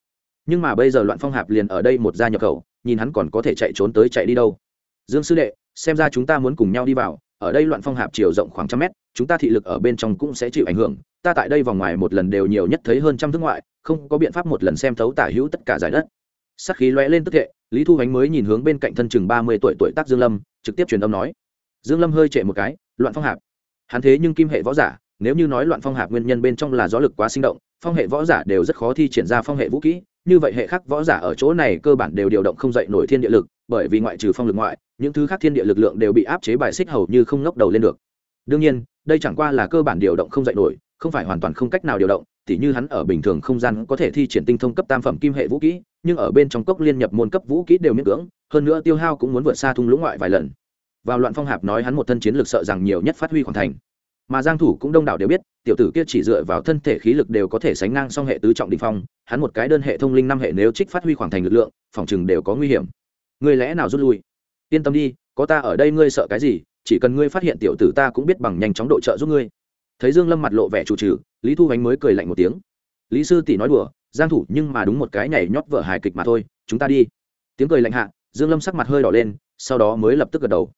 Nhưng mà bây giờ loạn phong hạp liền ở đây một gia nhập khẩu, nhìn hắn còn có thể chạy trốn tới chạy đi đâu. Dương sư đệ, xem ra chúng ta muốn cùng nhau đi vào, ở đây loạn phong hạp chiều rộng khoảng trăm mét, chúng ta thị lực ở bên trong cũng sẽ chịu ảnh hưởng, ta tại đây vòng ngoài một lần đều nhiều nhất thấy hơn trăm thước ngoại, không có biện pháp một lần xem thấu tả hữu tất cả giải đất. Sắc khí lóe lên tức hệ lý thu ánh mới nhìn hướng bên cạnh thân chừng ba mươi tuổi tuổi tác dương lâm, trực tiếp truyền âm nói. Dương lâm hơi trệ một cái, loạn phong hạp. Hắn thế nhưng kim hệ võ giả, nếu như nói loạn phong hạp nguyên nhân bên trong là gió lực quá sinh động, phong hệ võ giả đều rất khó thi triển ra phong hệ vũ kỹ, như vậy hệ khác võ giả ở chỗ này cơ bản đều điều động không dậy nổi thiên địa lực, bởi vì ngoại trừ phong lực ngoại, những thứ khác thiên địa lực lượng đều bị áp chế bài xích hầu như không ngóc đầu lên được. Đương nhiên, đây chẳng qua là cơ bản điều động không dậy nổi, không phải hoàn toàn không cách nào điều động tỉ như hắn ở bình thường không gian có thể thi triển tinh thông cấp tam phẩm kim hệ vũ kỹ, nhưng ở bên trong cốc liên nhập môn cấp vũ kỹ đều miễn cưỡng, hơn nữa tiêu hao cũng muốn vượt xa thung lũng ngoại vài lần. Vào loạn phong hạp nói hắn một thân chiến lực sợ rằng nhiều nhất phát huy hoàn thành. Mà giang thủ cũng đông đảo đều biết, tiểu tử kia chỉ dựa vào thân thể khí lực đều có thể sánh ngang song hệ tứ trọng đỉnh phong, hắn một cái đơn hệ thông linh năm hệ nếu trích phát huy khoảng thành lực lượng, phòng trường đều có nguy hiểm. Ngươi lẽ nào rút lui? Yên tâm đi, có ta ở đây ngươi sợ cái gì, chỉ cần ngươi phát hiện tiểu tử ta cũng biết bằng nhanh chóng độ trợ giúp ngươi thấy dương lâm mặt lộ vẻ chủ trừ, lý thu ánh mới cười lạnh một tiếng. Lý sư tỷ nói đùa, giang thủ nhưng mà đúng một cái nhảy nhót vở hài kịch mà thôi, chúng ta đi. Tiếng cười lạnh hạ, dương lâm sắc mặt hơi đỏ lên, sau đó mới lập tức gật đầu.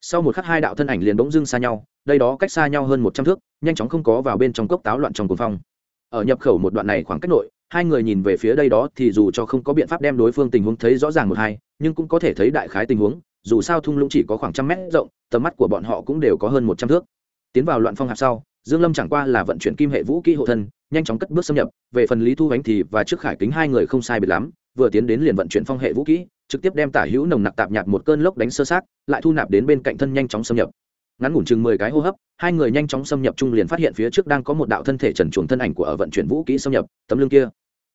Sau một khắc hai đạo thân ảnh liền bỗng dưng xa nhau, đây đó cách xa nhau hơn một trăm thước, nhanh chóng không có vào bên trong cốc táo loạn trong cuồng phong. Ở nhập khẩu một đoạn này khoảng cách nội, hai người nhìn về phía đây đó thì dù cho không có biện pháp đem đối phương tình huống thấy rõ ràng một hai, nhưng cũng có thể thấy đại khái tình huống, dù sao thung lũng chỉ có khoảng trăm mét rộng, tầm mắt của bọn họ cũng đều có hơn một trăm thước. Tiến vào loạn phong hạp sau dương lâm chẳng qua là vận chuyển kim hệ vũ kỹ hộ thân, nhanh chóng cất bước xâm nhập, về phần lý thu ánh thì và trước khải kính hai người không sai biệt lắm, vừa tiến đến liền vận chuyển phong hệ vũ kỹ, trực tiếp đem tả hữu nồng nặc tạp nhạt một cơn lốc đánh sơ sát lại thu nạp đến bên cạnh thân nhanh chóng xâm nhập. Ngắn ngủn chừng mười cái hô hấp, hai người nhanh chóng xâm nhập chung liền phát hiện phía trước đang có một đạo thân thể trần chuồng thân ảnh của ở vận chuyển vũ kỹ xâm nhập, tấm lưng kia.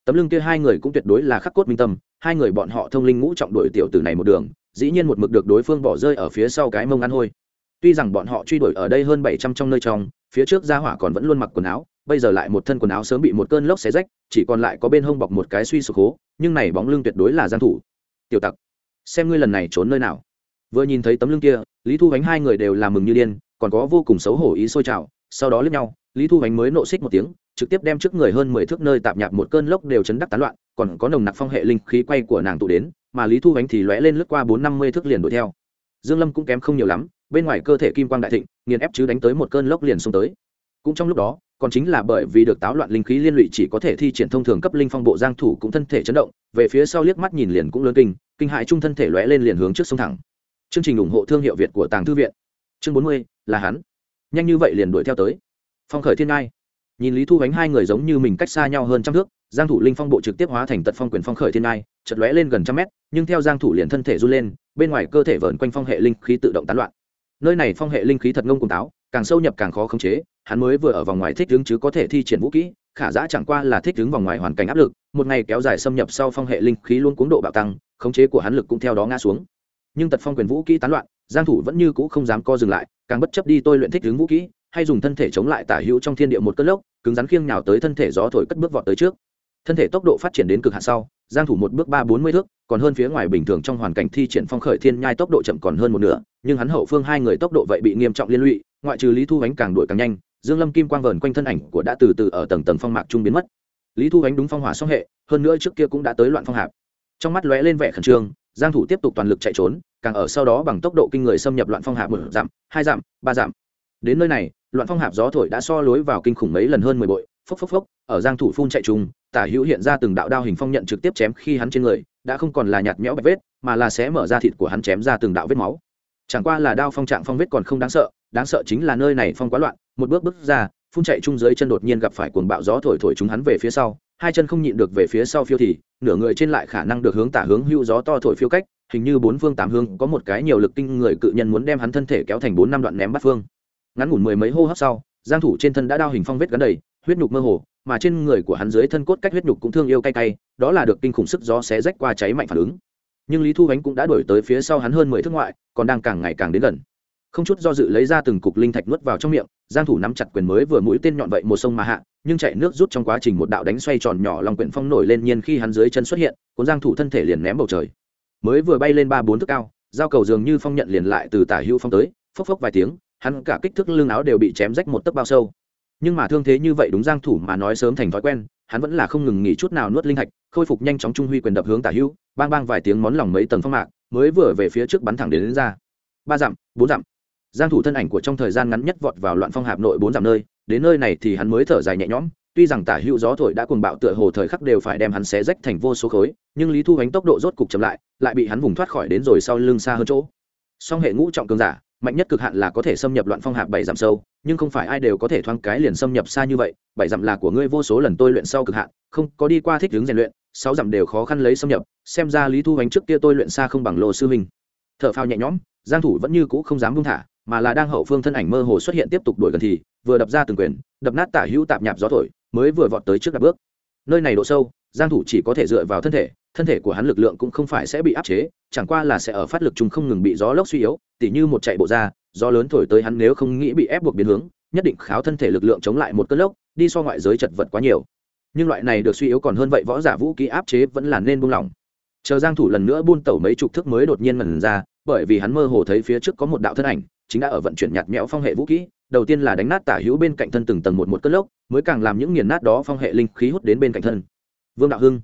Tấm lưng kia hai người cũng tuyệt đối là khắc cốt minh tâm, hai người bọn họ thông linh ngũ trọng đội tiểu tử này một đường, dĩ nhiên một mực được đối phương bỏ rơi ở phía sau cái mông ăn hôi. Tuy rằng bọn họ truy đuổi ở đây hơn bảy trăm trong nơi trong phía trước gia hỏa còn vẫn luôn mặc quần áo, bây giờ lại một thân quần áo sớm bị một cơn lốc xé rách, chỉ còn lại có bên hông bọc một cái suy sụp hố, nhưng này bóng lưng tuyệt đối là giang thủ. Tiểu tặc, xem ngươi lần này trốn nơi nào. Vừa nhìn thấy tấm lưng kia, lý thu ánh hai người đều làm mừng như điên, còn có vô cùng xấu hổ ý sôi trào, sau đó lướt nhau, lý thu ánh mới nộ xích một tiếng, trực tiếp đem trước người hơn mười thước nơi tạm nhạp một cơn lốc đều chấn đắc tán loạn, còn có nồng nặc phong hệ linh khí quay của nàng tụ đến, mà lý thu ánh thì lóe lên lướt qua bốn năm mươi thước liền đuổi theo. Dương lâm cũng kém không nhiều lắm bên ngoài cơ thể kim quang đại thịnh nghiền ép chứ đánh tới một cơn lốc liền xông tới. Cũng trong lúc đó còn chính là bởi vì được táo loạn linh khí liên lụy chỉ có thể thi triển thông thường cấp linh phong bộ giang thủ cũng thân thể chấn động về phía sau liếc mắt nhìn liền cũng lớn kinh kinh hại trung thân thể lóe lên liền hướng trước sông thẳng. Chương trình ủng hộ thương hiệu việt của tàng thư viện. Chương 40, là hắn. Nhanh như vậy liền đuổi theo tới. Phong khởi thiên ngai. Nhìn lý thu ánh hai người giống như mình cách xa nhau hơn trăm thước giang thủ linh phong bộ trực tiếp hóa thành tật phong quyền phong khởi thiên ngai chợt lóe lên gần trăm mét nhưng theo giang thủ liền thân thể du lên bên ngoài cơ thể vờn quanh phong hệ linh khí tự động tán loạn nơi này phong hệ linh khí thật ngông cùng táo, càng sâu nhập càng khó khống chế, hắn mới vừa ở vòng ngoài thích ứng chứ có thể thi triển vũ kỹ, khả giã chẳng qua là thích ứng vòng ngoài hoàn cảnh áp lực, một ngày kéo dài xâm nhập sau phong hệ linh khí luôn cuống độ bạo tăng, khống chế của hắn lực cũng theo đó ngã xuống. Nhưng tật phong quyền vũ kỹ tán loạn, giang thủ vẫn như cũ không dám co dừng lại, càng bất chấp đi tôi luyện thích ứng vũ kỹ, hay dùng thân thể chống lại tả hữu trong thiên địa một cơn lốc, cứng rắn khiêng nhào tới thân thể gió thổi cất bước vọt tới trước. Thân thể tốc độ phát triển đến cực hạn sau, giang thủ một bước ba bốn mươi thước, còn hơn phía ngoài bình thường trong hoàn cảnh thi triển phong khởi thiên nhai tốc độ chậm còn hơn một nửa nhưng hắn hậu phương hai người tốc độ vậy bị nghiêm trọng liên lụy, ngoại trừ lý thu ánh càng đuổi càng nhanh, dương lâm kim quang vờn quanh thân ảnh của đã từ từ ở tầng tầng phong mạc trung biến mất. Lý thu ánh đúng phong hỏa song hệ, hơn nữa trước kia cũng đã tới loạn phong hạp. Trong mắt lóe lên vẻ khẩn trương, giang thủ tiếp tục toàn lực chạy trốn, càng ở sau đó bằng tốc độ kinh người xâm nhập loạn phong hạp một dặm, hai dặm, ba dặm. Đến nơi này, loạn phong hạp gió thổi đã so lối vào kinh khủng mấy lần hơn mười bội, phốc phốc phốc, ở giang thủ phun chạy trùng, tả hữu hiện ra từng đạo đao hình phong nhận trực tiếp chém khi hắn trên người, đã không còn là nhạt nhẽo bạch vết, mà là sẽ mở ra thịt của hắn chém ra từng đạo vết máu chẳng qua là đao phong trạng phong vết còn không đáng sợ đáng sợ chính là nơi này phong quá loạn, một bước bước ra, phun chạy chung dưới chân đột nhiên gặp phải cuồng bạo gió thổi thổi chúng hắn về phía sau, hai chân không nhịn được về phía sau phiêu thì, nửa người trên lại khả năng được hướng tả hướng hưu gió to thổi phiêu cách, hình như bốn phương tám hướng có một cái nhiều lực kinh người cự nhân muốn đem hắn thân thể kéo thành bốn năm đoạn ném bắt phương. Ngắn ngủn mười mấy hô hấp sau, giang thủ trên thân đã đao hình phong vết gắn đầy, huyết nhục mơ hồ, mà trên người của hắn dưới thân cốt cách huyết nhục cũng thương yêu cay cay, đó là được kinh khủng sức gió xé rách qua cháy mạnh phản ứng nhưng lý thu ánh cũng đã đuổi tới phía sau hắn hơn mười thước ngoại, còn đang càng ngày càng đến gần. Không chút do dự lấy ra từng cục linh thạch nuốt vào trong miệng, giang thủ nắm chặt quyền mới vừa mũi tên nhọn vậy một sông mà hạ, nhưng chạy nước rút trong quá trình một đạo đánh xoay tròn nhỏ lòng quyển phong nổi lên nhiên khi hắn dưới chân xuất hiện, cuốn giang thủ thân thể liền ném bầu trời. Mới vừa bay lên ba bốn thước cao, giao cầu dường như phong nhận liền lại từ tả hữu phong tới, phốc phốc vài tiếng, hắn cả kích thước lưng áo đều bị chém rách một tấc bao sâu. Nhưng mà thương thế như vậy đúng giang thủ mà nói sớm thành thói quen, hắn vẫn là không ngừng nghỉ chút nào nuốt linh thạch, khôi phục nhanh chóng trung huy quyền đập hướng tả hữu bang bang vài tiếng món lòng mấy tầng phong mạc mới vừa về phía trước bắn thẳng đến, đến ra. Ba dặm bốn dặm. Giang thủ thân ảnh của trong thời gian ngắn nhất vọt vào loạn phong hạp nội bốn dặm nơi đến nơi này thì hắn mới thở dài nhẹ nhõm tuy rằng tả hữu gió thổi đã cuồng bạo tựa hồ thời khắc đều phải đem hắn xé rách thành vô số khối nhưng lý thu ánh tốc độ rốt cục chậm lại lại bị hắn vùng thoát khỏi đến rồi sau lưng xa hơn chỗ. Song hệ ngũ trọng cường giả mạnh nhất cực hạn là có thể xâm nhập loạn phong hạp bảy dặm sâu nhưng không phải ai đều có thể thoáng cái liền xâm nhập xa như vậy bảy dặm là của ngươi vô số lần tôi luyện sau cực hạn không có đi qua thích hướng rèn luyện sáu dặm đều khó khăn lấy xâm nhập, xem ra lý thu ánh trước kia tôi luyện xa không bằng lô sư minh thợ phao nhẹ nhõm, giang thủ vẫn như cũ không dám buông thả, mà là đang hậu phương thân ảnh mơ hồ xuất hiện tiếp tục đuổi gần thì, vừa đập ra từng quyền, đập nát tả hữu tạp nhạp gió thổi, mới vừa vọt tới trước đạp bước. Nơi này độ sâu, giang thủ chỉ có thể dựa vào thân thể thân thể của hắn lực lượng cũng không phải sẽ bị áp chế, chẳng qua là sẽ ở phát lực chung không ngừng bị gió lốc suy yếu, tỉ như một chạy bộ ra, gió lớn thổi tới hắn nếu không nghĩ bị ép buộc biến hướng, nhất định kháo thân thể lực lượng chống lại một cơn lốc, đi so ngoại giới chật vật quá nhiều nhưng loại này được suy yếu còn hơn vậy võ giả vũ khí áp chế vẫn là nên buông lỏng. Chờ giang thủ lần nữa buôn tẩu mấy chục thước mới đột nhiên ngẩn ra, bởi vì hắn mơ hồ thấy phía trước có một đạo thân ảnh, chính đã ở vận chuyển nhạt nhẽo phong hệ vũ khí đầu tiên là đánh nát tả hữu bên cạnh thân từng tầng một một cơn lốc, mới càng làm những nghiền nát đó phong hệ linh khí hút đến bên cạnh thân. Vương đạo hưng.